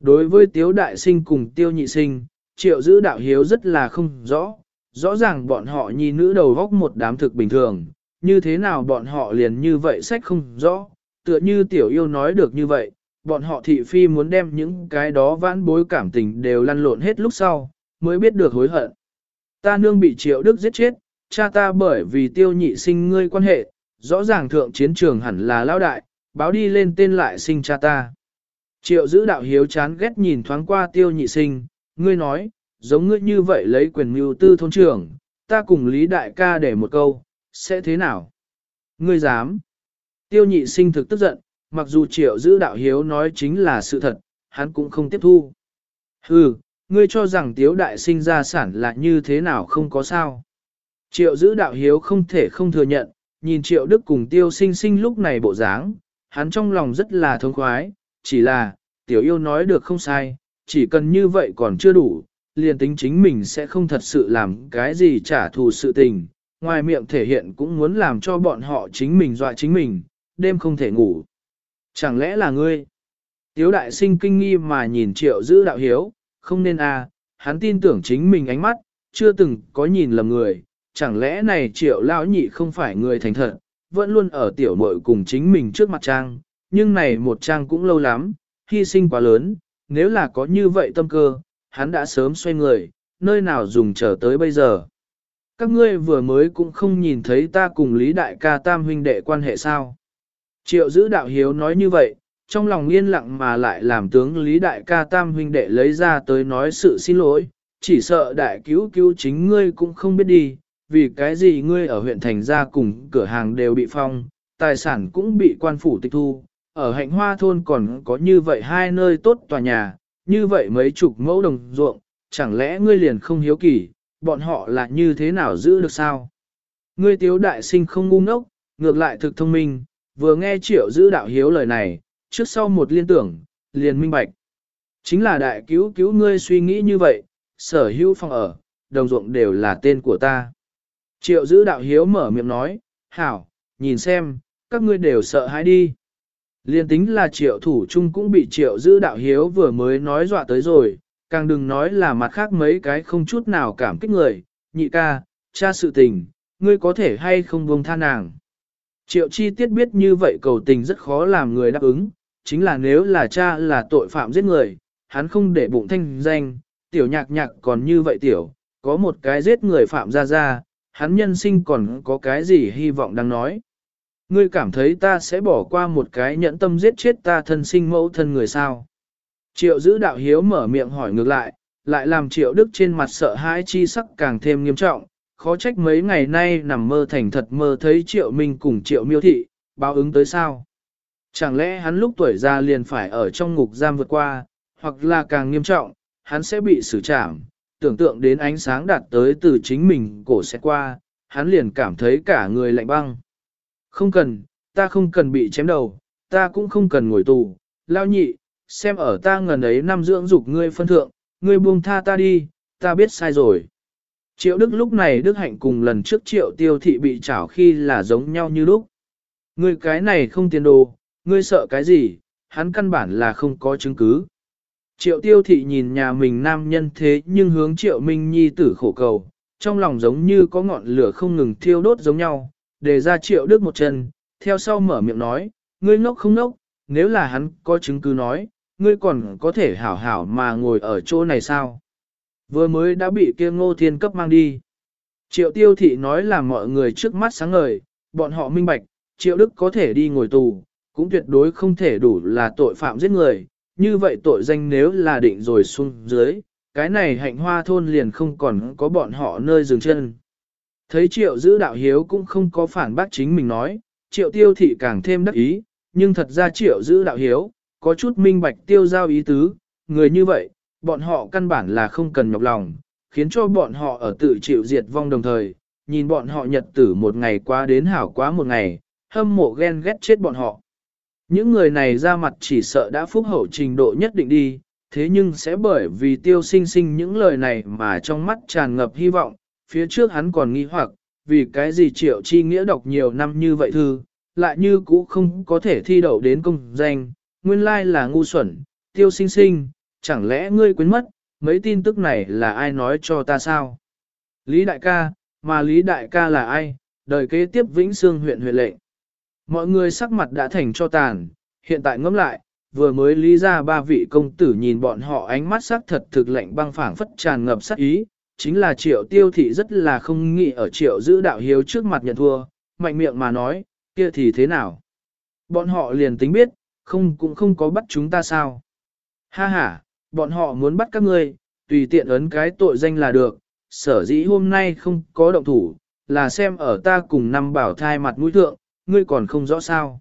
Đối với tiếu đại sinh cùng tiêu nhị sinh, triệu giữ đạo hiếu rất là không rõ, rõ ràng bọn họ nhi nữ đầu góc một đám thực bình thường, như thế nào bọn họ liền như vậy sách không rõ, tựa như tiểu yêu nói được như vậy, bọn họ thị phi muốn đem những cái đó vãn bối cảm tình đều lăn lộn hết lúc sau, mới biết được hối hận. Ta nương bị triệu đức giết chết, cha ta bởi vì tiêu nhị sinh ngươi quan hệ, rõ ràng thượng chiến trường hẳn là lao đại, báo đi lên tên lại sinh cha ta. Triệu giữ đạo hiếu chán ghét nhìn thoáng qua tiêu nhị sinh, ngươi nói, giống ngươi như vậy lấy quyền mưu tư thôn trưởng, ta cùng Lý Đại ca để một câu, sẽ thế nào? Ngươi dám? Tiêu nhị sinh thực tức giận, mặc dù triệu giữ đạo hiếu nói chính là sự thật, hắn cũng không tiếp thu. Hừ, ngươi cho rằng tiếu đại sinh gia sản là như thế nào không có sao. Triệu giữ đạo hiếu không thể không thừa nhận, nhìn triệu đức cùng tiêu sinh sinh lúc này bộ dáng, hắn trong lòng rất là thông khoái, chỉ là, tiểu yêu nói được không sai, chỉ cần như vậy còn chưa đủ, liền tính chính mình sẽ không thật sự làm cái gì trả thù sự tình, ngoài miệng thể hiện cũng muốn làm cho bọn họ chính mình dọa chính mình, đêm không thể ngủ. Chẳng lẽ là ngươi? Tiếu đại sinh kinh nghi mà nhìn triệu giữ đạo hiếu, không nên à, hắn tin tưởng chính mình ánh mắt, chưa từng có nhìn lầm người, chẳng lẽ này triệu lão nhị không phải người thành thật, vẫn luôn ở tiểu mội cùng chính mình trước mặt trang, nhưng này một trang cũng lâu lắm, hy sinh quá lớn, nếu là có như vậy tâm cơ, hắn đã sớm xoay người, nơi nào dùng chờ tới bây giờ. Các ngươi vừa mới cũng không nhìn thấy ta cùng Lý Đại ca tam huynh đệ quan hệ sao. Triệu giữ đạo hiếu nói như vậy, trong lòng yên lặng mà lại làm tướng Lý Đại ca tam huynh đệ lấy ra tới nói sự xin lỗi, chỉ sợ đại cứu cứu chính ngươi cũng không biết đi, vì cái gì ngươi ở huyện thành gia cùng cửa hàng đều bị phong, tài sản cũng bị quan phủ tịch thu, ở hạnh hoa thôn còn có như vậy hai nơi tốt tòa nhà, như vậy mấy chục mẫu đồng ruộng, chẳng lẽ ngươi liền không hiếu kỳ, bọn họ là như thế nào giữ được sao? Ngươi tiếu đại sinh không ngu ngốc, ngược lại thực thông minh, vừa nghe triệu giữ đạo hiếu lời này, trước sau một liên tưởng, liền minh bạch. Chính là đại cứu cứu ngươi suy nghĩ như vậy, sở hữu phòng ở, đồng ruộng đều là tên của ta. Triệu giữ đạo hiếu mở miệng nói, hảo, nhìn xem, các ngươi đều sợ hãi đi. Liên tính là triệu thủ chung cũng bị triệu giữ đạo hiếu vừa mới nói dọa tới rồi, càng đừng nói là mặt khác mấy cái không chút nào cảm kích người, nhị ca, cha sự tình, ngươi có thể hay không buông tha nàng. Triệu chi tiết biết như vậy cầu tình rất khó làm người đáp ứng, chính là nếu là cha là tội phạm giết người, hắn không để bụng thanh danh, tiểu nhạc nhạc còn như vậy tiểu, có một cái giết người phạm ra ra, hắn nhân sinh còn có cái gì hy vọng đang nói. Ngươi cảm thấy ta sẽ bỏ qua một cái nhẫn tâm giết chết ta thân sinh mẫu thân người sao? Triệu giữ đạo hiếu mở miệng hỏi ngược lại, lại làm triệu đức trên mặt sợ hãi chi sắc càng thêm nghiêm trọng, khó trách mấy ngày nay nằm mơ thành thật mơ thấy triệu minh cùng triệu miêu thị, báo ứng tới sao? Chẳng lẽ hắn lúc tuổi già liền phải ở trong ngục giam vượt qua, hoặc là càng nghiêm trọng, hắn sẽ bị xử trảm, tưởng tượng đến ánh sáng đạt tới từ chính mình cổ sẽ qua, hắn liền cảm thấy cả người lạnh băng. Không cần, ta không cần bị chém đầu, ta cũng không cần ngồi tù, lao nhị, xem ở ta ngần ấy năm dưỡng dục ngươi phân thượng, ngươi buông tha ta đi, ta biết sai rồi. Triệu Đức lúc này Đức Hạnh cùng lần trước Triệu Tiêu Thị bị trảo khi là giống nhau như lúc. Ngươi cái này không tiền đồ, ngươi sợ cái gì, hắn căn bản là không có chứng cứ. Triệu Tiêu Thị nhìn nhà mình nam nhân thế nhưng hướng Triệu Minh Nhi tử khổ cầu, trong lòng giống như có ngọn lửa không ngừng thiêu đốt giống nhau, để ra Triệu Đức một chân, theo sau mở miệng nói, ngươi ngốc không ngốc, nếu là hắn có chứng cứ nói, ngươi còn có thể hảo hảo mà ngồi ở chỗ này sao? Vừa mới đã bị kia ngô thiên cấp mang đi. Triệu tiêu thị nói là mọi người trước mắt sáng ngời, bọn họ minh bạch, triệu đức có thể đi ngồi tù, cũng tuyệt đối không thể đủ là tội phạm giết người, như vậy tội danh nếu là định rồi xuống dưới, cái này hạnh hoa thôn liền không còn có bọn họ nơi dừng chân. Thấy triệu giữ đạo hiếu cũng không có phản bác chính mình nói, triệu tiêu thị càng thêm đắc ý, nhưng thật ra triệu giữ đạo hiếu, có chút minh bạch tiêu giao ý tứ, người như vậy, bọn họ căn bản là không cần nhọc lòng, khiến cho bọn họ ở tự chịu diệt vong đồng thời, nhìn bọn họ nhật tử một ngày qua đến hảo quá một ngày, hâm mộ ghen ghét chết bọn họ. Những người này ra mặt chỉ sợ đã phúc hậu trình độ nhất định đi, thế nhưng sẽ bởi vì tiêu sinh sinh những lời này mà trong mắt tràn ngập hy vọng, phía trước hắn còn nghi hoặc, vì cái gì triệu chi nghĩa đọc nhiều năm như vậy thư, lại như cũ không có thể thi đậu đến công danh, nguyên lai là ngu xuẩn, tiêu sinh sinh, chẳng lẽ ngươi quên mất, mấy tin tức này là ai nói cho ta sao? Lý đại ca, mà Lý đại ca là ai? Đời kế tiếp Vĩnh Sương huyện huyện lệnh. Mọi người sắc mặt đã thành cho tàn, hiện tại ngẫm lại, vừa mới lý ra ba vị công tử nhìn bọn họ ánh mắt sắc thật thực lệnh băng phảng phất tràn ngập sắc ý, chính là triệu tiêu thị rất là không nghĩ ở triệu giữ đạo hiếu trước mặt nhận thua, mạnh miệng mà nói, kia thì thế nào? Bọn họ liền tính biết, không cũng không có bắt chúng ta sao? Ha ha, bọn họ muốn bắt các ngươi, tùy tiện ấn cái tội danh là được, sở dĩ hôm nay không có động thủ, là xem ở ta cùng năm bảo thai mặt mũi thượng, ngươi còn không rõ sao.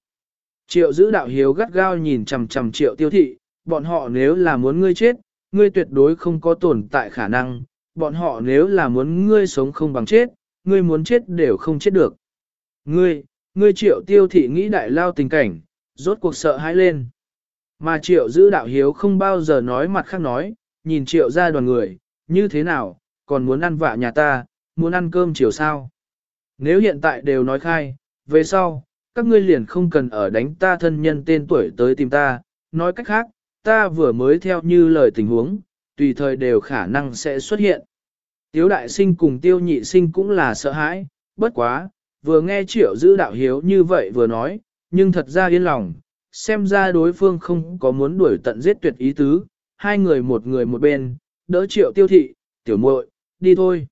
Triệu giữ đạo hiếu gắt gao nhìn chằm chằm triệu tiêu thị, bọn họ nếu là muốn ngươi chết, ngươi tuyệt đối không có tồn tại khả năng, bọn họ nếu là muốn ngươi sống không bằng chết, ngươi muốn chết đều không chết được. Ngươi, ngươi triệu tiêu thị nghĩ đại lao tình cảnh, rốt cuộc sợ hãi lên. Mà triệu giữ đạo hiếu không bao giờ nói mặt khác nói, nhìn triệu ra đoàn người, như thế nào, còn muốn ăn vạ nhà ta, muốn ăn cơm chiều sao. Nếu hiện tại đều nói khai, về sau, các ngươi liền không cần ở đánh ta thân nhân tên tuổi tới tìm ta, nói cách khác, ta vừa mới theo như lời tình huống, tùy thời đều khả năng sẽ xuất hiện. Tiếu đại sinh cùng tiêu nhị sinh cũng là sợ hãi, bất quá, vừa nghe triệu giữ đạo hiếu như vậy vừa nói, nhưng thật ra yên lòng, xem ra đối phương không có muốn đuổi tận giết tuyệt ý tứ, hai người một người một bên, đỡ triệu tiêu thị, tiểu muội, đi thôi.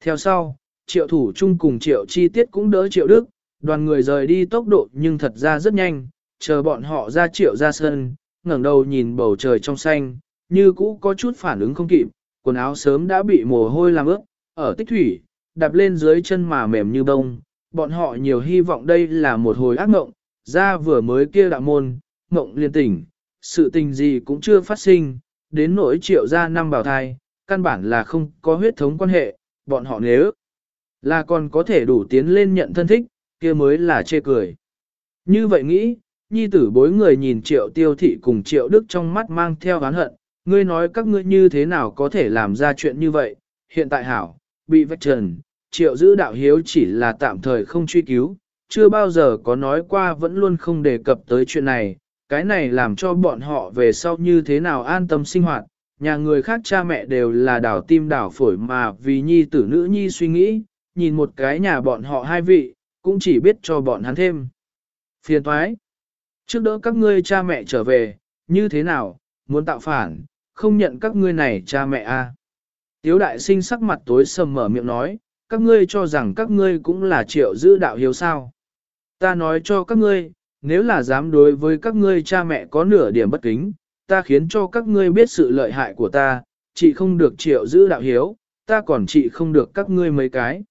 Theo sau, triệu thủ chung cùng triệu chi tiết cũng đỡ triệu đức, đoàn người rời đi tốc độ nhưng thật ra rất nhanh, chờ bọn họ ra triệu ra sân, ngẩng đầu nhìn bầu trời trong xanh, như cũ có chút phản ứng không kịp, quần áo sớm đã bị mồ hôi làm ướt, ở tích thủy, đạp lên dưới chân mà mềm như bông, bọn họ nhiều hy vọng đây là một hồi ác mộng, ra vừa mới kia đạo môn, mộng liên tỉnh, sự tình gì cũng chưa phát sinh, đến nỗi triệu ra năm bào thai, căn bản là không có huyết thống quan hệ, bọn họ nếu là còn có thể đủ tiến lên nhận thân thích, kia mới là chê cười. Như vậy nghĩ, nhi tử bối người nhìn triệu tiêu thị cùng triệu đức trong mắt mang theo oán hận, ngươi nói các ngươi như thế nào có thể làm ra chuyện như vậy, hiện tại hảo, bị vạch trần, triệu giữ đạo hiếu chỉ là tạm thời không truy cứu, chưa bao giờ có nói qua vẫn luôn không đề cập tới chuyện này, cái này làm cho bọn họ về sau như thế nào an tâm sinh hoạt, nhà người khác cha mẹ đều là đảo tim đảo phổi mà vì nhi tử nữ nhi suy nghĩ, nhìn một cái nhà bọn họ hai vị, cũng chỉ biết cho bọn hắn thêm. Phiền thoái. Trước đỡ các ngươi cha mẹ trở về, như thế nào, muốn tạo phản, không nhận các ngươi này cha mẹ a. À. Tiếu đại sinh sắc mặt tối sầm mở miệng nói, các ngươi cho rằng các ngươi cũng là triệu giữ đạo hiếu sao. Ta nói cho các ngươi, nếu là dám đối với các ngươi cha mẹ có nửa điểm bất kính, ta khiến cho các ngươi biết sự lợi hại của ta, chị không được triệu giữ đạo hiếu, ta còn chị không được các ngươi mấy cái.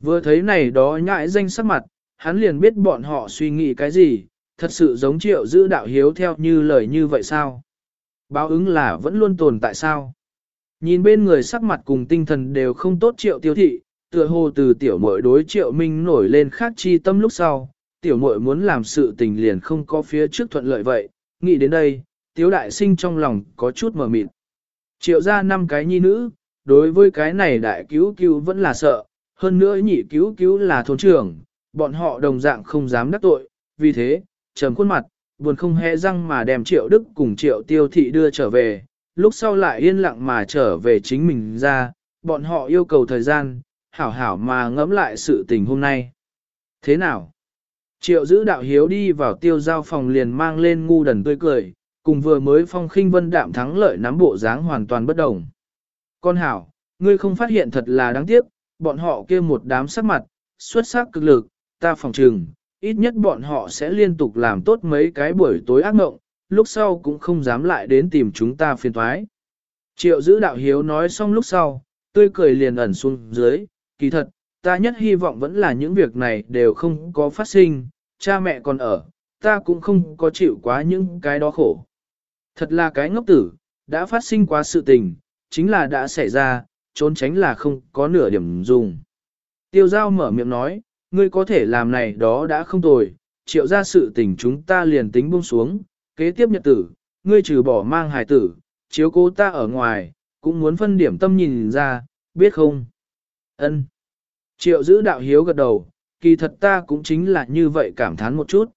Vừa thấy này đó nhãi danh sắc mặt, hắn liền biết bọn họ suy nghĩ cái gì, thật sự giống triệu giữ đạo hiếu theo như lời như vậy sao? Báo ứng là vẫn luôn tồn tại sao? Nhìn bên người sắc mặt cùng tinh thần đều không tốt triệu tiêu thị, tựa hồ từ tiểu muội đối triệu minh nổi lên khác chi tâm lúc sau, tiểu muội muốn làm sự tình liền không có phía trước thuận lợi vậy, nghĩ đến đây, tiếu đại sinh trong lòng có chút mờ mịt. Triệu ra năm cái nhi nữ, đối với cái này đại cứu cứu vẫn là sợ, hơn nữa nhị cứu cứu là thôn trưởng, bọn họ đồng dạng không dám đắc tội, vì thế, trầm khuôn mặt, buồn không hề răng mà đem triệu đức cùng triệu tiêu thị đưa trở về, lúc sau lại yên lặng mà trở về chính mình ra, bọn họ yêu cầu thời gian, hảo hảo mà ngẫm lại sự tình hôm nay. Thế nào? Triệu giữ đạo hiếu đi vào tiêu giao phòng liền mang lên ngu đần tươi cười, cùng vừa mới phong khinh vân đạm thắng lợi nắm bộ dáng hoàn toàn bất đồng. Con hảo, ngươi không phát hiện thật là đáng tiếc, bọn họ kia một đám sắc mặt, xuất sắc cực lực, ta phòng trừng, ít nhất bọn họ sẽ liên tục làm tốt mấy cái buổi tối ác mộng, lúc sau cũng không dám lại đến tìm chúng ta phiền thoái. Triệu giữ đạo hiếu nói xong lúc sau, tươi cười liền ẩn xuống dưới, kỳ thật, ta nhất hy vọng vẫn là những việc này đều không có phát sinh, cha mẹ còn ở, ta cũng không có chịu quá những cái đó khổ. Thật là cái ngốc tử, đã phát sinh quá sự tình, chính là đã xảy ra, trốn tránh là không có nửa điểm dùng. Tiêu giao mở miệng nói, ngươi có thể làm này đó đã không tồi, triệu ra sự tình chúng ta liền tính buông xuống, kế tiếp nhật tử, ngươi trừ bỏ mang hài tử, chiếu cố ta ở ngoài, cũng muốn phân điểm tâm nhìn ra, biết không? Ân. Triệu giữ đạo hiếu gật đầu, kỳ thật ta cũng chính là như vậy cảm thán một chút.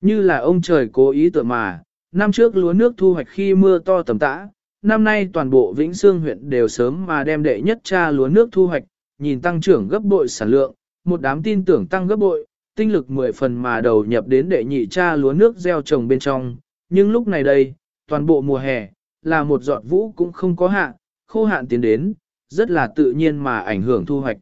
Như là ông trời cố ý tựa mà, năm trước lúa nước thu hoạch khi mưa to tầm tã, năm nay toàn bộ Vĩnh Sương huyện đều sớm mà đem đệ nhất cha lúa nước thu hoạch, nhìn tăng trưởng gấp bội sản lượng, một đám tin tưởng tăng gấp bội, tinh lực 10 phần mà đầu nhập đến đệ nhị cha lúa nước gieo trồng bên trong, nhưng lúc này đây, toàn bộ mùa hè, là một giọt vũ cũng không có hạn, khô hạn tiến đến, rất là tự nhiên mà ảnh hưởng thu hoạch.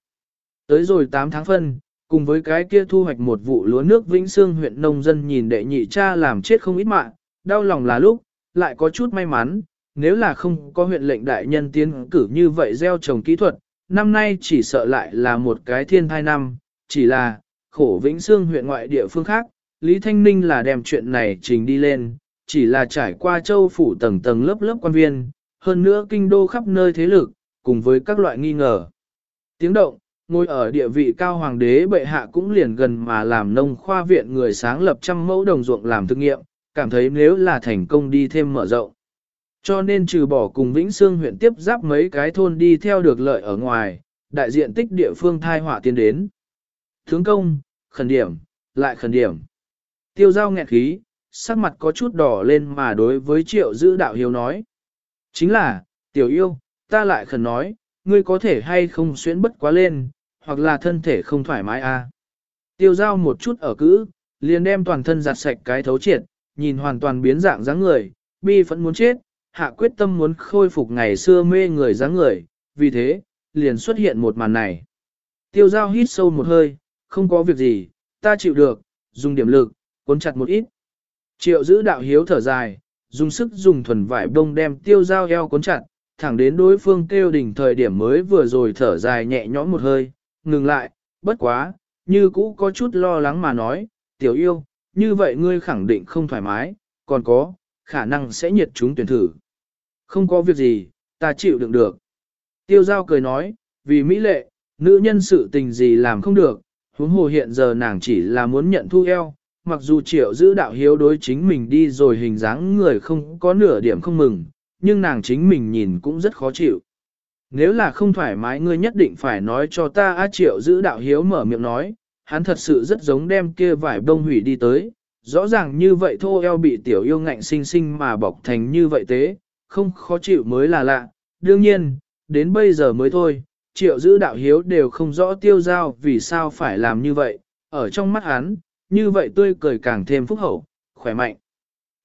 Tới rồi 8 tháng phân, cùng với cái kia thu hoạch một vụ lúa nước Vĩnh Sương huyện nông dân nhìn đệ nhị cha làm chết không ít mạng, đau lòng là lúc, lại có chút may mắn, nếu là không có huyện lệnh đại nhân tiến cử như vậy gieo trồng kỹ thuật, năm nay chỉ sợ lại là một cái thiên thai năm, chỉ là, khổ Vĩnh Sương huyện ngoại địa phương khác, Lý Thanh Ninh là đem chuyện này trình đi lên, chỉ là trải qua châu phủ tầng tầng lớp lớp quan viên, hơn nữa kinh đô khắp nơi thế lực, cùng với các loại nghi ngờ. Tiếng động, ngồi ở địa vị cao hoàng đế bệ hạ cũng liền gần mà làm nông khoa viện người sáng lập trăm mẫu đồng ruộng làm thực nghiệm, cảm thấy nếu là thành công đi thêm mở rộng. Cho nên trừ bỏ cùng Vĩnh Sương huyện tiếp giáp mấy cái thôn đi theo được lợi ở ngoài, đại diện tích địa phương thai họa tiến đến. Thướng công, khẩn điểm, lại khẩn điểm. Tiêu giao nghẹn khí, sắc mặt có chút đỏ lên mà đối với triệu giữ đạo hiếu nói. Chính là, tiểu yêu, ta lại khẩn nói, ngươi có thể hay không xuyến bất quá lên, hoặc là thân thể không thoải mái à. Tiêu giao một chút ở cữ, liền đem toàn thân giặt sạch cái thấu triệt, nhìn hoàn toàn biến dạng dáng người, bi vẫn muốn chết, hạ quyết tâm muốn khôi phục ngày xưa mê người dáng người, vì thế, liền xuất hiện một màn này. Tiêu giao hít sâu một hơi, không có việc gì, ta chịu được, dùng điểm lực, cuốn chặt một ít. Triệu giữ đạo hiếu thở dài, dùng sức dùng thuần vải bông đem tiêu giao eo cuốn chặt, thẳng đến đối phương kêu đỉnh thời điểm mới vừa rồi thở dài nhẹ nhõm một hơi, ngừng lại, bất quá, như cũ có chút lo lắng mà nói, tiểu yêu, như vậy ngươi khẳng định không thoải mái, còn có, khả năng sẽ nhiệt chúng tuyển thử. Không có việc gì, ta chịu đựng được. Tiêu giao cười nói, vì mỹ lệ, nữ nhân sự tình gì làm không được, huống hồ hiện giờ nàng chỉ là muốn nhận thu eo, mặc dù triệu giữ đạo hiếu đối chính mình đi rồi hình dáng người không có nửa điểm không mừng, nhưng nàng chính mình nhìn cũng rất khó chịu. Nếu là không thoải mái ngươi nhất định phải nói cho ta A triệu giữ đạo hiếu mở miệng nói, hắn thật sự rất giống đem kia vải bông hủy đi tới, rõ ràng như vậy thô eo bị tiểu yêu ngạnh sinh sinh mà bọc thành như vậy thế, không khó chịu mới là lạ, đương nhiên, đến bây giờ mới thôi, triệu giữ đạo hiếu đều không rõ tiêu giao vì sao phải làm như vậy, ở trong mắt hắn, như vậy tươi cười càng thêm phúc hậu, khỏe mạnh.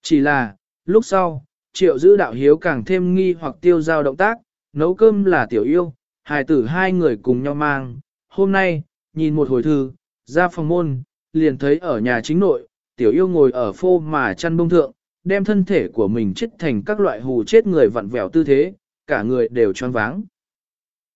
Chỉ là, lúc sau, triệu giữ đạo hiếu càng thêm nghi hoặc tiêu giao động tác, nấu cơm là tiểu yêu, hài tử hai người cùng nhau mang. Hôm nay, nhìn một hồi thư, ra phòng môn, liền thấy ở nhà chính nội, tiểu yêu ngồi ở phô mà chăn bông thượng, đem thân thể của mình chết thành các loại hù chết người vặn vẹo tư thế, cả người đều choáng váng.